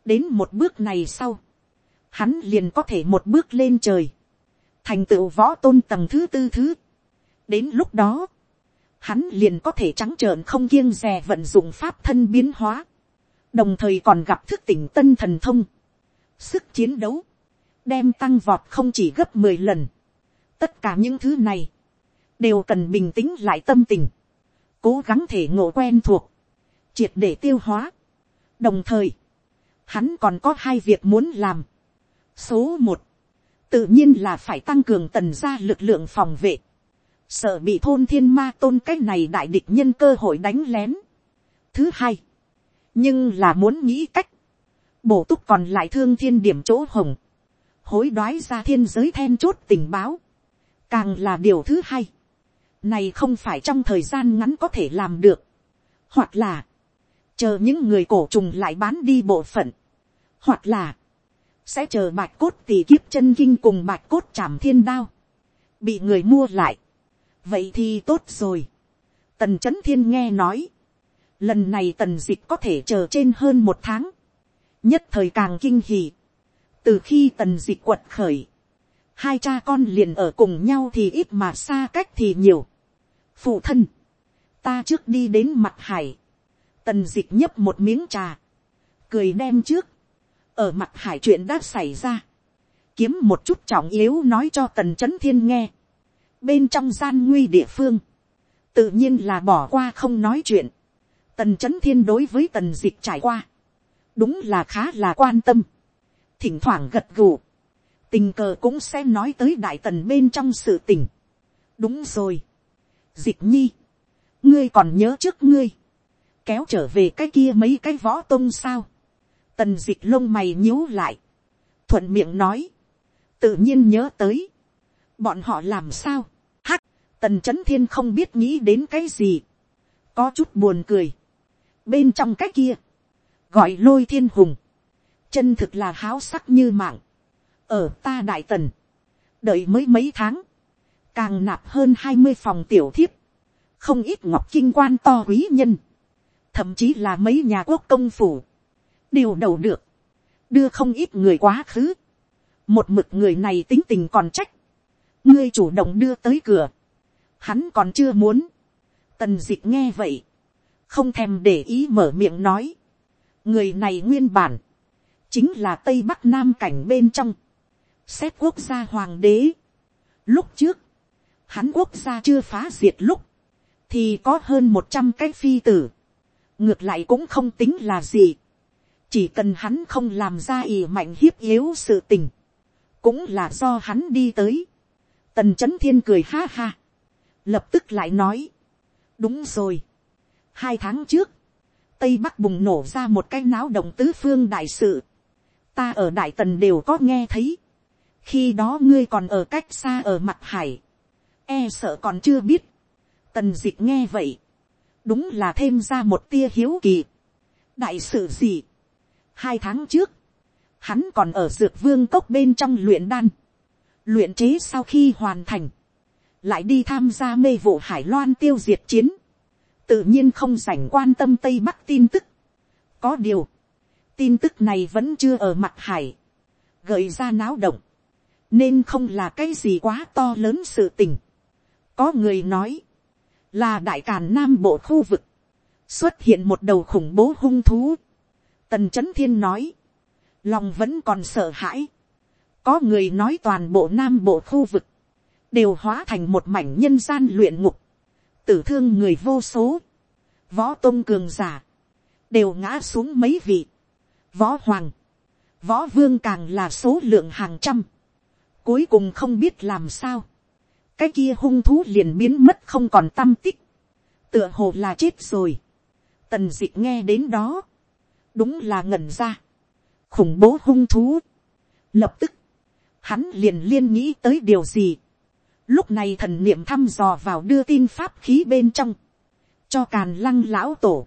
Đến một bước này sau. Hắn liền có thể một bước lên trời. Thành tựu võ tôn tầng thứ tư thứ. Đến lúc đó hắn liền có thể trắng trợn không kiêng dè vận dụng pháp thân biến hóa, đồng thời còn gặp thức tỉnh tân thần thông, sức chiến đấu, đem tăng vọt không chỉ gấp mười lần. Tất cả những thứ này, đều cần bình tĩnh lại tâm tình, cố gắng thể ngộ quen thuộc, triệt để tiêu hóa. đồng thời, hắn còn có hai việc muốn làm. số một, tự nhiên là phải tăng cường tần gia lực lượng phòng vệ, sợ bị thôn thiên ma tôn cái này đại địch nhân cơ hội đánh lén. thứ hai, nhưng là muốn nghĩ cách, bổ túc còn lại thương thiên điểm chỗ hồng, hối đoái ra thiên giới then chốt tình báo, càng là điều thứ hai, này không phải trong thời gian ngắn có thể làm được, hoặc là, chờ những người cổ trùng lại bán đi bộ phận, hoặc là, sẽ chờ bạch cốt thì kiếp chân kinh cùng bạch cốt chảm thiên đao, bị người mua lại, vậy thì tốt rồi, tần c h ấ n thiên nghe nói, lần này tần d ị c h có thể chờ trên hơn một tháng, nhất thời càng kinh hỉ. từ khi tần d ị quật khởi, hai cha con liền ở cùng nhau thì ít mà xa cách thì nhiều. phụ thân, ta trước đi đến mặt hải, tần d ị nhấp một miếng trà, cười đem trước, ở mặt hải chuyện đã xảy ra, kiếm một chút trọng yếu nói cho tần c h ấ n thiên nghe, bên trong gian nguy địa phương, tự nhiên là bỏ qua không nói chuyện, tần c h ấ n thiên đối với tần d ị trải qua, đúng là khá là quan tâm, thỉnh thoảng gật gù, tình cờ cũng sẽ nói tới đại tần bên trong sự tình. đúng rồi, dịch nhi, ngươi còn nhớ trước ngươi, kéo trở về cái kia mấy cái võ tôn sao, tần dịch lông mày nhíu lại, thuận miệng nói, tự nhiên nhớ tới, bọn họ làm sao, hắc, tần c h ấ n thiên không biết nghĩ đến cái gì, có chút buồn cười, bên trong cái kia, gọi lôi thiên hùng, chân thực là háo sắc như mạng, ở ta đại tần, đợi mới mấy tháng, càng nạp hơn hai mươi phòng tiểu thiếp, không ít ngọc kinh quan to quý nhân, thậm chí là mấy nhà quốc công phủ, điều đầu được, đưa không ít người quá khứ, một mực người này tính tình còn trách, ngươi chủ động đưa tới cửa, hắn còn chưa muốn, tần d ị c h nghe vậy, không thèm để ý mở miệng nói, người này nguyên bản, chính là tây bắc nam cảnh bên trong, xét quốc gia hoàng đế. Lúc trước, hắn quốc gia chưa phá diệt lúc, thì có hơn một trăm cái phi tử, ngược lại cũng không tính là gì, chỉ cần hắn không làm ra ì mạnh hiếp yếu sự tình, cũng là do hắn đi tới. Tần c h ấ n thiên cười ha ha, lập tức lại nói, đúng rồi, hai tháng trước, tây bắc bùng nổ ra một cái náo động tứ phương đại sự, ta ở đại tần đều có nghe thấy, khi đó ngươi còn ở cách xa ở mặt hải, e sợ còn chưa biết, tần d ị c h nghe vậy, đúng là thêm ra một tia hiếu kỳ, đại sự gì, hai tháng trước, hắn còn ở dược vương cốc bên trong luyện đan, luyện chế sau khi hoàn thành, lại đi tham gia mê vụ hải loan tiêu diệt chiến, tự nhiên không dành quan tâm tây bắc tin tức. có điều, tin tức này vẫn chưa ở mặt hải, gợi ra náo động, nên không là cái gì quá to lớn sự tình. có người nói, là đại càn nam bộ khu vực, xuất hiện một đầu khủng bố hung thú tần c h ấ n thiên nói, lòng vẫn còn sợ hãi. có người nói toàn bộ nam bộ khu vực, đều hóa thành một mảnh nhân gian luyện ngục, tử thương người vô số, võ tôn cường giả, đều ngã xuống mấy vị, võ hoàng, võ vương càng là số lượng hàng trăm, cuối cùng không biết làm sao, cái kia hung thú liền biến mất không còn tâm tích, tựa hồ là chết rồi, tần d ị nghe đến đó, đúng là ngẩn ra, khủng bố hung thú, lập tức, hắn liền liên nghĩ tới điều gì, Lúc này thần niệm thăm dò vào đưa tin pháp khí bên trong. Cho càn lăng lão tổ.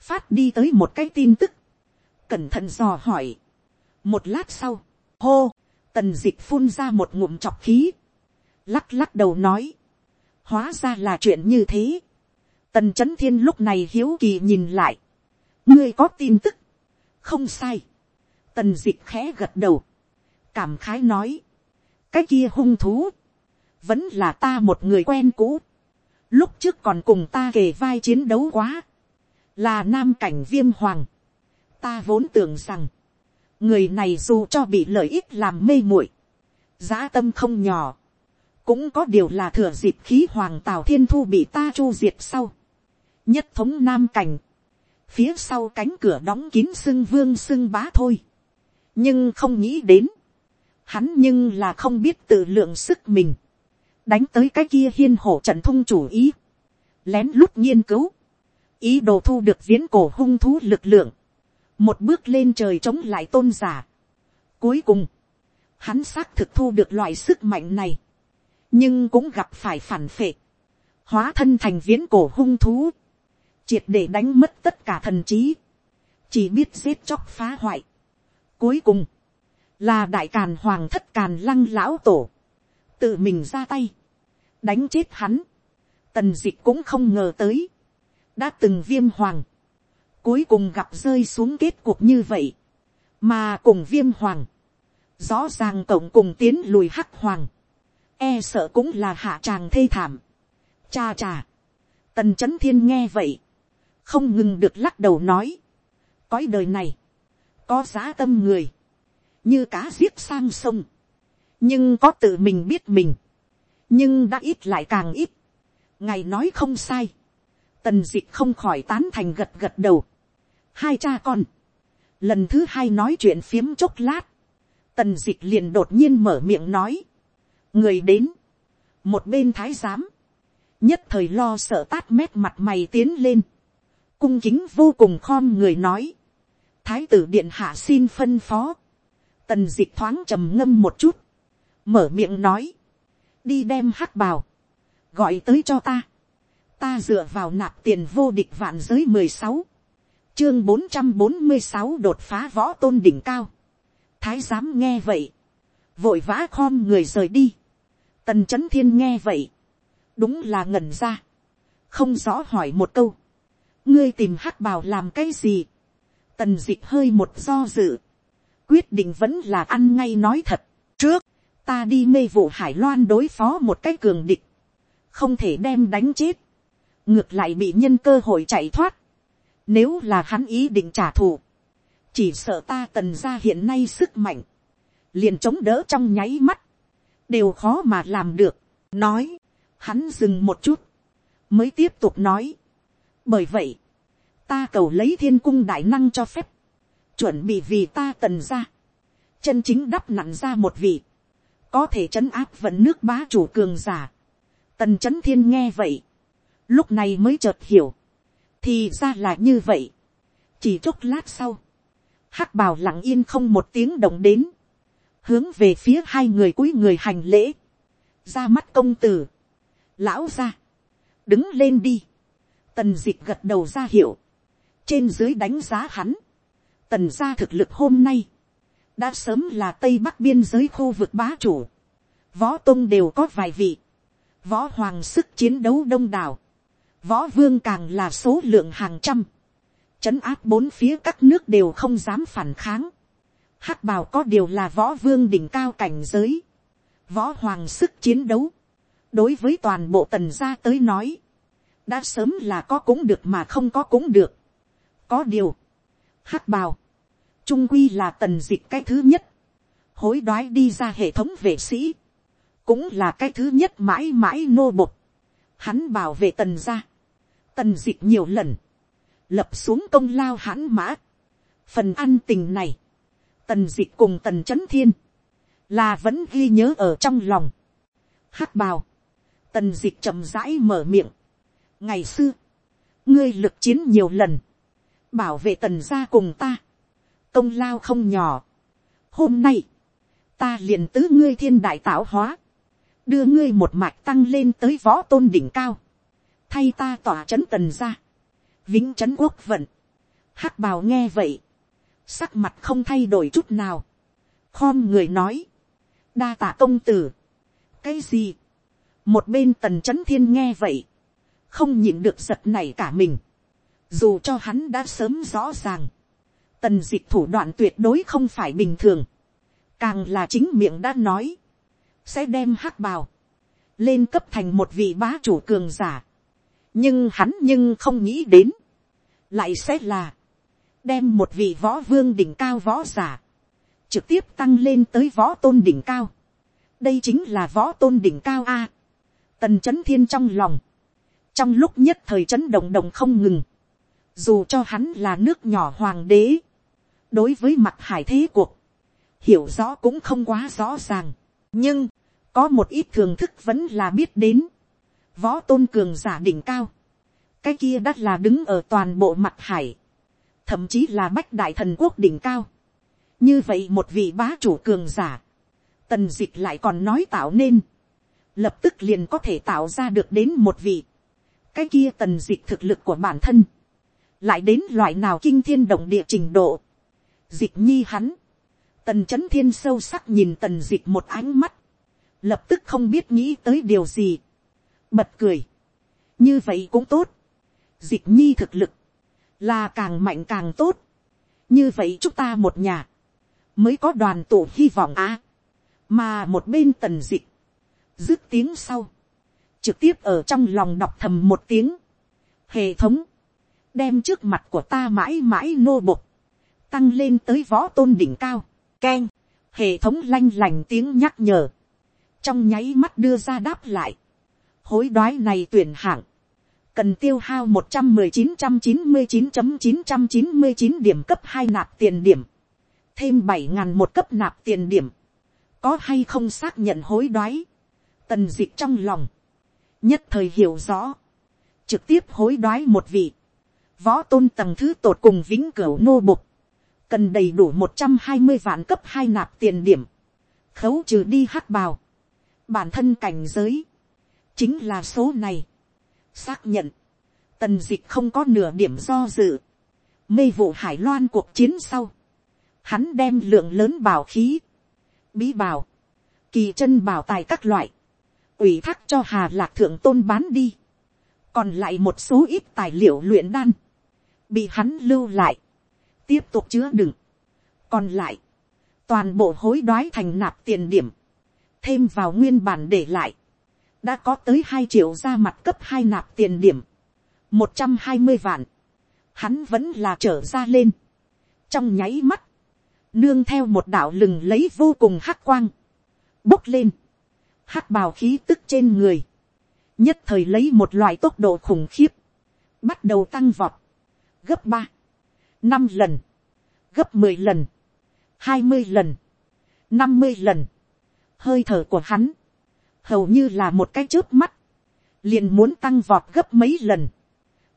Phát đi tới một cái tin tức. Cẩn thận dò hỏi. Một lát sau. Hô. Tần dịch phun ra một ngụm chọc khí. Lắc lắc đầu nói. Hóa ra là chuyện như thế. Tần chấn thiên lúc này hiếu kỳ nhìn lại. Ngươi có tin tức. Không sai. Tần dịch khẽ gật đầu. Cảm khái nói. Cái kia hung thú vẫn là ta một người quen cũ. Lúc trước còn cùng ta kề vai chiến đấu quá. Là nam cảnh viêm hoàng. Ta vốn tưởng rằng. Người này dù cho bị lợi ích làm mê muội Giá tâm không nhỏ. Cũng có điều là thừa dịp khí hoàng tào thiên thu bị ta chu diệt sau. Nhất thống nam cảnh. Phía sau cánh cửa đóng kín sưng vương sưng bá thôi. Nhưng không nghĩ đến. Hắn nhưng là không biết tự lượng sức mình. Đánh tới cái kia hiên hổ trận thung chủ ý, lén lút nghiên cứu, ý đồ thu được viễn cổ hung thú lực lượng, một bước lên trời chống lại tôn giả. Cuối cùng, hắn xác thực thu được loại sức mạnh này, nhưng cũng gặp phải phản phệ, hóa thân thành viễn cổ hung thú, triệt để đánh mất tất cả thần trí, chỉ biết giết chóc phá hoại. Cuối cùng, là đại càn hoàng thất càn lăng lão tổ, tự mình ra tay, đánh chết hắn, tần dịch cũng không ngờ tới, đã từng viêm hoàng, cuối cùng gặp rơi xuống kết cuộc như vậy, mà cùng viêm hoàng, rõ ràng cộng cùng tiến lùi hắc hoàng, e sợ cũng là hạ tràng thê thảm, cha cha, tần c h ấ n thiên nghe vậy, không ngừng được lắc đầu nói, cõi đời này, có giá tâm người, như cá giết sang sông, nhưng có tự mình biết mình, nhưng đã ít lại càng ít. ngài nói không sai. tần d ị c h không khỏi tán thành gật gật đầu. hai cha con. lần thứ hai nói chuyện phiếm chốc lát. tần d ị c h liền đột nhiên mở miệng nói. người đến. một bên thái giám. nhất thời lo sợ tát mét mặt mày tiến lên, cung kính vô cùng khom người nói, thái tử điện hạ xin phân phó, tần d ị c h thoáng trầm ngâm một chút, mở miệng nói, đi đem hắc bào, gọi tới cho ta, ta dựa vào nạp tiền vô địch vạn giới mười sáu, chương bốn trăm bốn mươi sáu đột phá võ tôn đỉnh cao, thái giám nghe vậy, vội vã khom người rời đi, tần c h ấ n thiên nghe vậy, đúng là ngẩn ra, không rõ hỏi một câu, ngươi tìm hắc bào làm cái gì, tần dịch hơi một do dự, quyết định vẫn là ăn ngay nói thật, trước, ta đi mê vụ hải loan đối phó một cái cường địch, không thể đem đánh chết, ngược lại bị nhân cơ hội chạy thoát, nếu là hắn ý định trả thù, chỉ sợ ta tần ra hiện nay sức mạnh, liền chống đỡ trong nháy mắt, đều khó mà làm được, nói, hắn dừng một chút, mới tiếp tục nói, bởi vậy, ta cầu lấy thiên cung đại năng cho phép, chuẩn bị vì ta tần ra, chân chính đắp nặng ra một vị, có thể chấn áp vận nước bá chủ cường giả. Tần chấn thiên nghe vậy, lúc này mới chợt hiểu, thì ra là như vậy. chỉ chốc lát sau, hắc bào lặng yên không một tiếng động đến, hướng về phía hai người cúi người hành lễ, ra mắt công tử, lão ra, đứng lên đi, tần dịch gật đầu ra hiệu, trên dưới đánh giá hắn, tần gia thực lực hôm nay, đã sớm là tây bắc biên giới khu vực bá chủ, võ tôn đều có vài vị, võ hoàng sức chiến đấu đông đảo, võ vương càng là số lượng hàng trăm, chấn áp bốn phía các nước đều không dám phản kháng, hắc bào có điều là võ vương đỉnh cao cảnh giới, võ hoàng sức chiến đấu, đối với toàn bộ tần gia tới nói, đã sớm là có cũng được mà không có cũng được, có điều, hắc bào, trung quy là tần dịch cái thứ nhất, hối đoái đi ra hệ thống vệ sĩ, cũng là cái thứ nhất mãi mãi nô bột, hắn bảo vệ tần ra, tần dịch nhiều lần, lập xuống công lao hãn mã, phần ăn tình này, tần dịch cùng tần c h ấ n thiên, là vẫn ghi nhớ ở trong lòng, hắc bào, tần dịch chậm rãi mở miệng, ngày xưa, ngươi lực chiến nhiều lần, bảo vệ tần gia cùng ta, công lao không nhỏ. Hôm nay, ta liền tứ ngươi thiên đại tạo hóa, đưa ngươi một mạch tăng lên tới võ tôn đỉnh cao, thay ta tỏa c h ấ n tần gia vĩnh c h ấ n quốc vận, hắc bào nghe vậy, sắc mặt không thay đổi chút nào, khom người nói, đa tạ công tử, cái gì, một bên tần c h ấ n thiên nghe vậy, không nhịn được giật này cả mình, dù cho hắn đã sớm rõ ràng, tần dịch thủ đoạn tuyệt đối không phải bình thường, càng là chính miệng đã nói, sẽ đem hắc bào, lên cấp thành một vị bá chủ cường giả. nhưng hắn nhưng không nghĩ đến, lại sẽ là, đem một vị võ vương đỉnh cao võ giả, trực tiếp tăng lên tới võ tôn đỉnh cao. đây chính là võ tôn đỉnh cao a. tần c h ấ n thiên trong lòng, trong lúc nhất thời chấn động động không ngừng, dù cho hắn là nước nhỏ hoàng đế, đối với mặt hải thế cuộc, hiểu rõ cũng không quá rõ ràng, nhưng, có một ít thường thức vẫn là biết đến, võ tôn cường giả đỉnh cao, cái kia đ là đứng ở toàn bộ mặt hải, thậm chí là bách đại thần quốc đỉnh cao, như vậy một vị bá chủ cường giả, tần d ị c h lại còn nói tạo nên, lập tức liền có thể tạo ra được đến một vị, cái kia tần dịch thực lực của bản thân, lại đến loại nào kinh thiên động địa trình độ, dịch nhi hắn, tần c h ấ n thiên sâu sắc nhìn tần dịch một ánh mắt, lập tức không biết nghĩ tới điều gì, bật cười, như vậy cũng tốt, dịch nhi thực lực, là càng mạnh càng tốt, như vậy chúng ta một nhà, mới có đoàn tổ hy vọng á, mà một bên tần dịch, dứt tiếng sau, trực tiếp ở trong lòng đọc thầm một tiếng, hệ thống, đem trước mặt của ta mãi mãi nô bộc, tăng lên tới võ tôn đỉnh cao, keng, hệ thống lanh lành tiếng nhắc nhở, trong nháy mắt đưa ra đáp lại, hối đoái này tuyển hạng, cần tiêu hao một trăm mười chín trăm chín mươi chín chấm chín trăm chín mươi chín điểm cấp hai nạp tiền điểm, thêm bảy ngàn một cấp nạp tiền điểm, có hay không xác nhận hối đoái, tần d ị c h trong lòng, nhất thời hiểu rõ, trực tiếp hối đoái một vị, võ tôn tầng thứ tột cùng vĩnh cửu nô bục, cần đầy đủ một trăm hai mươi vạn cấp hai nạp tiền điểm, khấu trừ đi hắc bào, bản thân cảnh giới, chính là số này, xác nhận, tần dịch không có nửa điểm do dự, mê vụ hải loan cuộc chiến sau, hắn đem lượng lớn bảo khí, bí bảo, kỳ chân bảo tài các loại, ủy thác cho hà lạc thượng tôn bán đi, còn lại một số ít tài liệu luyện đan, bị hắn lưu lại, tiếp tục chứa đựng, còn lại, toàn bộ hối đoái thành nạp tiền điểm, thêm vào nguyên bản để lại, đã có tới hai triệu ra mặt cấp hai nạp tiền điểm, một trăm hai mươi vạn, hắn vẫn là trở ra lên, trong nháy mắt, nương theo một đạo lừng lấy vô cùng hắc quang, bốc lên, hắc bào khí tức trên người, nhất thời lấy một loại tốc độ khủng khiếp, bắt đầu tăng vọt, gấp ba, năm lần, gấp mười lần, hai mươi lần, năm mươi lần, hơi thở của hắn, hầu như là một cái trước mắt, liền muốn tăng vọt gấp mấy lần,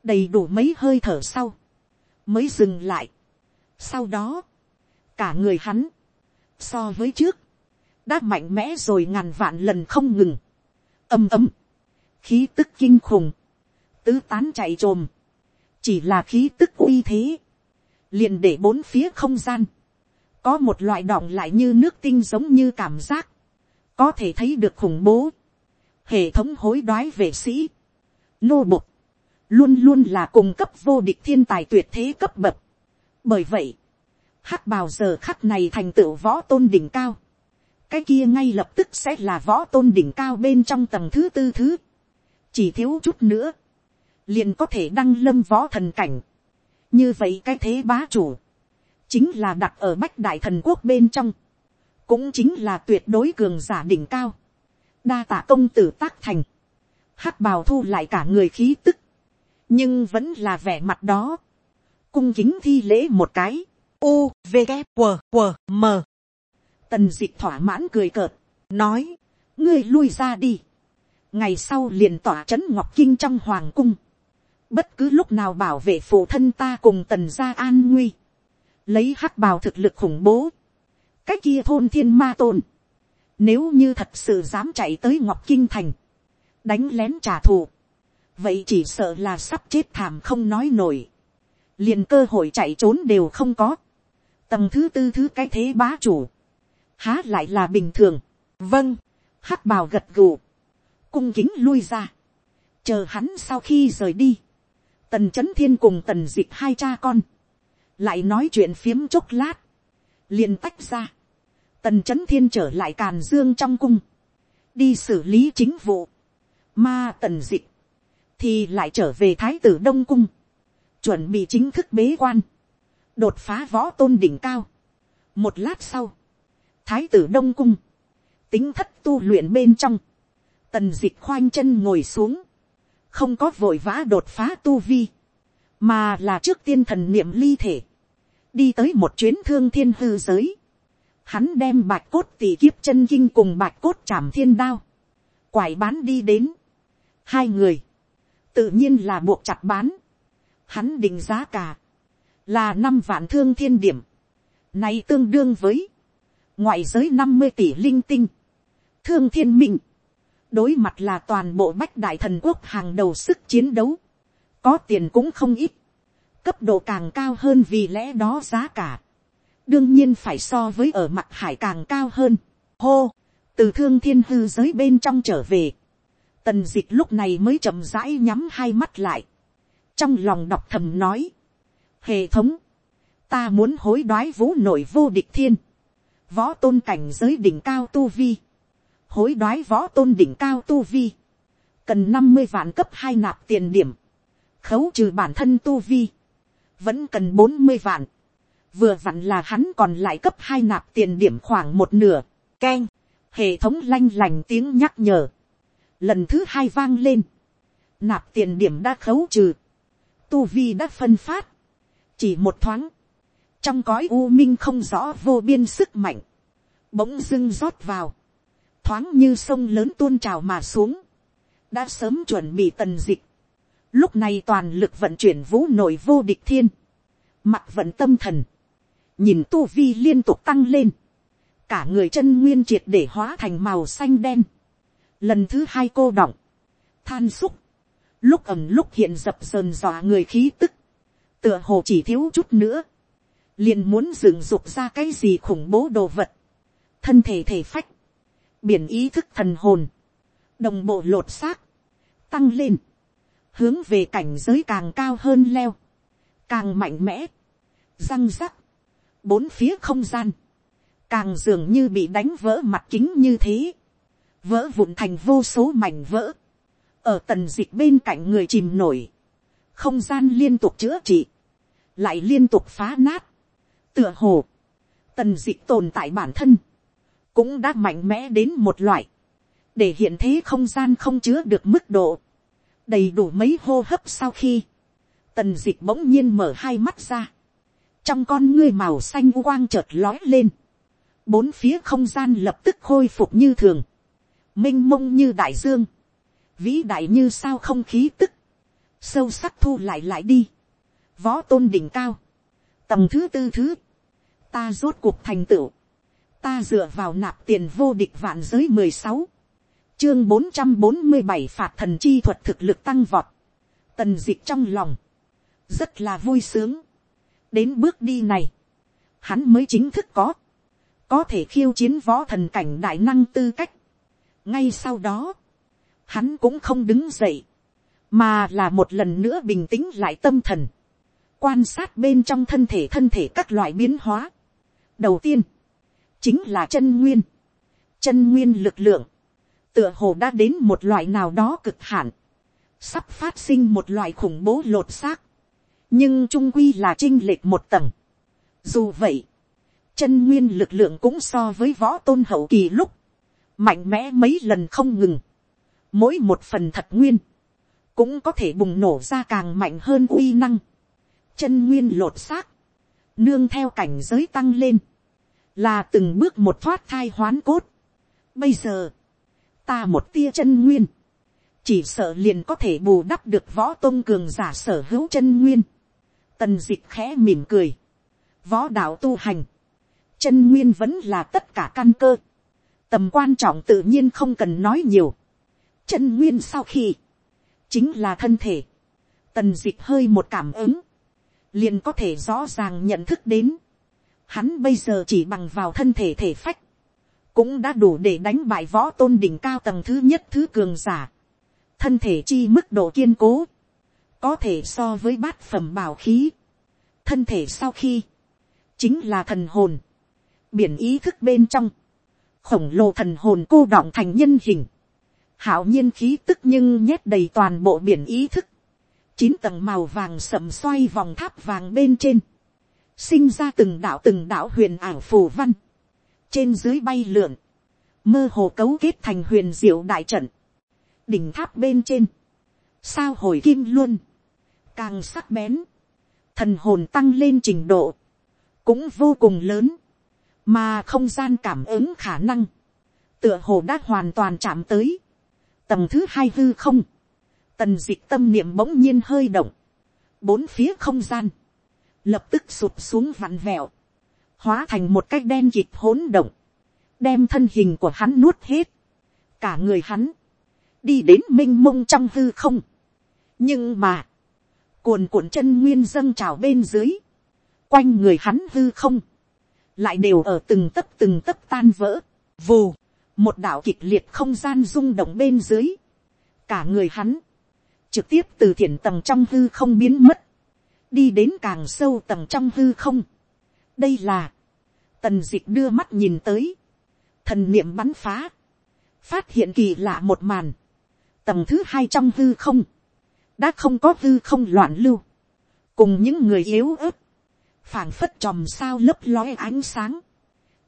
đầy đủ mấy hơi thở sau, mới dừng lại. Sau đó, cả người hắn, so với trước, đã mạnh mẽ rồi ngàn vạn lần không ngừng, âm ấm, khí tức kinh khủng, tứ tán chạy trồm, chỉ là khí tức uy thế, liền để bốn phía không gian, có một loại đọng lại như nước tinh giống như cảm giác, có thể thấy được khủng bố, hệ thống hối đoái vệ sĩ, nô bục, luôn luôn là cung cấp vô địch thiên tài tuyệt thế cấp bậc. bởi vậy, hắc bào giờ khắc này thành tựu võ tôn đỉnh cao, cái kia ngay lập tức sẽ là võ tôn đỉnh cao bên trong tầng thứ tư thứ, chỉ thiếu chút nữa, liền có thể đăng lâm võ thần cảnh, như vậy cái thế bá chủ, chính là đặt ở bách đại thần quốc bên trong, cũng chính là tuyệt đối cường giả đỉnh cao, đa tạ công tử tác thành, hắc bào thu lại cả người khí tức, nhưng vẫn là vẻ mặt đó, cung kính thi lễ một cái, u v g q q m tần dịch thỏa mãn cười cợt, nói, ngươi lui ra đi, ngày sau liền tỏa c h ấ n ngọc kinh trong hoàng cung, bất cứ lúc nào bảo vệ phụ thân ta cùng tần gia an nguy, lấy hắc bào thực lực khủng bố, cách kia thôn thiên ma tôn, nếu như thật sự dám chạy tới ngọc kinh thành, đánh lén trả thù, vậy chỉ sợ là sắp chết thảm không nói nổi, liền cơ hội chạy trốn đều không có, tầng thứ tư thứ cái thế bá chủ, há lại là bình thường, vâng, hắc bào gật gù, cung kính lui ra, chờ hắn sau khi rời đi, tần c h ấ n thiên cùng tần d ị c h hai cha con, lại nói chuyện phiếm chốc lát, liền tách ra, tần c h ấ n thiên trở lại càn dương trong cung, đi xử lý chính vụ, ma tần dịch, thì lại trở về thái tử đông cung, chuẩn bị chính thức bế quan, đột phá võ tôn đỉnh cao. một lát sau, thái tử đông cung, tính thất tu luyện bên trong, tần dịch khoanh chân ngồi xuống, không có vội vã đột phá tu vi, mà là trước tiên thần niệm ly thể, đi tới một chuyến thương thiên hư giới, hắn đem bạch cốt tỷ kiếp chân kinh cùng bạch cốt chảm thiên đao, quải bán đi đến, hai người, tự nhiên là buộc chặt bán, hắn định giá cả, là năm vạn thương thiên điểm, này tương đương với, ngoại giới năm mươi tỷ linh tinh, thương thiên minh, đối mặt là toàn bộ bách đại thần quốc hàng đầu sức chiến đấu, có tiền cũng không ít, cấp độ càng cao hơn vì lẽ đó giá cả, đương nhiên phải so với ở mặt hải càng cao hơn. hô, từ thương thiên hư giới bên trong trở về. tần d ị c h lúc này mới chậm rãi nhắm hai mắt lại. trong lòng đọc thầm nói. hệ thống, ta muốn hối đoái vũ nội vô địch thiên võ tôn cảnh giới đỉnh cao tu vi. hối đoái võ tôn đỉnh cao tu vi. cần năm mươi vạn cấp hai nạp tiền điểm. khấu trừ bản thân tu vi. vẫn cần bốn mươi vạn vừa vặn là hắn còn lại cấp hai nạp tiền điểm khoảng một nửa, k hệ thống lanh lành tiếng nhắc nhở, lần thứ hai vang lên, nạp tiền điểm đã khấu trừ, tu vi đã phân phát, chỉ một thoáng, trong cõi u minh không rõ vô biên sức mạnh, bỗng dưng rót vào, thoáng như sông lớn tuôn trào mà xuống, đã sớm chuẩn bị tần dịch, lúc này toàn lực vận chuyển vũ nội vô địch thiên, mặt vận tâm thần, nhìn tu vi liên tục tăng lên, cả người chân nguyên triệt để hóa thành màu xanh đen, lần thứ hai cô đọng, than xúc, lúc ẩm lúc hiện dập dờn dọa người khí tức, tựa hồ chỉ thiếu chút nữa, liền muốn dựng dục ra cái gì khủng bố đồ vật, thân thể thể phách, biển ý thức thần hồn, đồng bộ lột xác, tăng lên, hướng về cảnh giới càng cao hơn leo, càng mạnh mẽ, răng rắc, bốn phía không gian, càng dường như bị đánh vỡ mặt kính như thế, vỡ vụn thành vô số mảnh vỡ, ở tần dịch bên cạnh người chìm nổi, không gian liên tục chữa trị, lại liên tục phá nát, tựa hồ, tần dịch tồn tại bản thân, cũng đã mạnh mẽ đến một loại, để hiện thế không gian không chứa được mức độ, đầy đủ mấy hô hấp sau khi, tần dịch bỗng nhiên mở hai mắt ra, trong con ngươi màu xanh quang chợt lói lên, bốn phía không gian lập tức khôi phục như thường, m i n h mông như đại dương, vĩ đại như sao không khí tức, sâu sắc thu lại lại đi, võ tôn đỉnh cao, tầng thứ tư thứ, ta rốt cuộc thành tựu, ta dựa vào nạp tiền vô địch vạn giới mười sáu, chương bốn trăm bốn mươi bảy phạt thần chi thuật thực lực tăng vọt, tần d ị c h trong lòng, rất là vui sướng, đến bước đi này, hắn mới chính thức có, có thể khiêu chiến võ thần cảnh đại năng tư cách. ngay sau đó, hắn cũng không đứng dậy, mà là một lần nữa bình tĩnh lại tâm thần, quan sát bên trong thân thể thân thể các loại biến hóa. đầu tiên, chính là chân nguyên, chân nguyên lực lượng, tựa hồ đã đến một loại nào đó cực hạn, sắp phát sinh một loại khủng bố lột xác, nhưng trung quy là chinh lệch một tầng. dù vậy, chân nguyên lực lượng cũng so với võ tôn hậu kỳ lúc, mạnh mẽ mấy lần không ngừng, mỗi một phần thật nguyên, cũng có thể bùng nổ ra càng mạnh hơn uy năng, chân nguyên lột xác, nương theo cảnh giới tăng lên, là từng bước một thoát thai hoán cốt. Bây giờ, ta một tia chân nguyên, chỉ sợ liền có thể bù đắp được võ tôn cường giả sở hữu chân nguyên. Tần dịch khẽ mỉm cười, võ đạo tu hành, chân nguyên vẫn là tất cả căn cơ. Tầm quan trọng tự nhiên không cần nói nhiều. Chân nguyên sau khi, chính là thân thể. Tần dịch hơi một cảm ứng, liền có thể rõ ràng nhận thức đến. Hắn bây giờ chỉ bằng vào thân thể thể phách, cũng đã đủ để đánh bại võ tôn đỉnh cao tầng thứ nhất thứ cường giả. Thân thể chi mức độ kiên cố, có thể so với bát phẩm bảo khí. Thân thể sau khi, chính là thần hồn. Biển ý thức bên trong, khổng lồ thần hồn cô đọng thành nhân hình, hảo nhiên khí tức nhưng nhét đầy toàn bộ biển ý thức, chín tầng màu vàng sầm xoay vòng tháp vàng bên trên, sinh ra từng đạo từng đạo huyền ảo phù văn, trên dưới bay lượn, mơ hồ cấu kết thành huyền diệu đại trận, đỉnh tháp bên trên, sao hồi kim luôn, càng sắc bén, thần hồn tăng lên trình độ, cũng vô cùng lớn, mà không gian cảm ứng khả năng, tựa hồ đã hoàn toàn chạm tới. Tầng thứ hai hư không, tần dịch tâm niệm bỗng nhiên hơi động, bốn phía không gian, lập tức sụp xuống vặn vẹo, hóa thành một cái đen kịt hỗn động, đem thân hình của hắn nuốt hết, cả người hắn, đi đến m i n h mông trong hư không. nhưng mà, cuồn cuộn chân nguyên dâng trào bên dưới, quanh người hắn hư không, lại đều ở từng tấc từng tấc tan vỡ, vù, một đạo kịch liệt không gian rung động bên dưới, cả người hắn, trực tiếp từ thiện tầng trong hư không biến mất, đi đến càng sâu tầng trong hư không. đây là, tần d ị c h đưa mắt nhìn tới, thần niệm bắn phá, phát hiện kỳ lạ một màn, tầng thứ hai trong hư không, đã không có hư không loạn lưu, cùng những người yếu ớt, phảng phất tròm sao lấp lói ánh sáng,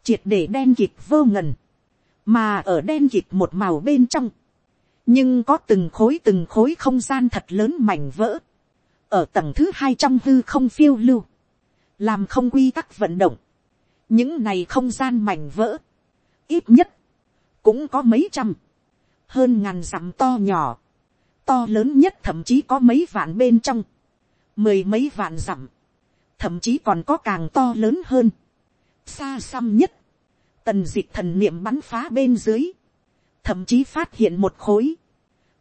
triệt để đen kịp vô ngần, mà ở đen kịp một màu bên trong, nhưng có từng khối từng khối không gian thật lớn mảnh vỡ, ở tầng thứ hai trong hư không phiêu lưu, làm không quy tắc vận động, những này không gian mảnh vỡ, ít nhất, cũng có mấy trăm, hơn ngàn dặm to nhỏ, to lớn nhất thậm chí có mấy vạn bên trong, mười mấy vạn dặm, thậm chí còn có càng to lớn hơn, xa xăm nhất, tần d ị c h thần niệm bắn phá bên dưới, thậm chí phát hiện một khối,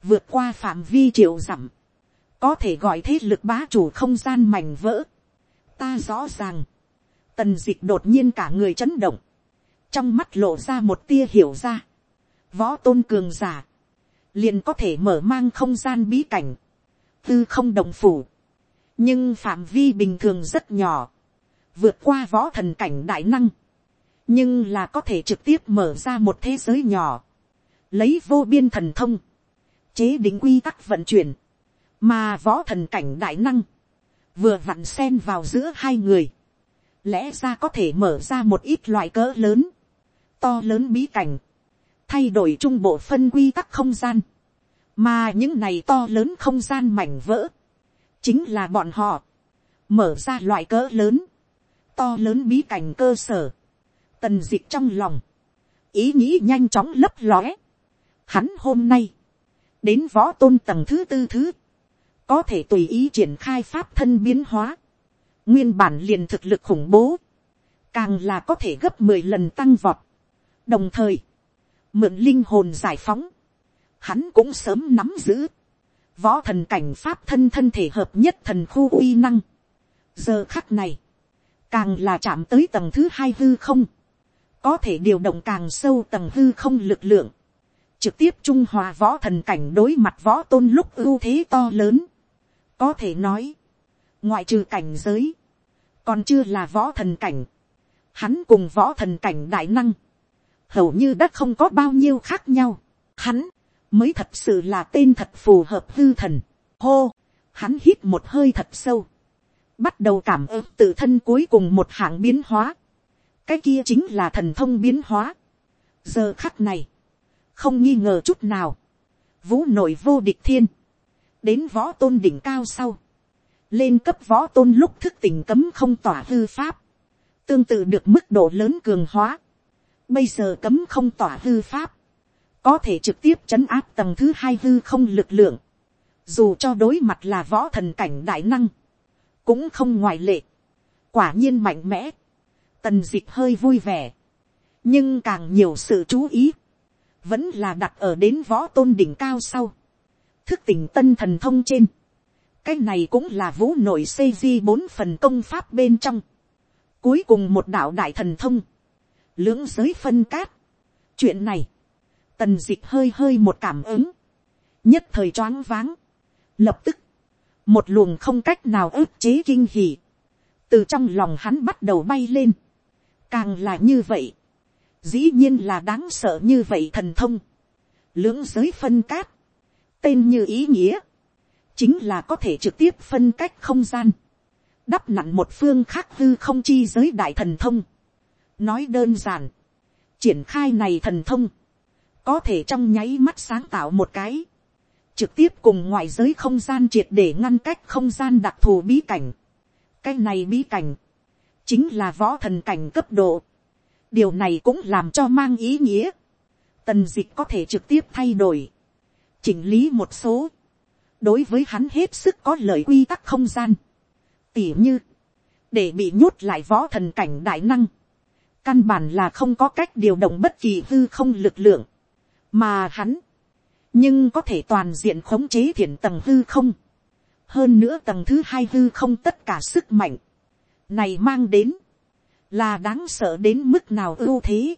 vượt qua phạm vi triệu dặm, có thể gọi thế lực bá chủ không gian mảnh vỡ. ta rõ ràng, tần d ị c h đột nhiên cả người chấn động, trong mắt lộ ra một tia hiểu ra, võ tôn cường giả, liền có thể mở mang không gian bí cảnh, tư không đồng phủ, nhưng phạm vi bình thường rất nhỏ, vượt qua võ thần cảnh đại năng, nhưng là có thể trực tiếp mở ra một thế giới nhỏ, lấy vô biên thần thông, chế định quy tắc vận chuyển, mà võ thần cảnh đại năng, vừa vặn xen vào giữa hai người, lẽ ra có thể mở ra một ít loại cỡ lớn, to lớn bí cảnh, thay đổi trung bộ phân quy tắc không gian, mà những này to lớn không gian mảnh vỡ, chính là bọn họ, mở ra loại cỡ lớn, to lớn bí cảnh cơ sở, tần d ị c trong lòng, ý nghĩ nhanh chóng lấp lóe, hắn hôm nay, đến võ tôn tầng thứ tư thứ, có thể tùy ý triển khai pháp thân biến hóa, nguyên bản liền thực lực khủng bố, càng là có thể gấp mười lần tăng vọt. đồng thời, mượn linh hồn giải phóng, hắn cũng sớm nắm giữ, võ thần cảnh pháp thân thân thể hợp nhất thần khu uy năng. giờ khắc này, càng là chạm tới tầng thứ hai hư không, có thể điều động càng sâu tầng hư không lực lượng, trực tiếp trung hòa võ thần cảnh đối mặt võ tôn lúc ưu thế to lớn. có thể nói, ngoại trừ cảnh giới, còn chưa là võ thần cảnh, hắn cùng võ thần cảnh đại năng, hầu như đã không có bao nhiêu khác nhau, hắn mới thật sự là tên thật phù hợp hư thần, hô, hắn hít một hơi thật sâu, bắt đầu cảm ơn tự thân cuối cùng một hạng biến hóa, cái kia chính là thần thông biến hóa, giờ khắc này, không nghi ngờ chút nào, vũ nội vô địch thiên, đến võ tôn đỉnh cao sau, lên cấp võ tôn lúc thức tỉnh cấm không tỏa hư pháp, tương tự được mức độ lớn cường hóa. Bây giờ cấm không tỏa hư pháp, có thể trực tiếp chấn áp tầng thứ hai hư không lực lượng, dù cho đối mặt là võ thần cảnh đại năng, cũng không ngoại lệ, quả nhiên mạnh mẽ, tần d ị c h hơi vui vẻ, nhưng càng nhiều sự chú ý, vẫn là đặt ở đến võ tôn đỉnh cao sau, thức tỉnh tân thần thông trên, cái này cũng là vũ nội xây di bốn phần công pháp bên trong. cuối cùng một đạo đại thần thông, lưỡng giới phân cát. chuyện này, tần d ị c h hơi hơi một cảm ứng, nhất thời choáng váng, lập tức, một luồng không cách nào ức chế kinh hỉ, từ trong lòng hắn bắt đầu bay lên, càng là như vậy, dĩ nhiên là đáng sợ như vậy thần thông, lưỡng giới phân cát, tên như ý nghĩa, chính là có thể trực tiếp phân cách không gian, đắp nặn một phương khác hư không chi giới đại thần thông. nói đơn giản, triển khai này thần thông, có thể trong nháy mắt sáng tạo một cái, trực tiếp cùng ngoại giới không gian triệt để ngăn cách không gian đặc thù bí cảnh. cái này bí cảnh, chính là võ thần cảnh cấp độ điều này cũng làm cho mang ý nghĩa, tần dịch có thể trực tiếp thay đổi, chỉnh lý một số, đối với hắn hết sức có lời quy tắc không gian, tỉ như, để bị nhốt lại võ thần cảnh đại năng, căn bản là không có cách điều động bất kỳ hư không lực lượng, mà hắn, nhưng có thể toàn diện khống chế thiện tầng hư không, hơn nữa tầng thứ hai hư không tất cả sức mạnh, này mang đến, là đáng sợ đến mức nào ưu thế.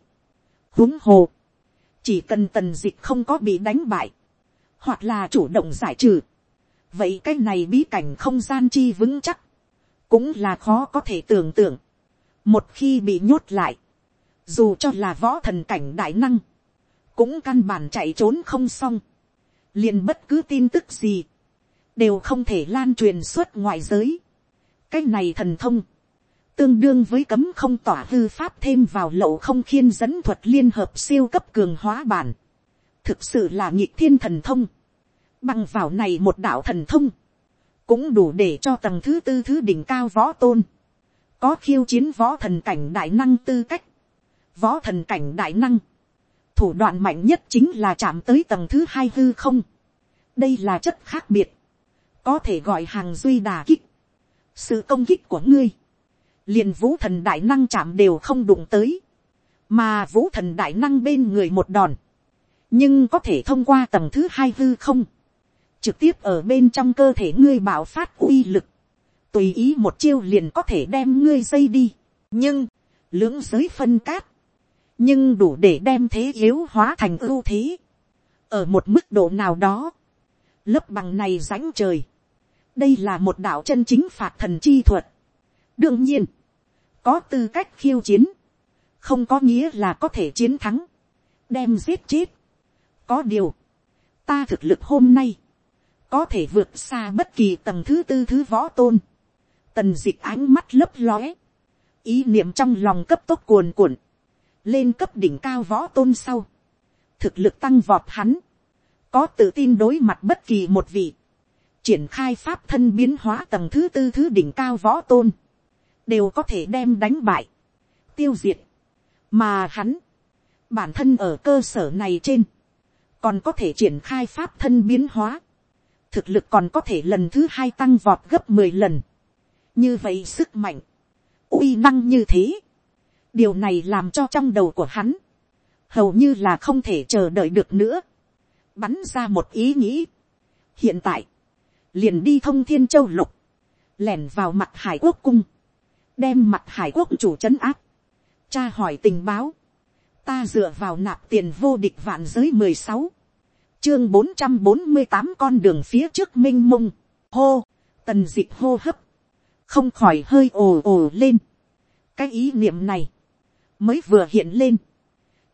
huống hồ, chỉ cần tần dịch không có bị đánh bại, hoặc là chủ động giải trừ, vậy cái này bí cảnh không gian chi vững chắc, cũng là khó có thể tưởng tượng. một khi bị nhốt lại, dù cho là võ thần cảnh đại năng, cũng căn bản chạy trốn không xong, liền bất cứ tin tức gì, đều không thể lan truyền suốt ngoài giới. cái này thần thông, tương đương với cấm không tỏa hư pháp thêm vào lậu không khiên dẫn thuật liên hợp siêu cấp cường hóa bản, thực sự là nhịp thiên thần thông Bằng vào này một đạo thần thông. Cũng đủ để cho tầng thứ tư thứ đỉnh cao võ tôn. Có khiêu chiến võ thần cảnh đại năng tư cách. Võ thần cảnh đại năng. Thủ đoạn mạnh nhất chính là chạm tới tầng thứ hai hư không. đây là chất khác biệt, có thể gọi hàng duy đà kích, sự công kích của ngươi, liền vũ thần đại năng chạm đều không đụng tới, mà vũ thần đại năng bên người một đòn, nhưng có thể thông qua tầng thứ hai hư không, trực tiếp ở bên trong cơ thể ngươi bảo phát uy lực, tùy ý một chiêu liền có thể đem ngươi dây đi, nhưng, lưỡng giới phân cát, nhưng đủ để đem thế yếu hóa thành ưu thế, ở một mức độ nào đó, lớp bằng này rãnh trời, đây là một đạo chân chính phạt thần chi thuật, đương nhiên, có tư cách khiêu chiến, không có nghĩa là có thể chiến thắng, đem giết chết. có điều, ta thực lực hôm nay, có thể vượt xa bất kỳ tầng thứ tư thứ võ tôn, tần d ị c h ánh mắt lấp lóe, ý niệm trong lòng cấp tốc cuồn cuộn, lên cấp đỉnh cao võ tôn sau, thực lực tăng vọt hắn, có tự tin đối mặt bất kỳ một vị, triển khai pháp thân biến hóa tầng thứ tư thứ đỉnh cao võ tôn, đều có thể đem đánh bại, tiêu diệt, mà hắn, bản thân ở cơ sở này trên, còn có thể triển khai pháp thân biến hóa, thực lực còn có thể lần thứ hai tăng vọt gấp mười lần, như vậy sức mạnh, uy năng như thế, điều này làm cho trong đầu của hắn, hầu như là không thể chờ đợi được nữa, bắn ra một ý nghĩ. hiện tại, liền đi thông thiên châu lục, lẻn vào mặt hải quốc cung, đem mặt hải quốc chủ c h ấ n áp, cha hỏi tình báo, ta dựa vào nạp tiền vô địch vạn giới mười sáu, chương bốn trăm bốn mươi tám con đường phía trước m i n h mông, hô, tần d ị c hô hấp, không khỏi hơi ồ ồ lên. cái ý niệm này, mới vừa hiện lên,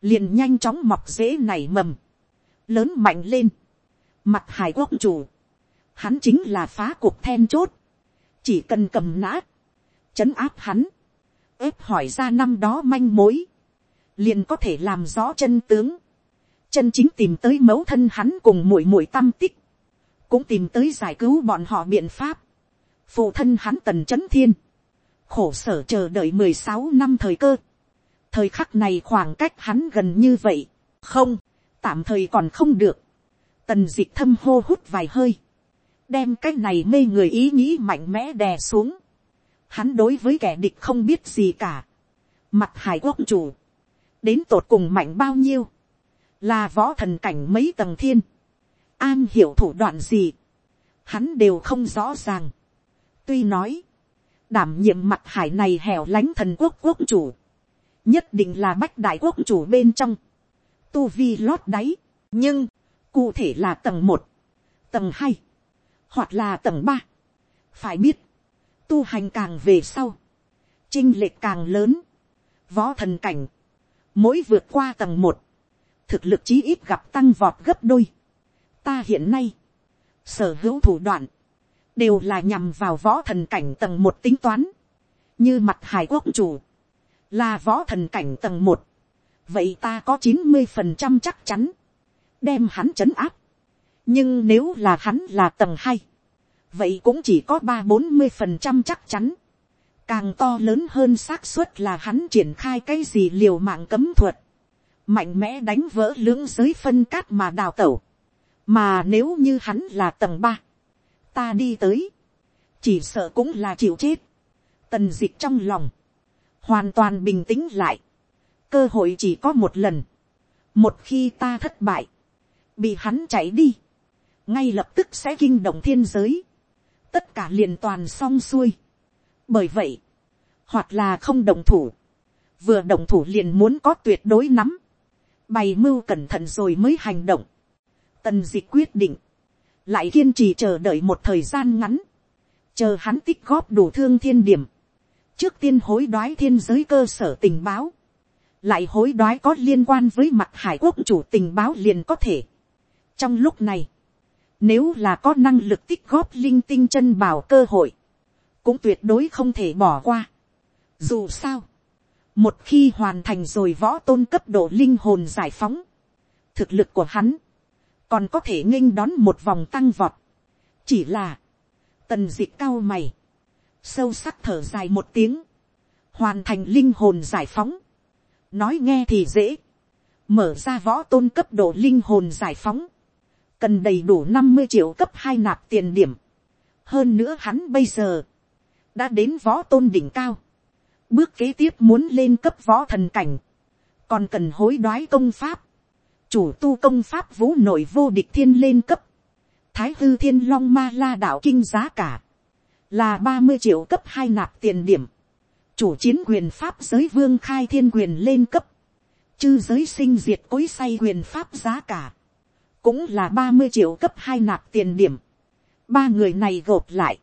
liền nhanh chóng mọc dễ nảy mầm, lớn mạnh lên, mặt hải quốc chủ, hắn chính là phá cuộc then chốt, chỉ cần cầm nã, chấn áp hắn, ép hỏi ra năm đó manh mối, liền có thể làm rõ chân tướng, chân chính tìm tới mẫu thân hắn cùng muội muội tâm tích, cũng tìm tới giải cứu bọn họ biện pháp, phụ thân hắn tần c h ấ n thiên, khổ sở chờ đợi mười sáu năm thời cơ, thời khắc này khoảng cách hắn gần như vậy, không, tạm thời còn không được, tần d ị c h thâm hô hút vài hơi, đem cái này mê người ý nghĩ mạnh mẽ đè xuống, hắn đối với kẻ địch không biết gì cả. Mặt hải quốc chủ, đến tột cùng mạnh bao nhiêu, là võ thần cảnh mấy tầng thiên, an hiểu thủ đoạn gì, hắn đều không rõ ràng. tuy nói, đảm nhiệm mặt hải này hẻo lánh thần quốc quốc chủ, nhất định là bách đại quốc chủ bên trong, tu vi lót đáy, nhưng, cụ thể là tầng một, tầng hai, hoặc là tầng ba. phải biết, tu hành càng về sau, chinh lệch càng lớn, võ thần cảnh, mỗi vượt qua tầng một, thực lực chí ít gặp tăng vọt gấp đôi. Ta hiện nay, sở hữu thủ đoạn, đều là nhằm vào võ thần cảnh tầng một tính toán, như mặt hải quốc chủ, là võ thần cảnh tầng một, vậy ta có chín mươi phần trăm chắc chắn, đem hắn trấn áp. nhưng nếu là hắn là tầng hai, vậy cũng chỉ có ba bốn mươi phần trăm chắc chắn. càng to lớn hơn xác suất là hắn triển khai cái gì liều mạng cấm thuật, mạnh mẽ đánh vỡ lưỡng giới phân cát mà đào tẩu. mà nếu như hắn là tầng ba, ta đi tới, chỉ sợ cũng là chịu chết. tần dịch trong lòng, hoàn toàn bình tĩnh lại, cơ hội chỉ có một lần, một khi ta thất bại, bị hắn chạy đi, ngay lập tức sẽ kinh động thiên giới, tất cả liền toàn xong xuôi. bởi vậy, hoặc là không đồng thủ, vừa đồng thủ liền muốn có tuyệt đối nắm, bày mưu cẩn thận rồi mới hành động. tần dịch quyết định, lại kiên trì chờ đợi một thời gian ngắn, chờ hắn tích góp đủ thương thiên điểm, trước tiên hối đoái thiên giới cơ sở tình báo, lại hối đoái có liên quan với mặt hải quốc chủ tình báo liền có thể. trong lúc này, nếu là có năng lực tích góp linh tinh chân bảo cơ hội. Cũng tuyệt đối không thể bỏ qua. Dù sao. Một khi hoàn thành rồi võ tôn cấp độ linh hồn giải phóng. Thực lực của hắn. Còn có thể nghênh đón một vòng tăng vọt. Chỉ là. Tần dịch cao mày. Sâu sắc thở dài một tiếng. Hoàn thành linh hồn giải phóng. Nói nghe thì dễ. Mở ra võ tôn cấp độ linh hồn giải phóng cần đầy đủ năm mươi triệu cấp hai nạp tiền điểm. hơn nữa hắn bây giờ, đã đến võ tôn đỉnh cao. bước kế tiếp muốn lên cấp võ thần cảnh, còn cần hối đoái công pháp, chủ tu công pháp vũ nội vô địch thiên lên cấp, thái hư thiên long ma la đạo kinh giá cả, là ba mươi triệu cấp hai nạp tiền điểm, chủ chiến quyền pháp giới vương khai thiên quyền lên cấp, chư giới sinh diệt cối say quyền pháp giá cả, cũng là ba mươi triệu cấp hai nạp tiền điểm, ba người này gộp lại,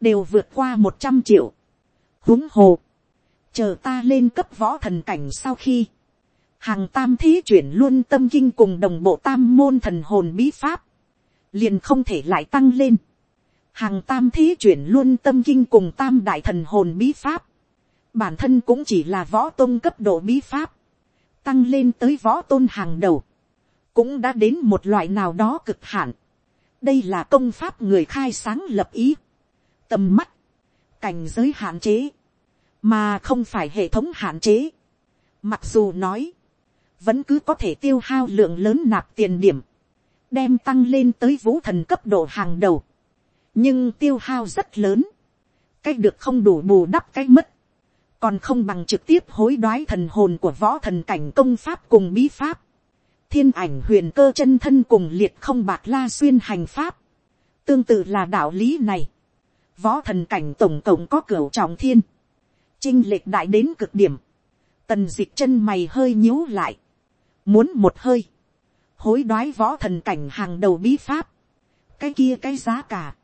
đều vượt qua một trăm triệu, húng hồ, chờ ta lên cấp võ thần cảnh sau khi, hàng tam thế chuyển luôn tâm kinh cùng đồng bộ tam môn thần hồn bí pháp, liền không thể lại tăng lên. hàng tam thế chuyển luôn tâm kinh cùng tam đại thần hồn bí pháp, bản thân cũng chỉ là võ tôn cấp độ bí pháp, tăng lên tới võ tôn hàng đầu, cũng đã đến một loại nào đó cực hạn. đây là công pháp người khai sáng lập ý, tầm mắt, cảnh giới hạn chế, mà không phải hệ thống hạn chế. Mặc dù nói, vẫn cứ có thể tiêu hao lượng lớn nạp tiền điểm, đem tăng lên tới vũ thần cấp độ hàng đầu, nhưng tiêu hao rất lớn, cái được không đủ bù đắp cái mất, còn không bằng trực tiếp hối đoái thần hồn của võ thần cảnh công pháp cùng bí pháp, thiên ảnh huyền cơ chân thân cùng liệt không bạc la xuyên hành pháp, tương tự là đạo lý này, võ thần cảnh tổng cộng có cửa trọng thiên, trinh lệch đại đến cực điểm, tần dịch chân mày hơi nhíu lại, muốn một hơi, hối đoái võ thần cảnh hàng đầu bí pháp, cái kia cái giá cả,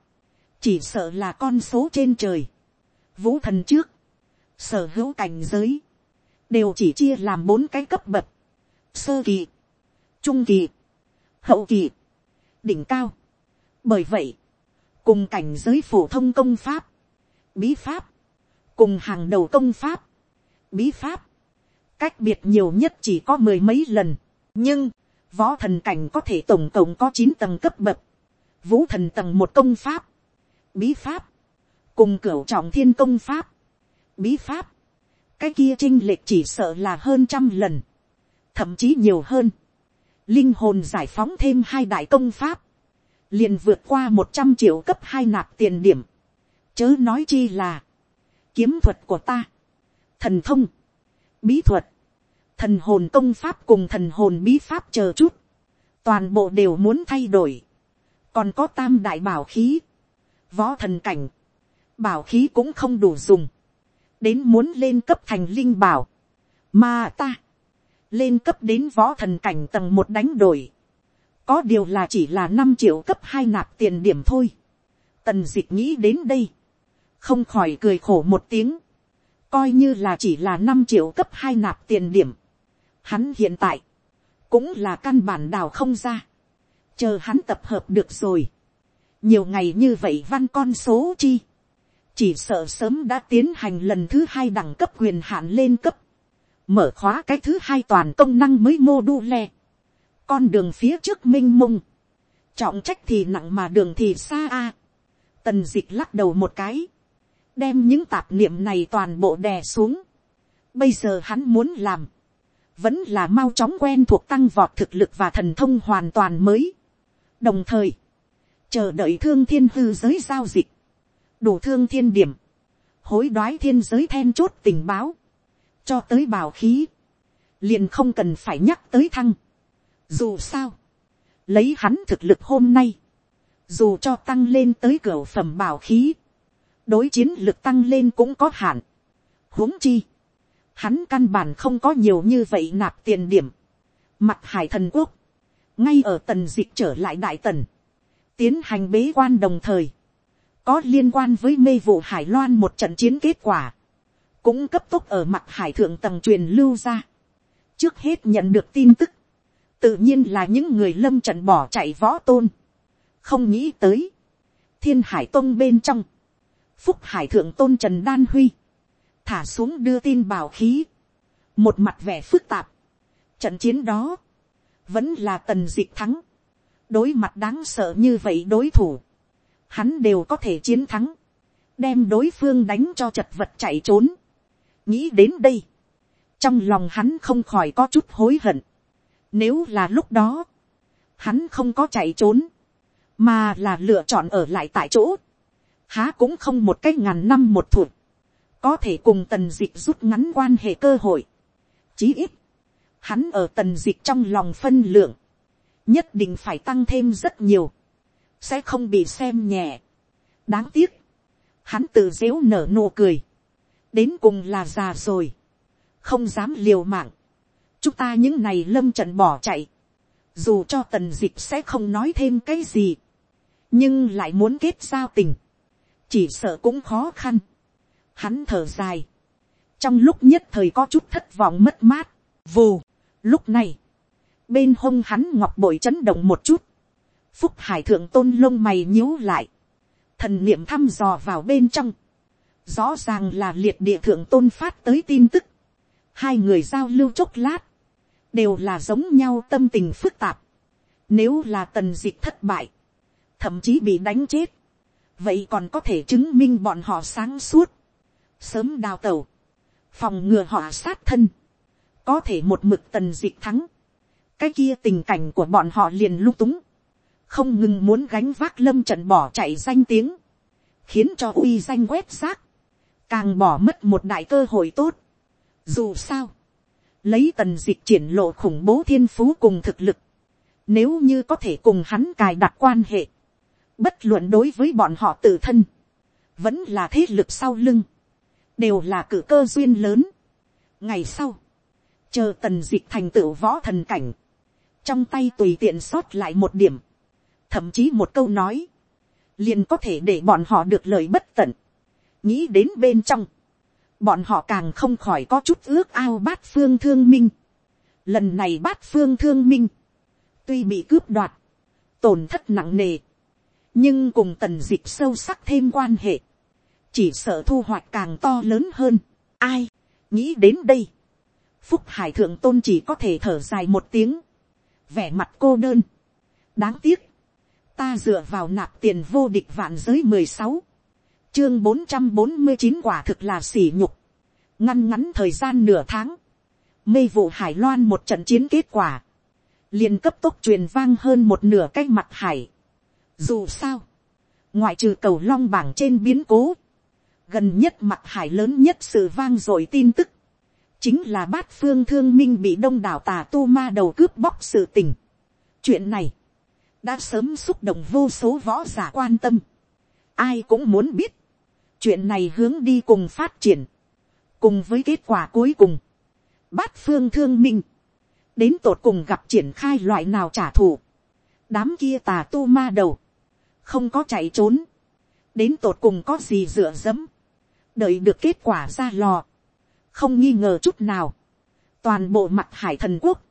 chỉ sợ là con số trên trời, vũ thần trước, sở hữu cảnh giới, đều chỉ chia làm bốn cái cấp bậc, sơ kỳ, trung kỳ, hậu kỳ, đỉnh cao. bởi vậy, cùng cảnh giới phổ thông công pháp, bí pháp, cùng hàng đầu công pháp, bí pháp, cách biệt nhiều nhất chỉ có mười mấy lần, nhưng, võ thần cảnh có thể tổng cộng có chín tầng cấp bậc, vũ thần tầng một công pháp, bí pháp, cùng cửu trọng thiên công pháp, bí pháp, cái kia trinh lệch chỉ sợ là hơn trăm lần, thậm chí nhiều hơn, linh hồn giải phóng thêm hai đại công pháp, liền vượt qua một trăm triệu cấp hai nạp tiền điểm, chớ nói chi là, kiếm thuật của ta, thần thông, bí thuật, thần hồn công pháp cùng thần hồn bí pháp chờ chút, toàn bộ đều muốn thay đổi, còn có tam đại bảo khí, võ thần cảnh, bảo khí cũng không đủ dùng, đến muốn lên cấp thành linh bảo, mà ta, lên cấp đến võ thần cảnh tầng một đánh đổi, có điều là chỉ là năm triệu cấp hai nạp tiền điểm thôi. tần d ị c h nghĩ đến đây, không khỏi cười khổ một tiếng, coi như là chỉ là năm triệu cấp hai nạp tiền điểm. Hắn hiện tại, cũng là căn bản đào không ra, chờ hắn tập hợp được rồi. nhiều ngày như vậy văn con số chi, chỉ sợ sớm đã tiến hành lần thứ hai đẳng cấp quyền hạn lên cấp, mở khóa cái thứ hai toàn công năng mới mô đu le. Con đường phía trước m i n h mông, trọng trách thì nặng mà đường thì xa a. tần d ị c h lắc đầu một cái, đem những tạp niệm này toàn bộ đè xuống. bây giờ hắn muốn làm, vẫn là mau chóng quen thuộc tăng vọt thực lực và thần thông hoàn toàn mới. đồng thời, chờ đợi thương thiên hư giới giao dịch, đủ thương thiên điểm, hối đoái thiên giới then chốt tình báo, cho tới bảo khí, liền không cần phải nhắc tới thăng. Dù sao, lấy hắn thực lực hôm nay, dù cho tăng lên tới cửa phẩm bảo khí, đối chiến lực tăng lên cũng có hạn. huống chi, hắn căn bản không có nhiều như vậy nạp tiền điểm. Mặt hải thần quốc, ngay ở tần dịch trở lại đại tần, tiến hành bế quan đồng thời, có liên quan với mê vụ hải loan một trận chiến kết quả, cũng cấp tốc ở mặt hải thượng tầng truyền lưu ra. trước hết nhận được tin tức, tự nhiên là những người lâm trận bỏ chạy võ tôn, không nghĩ tới, thiên hải tôn bên trong, phúc hải thượng tôn trần đan huy, thả xuống đưa tin bảo khí, một mặt vẻ phức tạp, trận chiến đó, vẫn là tần diệt thắng, đối mặt đáng sợ như vậy đối thủ, hắn đều có thể chiến thắng, đem đối phương đánh cho chật vật chạy trốn nghĩ đến đây, trong lòng hắn không khỏi có chút hối hận, nếu là lúc đó, hắn không có chạy trốn, mà là lựa chọn ở lại tại chỗ, há cũng không một cái ngàn năm một thuộc, có thể cùng tần dịch rút ngắn quan hệ cơ hội. Chí ít, hắn ở tần dịch trong lòng phân lượng, nhất định phải tăng thêm rất nhiều, sẽ không bị xem nhẹ. đáng tiếc, hắn tự dếu nở nụ cười, đến cùng là già rồi, không dám liều mạng, chúng ta những này lâm trận bỏ chạy, dù cho tần dịch sẽ không nói thêm cái gì, nhưng lại muốn kết giao tình, chỉ sợ cũng khó khăn. Hắn thở dài, trong lúc nhất thời có chút thất vọng mất mát, vù, lúc này, bên hông hắn ngọc bội chấn động một chút, phúc hải thượng tôn lông mày nhíu lại, thần niệm thăm dò vào bên trong, rõ ràng là liệt địa thượng tôn phát tới tin tức, hai người giao lưu chốc lát, đều là giống nhau tâm tình phức tạp, nếu là tần dịch thất bại, thậm chí bị đánh chết, vậy còn có thể chứng minh bọn họ sáng suốt, sớm đào tẩu, phòng ngừa họ sát thân, có thể một mực tần dịch thắng, cái kia tình cảnh của bọn họ liền lung túng, không ngừng muốn gánh vác lâm trận bỏ chạy danh tiếng, khiến cho uy danh quét xác, càng bỏ mất một đại cơ hội tốt. Dù sao, lấy tần dịch triển lộ khủng bố thiên phú cùng thực lực, nếu như có thể cùng hắn cài đặt quan hệ, bất luận đối với bọn họ tự thân, vẫn là thế lực sau lưng, đều là cử cơ duyên lớn. ngày sau, chờ tần dịch thành tựu võ thần cảnh, trong tay tùy tiện sót lại một điểm, thậm chí một câu nói, liền có thể để bọn họ được lời bất tận, nghĩ đến bên trong, bọn họ càng không khỏi có chút ước ao bát phương thương minh. Lần này bát phương thương minh, tuy bị cướp đoạt, tổn thất nặng nề, nhưng cùng tần dịp sâu sắc thêm quan hệ, chỉ sợ thu hoạch càng to lớn hơn. Ai, nghĩ đến đây, phúc hải thượng tôn chỉ có thể thở dài một tiếng, vẻ mặt cô đơn. đáng tiếc, ta dựa vào nạp tiền vô địch vạn giới mười sáu, chương bốn trăm bốn mươi chín quả thực là sỉ nhục, ngăn ngắn thời gian nửa tháng, mê vụ hải loan một trận chiến kết quả, liền cấp tốc truyền vang hơn một nửa cái mặt hải. Dù sao, ngoại trừ cầu long bảng trên biến cố, gần nhất mặt hải lớn nhất sự vang dội tin tức, chính là bát phương thương minh bị đông đảo tà tu ma đầu cướp bóc sự tình. chuyện này, đã sớm xúc động vô số võ giả quan tâm. ai cũng muốn biết, chuyện này hướng đi cùng phát triển, cùng với kết quả cuối cùng, bát phương thương minh, đến tột cùng gặp triển khai loại nào trả thù, đám kia tà tu ma đầu, không có chạy trốn, đến tột cùng có gì dựa dẫm, đợi được kết quả ra lò, không nghi ngờ chút nào, toàn bộ mặt hải thần quốc,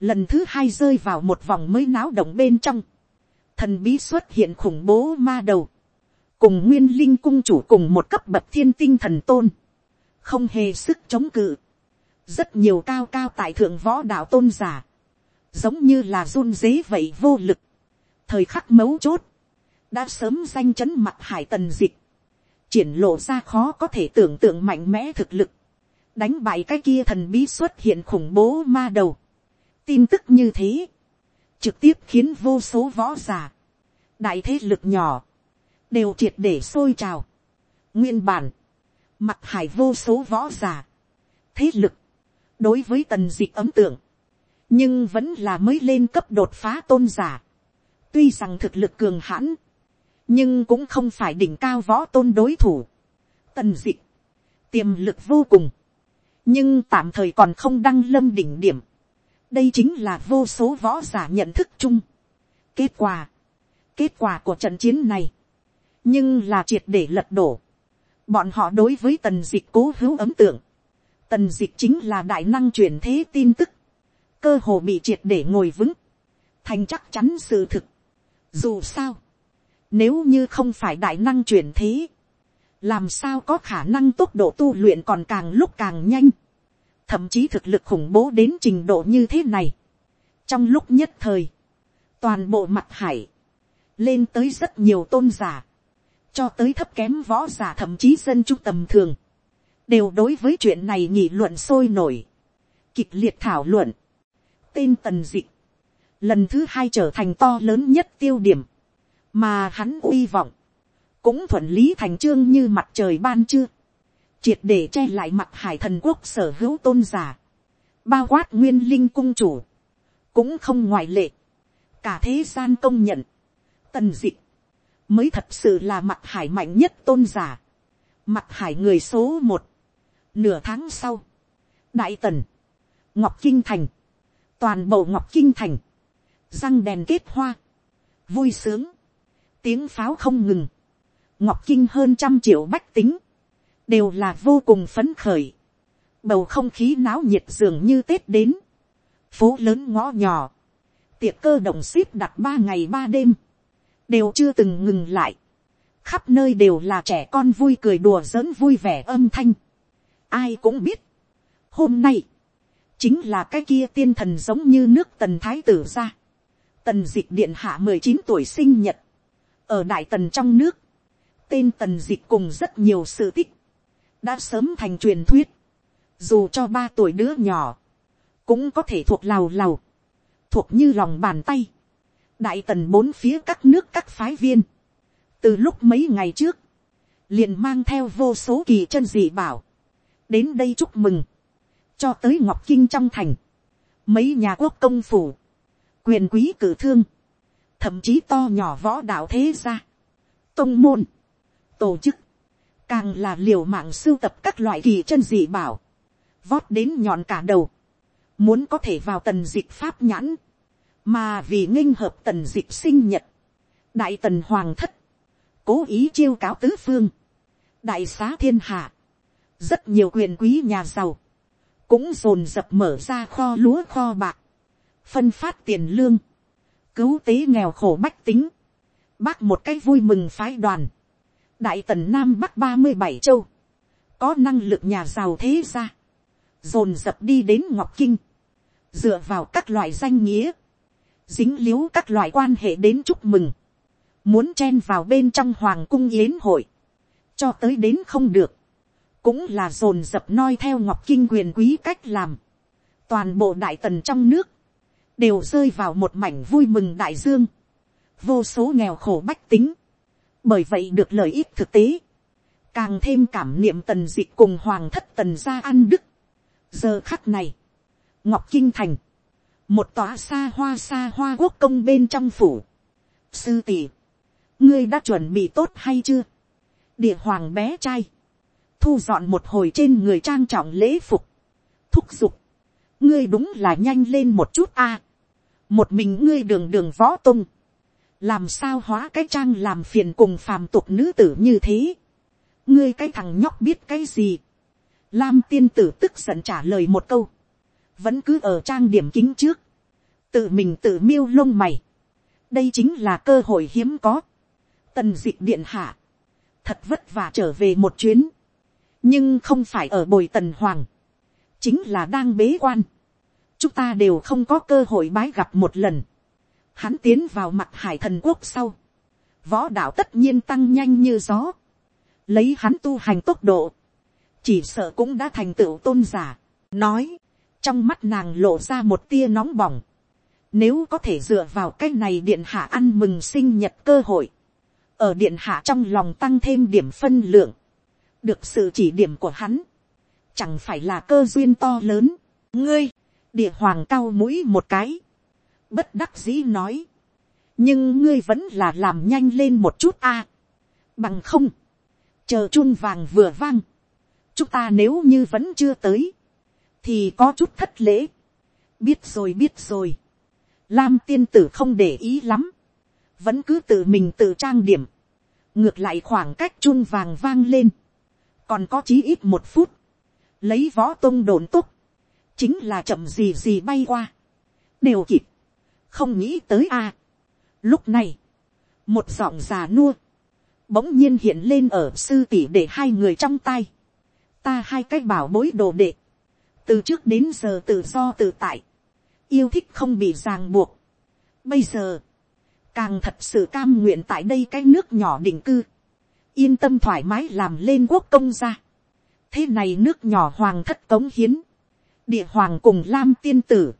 lần thứ hai rơi vào một vòng mới náo động bên trong, thần bí xuất hiện khủng bố ma đầu, cùng nguyên linh cung chủ cùng một cấp bậc thiên tinh thần tôn, không hề sức chống cự, rất nhiều cao cao tại thượng võ đạo tôn giả, giống như là run dế vậy vô lực, thời khắc mấu chốt, đã sớm danh chấn mặt hải tần dịch, triển lộ ra khó có thể tưởng tượng mạnh mẽ thực lực, đánh bại cái kia thần bí xuất hiện khủng bố ma đầu. tin tức như thế, trực tiếp khiến vô số võ giả, đại thế lực nhỏ, đều triệt để sôi trào. nguyên bản, mặt hải vô số võ giả, thế lực, đối với tần dịch ấm tượng, nhưng vẫn là mới lên cấp đột phá tôn giả. tuy rằng thực lực cường hãn, nhưng cũng không phải đỉnh cao võ tôn đối thủ. Tần dịch, tiềm lực vô cùng, nhưng tạm thời còn không đăng lâm đỉnh điểm. đây chính là vô số võ giả nhận thức chung. kết quả, kết quả của trận chiến này, nhưng là triệt để lật đổ. bọn họ đối với tần dịch cố hữu ấm tượng, tần dịch chính là đại năng truyền thế tin tức, cơ hồ bị triệt để ngồi vững, thành chắc chắn sự thực. dù sao, nếu như không phải đại năng truyền thế, làm sao có khả năng tốc độ tu luyện còn càng lúc càng nhanh, thậm chí thực lực khủng bố đến trình độ như thế này. trong lúc nhất thời, toàn bộ mặt hải, lên tới rất nhiều tôn giả, cho tới thấp kém võ giả thậm chí dân trung tầm thường, đều đối với chuyện này nhị luận sôi nổi, kịch liệt thảo luận, tên tần dị lần thứ hai trở thành to lớn nhất tiêu điểm, mà hắn uy vọng, cũng thuận lý thành trương như mặt trời ban trưa, triệt để che lại mặt hải thần quốc sở hữu tôn giả, bao quát nguyên linh cung chủ, cũng không ngoại lệ, cả thế gian công nhận, tần d ị mới thật sự là mặt hải mạnh nhất tôn giả, mặt hải người số một, nửa tháng sau, đại tần, ngọc kinh thành, toàn bộ ngọc kinh thành, răng đèn kết hoa, vui sướng, tiếng pháo không ngừng, ngọc kinh hơn trăm triệu bách tính, đều là vô cùng phấn khởi, bầu không khí náo nhiệt dường như tết đến, phố lớn ngõ nhỏ, tiệc cơ động ship đặt ba ngày ba đêm, đều chưa từng ngừng lại, khắp nơi đều là trẻ con vui cười đùa giỡn vui vẻ âm thanh, ai cũng biết, hôm nay, chính là cái kia tiên thần giống như nước tần thái tử ra, tần dịch điện hạ mười chín tuổi sinh nhật, ở đại tần trong nước, tên tần dịch cùng rất nhiều sự tích, đã sớm thành truyền thuyết, dù cho ba tuổi đứa nhỏ, cũng có thể thuộc lào lào, thuộc như lòng bàn tay, đại tần bốn phía các nước các phái viên, từ lúc mấy ngày trước, liền mang theo vô số kỳ chân dị bảo, đến đây chúc mừng, cho tới ngọc kinh trong thành, mấy nhà quốc công phủ, quyền quý cử thương, thậm chí to nhỏ võ đạo thế gia, tông môn, tổ chức, càng là liều mạng sưu tập các loại kỳ chân dị bảo, vót đến nhọn cả đầu, muốn có thể vào tần dịch pháp nhãn, mà vì nghinh hợp tần dịp sinh nhật, đại tần hoàng thất, cố ý chiêu cáo tứ phương, đại xá thiên hạ, rất nhiều quyền quý nhà giàu, cũng dồn dập mở ra kho lúa kho bạc, phân phát tiền lương, cứu tế nghèo khổ bách tính, bác một cái vui mừng phái đoàn, đại tần nam bắc ba mươi bảy châu, có năng lực nhà giàu thế ra, dồn dập đi đến ngọc kinh, dựa vào các loại danh nghĩa, dính l i ễ u các loại quan hệ đến chúc mừng, muốn chen vào bên trong hoàng cung yến hội, cho tới đến không được, cũng là dồn dập noi theo ngọc kinh quyền quý cách làm. toàn bộ đại tần trong nước, đều rơi vào một mảnh vui mừng đại dương, vô số nghèo khổ bách tính, bởi vậy được lợi ích thực tế, càng thêm cảm niệm tần d ị cùng hoàng thất tần gia ăn đức. giờ khắc này, ngọc kinh thành, một tòa xa hoa xa hoa quốc công bên trong phủ, sư tỷ, ngươi đã chuẩn bị tốt hay chưa, địa hoàng bé trai, thu dọn một hồi trên người trang trọng lễ phục, thúc giục, ngươi đúng là nhanh lên một chút a, một mình ngươi đường đường võ tung, làm sao hóa cái trang làm phiền cùng phàm tục nữ tử như thế, ngươi cái thằng nhóc biết cái gì, lam tiên tử tức giận trả lời một câu, vẫn cứ ở trang điểm kính trước, tự mình tự miêu lông mày, đây chính là cơ hội hiếm có, tần d ị điện hạ, thật vất vả trở về một chuyến, nhưng không phải ở bồi tần hoàng, chính là đang bế quan. chúng ta đều không có cơ hội bái gặp một lần. hắn tiến vào mặt hải thần quốc sau, võ đạo tất nhiên tăng nhanh như gió, lấy hắn tu hành tốc độ, chỉ sợ cũng đã thành tựu tôn giả, nói, trong mắt nàng lộ ra một tia nóng bỏng, nếu có thể dựa vào cái này điện hạ ăn mừng sinh nhật cơ hội, ở điện hạ trong lòng tăng thêm điểm phân lượng, được sự chỉ điểm của hắn, chẳng phải là cơ duyên to lớn, ngươi, địa hoàng cao mũi một cái, bất đắc dĩ nói, nhưng ngươi vẫn là làm nhanh lên một chút a, bằng không, chờ chun vàng vừa vang, chúng ta nếu như vẫn chưa tới, thì có chút thất lễ, biết rồi biết rồi, lam tiên tử không để ý lắm, vẫn cứ tự mình tự trang điểm, ngược lại khoảng cách chun vàng vang lên, còn có chí ít một phút, lấy võ tông đồn túc, chính là chậm gì gì bay qua, đều kịp, không nghĩ tới a. lúc này, một giọng già nua, bỗng nhiên hiện lên ở sư tỷ để hai người trong tay, ta hai cái bảo bối đồ đệ, từ trước đến giờ tự do tự tại, yêu thích không bị ràng buộc. Bây giờ, càng thật sự cam nguyện tại đây cái nước nhỏ định cư, yên tâm thoải mái làm lên quốc công gia. Thế này nước nhỏ hoàng thất cống hiến, địa hoàng cùng lam tiên tử,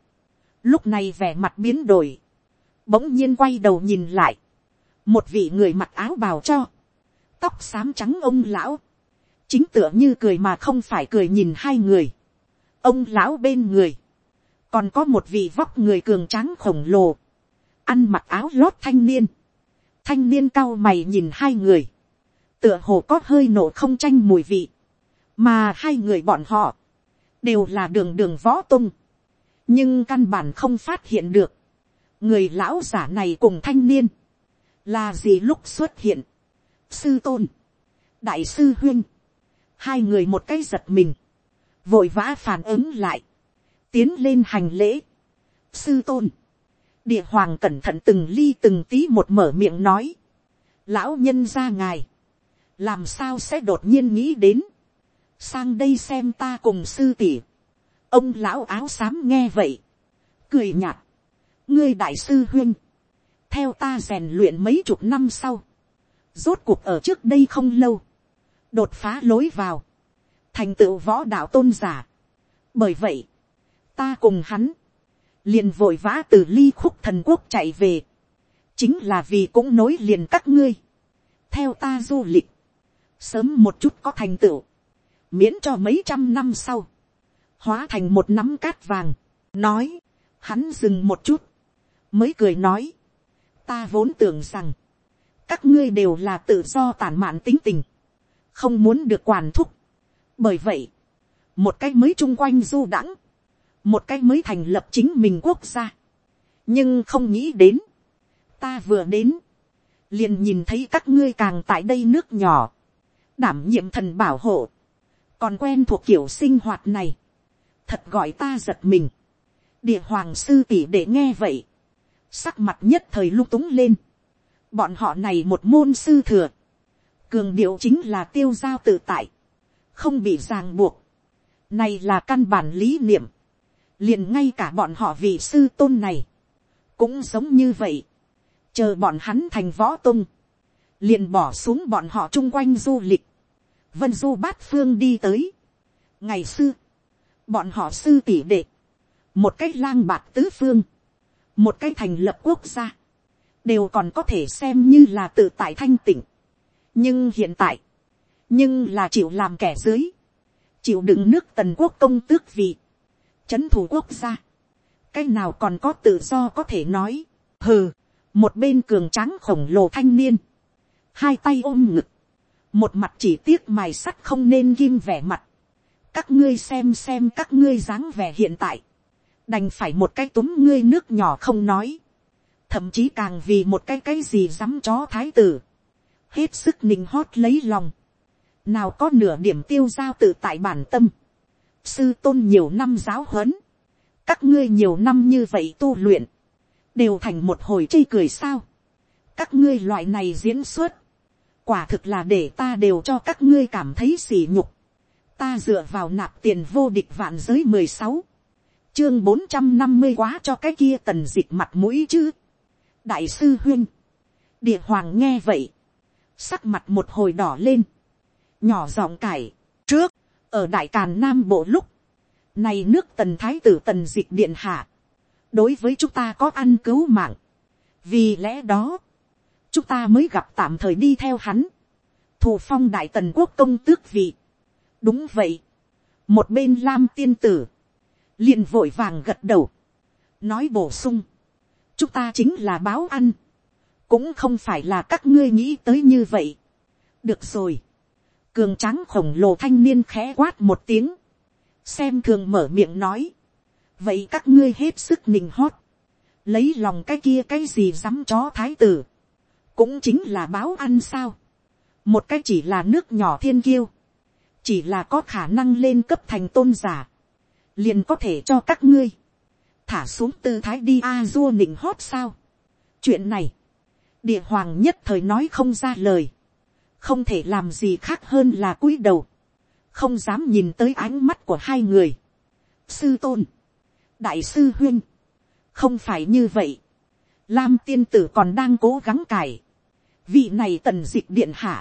lúc này vẻ mặt biến đổi, bỗng nhiên quay đầu nhìn lại, một vị người mặc áo bào cho, tóc xám trắng ông lão, chính tựa như cười mà không phải cười nhìn hai người, ông lão bên người, còn có một vị vóc người cường tráng khổng lồ, ăn mặc áo lót thanh niên, thanh niên cao mày nhìn hai người, tựa hồ có hơi nổ không tranh mùi vị, mà hai người bọn họ, đều là đường đường võ tung, nhưng căn bản không phát hiện được, người lão giả này cùng thanh niên, là gì lúc xuất hiện, sư tôn, đại sư huyên, hai người một cái giật mình, vội vã phản ứng lại, tiến lên hành lễ, sư tôn, địa hoàng cẩn thận từng ly từng tí một mở miệng nói, lão nhân ra ngài, làm sao sẽ đột nhiên nghĩ đến, sang đây xem ta cùng sư tỷ, ông lão áo xám nghe vậy, cười nhạt, ngươi đại sư huyên, theo ta rèn luyện mấy chục năm sau, rốt cuộc ở trước đây không lâu, đột phá lối vào, thành tựu võ đạo tôn giả. bởi vậy, ta cùng hắn, liền vội vã từ ly khúc thần quốc chạy về, chính là vì cũng nối liền các ngươi, theo ta du lịch, sớm một chút có thành tựu, miễn cho mấy trăm năm sau, hóa thành một nắm cát vàng, nói, hắn dừng một chút, mới cười nói, ta vốn tưởng rằng, các ngươi đều là tự do tản mạn tính tình, không muốn được quản thúc bởi vậy, một cái mới chung quanh du đãng, một cái mới thành lập chính mình quốc gia. nhưng không nghĩ đến, ta vừa đến, liền nhìn thấy các ngươi càng tại đây nước nhỏ, đảm nhiệm thần bảo hộ, còn quen thuộc kiểu sinh hoạt này, thật gọi ta giật mình. địa hoàng sư tỷ để nghe vậy, sắc mặt nhất thời lung túng lên. bọn họ này một môn sư thừa, cường điệu chính là tiêu giao tự tại, không bị ràng buộc. này là căn bản lý niệm, liền ngay cả bọn họ vị sư tôn này, cũng giống như vậy, chờ bọn hắn thành võ tôn, liền bỏ xuống bọn họ chung quanh du lịch, vân du bát phương đi tới. ngày xưa, bọn họ sư tỷ đệ, một cách lang bạc tứ phương, một cách thành lập quốc gia, đều còn có thể xem như là tự tại thanh tịnh. nhưng hiện tại, nhưng là chịu làm kẻ dưới, chịu đựng nước tần quốc công tước vị, c h ấ n thủ quốc gia, cái nào còn có tự do có thể nói, hừ, một bên cường tráng khổng lồ thanh niên, hai tay ôm ngực, một mặt chỉ tiếc mài sắt không nên ghim vẻ mặt, các ngươi xem xem các ngươi dáng vẻ hiện tại, đành phải một cái túm ngươi nước nhỏ không nói, thậm chí càng vì một cái cái gì dám chó thái tử, hết sức nình hót lấy lòng, nào có nửa điểm tiêu giao tự tại bản tâm, sư tôn nhiều năm giáo huấn, các ngươi nhiều năm như vậy tu luyện, đều thành một hồi chây cười sao, các ngươi loại này diễn xuất, quả thực là để ta đều cho các ngươi cảm thấy sỉ nhục, ta dựa vào nạp tiền vô địch vạn giới mười sáu, chương bốn trăm năm mươi quá cho cái kia tần dịch mặt mũi chứ. đại sư huyên, địa hoàng nghe vậy, sắc mặt một hồi đỏ lên, nhỏ giọng cải, trước, ở đại càn nam bộ lúc, này nước tần thái tử tần dịch điện hạ, đối với chúng ta có ăn cứu mạng, vì lẽ đó, chúng ta mới gặp tạm thời đi theo hắn, thù phong đại tần quốc công tước vị. đúng vậy, một bên lam tiên tử, liền vội vàng gật đầu, nói bổ sung, chúng ta chính là báo ăn, cũng không phải là các ngươi nghĩ tới như vậy. được rồi, cường tráng khổng lồ thanh niên khẽ quát một tiếng, xem thường mở miệng nói, vậy các ngươi hết sức nình hót, lấy lòng cái kia cái gì dám chó thái tử, cũng chính là báo ăn sao, một cái chỉ là nước nhỏ thiên kiêu, chỉ là có khả năng lên cấp thành tôn giả, liền có thể cho các ngươi, thả xuống tư thái đi a dua nịnh hót sao. chuyện này, địa hoàng nhất thời nói không ra lời, không thể làm gì khác hơn là cúi đầu, không dám nhìn tới ánh mắt của hai người. sư tôn, đại sư huyên, không phải như vậy, lam tiên tử còn đang cố gắng cải, vị này tần d ị c h điện hạ,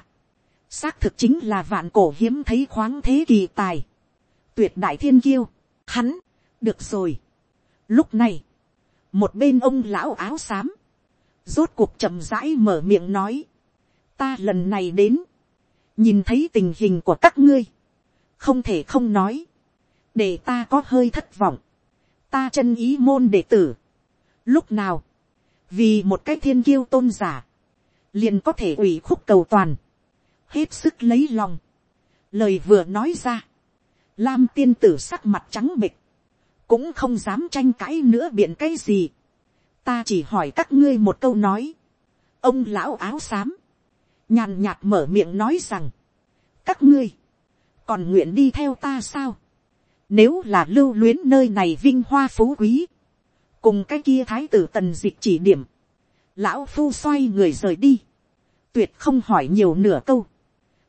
xác thực chính là vạn cổ hiếm thấy khoáng thế kỳ tài, tuyệt đại thiên kiêu, Hắn, được rồi. Lúc này, một bên ông lão áo xám, rốt cuộc chậm rãi mở miệng nói, ta lần này đến, nhìn thấy tình hình của các ngươi, không thể không nói, để ta có hơi thất vọng, ta chân ý môn đệ tử, lúc nào, vì một cái thiên kiêu tôn giả, liền có thể ủy khúc cầu toàn, hết sức lấy lòng, lời vừa nói ra, lam tiên tử sắc mặt trắng bịch, cũng không dám tranh cãi nữa biện cái gì, ta chỉ hỏi các ngươi một câu nói, ông lão áo xám, nhàn nhạt mở miệng nói rằng, các ngươi, còn nguyện đi theo ta sao, nếu là lưu luyến nơi này vinh hoa phú quý, cùng cái kia thái tử tần dịch chỉ điểm, lão phu xoay người rời đi, tuyệt không hỏi nhiều nửa câu.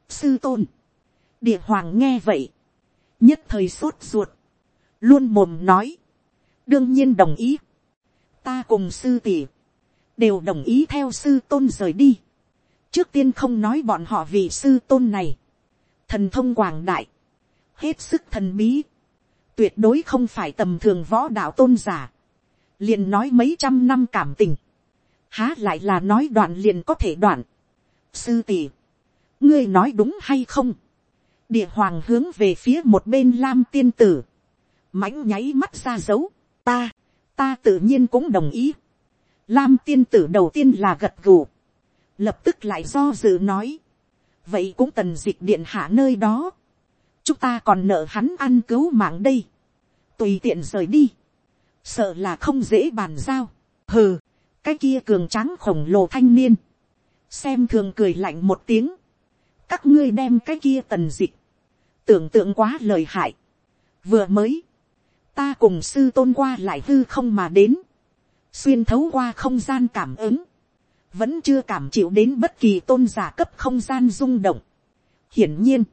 sư tôn, địa hoàng nghe vậy, nhất thời sốt ruột, luôn mồm nói, đương nhiên đồng ý, ta cùng sư tỷ, đều đồng ý theo sư tôn rời đi trước tiên không nói bọn họ vì sư tôn này, thần thông quảng đại, hết sức thần bí, tuyệt đối không phải tầm thường võ đạo tôn giả, liền nói mấy trăm năm cảm tình, há lại là nói đoạn liền có thể đoạn. sư tỷ, ngươi nói đúng hay không, địa hoàng hướng về phía một bên lam tiên tử, mãnh nháy mắt ra dấu, ta, ta tự nhiên cũng đồng ý. Lam tiên tử đầu tiên là gật gù, lập tức lại do dự nói, vậy cũng tần dịch điện hạ nơi đó, chúng ta còn nợ hắn ăn cứu mạng đây, tùy tiện rời đi, sợ là không dễ bàn giao, hừ, cái kia cường tráng khổng lồ thanh niên, xem thường cười lạnh một tiếng, các ngươi đem cái kia tần dịch, tưởng tượng quá lời hại, vừa mới, ta cùng sư tôn qua lại hư không mà đến, xuyên thấu qua không gian cảm ứng, vẫn chưa cảm chịu đến bất kỳ tôn giả cấp không gian rung động. hiển nhiên,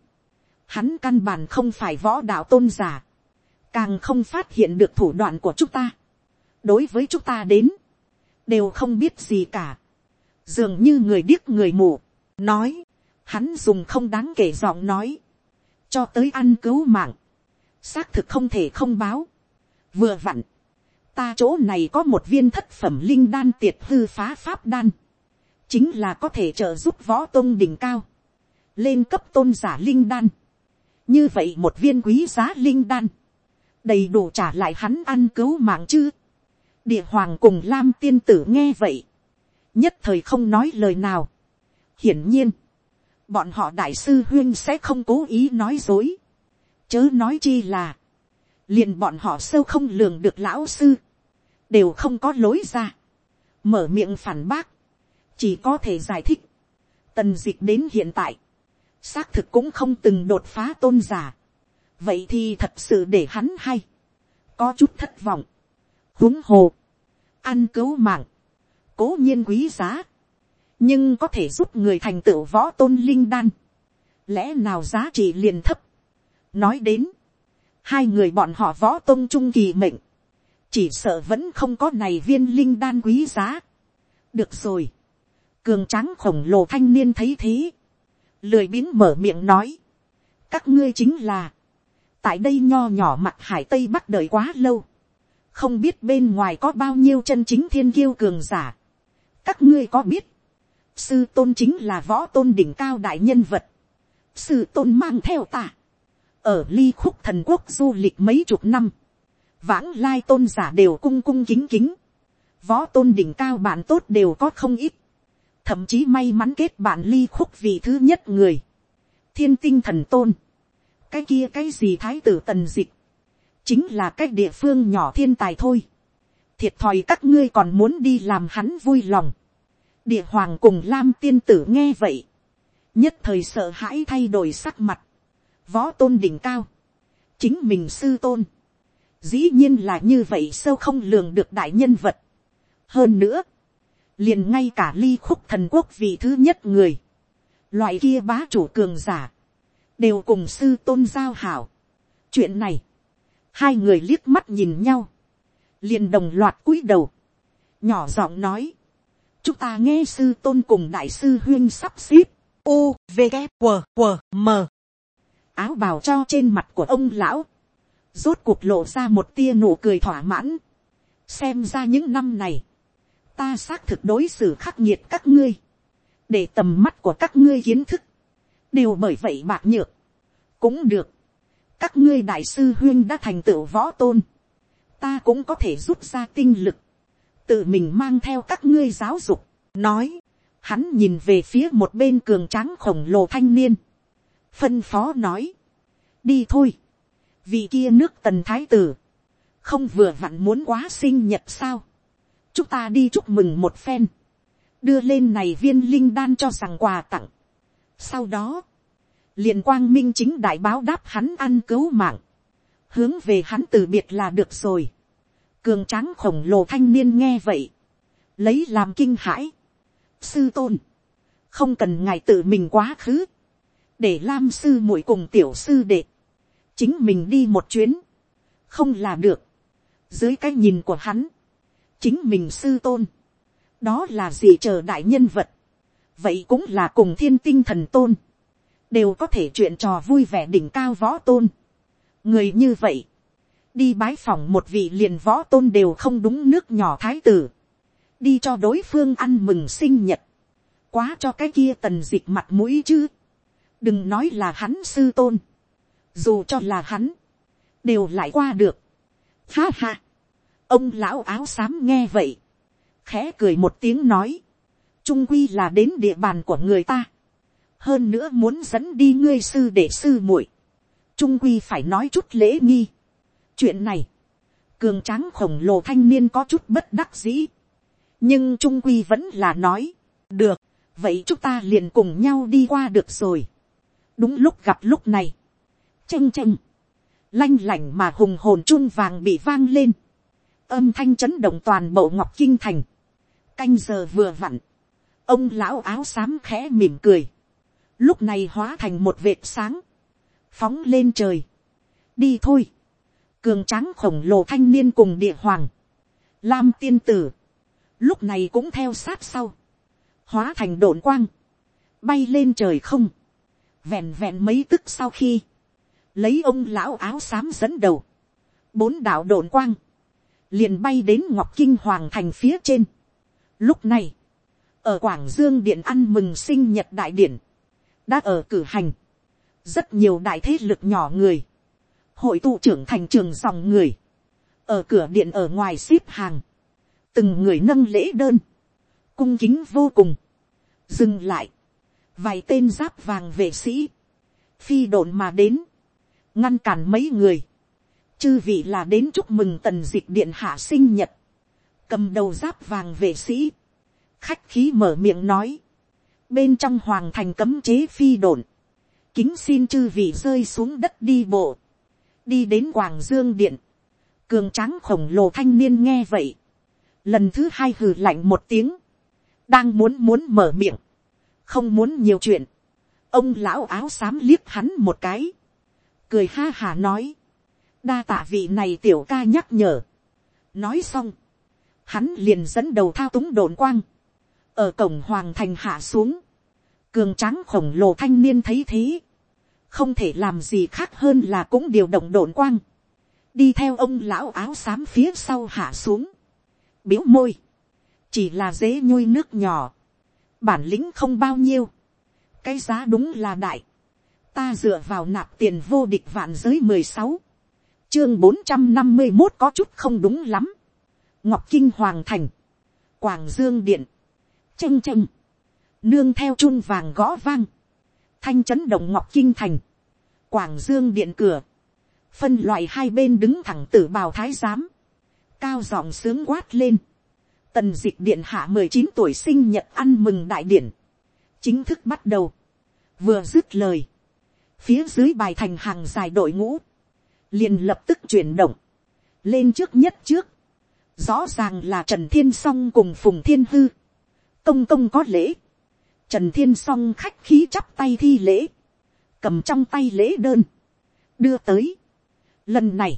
hắn căn bản không phải võ đạo tôn giả, càng không phát hiện được thủ đoạn của chúng ta. đối với chúng ta đến, đều không biết gì cả, dường như người điếc người mù, nói, hắn dùng không đáng kể giọng nói, cho tới ăn cứu mạng, xác thực không thể không báo, vừa vặn, ta chỗ này có một viên thất phẩm linh đan tiệt hư phá pháp đan, chính là có thể trợ giúp võ tôn đỉnh cao, lên cấp tôn giả linh đan, như vậy một viên quý giá linh đan, đầy đủ trả lại hắn ăn cứu mạng chứ, địa hoàng cùng lam tiên tử nghe vậy, nhất thời không nói lời nào. hiển nhiên, bọn họ đại sư huyên sẽ không cố ý nói dối, chớ nói chi là, liền bọn họ sâu không lường được lão sư, đều không có lối ra, mở miệng phản bác, chỉ có thể giải thích, tần d ị c h đến hiện tại, xác thực cũng không từng đột phá tôn giả, vậy thì thật sự để hắn hay, có chút thất vọng, huống hồ, ăn cứu mạng, cố nhiên quý giá, nhưng có thể giúp người thành tựu võ tôn linh đan, lẽ nào giá trị liền thấp, nói đến, hai người bọn họ võ tôn trung kỳ mệnh, chỉ sợ vẫn không có này viên linh đan quý giá. được rồi, cường tráng khổng lồ thanh niên thấy thế, lười biếng mở miệng nói, các ngươi chính là, tại đây nho nhỏ mặt hải tây bắc đợi quá lâu, không biết bên ngoài có bao nhiêu chân chính thiên kiêu cường giả. các ngươi có biết, sư tôn chính là võ tôn đỉnh cao đại nhân vật, sư tôn mang theo ta, ở ly khúc thần quốc du lịch mấy chục năm, vãng lai tôn giả đều cung cung kính kính, võ tôn đỉnh cao bạn tốt đều có không ít, thậm chí may mắn kết bạn ly khúc vị thứ nhất người, thiên tinh thần tôn, cái kia cái gì thái tử tần dịch, chính là cái địa phương nhỏ thiên tài thôi, thiệt thòi các ngươi còn muốn đi làm hắn vui lòng, địa hoàng cùng lam tiên tử nghe vậy, nhất thời sợ hãi thay đổi sắc mặt, võ tôn đỉnh cao, chính mình sư tôn, dĩ nhiên là như vậy sâu không lường được đại nhân vật. hơn nữa, liền ngay cả ly khúc thần quốc vị thứ nhất người, loại kia bá chủ cường giả, đều cùng sư tôn giao hảo. chuyện này, hai người liếc mắt nhìn nhau, liền đồng loạt cúi đầu, nhỏ giọng nói, chúng ta nghe sư tôn cùng đại sư huyên sắp xếp, u v g q q m áo bào cho trên mặt của ông lão, rốt cuộc lộ ra một tia nụ cười thỏa mãn. xem ra những năm này, ta xác thực đối xử khắc nghiệt các ngươi, để tầm mắt của các ngươi kiến thức, đều bởi vậy bạc nhược, cũng được, các ngươi đại sư huyên đã thành tựu võ tôn, ta cũng có thể rút ra tinh lực, tự mình mang theo các ngươi giáo dục, nói, hắn nhìn về phía một bên cường tráng khổng lồ thanh niên, phân phó nói, đi thôi, vì kia nước tần thái tử, không vừa vặn muốn quá sinh nhật sao, chúng ta đi chúc mừng một phen, đưa lên này viên linh đan cho rằng quà tặng. Sau đó, liền quang minh chính đại báo đáp hắn ăn cứu mạng, hướng về hắn từ biệt là được rồi. cường tráng khổng lồ thanh niên nghe vậy, lấy làm kinh hãi. sư tôn, không cần ngài tự mình quá khứ, để lam sư muội cùng tiểu sư đệ, chính mình đi một chuyến, không là được, dưới cái nhìn của hắn, chính mình sư tôn, đó là gì chờ đại nhân vật, vậy cũng là cùng thiên tinh thần tôn, đều có thể chuyện trò vui vẻ đỉnh cao võ tôn. người như vậy, đi bái phòng một vị liền võ tôn đều không đúng nước nhỏ thái tử, đi cho đối phương ăn mừng sinh nhật, quá cho cái kia tần d ị c h mặt mũi chứ, đừng nói là hắn sư tôn, dù cho là hắn, đều lại qua được. Ha ha, ông lão áo xám nghe vậy, khẽ cười một tiếng nói, trung quy là đến địa bàn của người ta, hơn nữa muốn dẫn đi ngươi sư để sư muội, trung quy phải nói chút lễ nghi. chuyện này, cường tráng khổng lồ thanh niên có chút bất đắc dĩ, nhưng trung quy vẫn là nói, được, vậy chúng ta liền cùng nhau đi qua được rồi. đúng lúc gặp lúc này, chênh chênh, lanh lảnh mà hùng hồn chun vàng bị vang lên, âm thanh chấn động toàn bộ ngọc kinh thành, canh giờ vừa vặn, ông lão áo xám khẽ mỉm cười, lúc này hóa thành một vệt sáng, phóng lên trời, đi thôi, cường tráng khổng lồ thanh niên cùng địa hoàng, lam tiên tử, lúc này cũng theo sát sau, hóa thành đồn quang, bay lên trời không, vẹn vẹn mấy tức sau khi, lấy ông lão áo xám dẫn đầu, bốn đạo đồn quang, liền bay đến ngọc kinh hoàng thành phía trên. Lúc này, ở quảng dương điện ăn mừng sinh nhật đại điển, đã ở cử hành, rất nhiều đại thế lực nhỏ người, hội tụ trưởng thành trường dòng người, ở cửa điện ở ngoài ship hàng, từng người nâng lễ đơn, cung kính vô cùng, dừng lại, vài tên giáp vàng vệ sĩ, phi độn mà đến, ngăn cản mấy người, chư vị là đến chúc mừng tần d ị c h điện hạ sinh nhật, cầm đầu giáp vàng vệ sĩ, khách khí mở miệng nói, bên trong hoàng thành cấm chế phi đồn kính xin chư vị rơi xuống đất đi bộ, đi đến quảng dương điện, cường tráng khổng lồ thanh niên nghe vậy, lần thứ hai hừ lạnh một tiếng, đang muốn muốn mở miệng, không muốn nhiều chuyện, ông lão áo xám liếc hắn một cái, cười ha hà nói, đa tạ vị này tiểu ca nhắc nhở, nói xong, hắn liền dẫn đầu thao túng đồn quang, ở cổng hoàng thành hạ xuống, cường tráng khổng lồ thanh niên thấy thế, không thể làm gì khác hơn là cũng điều động đồn quang, đi theo ông lão áo xám phía sau hạ xuống, biếu môi, chỉ là dế nhui nước nhỏ, bản lĩnh không bao nhiêu, cái giá đúng là đại, ta dựa vào nạp tiền vô địch vạn giới mười sáu, chương bốn trăm năm mươi một có chút không đúng lắm, ngọc kinh hoàng thành, quảng dương điện, tranh tranh, nương theo chun vàng gõ vang, thanh chấn động ngọc kinh thành, quảng dương điện cửa, phân loại hai bên đứng thẳng tử bào thái giám, cao giọng sướng quát lên, tần d ị c h điện hạ mười chín tuổi sinh nhật ăn mừng đại điển, chính thức bắt đầu, vừa dứt lời, phía dưới bài thành hàng dài đội ngũ, liền lập tức chuyển động, lên trước nhất trước, rõ ràng là trần thiên s o n g cùng phùng thiên hư, công công có lễ, trần thiên s o n g khách khí chắp tay thi lễ, cầm trong tay lễ đơn, đưa tới. Lần này,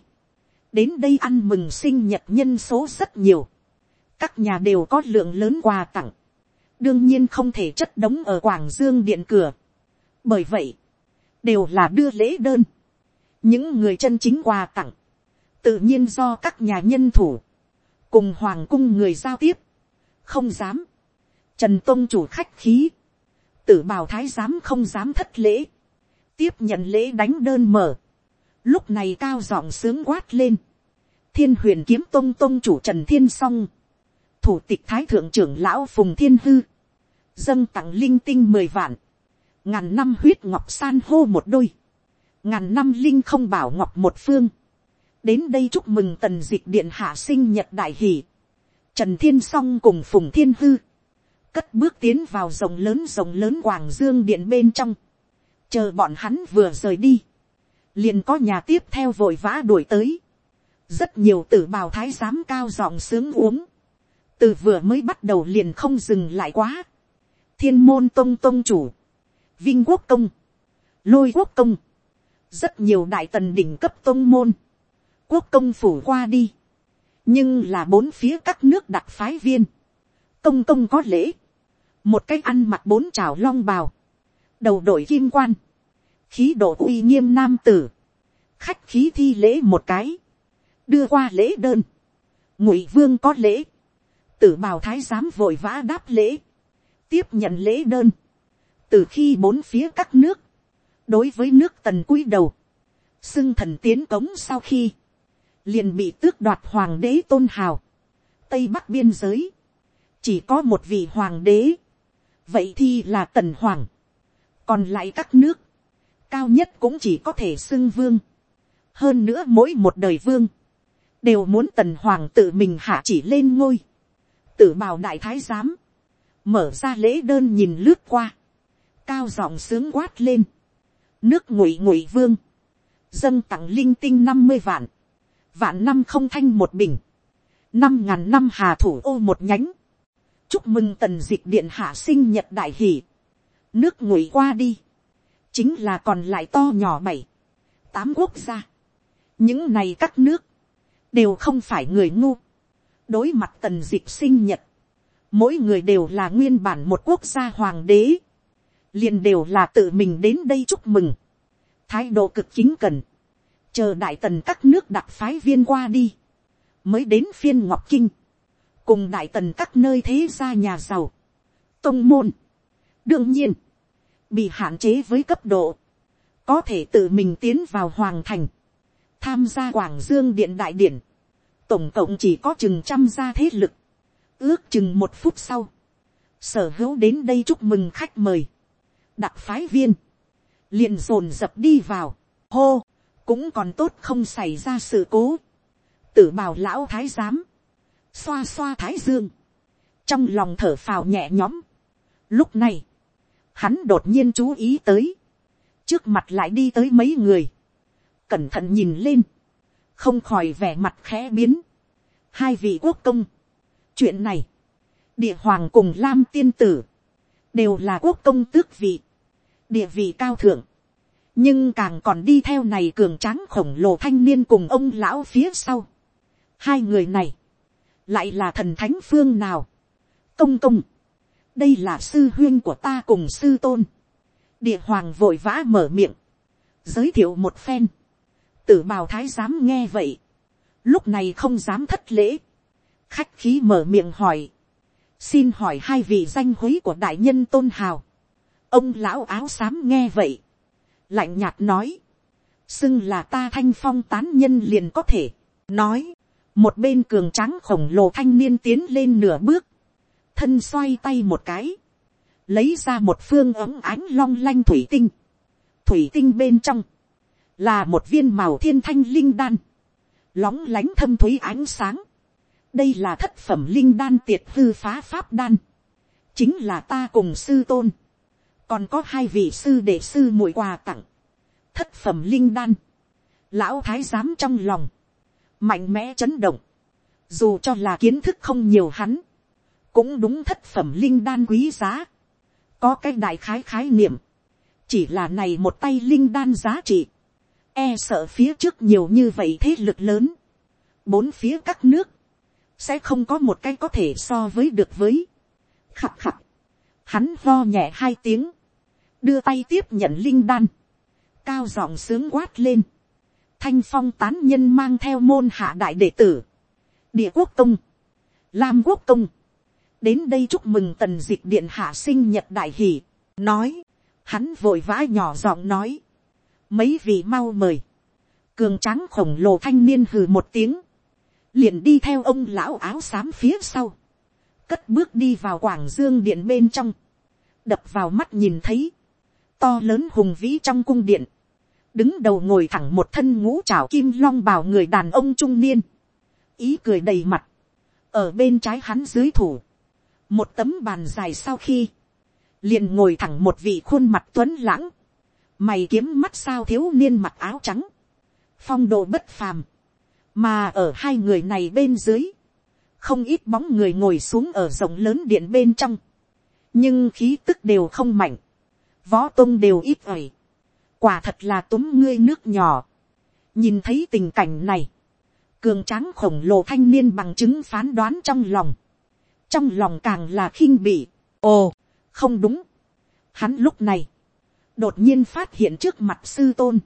đến đây ăn mừng sinh nhật nhân số rất nhiều, các nhà đều có lượng lớn quà tặng, đương nhiên không thể chất đống ở quảng dương điện cửa, bởi vậy, đều là đưa lễ đơn, những người chân chính quà tặng, tự nhiên do các nhà nhân thủ, cùng hoàng cung người giao tiếp, không dám, trần tôn chủ khách khí, tử bào thái giám không dám thất lễ, tiếp nhận lễ đánh đơn mở, lúc này cao giọng sướng quát lên, thiên huyền kiếm tôn tôn chủ trần thiên s thủ tịch thái thượng trưởng lão phùng thiên hư, dâng tặng linh tinh mười vạn, ngàn năm huyết ngọc san hô một đôi, ngàn năm linh không bảo ngọc một phương, đến đây chúc mừng tần dịch điện hạ sinh nhật đại hỷ, trần thiên s o n g cùng phùng thiên hư, cất bước tiến vào rồng lớn rồng lớn quảng dương điện bên trong, chờ bọn hắn vừa rời đi, liền có nhà tiếp theo vội vã đuổi tới, rất nhiều tử bào thái giám cao giọng sướng uống, từ vừa mới bắt đầu liền không dừng lại quá, thiên môn tông tông chủ, vinh quốc công, lôi quốc công, rất nhiều đại tần đỉnh cấp tông môn, quốc công phủ qua đi, nhưng là bốn phía các nước đặc phái viên, công công có lễ, một cái ăn mặc bốn trào long bào, đầu đội kim quan, khí độ uy nghiêm nam tử, khách khí thi lễ một cái, đưa qua lễ đơn, ngụy vương có lễ, tử bào thái giám vội vã đáp lễ, tiếp nhận lễ đơn, từ khi bốn phía các nước, đối với nước tần cúi đầu, xưng thần tiến cống sau khi, liền bị tước đoạt hoàng đế tôn hào. Tây Bắc biên giới, chỉ có một vị hoàng đế. Vậy thì là tần hoàng. Còn lại các nước, cao nhất cũng chỉ có thể xưng vương. Hơn nữa mỗi một đời vương, đều muốn tần hoàng tự mình hạ chỉ lên ngôi. Tử bào đại thái giám, mở ra lễ đơn nhìn lướt qua. Cao giọng sướng quát lên. Nước ngụy ngụy vương, dâng tặng linh tinh năm mươi vạn. Vạn năm không thanh một bình, năm ngàn năm hà thủ ô một nhánh, chúc mừng tần dịch điện hạ sinh nhật đại hỷ, nước ngụy qua đi, chính là còn lại to nhỏ bảy, tám quốc gia, những này các nước, đều không phải người ngu, đối mặt tần dịch sinh nhật, mỗi người đều là nguyên bản một quốc gia hoàng đế, liền đều là tự mình đến đây chúc mừng, thái độ cực chính cần, chờ đại tần các nước đặc phái viên qua đi, mới đến phiên ngọc kinh, cùng đại tần các nơi thế gia nhà giàu, tông môn. đương nhiên, bị hạn chế với cấp độ, có thể tự mình tiến vào hoàng thành, tham gia quảng dương điện đại điển, tổng cộng chỉ có chừng trăm gia thế lực, ước chừng một phút sau, sở hữu đến đây chúc mừng khách mời, đặc phái viên, liền dồn dập đi vào, hô, cũng còn tốt không xảy ra sự cố. tử bào lão thái giám, xoa xoa thái dương, trong lòng thở phào nhẹ nhõm. lúc này, hắn đột nhiên chú ý tới, trước mặt lại đi tới mấy người, cẩn thận nhìn lên, không khỏi vẻ mặt khẽ biến. hai vị quốc công, chuyện này, địa hoàng cùng lam tiên tử, đều là quốc công tước vị, địa vị cao thượng, nhưng càng còn đi theo này cường tráng khổng lồ thanh niên cùng ông lão phía sau. hai người này, lại là thần thánh phương nào. công công, đây là sư huyên của ta cùng sư tôn. địa hoàng vội vã mở miệng, giới thiệu một phen. tử bào thái dám nghe vậy, lúc này không dám thất lễ, khách khí mở miệng hỏi, xin hỏi hai vị danh húy của đại nhân tôn hào ông lão áo xám nghe vậy, lạnh nhạt nói, xưng là ta thanh phong tán nhân liền có thể, nói, một bên cường tráng khổng lồ thanh niên tiến lên nửa bước, thân xoay tay một cái, lấy ra một phương ấm ánh long lanh thủy tinh, thủy tinh bên trong, là một viên màu thiên thanh linh đan, lóng lánh thâm thúy ánh sáng, đây là thất phẩm linh đan tiệt hư phá pháp đan, chính là ta cùng sư tôn, còn có hai vị sư đệ sư muội quà tặng, thất phẩm linh đan, lão thái giám trong lòng, mạnh mẽ chấn động, dù cho là kiến thức không nhiều hắn, cũng đúng thất phẩm linh đan quý giá, có cái đại khái khái niệm, chỉ là này một tay linh đan giá trị, e sợ phía trước nhiều như vậy thế lực lớn, bốn phía các nước, sẽ không có một cái có thể so với được với, khập khập, hắn lo nhẹ hai tiếng, đưa tay tiếp nhận linh đan, cao giọng sướng quát lên, thanh phong tán nhân mang theo môn hạ đại đệ tử, địa quốc công, lam quốc công, đến đây chúc mừng tần dịch điện hạ sinh nhật đại hỷ, nói, hắn vội vã nhỏ giọng nói, mấy vị mau mời, cường tráng khổng lồ thanh niên hừ một tiếng, liền đi theo ông lão áo xám phía sau, cất bước đi vào quảng dương điện bên trong, đập vào mắt nhìn thấy, to lớn hùng vĩ trong cung điện, đứng đầu ngồi thẳng một thân ngũ trào kim long bào người đàn ông trung niên, ý cười đầy mặt, ở bên trái hắn dưới thủ, một tấm bàn dài sau khi, liền ngồi thẳng một vị khuôn mặt tuấn lãng, mày kiếm mắt sao thiếu niên mặc áo trắng, phong độ bất phàm, mà ở hai người này bên dưới, không ít bóng người ngồi xuống ở rộng lớn điện bên trong, nhưng khí tức đều không mạnh, võ tôn đều ít ỏi, quả thật là túm ngươi nước nhỏ, nhìn thấy tình cảnh này, cường tráng khổng lồ thanh niên bằng chứng phán đoán trong lòng, trong lòng càng là khinh bỉ, ồ, không đúng, hắn lúc này, đột nhiên phát hiện trước mặt sư tôn,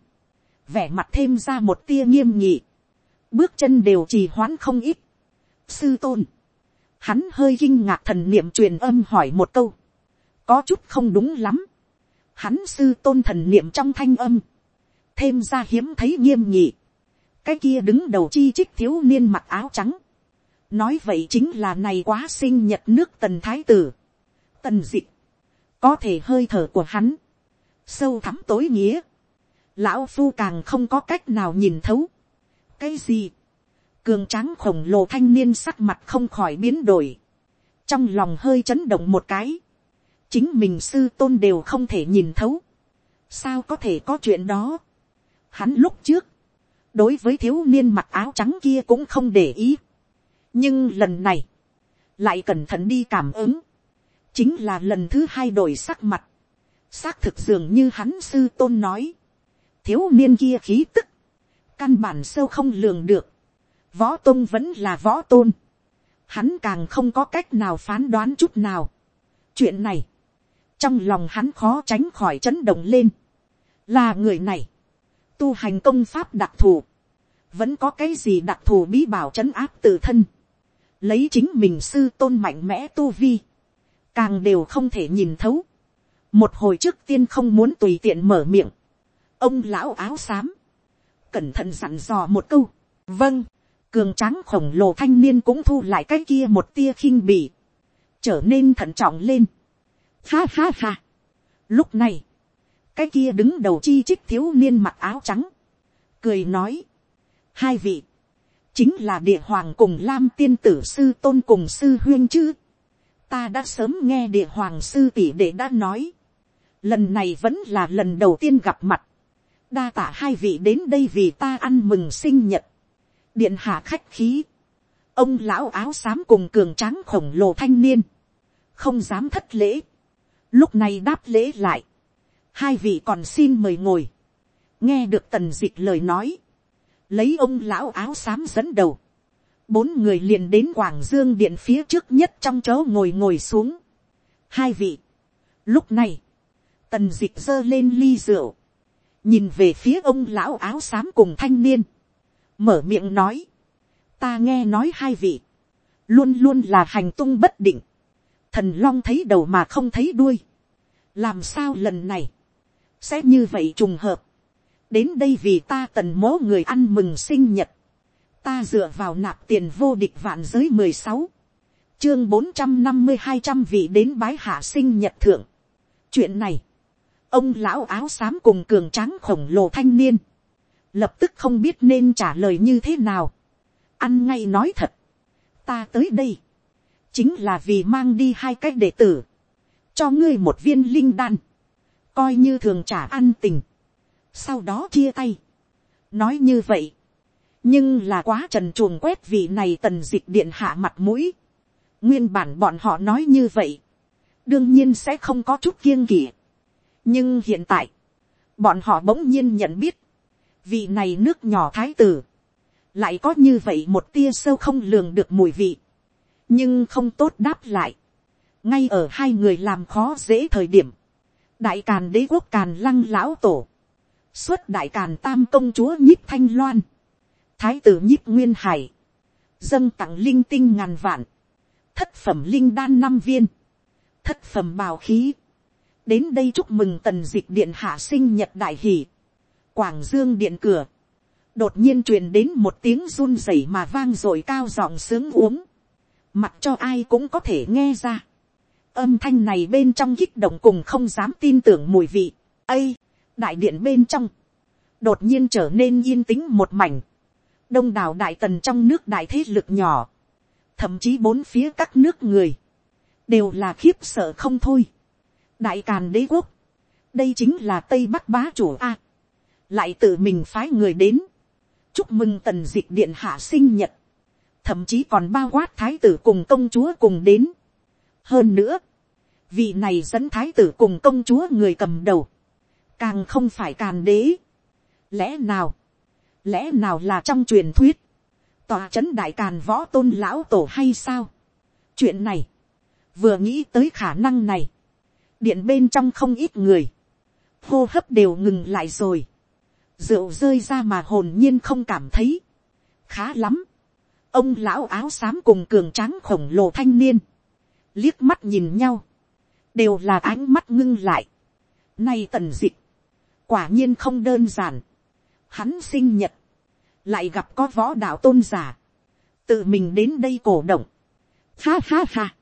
vẻ mặt thêm ra một tia nghiêm nhị, bước chân đều trì hoãn không ít. Sư tôn, hắn hơi kinh ngạc thần niệm truyền âm hỏi một câu, có chút không đúng lắm. Hắn sư tôn thần niệm trong thanh âm, thêm ra hiếm thấy nghiêm nhị. cái kia đứng đầu chi trích thiếu niên mặc áo trắng. nói vậy chính là này quá sinh nhật nước tần thái tử. tần dịch, có thể hơi thở của hắn, sâu thắm tối nghĩa. lão phu càng không có cách nào nhìn thấu. cái gì, cường tráng khổng lồ thanh niên sắc mặt không khỏi biến đổi, trong lòng hơi chấn động một cái, chính mình sư tôn đều không thể nhìn thấu, sao có thể có chuyện đó. Hắn lúc trước, đối với thiếu niên mặc áo trắng kia cũng không để ý, nhưng lần này, lại cẩn thận đi cảm ứng, chính là lần thứ hai đổi sắc mặt, xác thực dường như hắn sư tôn nói, thiếu niên kia khí tức, căn bản sâu không lường được, võ tôn vẫn là võ tôn, hắn càng không có cách nào phán đoán chút nào. chuyện này, trong lòng hắn khó tránh khỏi chấn động lên, là người này, tu hành công pháp đặc thù, vẫn có cái gì đặc thù bí bảo chấn áp tự thân, lấy chính mình sư tôn mạnh mẽ tu vi, càng đều không thể nhìn thấu. một hồi trước tiên không muốn tùy tiện mở miệng, ông lão áo xám, cẩn thận dặn dò một câu, vâng, cường tráng khổng lồ thanh niên cũng thu lại cái kia một tia khinh bỉ, trở nên thận trọng lên. Ha ha ha. Lúc này, cái kia đứng đầu chi trích thiếu niên mặc áo trắng, cười nói, hai vị, chính là địa hoàng cùng lam tiên tử sư tôn cùng sư huyên chứ. ta đã sớm nghe địa hoàng sư tỷ đệ đã nói, lần này vẫn là lần đầu tiên gặp mặt, đa tả hai vị đến đây vì ta ăn mừng sinh nhật, điện hạ khách khí, ông lão áo xám cùng cường tráng khổng lồ thanh niên, không dám thất lễ, lúc này đáp lễ lại, hai vị còn xin mời ngồi, nghe được tần d ị c h lời nói, lấy ông lão áo xám dẫn đầu, bốn người liền đến quảng dương điện phía trước nhất trong chỗ ngồi ngồi xuống. hai vị, lúc này, tần d ị c h giơ lên ly rượu, nhìn về phía ông lão áo xám cùng thanh niên, mở miệng nói, ta nghe nói hai vị, luôn luôn là hành tung bất định, thần long thấy đầu mà không thấy đuôi, làm sao lần này, sẽ như vậy trùng hợp, đến đây vì ta tần mố người ăn mừng sinh nhật, ta dựa vào nạp tiền vô địch vạn giới mười sáu, chương bốn trăm năm mươi hai trăm vị đến bái hạ sinh nhật thượng. chuyện này, ông lão áo xám cùng cường tráng khổng lồ thanh niên, lập tức không biết nên trả lời như thế nào. ăn ngay nói thật, ta tới đây, chính là vì mang đi hai cái đệ tử, cho ngươi một viên linh đan, coi như thường trả ăn tình, sau đó chia tay. nói như vậy, nhưng là quá trần chuồng quét vị này tần d ị c h điện hạ mặt mũi. nguyên bản bọn họ nói như vậy, đương nhiên sẽ không có chút kiêng kỵ. nhưng hiện tại, bọn họ bỗng nhiên nhận biết, vị này nước nhỏ thái tử, lại có như vậy một tia sâu không lường được mùi vị, nhưng không tốt đáp lại, ngay ở hai người làm khó dễ thời điểm, đại càn đế quốc càn lăng lão tổ, xuất đại càn tam công chúa nhíp thanh loan, thái tử nhíp nguyên hải, dâng tặng linh tinh ngàn vạn, thất phẩm linh đan năm viên, thất phẩm bào khí, đến đây chúc mừng tần dịch điện hạ sinh nhật đại hỷ, quảng dương điện cửa, đột nhiên truyền đến một tiếng run rẩy mà vang r ộ i cao giọng sướng uống, mặc cho ai cũng có thể nghe ra, âm thanh này bên trong kích động cùng không dám tin tưởng mùi vị, ây, đại điện bên trong, đột nhiên trở nên yên tĩnh một mảnh, đông đảo đại tần trong nước đại thế lực nhỏ, thậm chí bốn phía các nước người, đều là khiếp sợ không thôi. đại càn đế quốc, đây chính là tây bắc bá chủ a, lại tự mình phái người đến, chúc mừng tần dịch điện hạ sinh nhật, thậm chí còn bao quát thái tử cùng công chúa cùng đến. hơn nữa, vị này dẫn thái tử cùng công chúa người cầm đầu, càng không phải càn đế. lẽ nào, lẽ nào là trong truyền thuyết, tòa c h ấ n đại càn võ tôn lão tổ hay sao. chuyện này, vừa nghĩ tới khả năng này, điện bên trong không ít người, hô hấp đều ngừng lại rồi, rượu rơi ra mà hồn nhiên không cảm thấy, khá lắm, ông lão áo xám cùng cường tráng khổng lồ thanh niên, liếc mắt nhìn nhau, đều là ánh mắt ngưng lại. Nay tần dịch, quả nhiên không đơn giản. Hắn sinh nhật, lại gặp có võ đạo tôn giả, tự mình đến đây cổ động. Ha ha ha,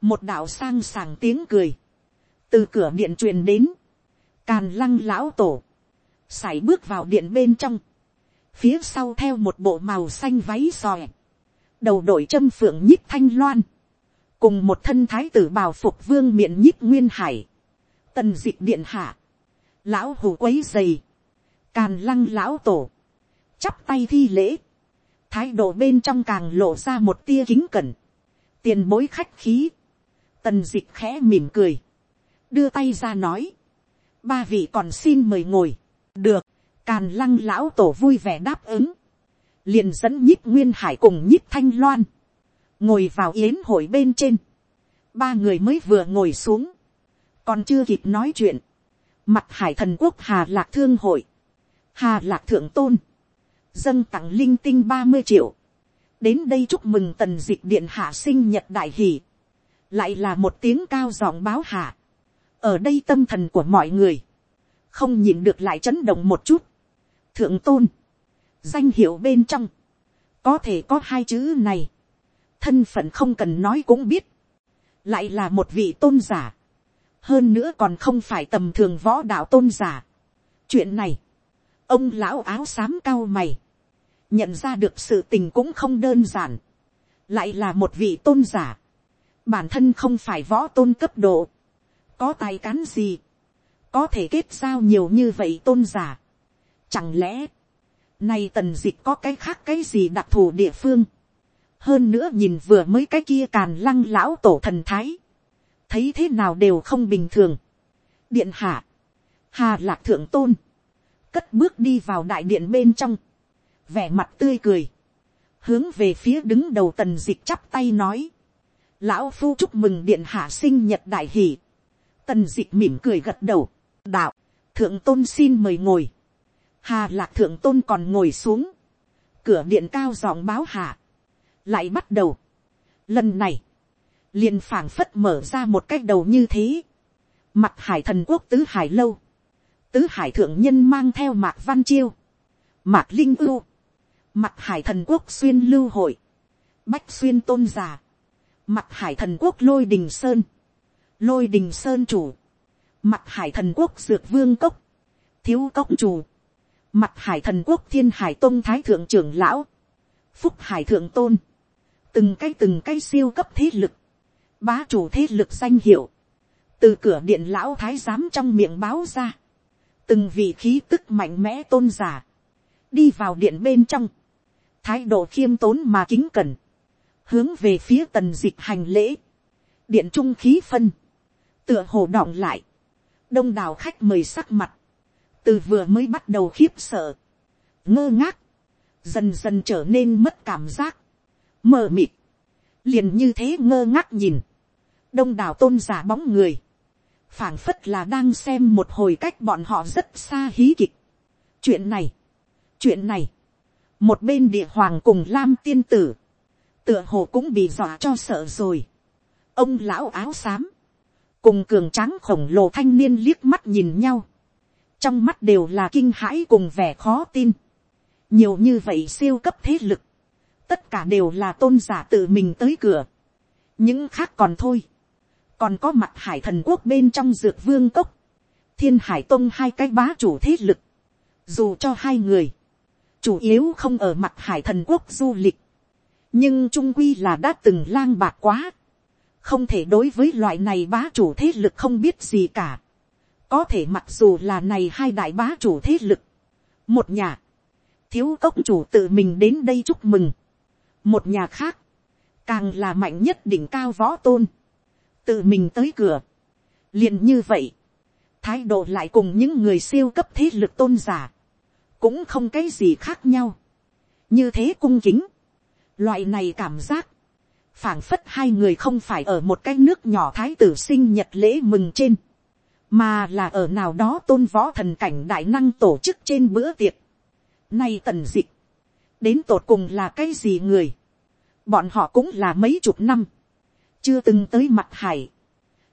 một đạo sang sàng tiếng cười, từ cửa điện truyền đến, càn lăng lão tổ, sải bước vào điện bên trong, phía sau theo một bộ màu xanh váy sòi đầu đội châm phượng nhích thanh loan, cùng một thân thái tử bào phục vương miệng nhích nguyên hải, tần d ị c điện hạ, lão hù quấy dày, càn lăng lão tổ, chắp tay thi lễ, thái độ bên trong càng lộ ra một tia kính cẩn, tiền bối khách khí, tần d ị c h khẽ mỉm cười, đưa tay ra nói, ba vị còn xin mời ngồi, được, càn lăng lão tổ vui vẻ đáp ứng, liền dẫn nhíp nguyên hải cùng nhíp thanh loan, ngồi vào yến hội bên trên, ba người mới vừa ngồi xuống, còn chưa kịp nói chuyện, mặt hải thần quốc hà lạc thương hội, hà lạc thượng tôn, dâng tặng linh tinh ba mươi triệu, đến đây chúc mừng tần d ị c h điện hạ sinh nhật đại hỷ, lại là một tiếng cao giọng báo hạ, ở đây tâm thần của mọi người, không nhìn được lại chấn động một chút, thượng tôn, danh hiệu bên trong, có thể có hai chữ này, thân phận không cần nói cũng biết, lại là một vị tôn giả, hơn nữa còn không phải tầm thường võ đạo tôn giả. chuyện này, ông lão áo xám cao mày, nhận ra được sự tình cũng không đơn giản, lại là một vị tôn giả, bản thân không phải võ tôn cấp độ, có tài cán gì, có thể kết giao nhiều như vậy tôn giả. Chẳng lẽ, nay tần dịch có cái khác cái gì đặc thù địa phương, hơn nữa nhìn vừa mới cái kia càn lăng lão tổ thần thái, thấy thế nào đều không bình thường. điện hạ, hà lạc thượng tôn, cất bước đi vào đại điện bên trong, vẻ mặt tươi cười, hướng về phía đứng đầu tần dịch chắp tay nói, lão phu chúc mừng điện hạ sinh nhật đại hỷ, tần dịch mỉm cười gật đầu, đạo, thượng tôn xin mời ngồi, hà lạc thượng tôn còn ngồi xuống, cửa điện cao giọng báo hạ, lại bắt đầu, lần này, liền phảng phất mở ra một cách đầu như thế. Mặt hải thần quốc tứ hải lâu. Tứ hải thượng nhân mang theo mạc văn chiêu. Mạc linh ưu. Mặt hải thần quốc xuyên lưu hội. Bách xuyên tôn giả. Mặt hải thần quốc lôi đình sơn. Lôi đình sơn chủ. Mặt hải thần quốc dược vương cốc. Thiếu cốc chủ. Mặt hải thần quốc thiên hải tôn thái thượng trưởng lão. Phúc hải thượng tôn. Từng cái từng cái siêu cấp thế lực. Bá chủ thế lực danh hiệu, từ cửa điện lão thái giám trong miệng báo ra, từng vị khí tức mạnh mẽ tôn giả, đi vào điện bên trong, thái độ khiêm tốn mà kính cẩn, hướng về phía tần dịch hành lễ, điện trung khí phân, tựa hồ đọng lại, đông đảo khách mời sắc mặt, từ vừa mới bắt đầu khiếp sợ, ngơ ngác, dần dần trở nên mất cảm giác, mờ mịt, liền như thế ngơ ngác nhìn, đông đảo tôn giả bóng người, phảng phất là đang xem một hồi cách bọn họ rất xa hí kịch. chuyện này, chuyện này, một bên địa hoàng cùng lam tiên tử, tựa hồ cũng bị dọa cho sợ rồi. ông lão áo xám, cùng cường tráng khổng lồ thanh niên liếc mắt nhìn nhau, trong mắt đều là kinh hãi cùng vẻ khó tin. nhiều như vậy siêu cấp thế lực, tất cả đều là tôn giả tự mình tới cửa, những khác còn thôi, còn có mặt hải thần quốc bên trong dược vương cốc, thiên hải tông hai cái bá chủ thế lực, dù cho hai người, chủ yếu không ở mặt hải thần quốc du lịch, nhưng trung quy là đã từng lang bạc quá, không thể đối với loại này bá chủ thế lực không biết gì cả có thể mặc dù là này hai đại bá chủ thế lực, một nhà, thiếu cốc chủ tự mình đến đây chúc mừng, một nhà khác, càng là mạnh nhất đỉnh cao võ tôn, tự mình tới cửa, liền như vậy, thái độ lại cùng những người siêu cấp thế lực tôn giả, cũng không cái gì khác nhau, như thế cung kính, loại này cảm giác, phảng phất hai người không phải ở một cái nước nhỏ thái tử sinh nhật lễ mừng trên, mà là ở nào đó tôn võ thần cảnh đại năng tổ chức trên bữa tiệc. Nay tần dịch, đến tột cùng là cái gì người, bọn họ cũng là mấy chục năm, chưa từng tới mặt hải,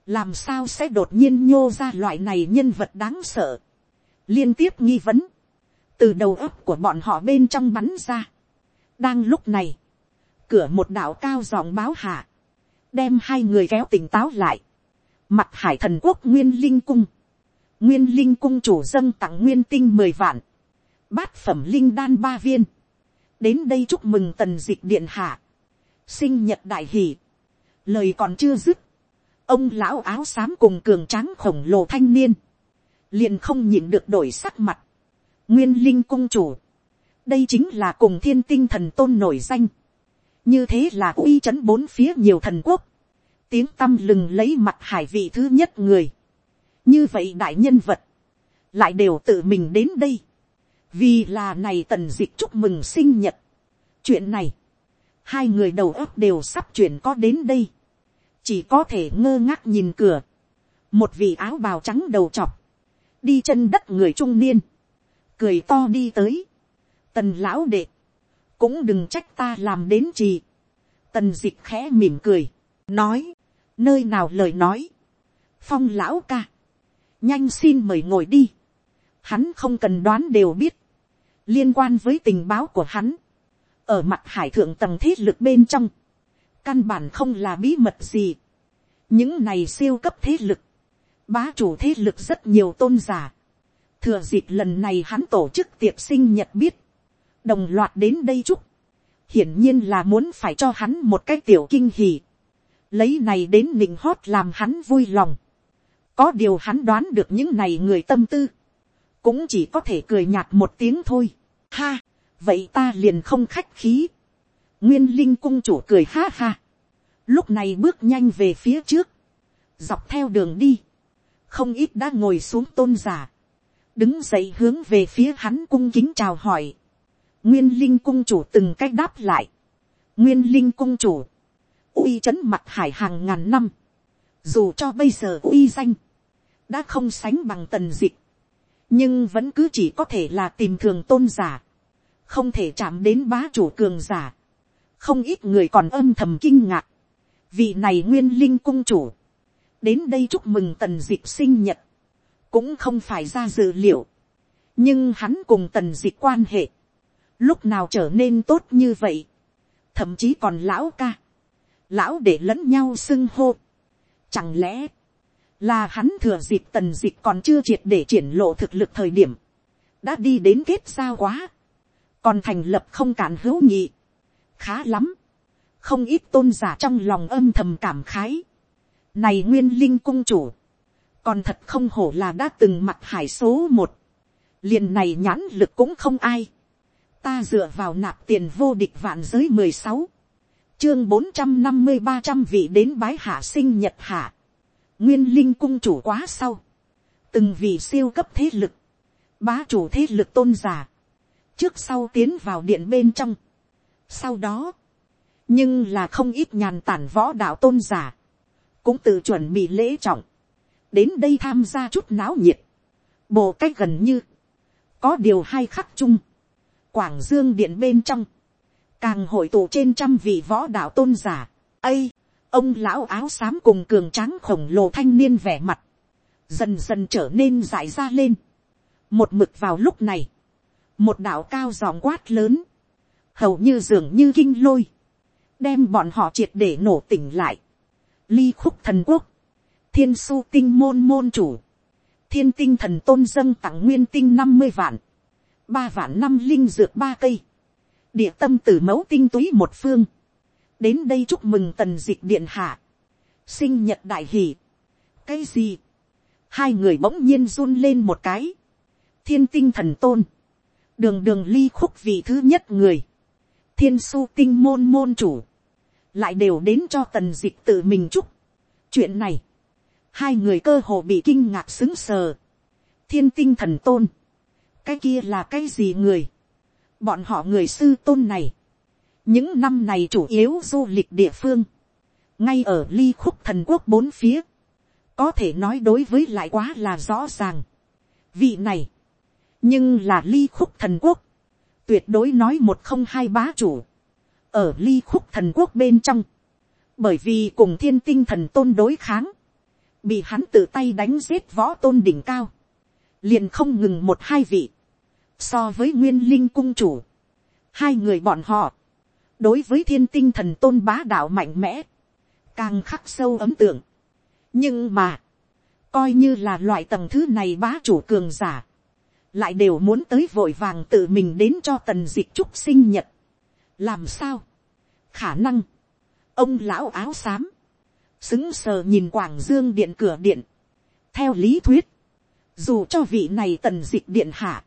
làm sao sẽ đột nhiên nhô ra loại này nhân vật đáng sợ, liên tiếp nghi vấn, từ đầu óc của bọn họ bên trong bắn ra. đang lúc này, cửa một đạo cao giọng báo hạ, đem hai người kéo tỉnh táo lại, mặt hải thần quốc nguyên linh cung, nguyên linh cung chủ dân tặng nguyên tinh mười vạn, bát phẩm linh đan ba viên, đến đây chúc mừng tần dịch điện hạ, sinh nhật đại hỷ, lời còn chưa dứt, ông lão áo xám cùng cường tráng khổng lồ thanh niên, liền không nhịn được đổi sắc mặt, nguyên linh cung chủ, đây chính là cùng thiên tinh thần tôn nổi danh, như thế là uy c bốn phía nhiều thần quốc, tiếng tâm lừng lấy mặt hải vị thứ nhất người, như vậy đại nhân vật, lại đều tự mình đến đây, vì là này tần dịch chúc mừng sinh nhật. chuyện này, hai người đầu óc đều sắp chuyển có đến đây, chỉ có thể ngơ ngác nhìn cửa, một vị áo bào trắng đầu chọc, đi chân đất người trung niên, cười to đi tới, tần lão đệ, cũng đừng trách ta làm đến trì. tần dịch khẽ mỉm cười, nói, nơi nào lời nói, phong lão ca, nhanh xin mời ngồi đi, hắn không cần đoán đều biết, liên quan với tình báo của hắn, ở mặt hải thượng tầng thế lực bên trong, căn bản không là bí mật gì, những này siêu cấp thế lực, bá chủ thế lực rất nhiều tôn giả, thừa dịp lần này hắn tổ chức tiệc sinh nhật biết, đồng loạt đến đây chúc, hiển nhiên là muốn phải cho hắn một cái tiểu kinh hì, lấy này đến nịnh hót làm hắn vui lòng, có điều hắn đoán được những này người tâm tư, cũng chỉ có thể cười nhạt một tiếng thôi, ha, vậy ta liền không khách khí, nguyên linh cung chủ cười ha ha, lúc này bước nhanh về phía trước, dọc theo đường đi, không ít đã ngồi xuống tôn giả, đứng dậy hướng về phía hắn cung kính chào hỏi, nguyên linh cung chủ từng cách đáp lại, nguyên linh cung chủ, uy c h ấ n mặt hải hàng ngàn năm, dù cho bây giờ uy danh, đã không sánh bằng tần dịch, nhưng vẫn cứ chỉ có thể là tìm thường tôn giả, không thể chạm đến bá chủ cường giả, không ít người còn âm thầm kinh ngạc, vị này nguyên linh cung chủ, đến đây chúc mừng tần dịch sinh nhật, cũng không phải ra dự liệu, nhưng hắn cùng tần dịch quan hệ, lúc nào trở nên tốt như vậy, thậm chí còn lão ca, lão để lẫn nhau xưng hô. Chẳng lẽ, là hắn thừa dịp tần dịp còn chưa triệt để triển lộ thực lực thời điểm, đã đi đến kết xa quá, còn thành lập không cản hữu nhị, khá lắm, không ít tôn giả trong lòng âm thầm cảm khái, này nguyên linh cung chủ, còn thật không hổ là đã từng mặt hải số một, liền này nhãn lực cũng không ai, ta dựa vào nạp tiền vô địch vạn giới mười sáu, chương bốn trăm năm mươi ba trăm vị đến bái hạ sinh nhật hạ, nguyên linh cung chủ quá sau, từng vị siêu cấp thế lực, bá chủ thế lực tôn giả, trước sau tiến vào điện bên trong, sau đó, nhưng là không ít nhàn tản võ đạo tôn giả, cũng tự chuẩn bị lễ trọng, đến đây tham gia chút náo nhiệt, bộ cách gần như, có điều hai khắc chung, quảng dương điện bên trong, càng hội tụ trên trăm vị võ đạo tôn giả, ây, ông lão áo xám cùng cường tráng khổng lồ thanh niên vẻ mặt, dần dần trở nên dại ra lên, một mực vào lúc này, một đạo cao giòn quát lớn, hầu như dường như kinh lôi, đem bọn họ triệt để nổ tỉnh lại, ly khúc thần quốc, thiên su tinh môn môn chủ, thiên tinh thần tôn dâng tặng nguyên tinh năm mươi vạn, ba vạn năm linh dược ba cây, địa tâm tử mẫu tinh túy một phương, đến đây chúc mừng tần dịch điện hạ, sinh nhật đại hỷ, cái gì, hai người bỗng nhiên run lên một cái, thiên tinh thần tôn, đường đường ly khúc vị thứ nhất người, thiên su tinh môn môn chủ, lại đều đến cho tần dịch tự mình chúc. chuyện này, hai người cơ hồ bị kinh ngạc xứng sờ, thiên tinh thần tôn, cái kia là cái gì người, bọn họ người sư tôn này, những năm này chủ yếu du lịch địa phương, ngay ở ly khúc thần quốc bốn phía, có thể nói đối với lại quá là rõ ràng. vị này, nhưng là ly khúc thần quốc, tuyệt đối nói một không hai bá chủ, ở ly khúc thần quốc bên trong, bởi vì cùng thiên tinh thần tôn đối kháng, bị hắn tự tay đánh giết võ tôn đỉnh cao, liền không ngừng một hai vị, so với nguyên linh cung chủ, hai người bọn họ, đối với thiên tinh thần tôn bá đạo mạnh mẽ, càng khắc sâu ấm tượng. nhưng mà, coi như là loại tầng thứ này bá chủ cường giả, lại đều muốn tới vội vàng tự mình đến cho tần dịch chúc sinh nhật. làm sao, khả năng, ông lão áo xám, xứng sờ nhìn quảng dương điện cửa điện, theo lý thuyết, dù cho vị này tần dịch điện hạ,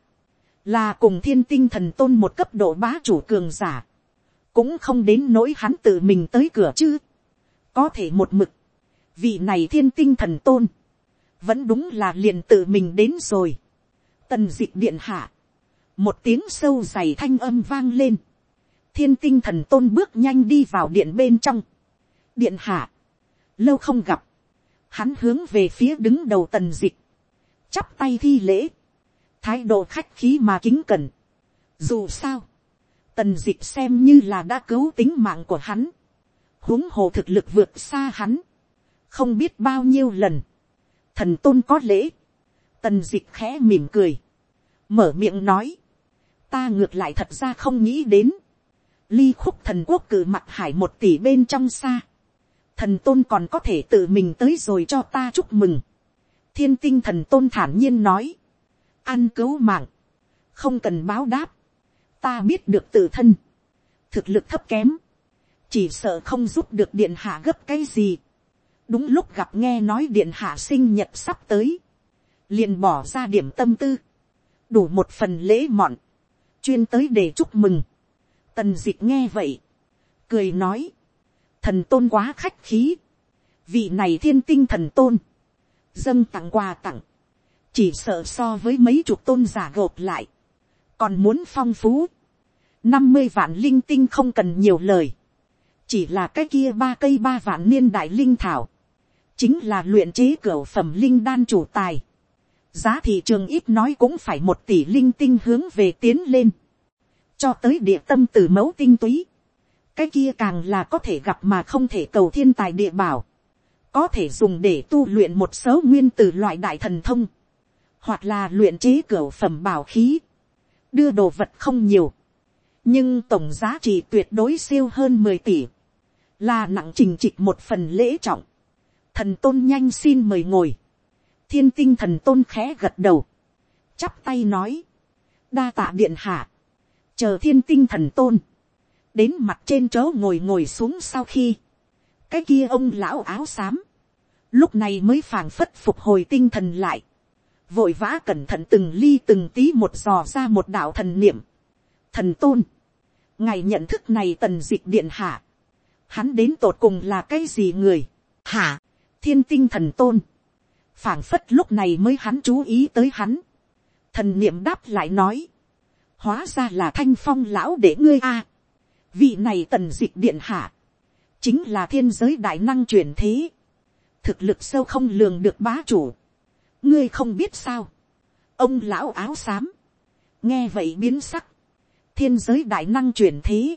là cùng thiên tinh thần tôn một cấp độ bá chủ cường giả, cũng không đến nỗi hắn tự mình tới cửa chứ, có thể một mực, vị này thiên tinh thần tôn, vẫn đúng là liền tự mình đến rồi, tần d ị điện hạ, một tiếng sâu dày thanh âm vang lên, thiên tinh thần tôn bước nhanh đi vào điện bên trong, điện hạ, lâu không gặp, hắn hướng về phía đứng đầu tần d ị chắp tay thi lễ, thái độ khách khí mà kính cẩn, dù sao, tần dịch xem như là đã cứu tính mạng của hắn, huống hồ thực lực vượt xa hắn, không biết bao nhiêu lần, thần tôn có lễ, tần dịch khẽ mỉm cười, mở miệng nói, ta ngược lại thật ra không nghĩ đến, ly khúc thần quốc cử mặt hải một tỷ bên trong xa, thần tôn còn có thể tự mình tới rồi cho ta chúc mừng, thiên tinh thần tôn thản nhiên nói, ăn cứu mạng, không cần báo đáp, ta biết được tự thân, thực lực thấp kém, chỉ sợ không giúp được điện hạ gấp cái gì, đúng lúc gặp nghe nói điện hạ sinh nhật sắp tới, liền bỏ ra điểm tâm tư, đủ một phần lễ mọn, chuyên tới để chúc mừng. Tần dịch nghe vậy, cười nói, thần tôn quá khách khí, vị này thiên tinh thần tôn, dâng tặng quà tặng, chỉ sợ so với mấy chục tôn giả gộp lại, còn muốn phong phú, năm mươi vạn linh tinh không cần nhiều lời, chỉ là cái kia ba cây ba vạn niên đại linh thảo, chính là luyện chế cửa phẩm linh đan chủ tài, giá thị trường ít nói cũng phải một tỷ linh tinh hướng về tiến lên, cho tới địa tâm từ mẫu tinh túy, cái kia càng là có thể gặp mà không thể cầu thiên tài địa bảo, có thể dùng để tu luyện một số nguyên từ loại đại thần thông, hoặc là luyện chế cửa phẩm bảo khí, đưa đồ vật không nhiều, nhưng tổng giá trị tuyệt đối siêu hơn mười tỷ, là nặng trình trịch một phần lễ trọng, thần tôn nhanh xin mời ngồi, thiên tinh thần tôn khẽ gật đầu, chắp tay nói, đa tạ điện hạ, chờ thiên tinh thần tôn, đến mặt trên chớ ngồi ngồi xuống sau khi, cái kia ông lão áo xám, lúc này mới phảng phất phục hồi tinh thần lại, vội vã cẩn thận từng ly từng tí một dò ra một đạo thần niệm, thần tôn, ngày nhận thức này tần dịch điện hạ, hắn đến tột cùng là cái gì người, hả, thiên tinh thần tôn, phảng phất lúc này mới hắn chú ý tới hắn. thần niệm đáp lại nói, hóa ra là thanh phong lão để ngươi a. vị này tần dịch điện hạ, chính là thiên giới đại năng truyền thế, thực lực sâu không lường được bá chủ, ngươi không biết sao, ông lão áo xám, nghe vậy biến sắc, thiên giới đại năng truyền thế,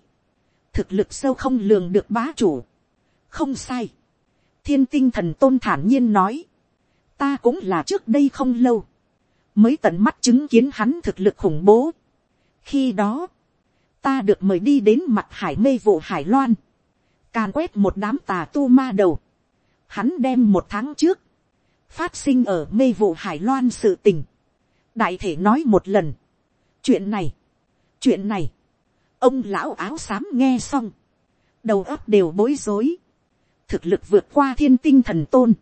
thực lực sâu không lường được bá chủ, không sai, thiên tinh thần tôn thản nhiên nói, ta cũng là trước đây không lâu, mới tận mắt chứng kiến hắn thực lực khủng bố. khi đó, ta được mời đi đến mặt hải mê vụ hải loan, càn quét một đám tà tu ma đầu, hắn đem một tháng trước, phát sinh ở mê vụ hải loan sự tình, đại thể nói một lần, chuyện này, chuyện này, ông lão áo xám nghe xong, đầu óc đều bối rối, thực lực vượt qua thiên tinh thần tôn,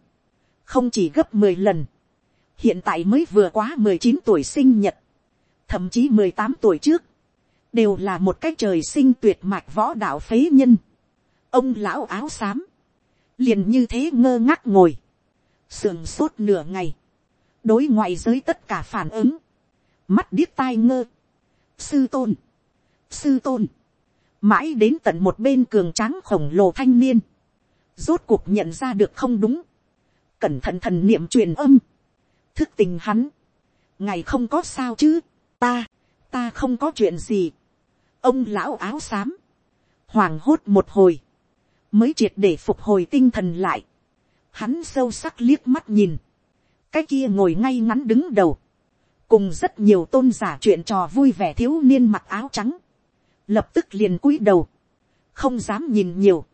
không chỉ gấp mười lần, hiện tại mới vừa quá mười chín tuổi sinh nhật, thậm chí mười tám tuổi trước, đều là một cái trời sinh tuyệt mạch võ đạo phế nhân. ông lão áo xám, liền như thế ngơ ngác ngồi, sườn sốt nửa ngày, đối ngoại giới tất cả phản ứng, mắt điếc tai ngơ, sư tôn, sư tôn, mãi đến tận một bên cường tráng khổng lồ thanh niên, rốt cuộc nhận ra được không đúng, cẩn thận thần niệm truyền âm, thức tình hắn, ngày không có sao chứ, ta, ta không có chuyện gì, ông lão áo xám, hoàng hốt một hồi, mới triệt để phục hồi tinh thần lại, hắn sâu sắc liếc mắt nhìn, cái kia ngồi ngay ngắn đứng đầu, cùng rất nhiều tôn giả chuyện trò vui vẻ thiếu niên mặc áo trắng, lập tức liền cúi đầu, không dám nhìn nhiều,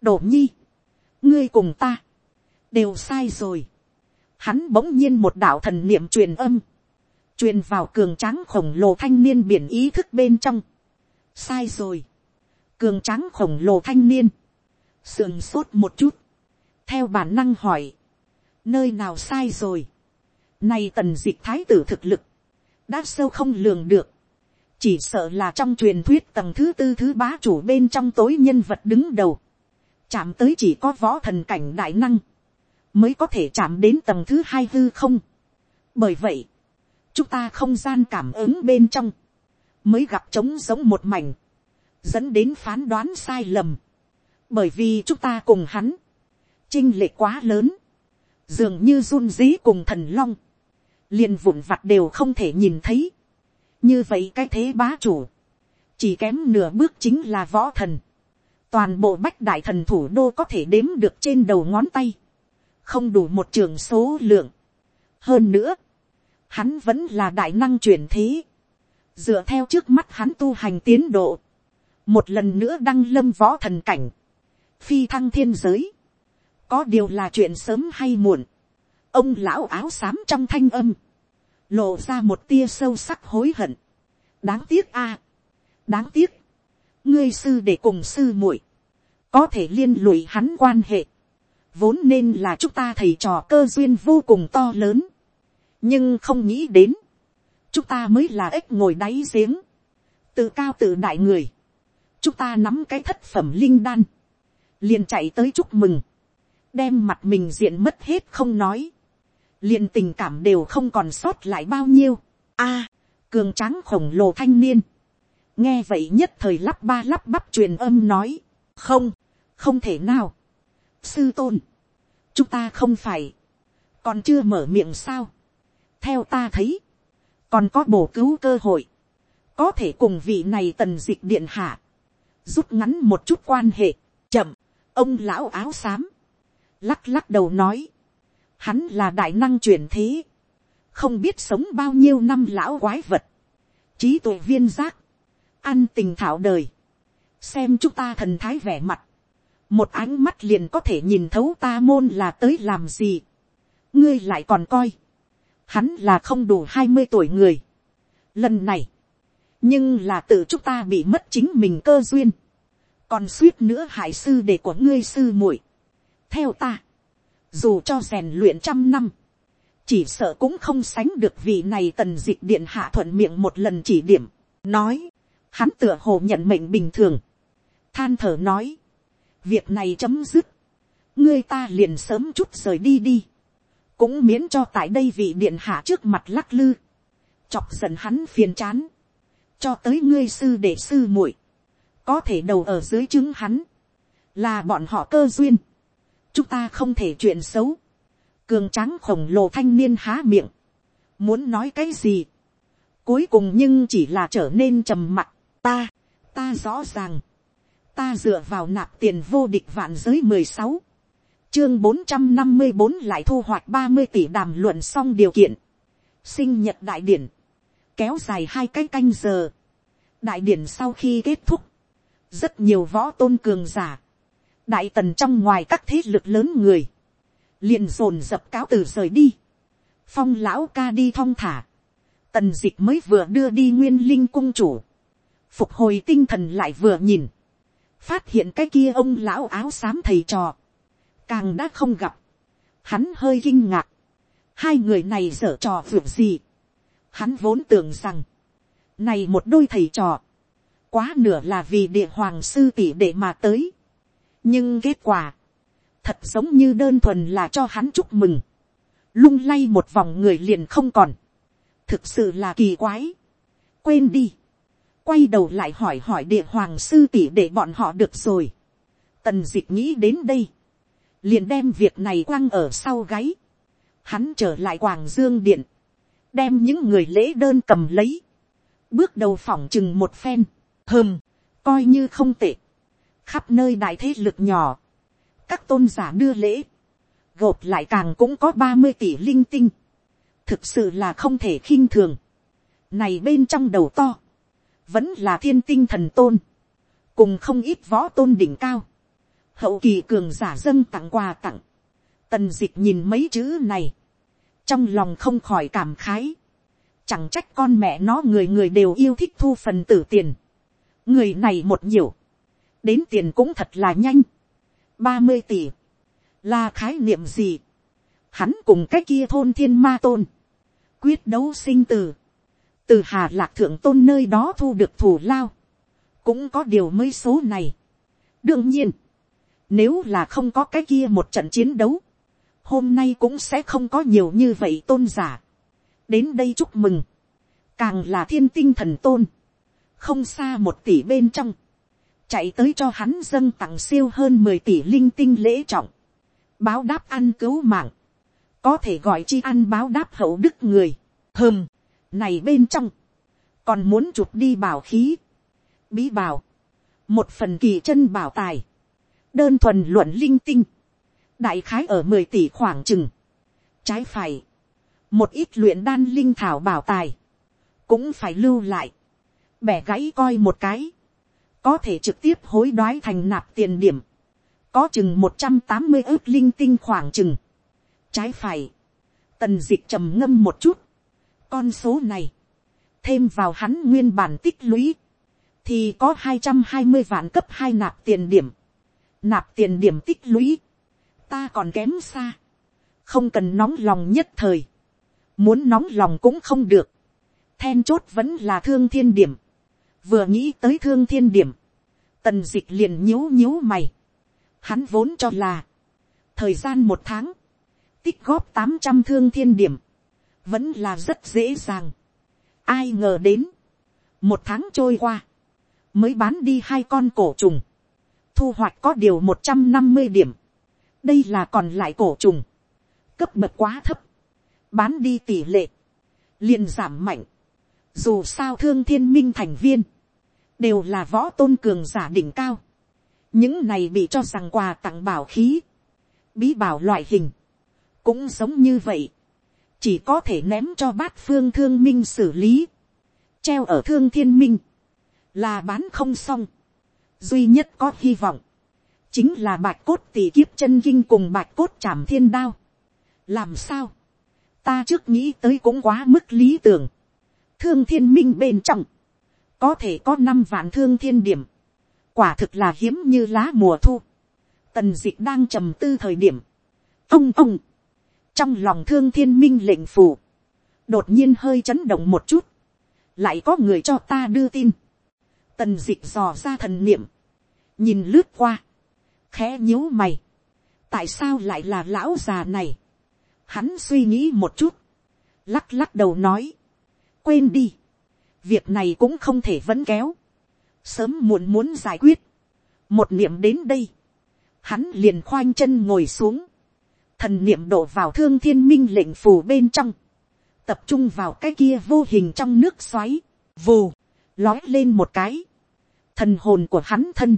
đổ nhi, ngươi cùng ta, đều sai rồi, hắn bỗng nhiên một đạo thần niệm truyền âm, truyền vào cường tráng khổng lồ thanh niên biển ý thức bên trong, sai rồi, cường tráng khổng lồ thanh niên, sườn sốt một chút, theo bản năng hỏi, nơi nào sai rồi, nay tần d ị c h thái tử thực lực, đã sâu không lường được, chỉ sợ là trong truyền thuyết tầng thứ tư thứ bá chủ bên trong tối nhân vật đứng đầu, chạm tới chỉ có võ thần cảnh đại năng, mới có thể chạm đến tầng thứ hai hư không. bởi vậy, chúng ta không gian cảm ứng bên trong, mới gặp trống giống một mảnh, dẫn đến phán đoán sai lầm, bởi vì chúng ta cùng hắn, trinh lệ quá lớn, dường như run dí cùng thần long, liền vụn vặt đều không thể nhìn thấy. như vậy cái thế bá chủ, chỉ kém nửa bước chính là võ thần, toàn bộ bách đại thần thủ đô có thể đếm được trên đầu ngón tay, không đủ một trường số lượng. hơn nữa, hắn vẫn là đại năng truyền thế, dựa theo trước mắt hắn tu hành tiến độ, một lần nữa đăng lâm võ thần cảnh, phi thăng thiên giới, có điều là chuyện sớm hay muộn, ông lão áo xám trong thanh âm, lộ ra một tia sâu sắc hối hận. đáng tiếc a, đáng tiếc, ngươi sư để cùng sư muội, có thể liên lụy hắn quan hệ, vốn nên là chúng ta thầy trò cơ duyên vô cùng to lớn, nhưng không nghĩ đến, chúng ta mới là ếch ngồi đáy giếng, tự cao tự đại người, chúng ta nắm cái thất phẩm linh đan, liền chạy tới chúc mừng, đem mặt mình diện mất hết không nói, liền tình cảm đều không còn sót lại bao nhiêu. a, à, cường tráng khổng lồ thanh niên, nghe vậy nhất thời lắp ba lắp bắp truyền âm nói, không, không thể nào. sư tôn, chúng ta không phải, còn chưa mở miệng sao. theo ta thấy, còn có bổ cứu cơ hội, có thể cùng vị này tần d ị c h điện hạ, rút ngắn một chút quan hệ, chậm, ông lão áo xám, lắc lắc đầu nói, hắn là đại năng truyền thế, không biết sống bao nhiêu năm lão quái vật, trí tuệ viên giác, ăn tình thảo đời, xem chúng ta thần thái vẻ mặt, một ánh mắt liền có thể nhìn thấu ta môn là tới làm gì, ngươi lại còn coi, hắn là không đủ hai mươi tuổi người, lần này, nhưng là tự chúng ta bị mất chính mình cơ duyên, còn suýt nữa hại sư để của ngươi sư muội, theo ta, dù cho rèn luyện trăm năm, chỉ sợ cũng không sánh được vị này tần d ị c h điện hạ thuận miệng một lần chỉ điểm, nói, hắn tựa hồ nhận mệnh bình thường, than thở nói, việc này chấm dứt, ngươi ta liền sớm chút rời đi đi, cũng miễn cho tại đây vị điện hạ trước mặt lắc lư, chọc giận hắn phiền chán, cho tới ngươi sư để sư muội, có thể đầu ở dưới chứng hắn, là bọn họ cơ duyên, chúng ta không thể chuyện xấu, cường tráng khổng lồ thanh niên há miệng, muốn nói cái gì, cuối cùng nhưng chỉ là trở nên trầm mặc, ta, ta rõ ràng, ta dựa vào nạp tiền vô địch vạn giới mười sáu, chương bốn trăm năm mươi bốn lại thu hoạch ba mươi tỷ đàm luận xong điều kiện, sinh nhật đại điển, kéo dài hai cái canh giờ, đại điển sau khi kết thúc, rất nhiều võ tôn cường giả, đại tần trong ngoài các thế lực lớn người, liền dồn dập cáo từ rời đi, phong lão ca đi thong thả, tần d ị c h mới vừa đưa đi nguyên linh cung chủ, phục hồi tinh thần lại vừa nhìn, phát hiện cái kia ông lão áo xám thầy trò, càng đã không gặp, hắn hơi kinh ngạc, hai người này dở trò vượt gì, hắn vốn tưởng rằng, này một đôi thầy trò, quá nửa là vì địa hoàng sư tỷ để mà tới, nhưng kết quả, thật giống như đơn thuần là cho hắn chúc mừng, lung lay một vòng người liền không còn, thực sự là kỳ quái. quên đi, quay đầu lại hỏi hỏi địa hoàng sư tỷ để bọn họ được rồi. tần d ị c h nghĩ đến đây, liền đem việc này quăng ở sau gáy. hắn trở lại quảng dương điện, đem những người lễ đơn cầm lấy, bước đầu phỏng chừng một phen, hơm, coi như không tệ, khắp nơi đại thế lực nhỏ, các tôn giả đưa lễ, gộp lại càng cũng có ba mươi tỷ linh tinh, thực sự là không thể khinh thường. Này bên trong đầu to, vẫn là thiên tinh thần tôn, cùng không ít võ tôn đỉnh cao. Hậu kỳ cường giả dâng tặng quà tặng, tần dịch nhìn mấy chữ này, trong lòng không khỏi cảm khái. Chẳng trách con mẹ nó người người đều yêu thích thu phần tử tiền. Người này một nhiều, đến tiền cũng thật là nhanh. ba mươi tỷ, là khái niệm gì? Hắn cùng cái kia thôn thiên ma tôn quyết đấu sinh tử, từ hà lạc thượng tôn nơi đó thu được thủ lao, cũng có điều mới số này. đương nhiên, nếu là không có cái kia một trận chiến đấu, hôm nay cũng sẽ không có nhiều như vậy tôn giả. đến đây chúc mừng, càng là thiên tinh thần tôn, không xa một tỷ bên trong, chạy tới cho hắn dâng tặng siêu hơn mười tỷ linh tinh lễ trọng, báo đáp ăn cứu mạng, có thể gọi chi ăn báo đáp hậu đức người, hơm, này bên trong, còn muốn chụp đi bảo khí, bí bảo, một phần kỳ chân bảo tài, đơn thuần luận linh tinh, đại khái ở mười tỷ khoảng chừng, trái phải, một ít luyện đan linh thảo bảo tài, cũng phải lưu lại, bẻ gãy coi một cái, có thể trực tiếp hối đoái thành nạp tiền điểm, có chừng một trăm tám mươi ước linh tinh khoảng chừng, trái phải, tần d ị c h trầm ngâm một chút, con số này, thêm vào hắn nguyên bản tích lũy, thì có hai trăm hai mươi vạn cấp hai nạp tiền điểm, nạp tiền điểm tích lũy, ta còn kém xa, không cần nóng lòng nhất thời, muốn nóng lòng cũng không được, then chốt vẫn là thương thiên điểm, vừa nghĩ tới thương thiên điểm, tần dịch liền nhíu nhíu mày, hắn vốn cho là, thời gian một tháng, tích góp tám trăm thương thiên điểm, vẫn là rất dễ dàng. Ai ngờ đến, một tháng trôi qua, mới bán đi hai con cổ trùng, thu hoạch có điều một trăm năm mươi điểm, đây là còn lại cổ trùng, cấp bậc quá thấp, bán đi tỷ lệ, liền giảm mạnh, dù sao thương thiên minh thành viên, đều là võ tôn cường giả đỉnh cao, những này bị cho rằng quà tặng bảo khí, bí bảo loại hình, cũng giống như vậy, chỉ có thể ném cho bát phương thương minh xử lý, treo ở thương thiên minh, là bán không xong, duy nhất có hy vọng, chính là bạch cốt tỷ kiếp chân kinh cùng bạch cốt chảm thiên đao. làm sao, ta trước nghĩ tới cũng quá mức lý tưởng, thương thiên minh bên trong, có thể có năm vạn thương thiên điểm, quả thực là hiếm như lá mùa thu, tần d ị c h đang trầm tư thời điểm, ông ông, trong lòng thương thiên minh lệnh phù, đột nhiên hơi chấn động một chút, lại có người cho ta đưa tin, tần d ị c h dò ra thần niệm, nhìn lướt qua, khẽ nhíu mày, tại sao lại là lão già này, hắn suy nghĩ một chút, lắc lắc đầu nói, quên đi, việc này cũng không thể vẫn kéo, sớm muộn muốn giải quyết, một niệm đến đây, hắn liền khoanh chân ngồi xuống, thần niệm đổ vào thương thiên minh lệnh phù bên trong, tập trung vào cái kia vô hình trong nước xoáy, vù, lói lên một cái, thần hồn của hắn thân,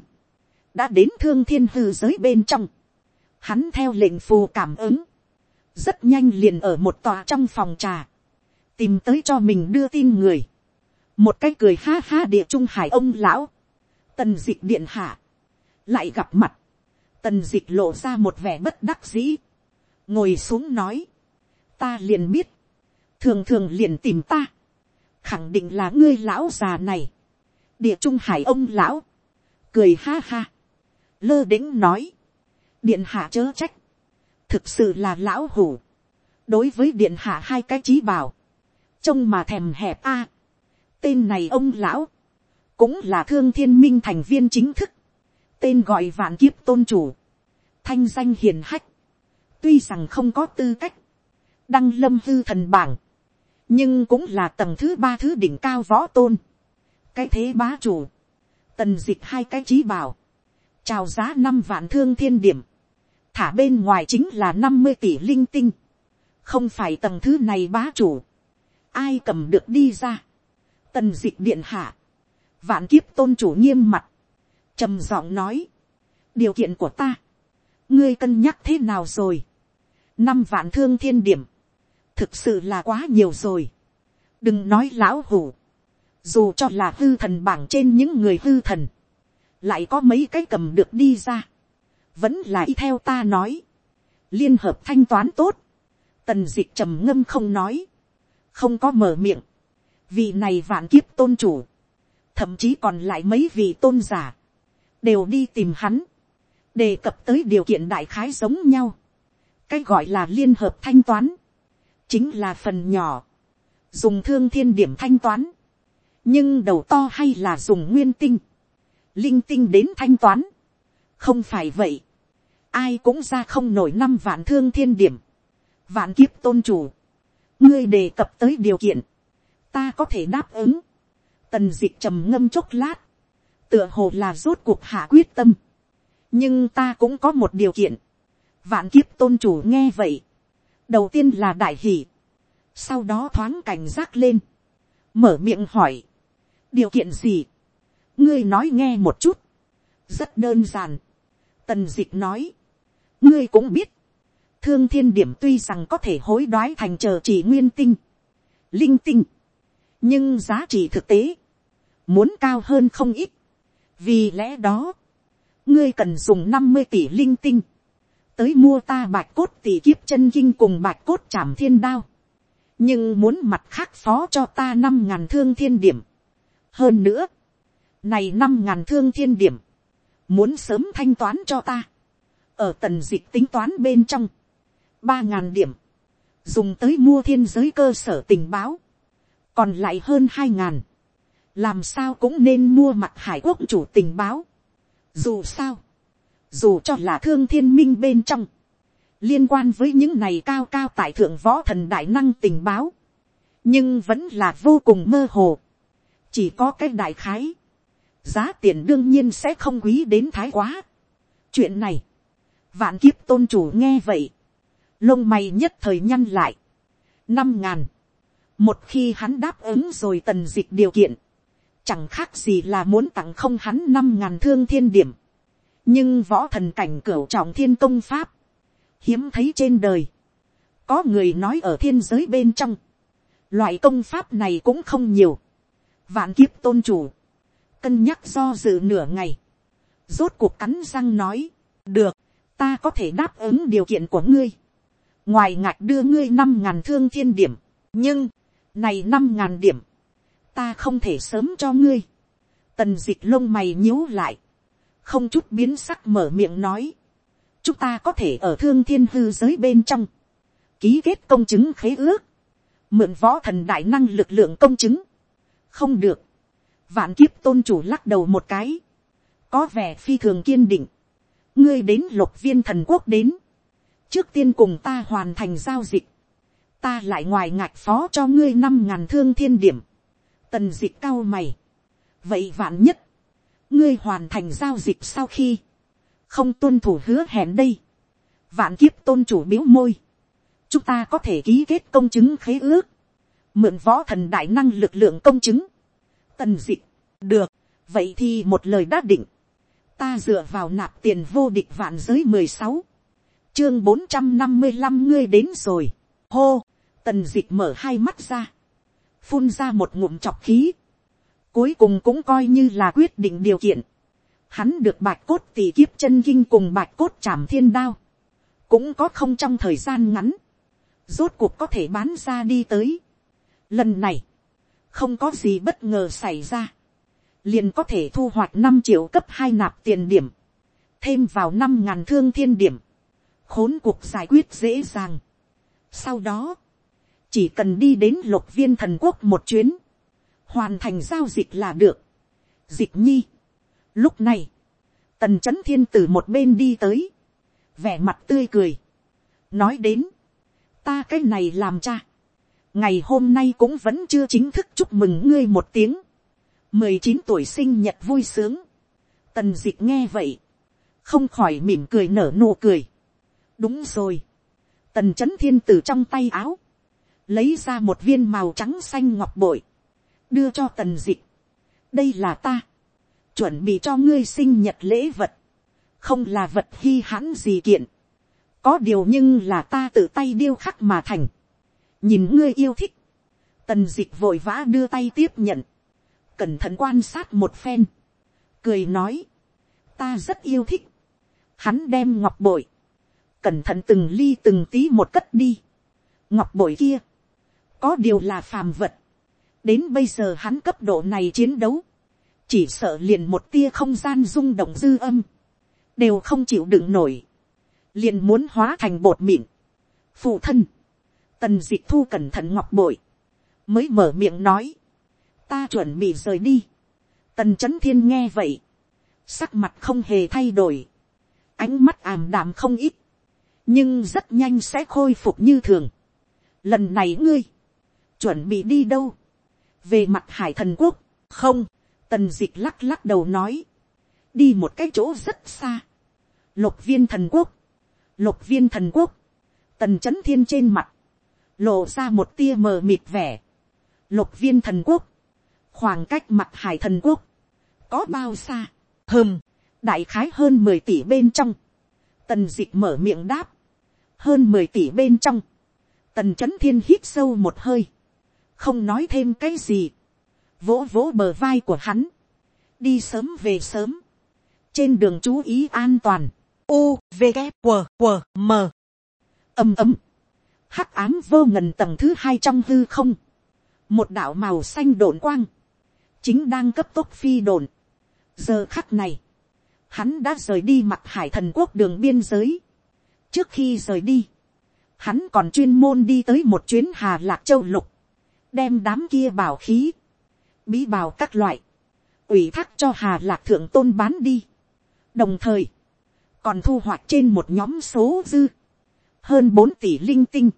đã đến thương thiên hư giới bên trong, hắn theo lệnh phù cảm ứng, rất nhanh liền ở một tòa trong phòng trà, tìm tới cho mình đưa tin người, một cái cười ha ha địa trung hải ông lão, tần d ị c h điện hạ, lại gặp mặt, tần d ị c h lộ ra một vẻ bất đắc dĩ, ngồi xuống nói, ta liền biết, thường thường liền tìm ta, khẳng định là ngươi lão già này, địa trung hải ông lão, cười ha ha, lơ đĩnh nói, điện hạ chớ trách, thực sự là lão hủ, đối với điện hạ hai cái trí bảo, trông mà thèm hẹp a, Tên này ông lão, cũng là thương thiên minh thành viên chính thức, tên gọi vạn kiếp tôn chủ, thanh danh hiền hách, tuy rằng không có tư cách, đăng lâm hư thần bảng, nhưng cũng là tầng thứ ba thứ đỉnh cao võ tôn, cái thế bá chủ, tần dịch hai cái trí bảo, chào giá năm vạn thương thiên điểm, thả bên ngoài chính là năm mươi tỷ linh tinh, không phải tầng thứ này bá chủ, ai cầm được đi ra, tần dịch điện hạ, vạn kiếp tôn chủ nghiêm mặt, trầm giọng nói, điều kiện của ta, ngươi cân nhắc thế nào rồi, năm vạn thương thiên điểm, thực sự là quá nhiều rồi, đừng nói lão hủ, dù cho là hư thần bảng trên những người hư thần, lại có mấy cái cầm được đi ra, vẫn là y theo ta nói, liên hợp thanh toán tốt, tần d ị c h trầm ngâm không nói, không có mở miệng, vị này vạn kiếp tôn chủ, thậm chí còn lại mấy vị tôn giả, đều đi tìm hắn, đề cập tới điều kiện đại khái giống nhau, cái gọi là liên hợp thanh toán, chính là phần nhỏ, dùng thương thiên điểm thanh toán, nhưng đầu to hay là dùng nguyên tinh, linh tinh đến thanh toán, không phải vậy, ai cũng ra không nổi năm vạn thương thiên điểm, vạn kiếp tôn chủ, ngươi đề cập tới điều kiện, ta có thể đáp ứng. tần dịch trầm ngâm chốc lát, tựa hồ là rốt cuộc hạ quyết tâm. nhưng ta cũng có một điều kiện. vạn kiếp tôn chủ nghe vậy. đầu tiên là đại hỷ. sau đó thoáng cảnh giác lên. mở miệng hỏi. điều kiện gì. ngươi nói nghe một chút. rất đơn giản. tần dịch nói. ngươi cũng biết. thương thiên điểm tuy rằng có thể hối đoái thành chờ chỉ nguyên tinh. linh tinh nhưng giá trị thực tế, muốn cao hơn không ít. vì lẽ đó, ngươi cần dùng năm mươi tỷ linh tinh, tới mua ta bạch cốt tỷ kiếp chân kinh cùng bạch cốt chạm thiên đao, nhưng muốn mặt khác phó cho ta năm ngàn thương thiên điểm. hơn nữa, này năm ngàn thương thiên điểm, muốn sớm thanh toán cho ta, ở tần dịch tính toán bên trong, ba ngàn điểm, dùng tới mua thiên giới cơ sở tình báo, còn lại hơn hai ngàn, làm sao cũng nên mua mặt hải quốc chủ tình báo. Dù sao, dù cho là thương thiên minh bên trong, liên quan với những này cao cao tại thượng võ thần đại năng tình báo, nhưng vẫn là vô cùng mơ hồ, chỉ có cái đại khái, giá tiền đương nhiên sẽ không quý đến thái quá. chuyện này, vạn kiếp tôn chủ nghe vậy, lông mày nhất thời nhăn lại, năm ngàn, một khi hắn đáp ứng rồi tần dịch điều kiện, chẳng khác gì là muốn tặng không hắn năm ngàn thương thiên điểm. nhưng võ thần cảnh cửu trọng thiên công pháp, hiếm thấy trên đời, có người nói ở thiên giới bên trong, loại công pháp này cũng không nhiều, vạn kiếp tôn chủ, cân nhắc do dự nửa ngày, rốt cuộc cắn răng nói, được, ta có thể đáp ứng điều kiện của ngươi, ngoài ngạch đưa ngươi năm ngàn thương thiên điểm, nhưng, này năm ngàn điểm. Ta không thể sớm cho ngươi. Tần dịch lông mày nhíu lại. Không chút biến sắc mở miệng nói. Chúng ta có thể ở thương thiên hư giới bên trong. Ký kết công chứng khế ước. Mượn võ thần đại năng lực lượng công chứng. Không được. Vạn kiếp tôn chủ lắc đầu một cái. Có vẻ phi thường kiên định. Ngươi đến lục viên thần quốc đến. Trước tiên cùng ta hoàn thành giao dịch ta lại ngoài ngạch phó cho ngươi năm ngàn thương thiên điểm, tần dịch cao mày, vậy vạn nhất, ngươi hoàn thành giao dịch sau khi, không tuân thủ hứa hẹn đây, vạn kiếp tôn chủ biếu môi, chúng ta có thể ký kết công chứng khế ước, mượn võ thần đại năng lực lượng công chứng, tần dịch, được, vậy thì một lời đã định, ta dựa vào nạp tiền vô địch vạn giới mười sáu, chương bốn trăm năm mươi năm ngươi đến rồi, hô, tần dịch mở hai mắt ra, phun ra một ngụm chọc khí, cuối cùng cũng coi như là quyết định điều kiện, hắn được bạch cốt tỷ kiếp chân kinh cùng bạch cốt trảm thiên đao, cũng có không trong thời gian ngắn, rốt cuộc có thể bán ra đi tới. Lần này, không có gì bất ngờ xảy ra, liền có thể thu hoạch năm triệu cấp hai nạp tiền điểm, thêm vào năm ngàn thương thiên điểm, khốn cuộc giải quyết dễ dàng. Sau đó, chỉ cần đi đến lục viên thần quốc một chuyến, hoàn thành giao dịch là được. Dịch nhi. Lúc này, tần c h ấ n thiên từ một bên đi tới, vẻ mặt tươi cười, nói đến, ta cái này làm cha, ngày hôm nay cũng vẫn chưa chính thức chúc mừng ngươi một tiếng, mười chín tuổi sinh nhật vui sướng, tần d ị c h nghe vậy, không khỏi mỉm cười nở nụ cười, đúng rồi, tần c h ấ n thiên từ trong tay áo, lấy ra một viên màu trắng xanh ngọc bội, đưa cho tần dịch. đây là ta, chuẩn bị cho ngươi sinh nhật lễ vật, không là vật hy hãn gì kiện, có điều nhưng là ta tự tay điêu khắc mà thành, nhìn ngươi yêu thích, tần dịch vội vã đưa tay tiếp nhận, cẩn thận quan sát một phen, cười nói, ta rất yêu thích, hắn đem ngọc bội, cẩn thận từng ly từng tí một cất đi, ngọc bội kia, có điều là phàm vật. đến bây giờ hắn cấp độ này chiến đấu, chỉ sợ liền một tia không gian rung động dư âm, đều không chịu đựng nổi, liền muốn hóa thành bột mịn. phụ thân, tần d ị c h thu cẩn thận ngọc bội, mới mở miệng nói, ta chuẩn bị rời đi. tần c h ấ n thiên nghe vậy, sắc mặt không hề thay đổi, ánh mắt ảm đạm không ít, nhưng rất nhanh sẽ khôi phục như thường. lần này ngươi, chuẩn bị đi đâu, về mặt hải thần quốc, không, tần d ị c h lắc lắc đầu nói, đi một cái chỗ rất xa, lục viên thần quốc, lục viên thần quốc, tần c h ấ n thiên trên mặt, lộ ra một tia mờ mịt vẻ, lục viên thần quốc, khoảng cách mặt hải thần quốc, có bao xa, hơm, đại khái hơn mười tỷ bên trong, tần d ị c h mở miệng đáp, hơn mười tỷ bên trong, tần c h ấ n thiên hít sâu một hơi, không nói thêm cái gì, vỗ vỗ bờ vai của hắn, đi sớm về sớm, trên đường chú ý an toàn, u v g q q m. Ầm ầm, hắc ám vô ngần tầng thứ hai trong hư không, một đạo màu xanh đồn quang, chính đang cấp tốc phi đồn. giờ khắc này, hắn đã rời đi mặt hải thần quốc đường biên giới. trước khi rời đi, hắn còn chuyên môn đi tới một chuyến hà lạc châu lục, đem đám kia bảo khí, bí bảo các loại, ủy thác cho hà lạc thượng tôn bán đi. đồng thời, còn thu hoạch trên một nhóm số dư, hơn bốn tỷ linh tinh,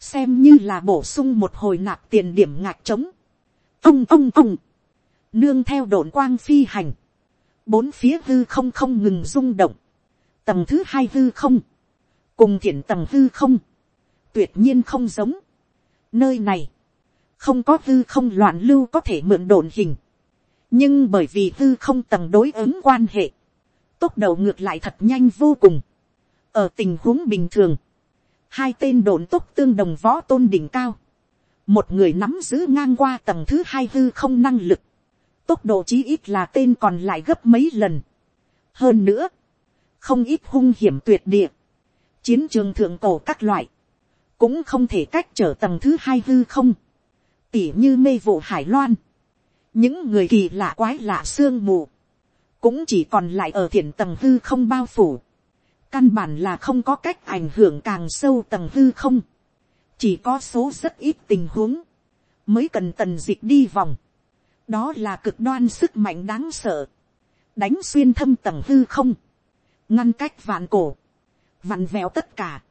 xem như là bổ sung một hồi nạp tiền điểm ngạc trống. ông ông ông, nương theo đồn quang phi hành, bốn phía hư không không ngừng rung động, tầng thứ hai hư không, cùng thiện tầng hư không, tuyệt nhiên không giống. nơi này, không có hư không loạn lưu có thể mượn đồn hình, nhưng bởi vì hư không tầng đối ứng quan hệ, tốc độ ngược lại thật nhanh vô cùng. ở tình huống bình thường, hai tên đồn tốc tương đồng võ tôn đỉnh cao, một người nắm giữ ngang qua tầng thứ hai hư không năng lực, tốc độ chí ít là tên còn lại gấp mấy lần. hơn nữa, không ít hung hiểm tuyệt địa, chiến trường thượng cổ các loại, cũng không thể cách trở tầng thứ hai hư không tỉ như mê vụ hải loan, những người kỳ lạ quái lạ sương mù, cũng chỉ còn lại ở thiền tầng hư không bao phủ, căn bản là không có cách ảnh hưởng càng sâu tầng hư không, chỉ có số rất ít tình huống, mới cần tần dịch đi vòng, đó là cực đoan sức mạnh đáng sợ, đánh xuyên thâm tầng hư không, ngăn cách vạn cổ, vặn vẹo tất cả,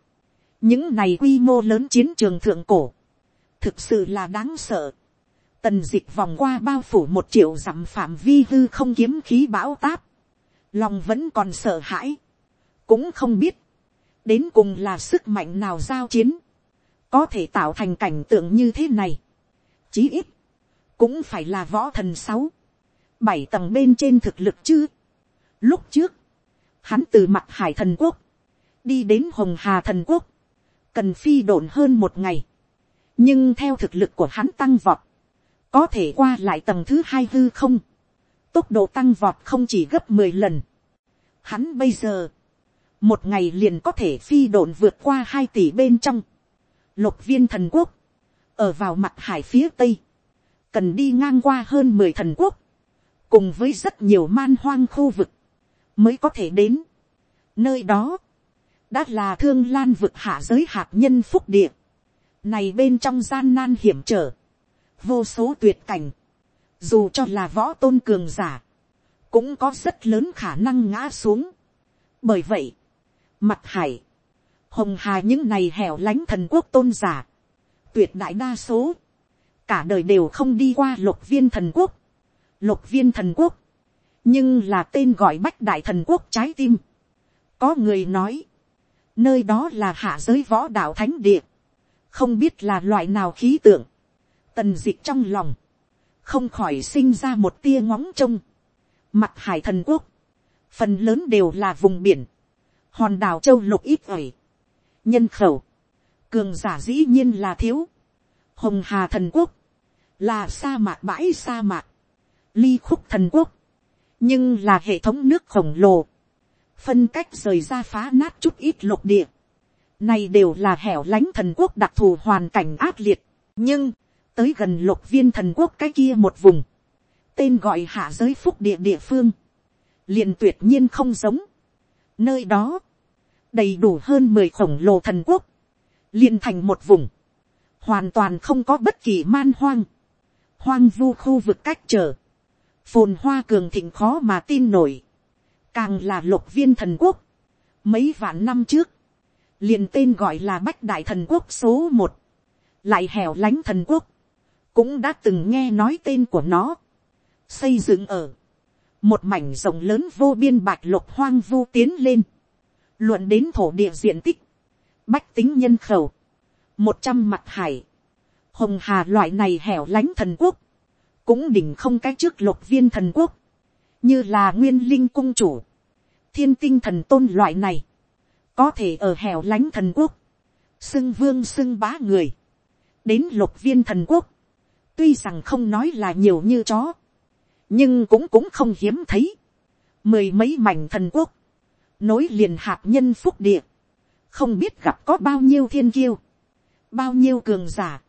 những này quy mô lớn chiến trường thượng cổ, thực sự là đáng sợ. Tần dịch vòng qua bao phủ một triệu dặm phạm vi hư không kiếm khí bão táp. Lòng vẫn còn sợ hãi. Cũng không biết. Đến cùng là sức mạnh nào giao chiến. Có thể tạo thành cảnh tượng như thế này. Chí ít. Cũng phải là võ thần sáu. Bảy tầng bên trên thực lực chứ. Lúc trước, hắn từ mặt hải thần quốc, đi đến hồng hà thần quốc, cần phi độn hơn một ngày nhưng theo thực lực của hắn tăng vọt, có thể qua lại tầng thứ hai hư không, tốc độ tăng vọt không chỉ gấp mười lần. Hắn bây giờ, một ngày liền có thể phi độn vượt qua hai tỷ bên trong. Lục viên thần quốc, ở vào mặt hải phía tây, cần đi ngang qua hơn mười thần quốc, cùng với rất nhiều man hoang khu vực, mới có thể đến. Nơi đó, đã là thương lan vực hạ giới hạt nhân phúc địa. Này bên trong gian nan hiểm trở, vô số tuyệt cảnh, dù cho là võ tôn cường giả, cũng có rất lớn khả năng ngã xuống. Bởi vậy, mặt hải, hồng hà những này hẻo lánh thần quốc tôn giả, tuyệt đại đa số, cả đời đều không đi qua lục viên thần quốc, lục viên thần quốc, nhưng là tên gọi bách đại thần quốc trái tim. có người nói, nơi đó là hạ giới võ đạo thánh địa, không biết là loại nào khí tượng, tần dịch trong lòng, không khỏi sinh ra một tia ngóng trông, mặt hải thần quốc, phần lớn đều là vùng biển, hòn đảo châu lục ít ỏi, nhân khẩu, cường giả dĩ nhiên là thiếu, hồng hà thần quốc, là sa mạc bãi sa mạc, ly khúc thần quốc, nhưng là hệ thống nước khổng lồ, phân cách rời ra phá nát chút ít lục địa, này đều là hẻo lánh thần quốc đặc thù hoàn cảnh ác liệt, nhưng, tới gần lục viên thần quốc cái kia một vùng, tên gọi hạ giới phúc địa địa phương, liền tuyệt nhiên không giống. Nơi đó, đầy đủ hơn mười khổng lồ thần quốc, liền thành một vùng, hoàn toàn không có bất kỳ man hoang, hoang vu khu vực cách trở, phồn hoa cường thịnh khó mà tin nổi, càng là lục viên thần quốc. Mấy vạn năm trước, liền tên gọi là bách đại thần quốc số một, lại hẻo lánh thần quốc, cũng đã từng nghe nói tên của nó, xây dựng ở, một mảnh rộng lớn vô biên bạch lục hoang vu tiến lên, luận đến thổ địa diện tích, bách tính nhân khẩu, một trăm mặt hải, hồng hà loại này hẻo lánh thần quốc, cũng đỉnh không cái trước lục viên thần quốc, như là nguyên linh cung chủ, thiên tinh thần tôn loại này, có thể ở hẻo lánh thần quốc, xưng vương xưng bá người, đến lục viên thần quốc, tuy rằng không nói là nhiều như chó, nhưng cũng cũng không hiếm thấy, mười mấy mảnh thần quốc, nối liền hạt nhân phúc địa, không biết gặp có bao nhiêu thiên kiêu, bao nhiêu cường giả,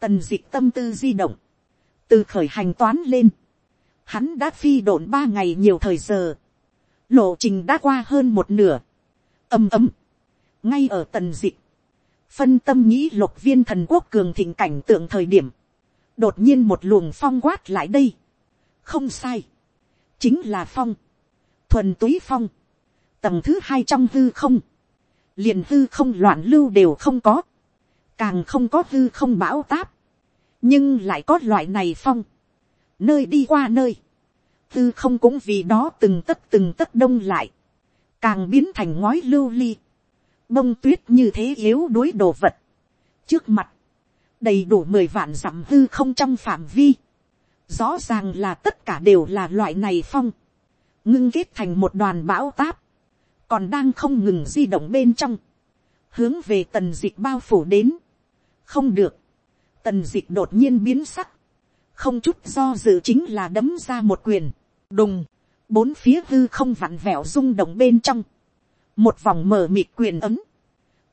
tần d ị c h tâm tư di động, từ khởi hành toán lên, hắn đã phi độn ba ngày nhiều thời giờ, lộ trình đã qua hơn một nửa, âm ấm. ngay ở tần dịch, phân tâm nghĩ lục viên thần quốc cường thịnh cảnh tượng thời điểm, đột nhiên một luồng phong quát lại đây, không sai, chính là phong, thuần túy phong, tầng thứ hai trong hư không, liền hư không loạn lưu đều không có, càng không có hư không bão táp, nhưng lại có loại này phong, nơi đi qua nơi, hư không cũng vì đó từng tấc từng tấc đông lại, càng biến thành ngói lưu ly, bông tuyết như thế yếu đuối đồ vật, trước mặt, đầy đủ mười vạn dặm hư không trong phạm vi, rõ ràng là tất cả đều là loại này phong, ngưng kết thành một đoàn bão táp, còn đang không ngừng di động bên trong, hướng về tần dịch bao phủ đến, không được, tần dịch đột nhiên biến sắc, không chút do dự chính là đấm ra một quyền, đùng, bốn phía hư không vặn vẹo rung động bên trong, một vòng mờ mịt quyền ấm,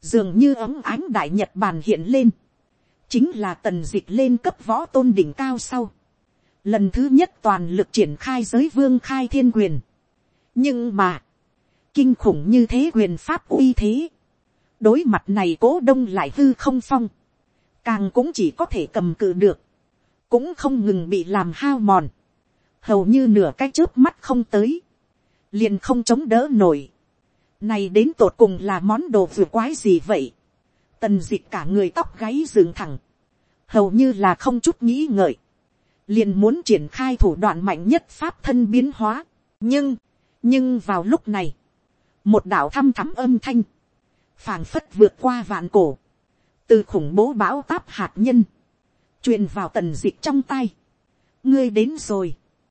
dường như ấm ánh đại nhật bàn hiện lên, chính là tần dịch lên cấp võ tôn đỉnh cao sau, lần thứ nhất toàn lực triển khai giới vương khai thiên quyền, nhưng mà, kinh khủng như thế quyền pháp uy thế, đối mặt này cố đông lại hư không phong, càng cũng chỉ có thể cầm cự được, cũng không ngừng bị làm hao mòn, hầu như nửa cái trước mắt không tới, liền không chống đỡ nổi. Này đến tột cùng là món đồ vừa quái gì vậy? Tần dịch cả người tóc gáy dựng thẳng, hầu như là không chút nghĩ ngợi, liền muốn triển khai thủ đoạn mạnh nhất pháp thân biến hóa. nhưng, nhưng vào lúc này, một đạo thăm thắm âm thanh, phảng phất vượt qua vạn cổ, từ khủng bố bão táp hạt nhân, truyền vào tần dịch trong tay. ngươi đến rồi,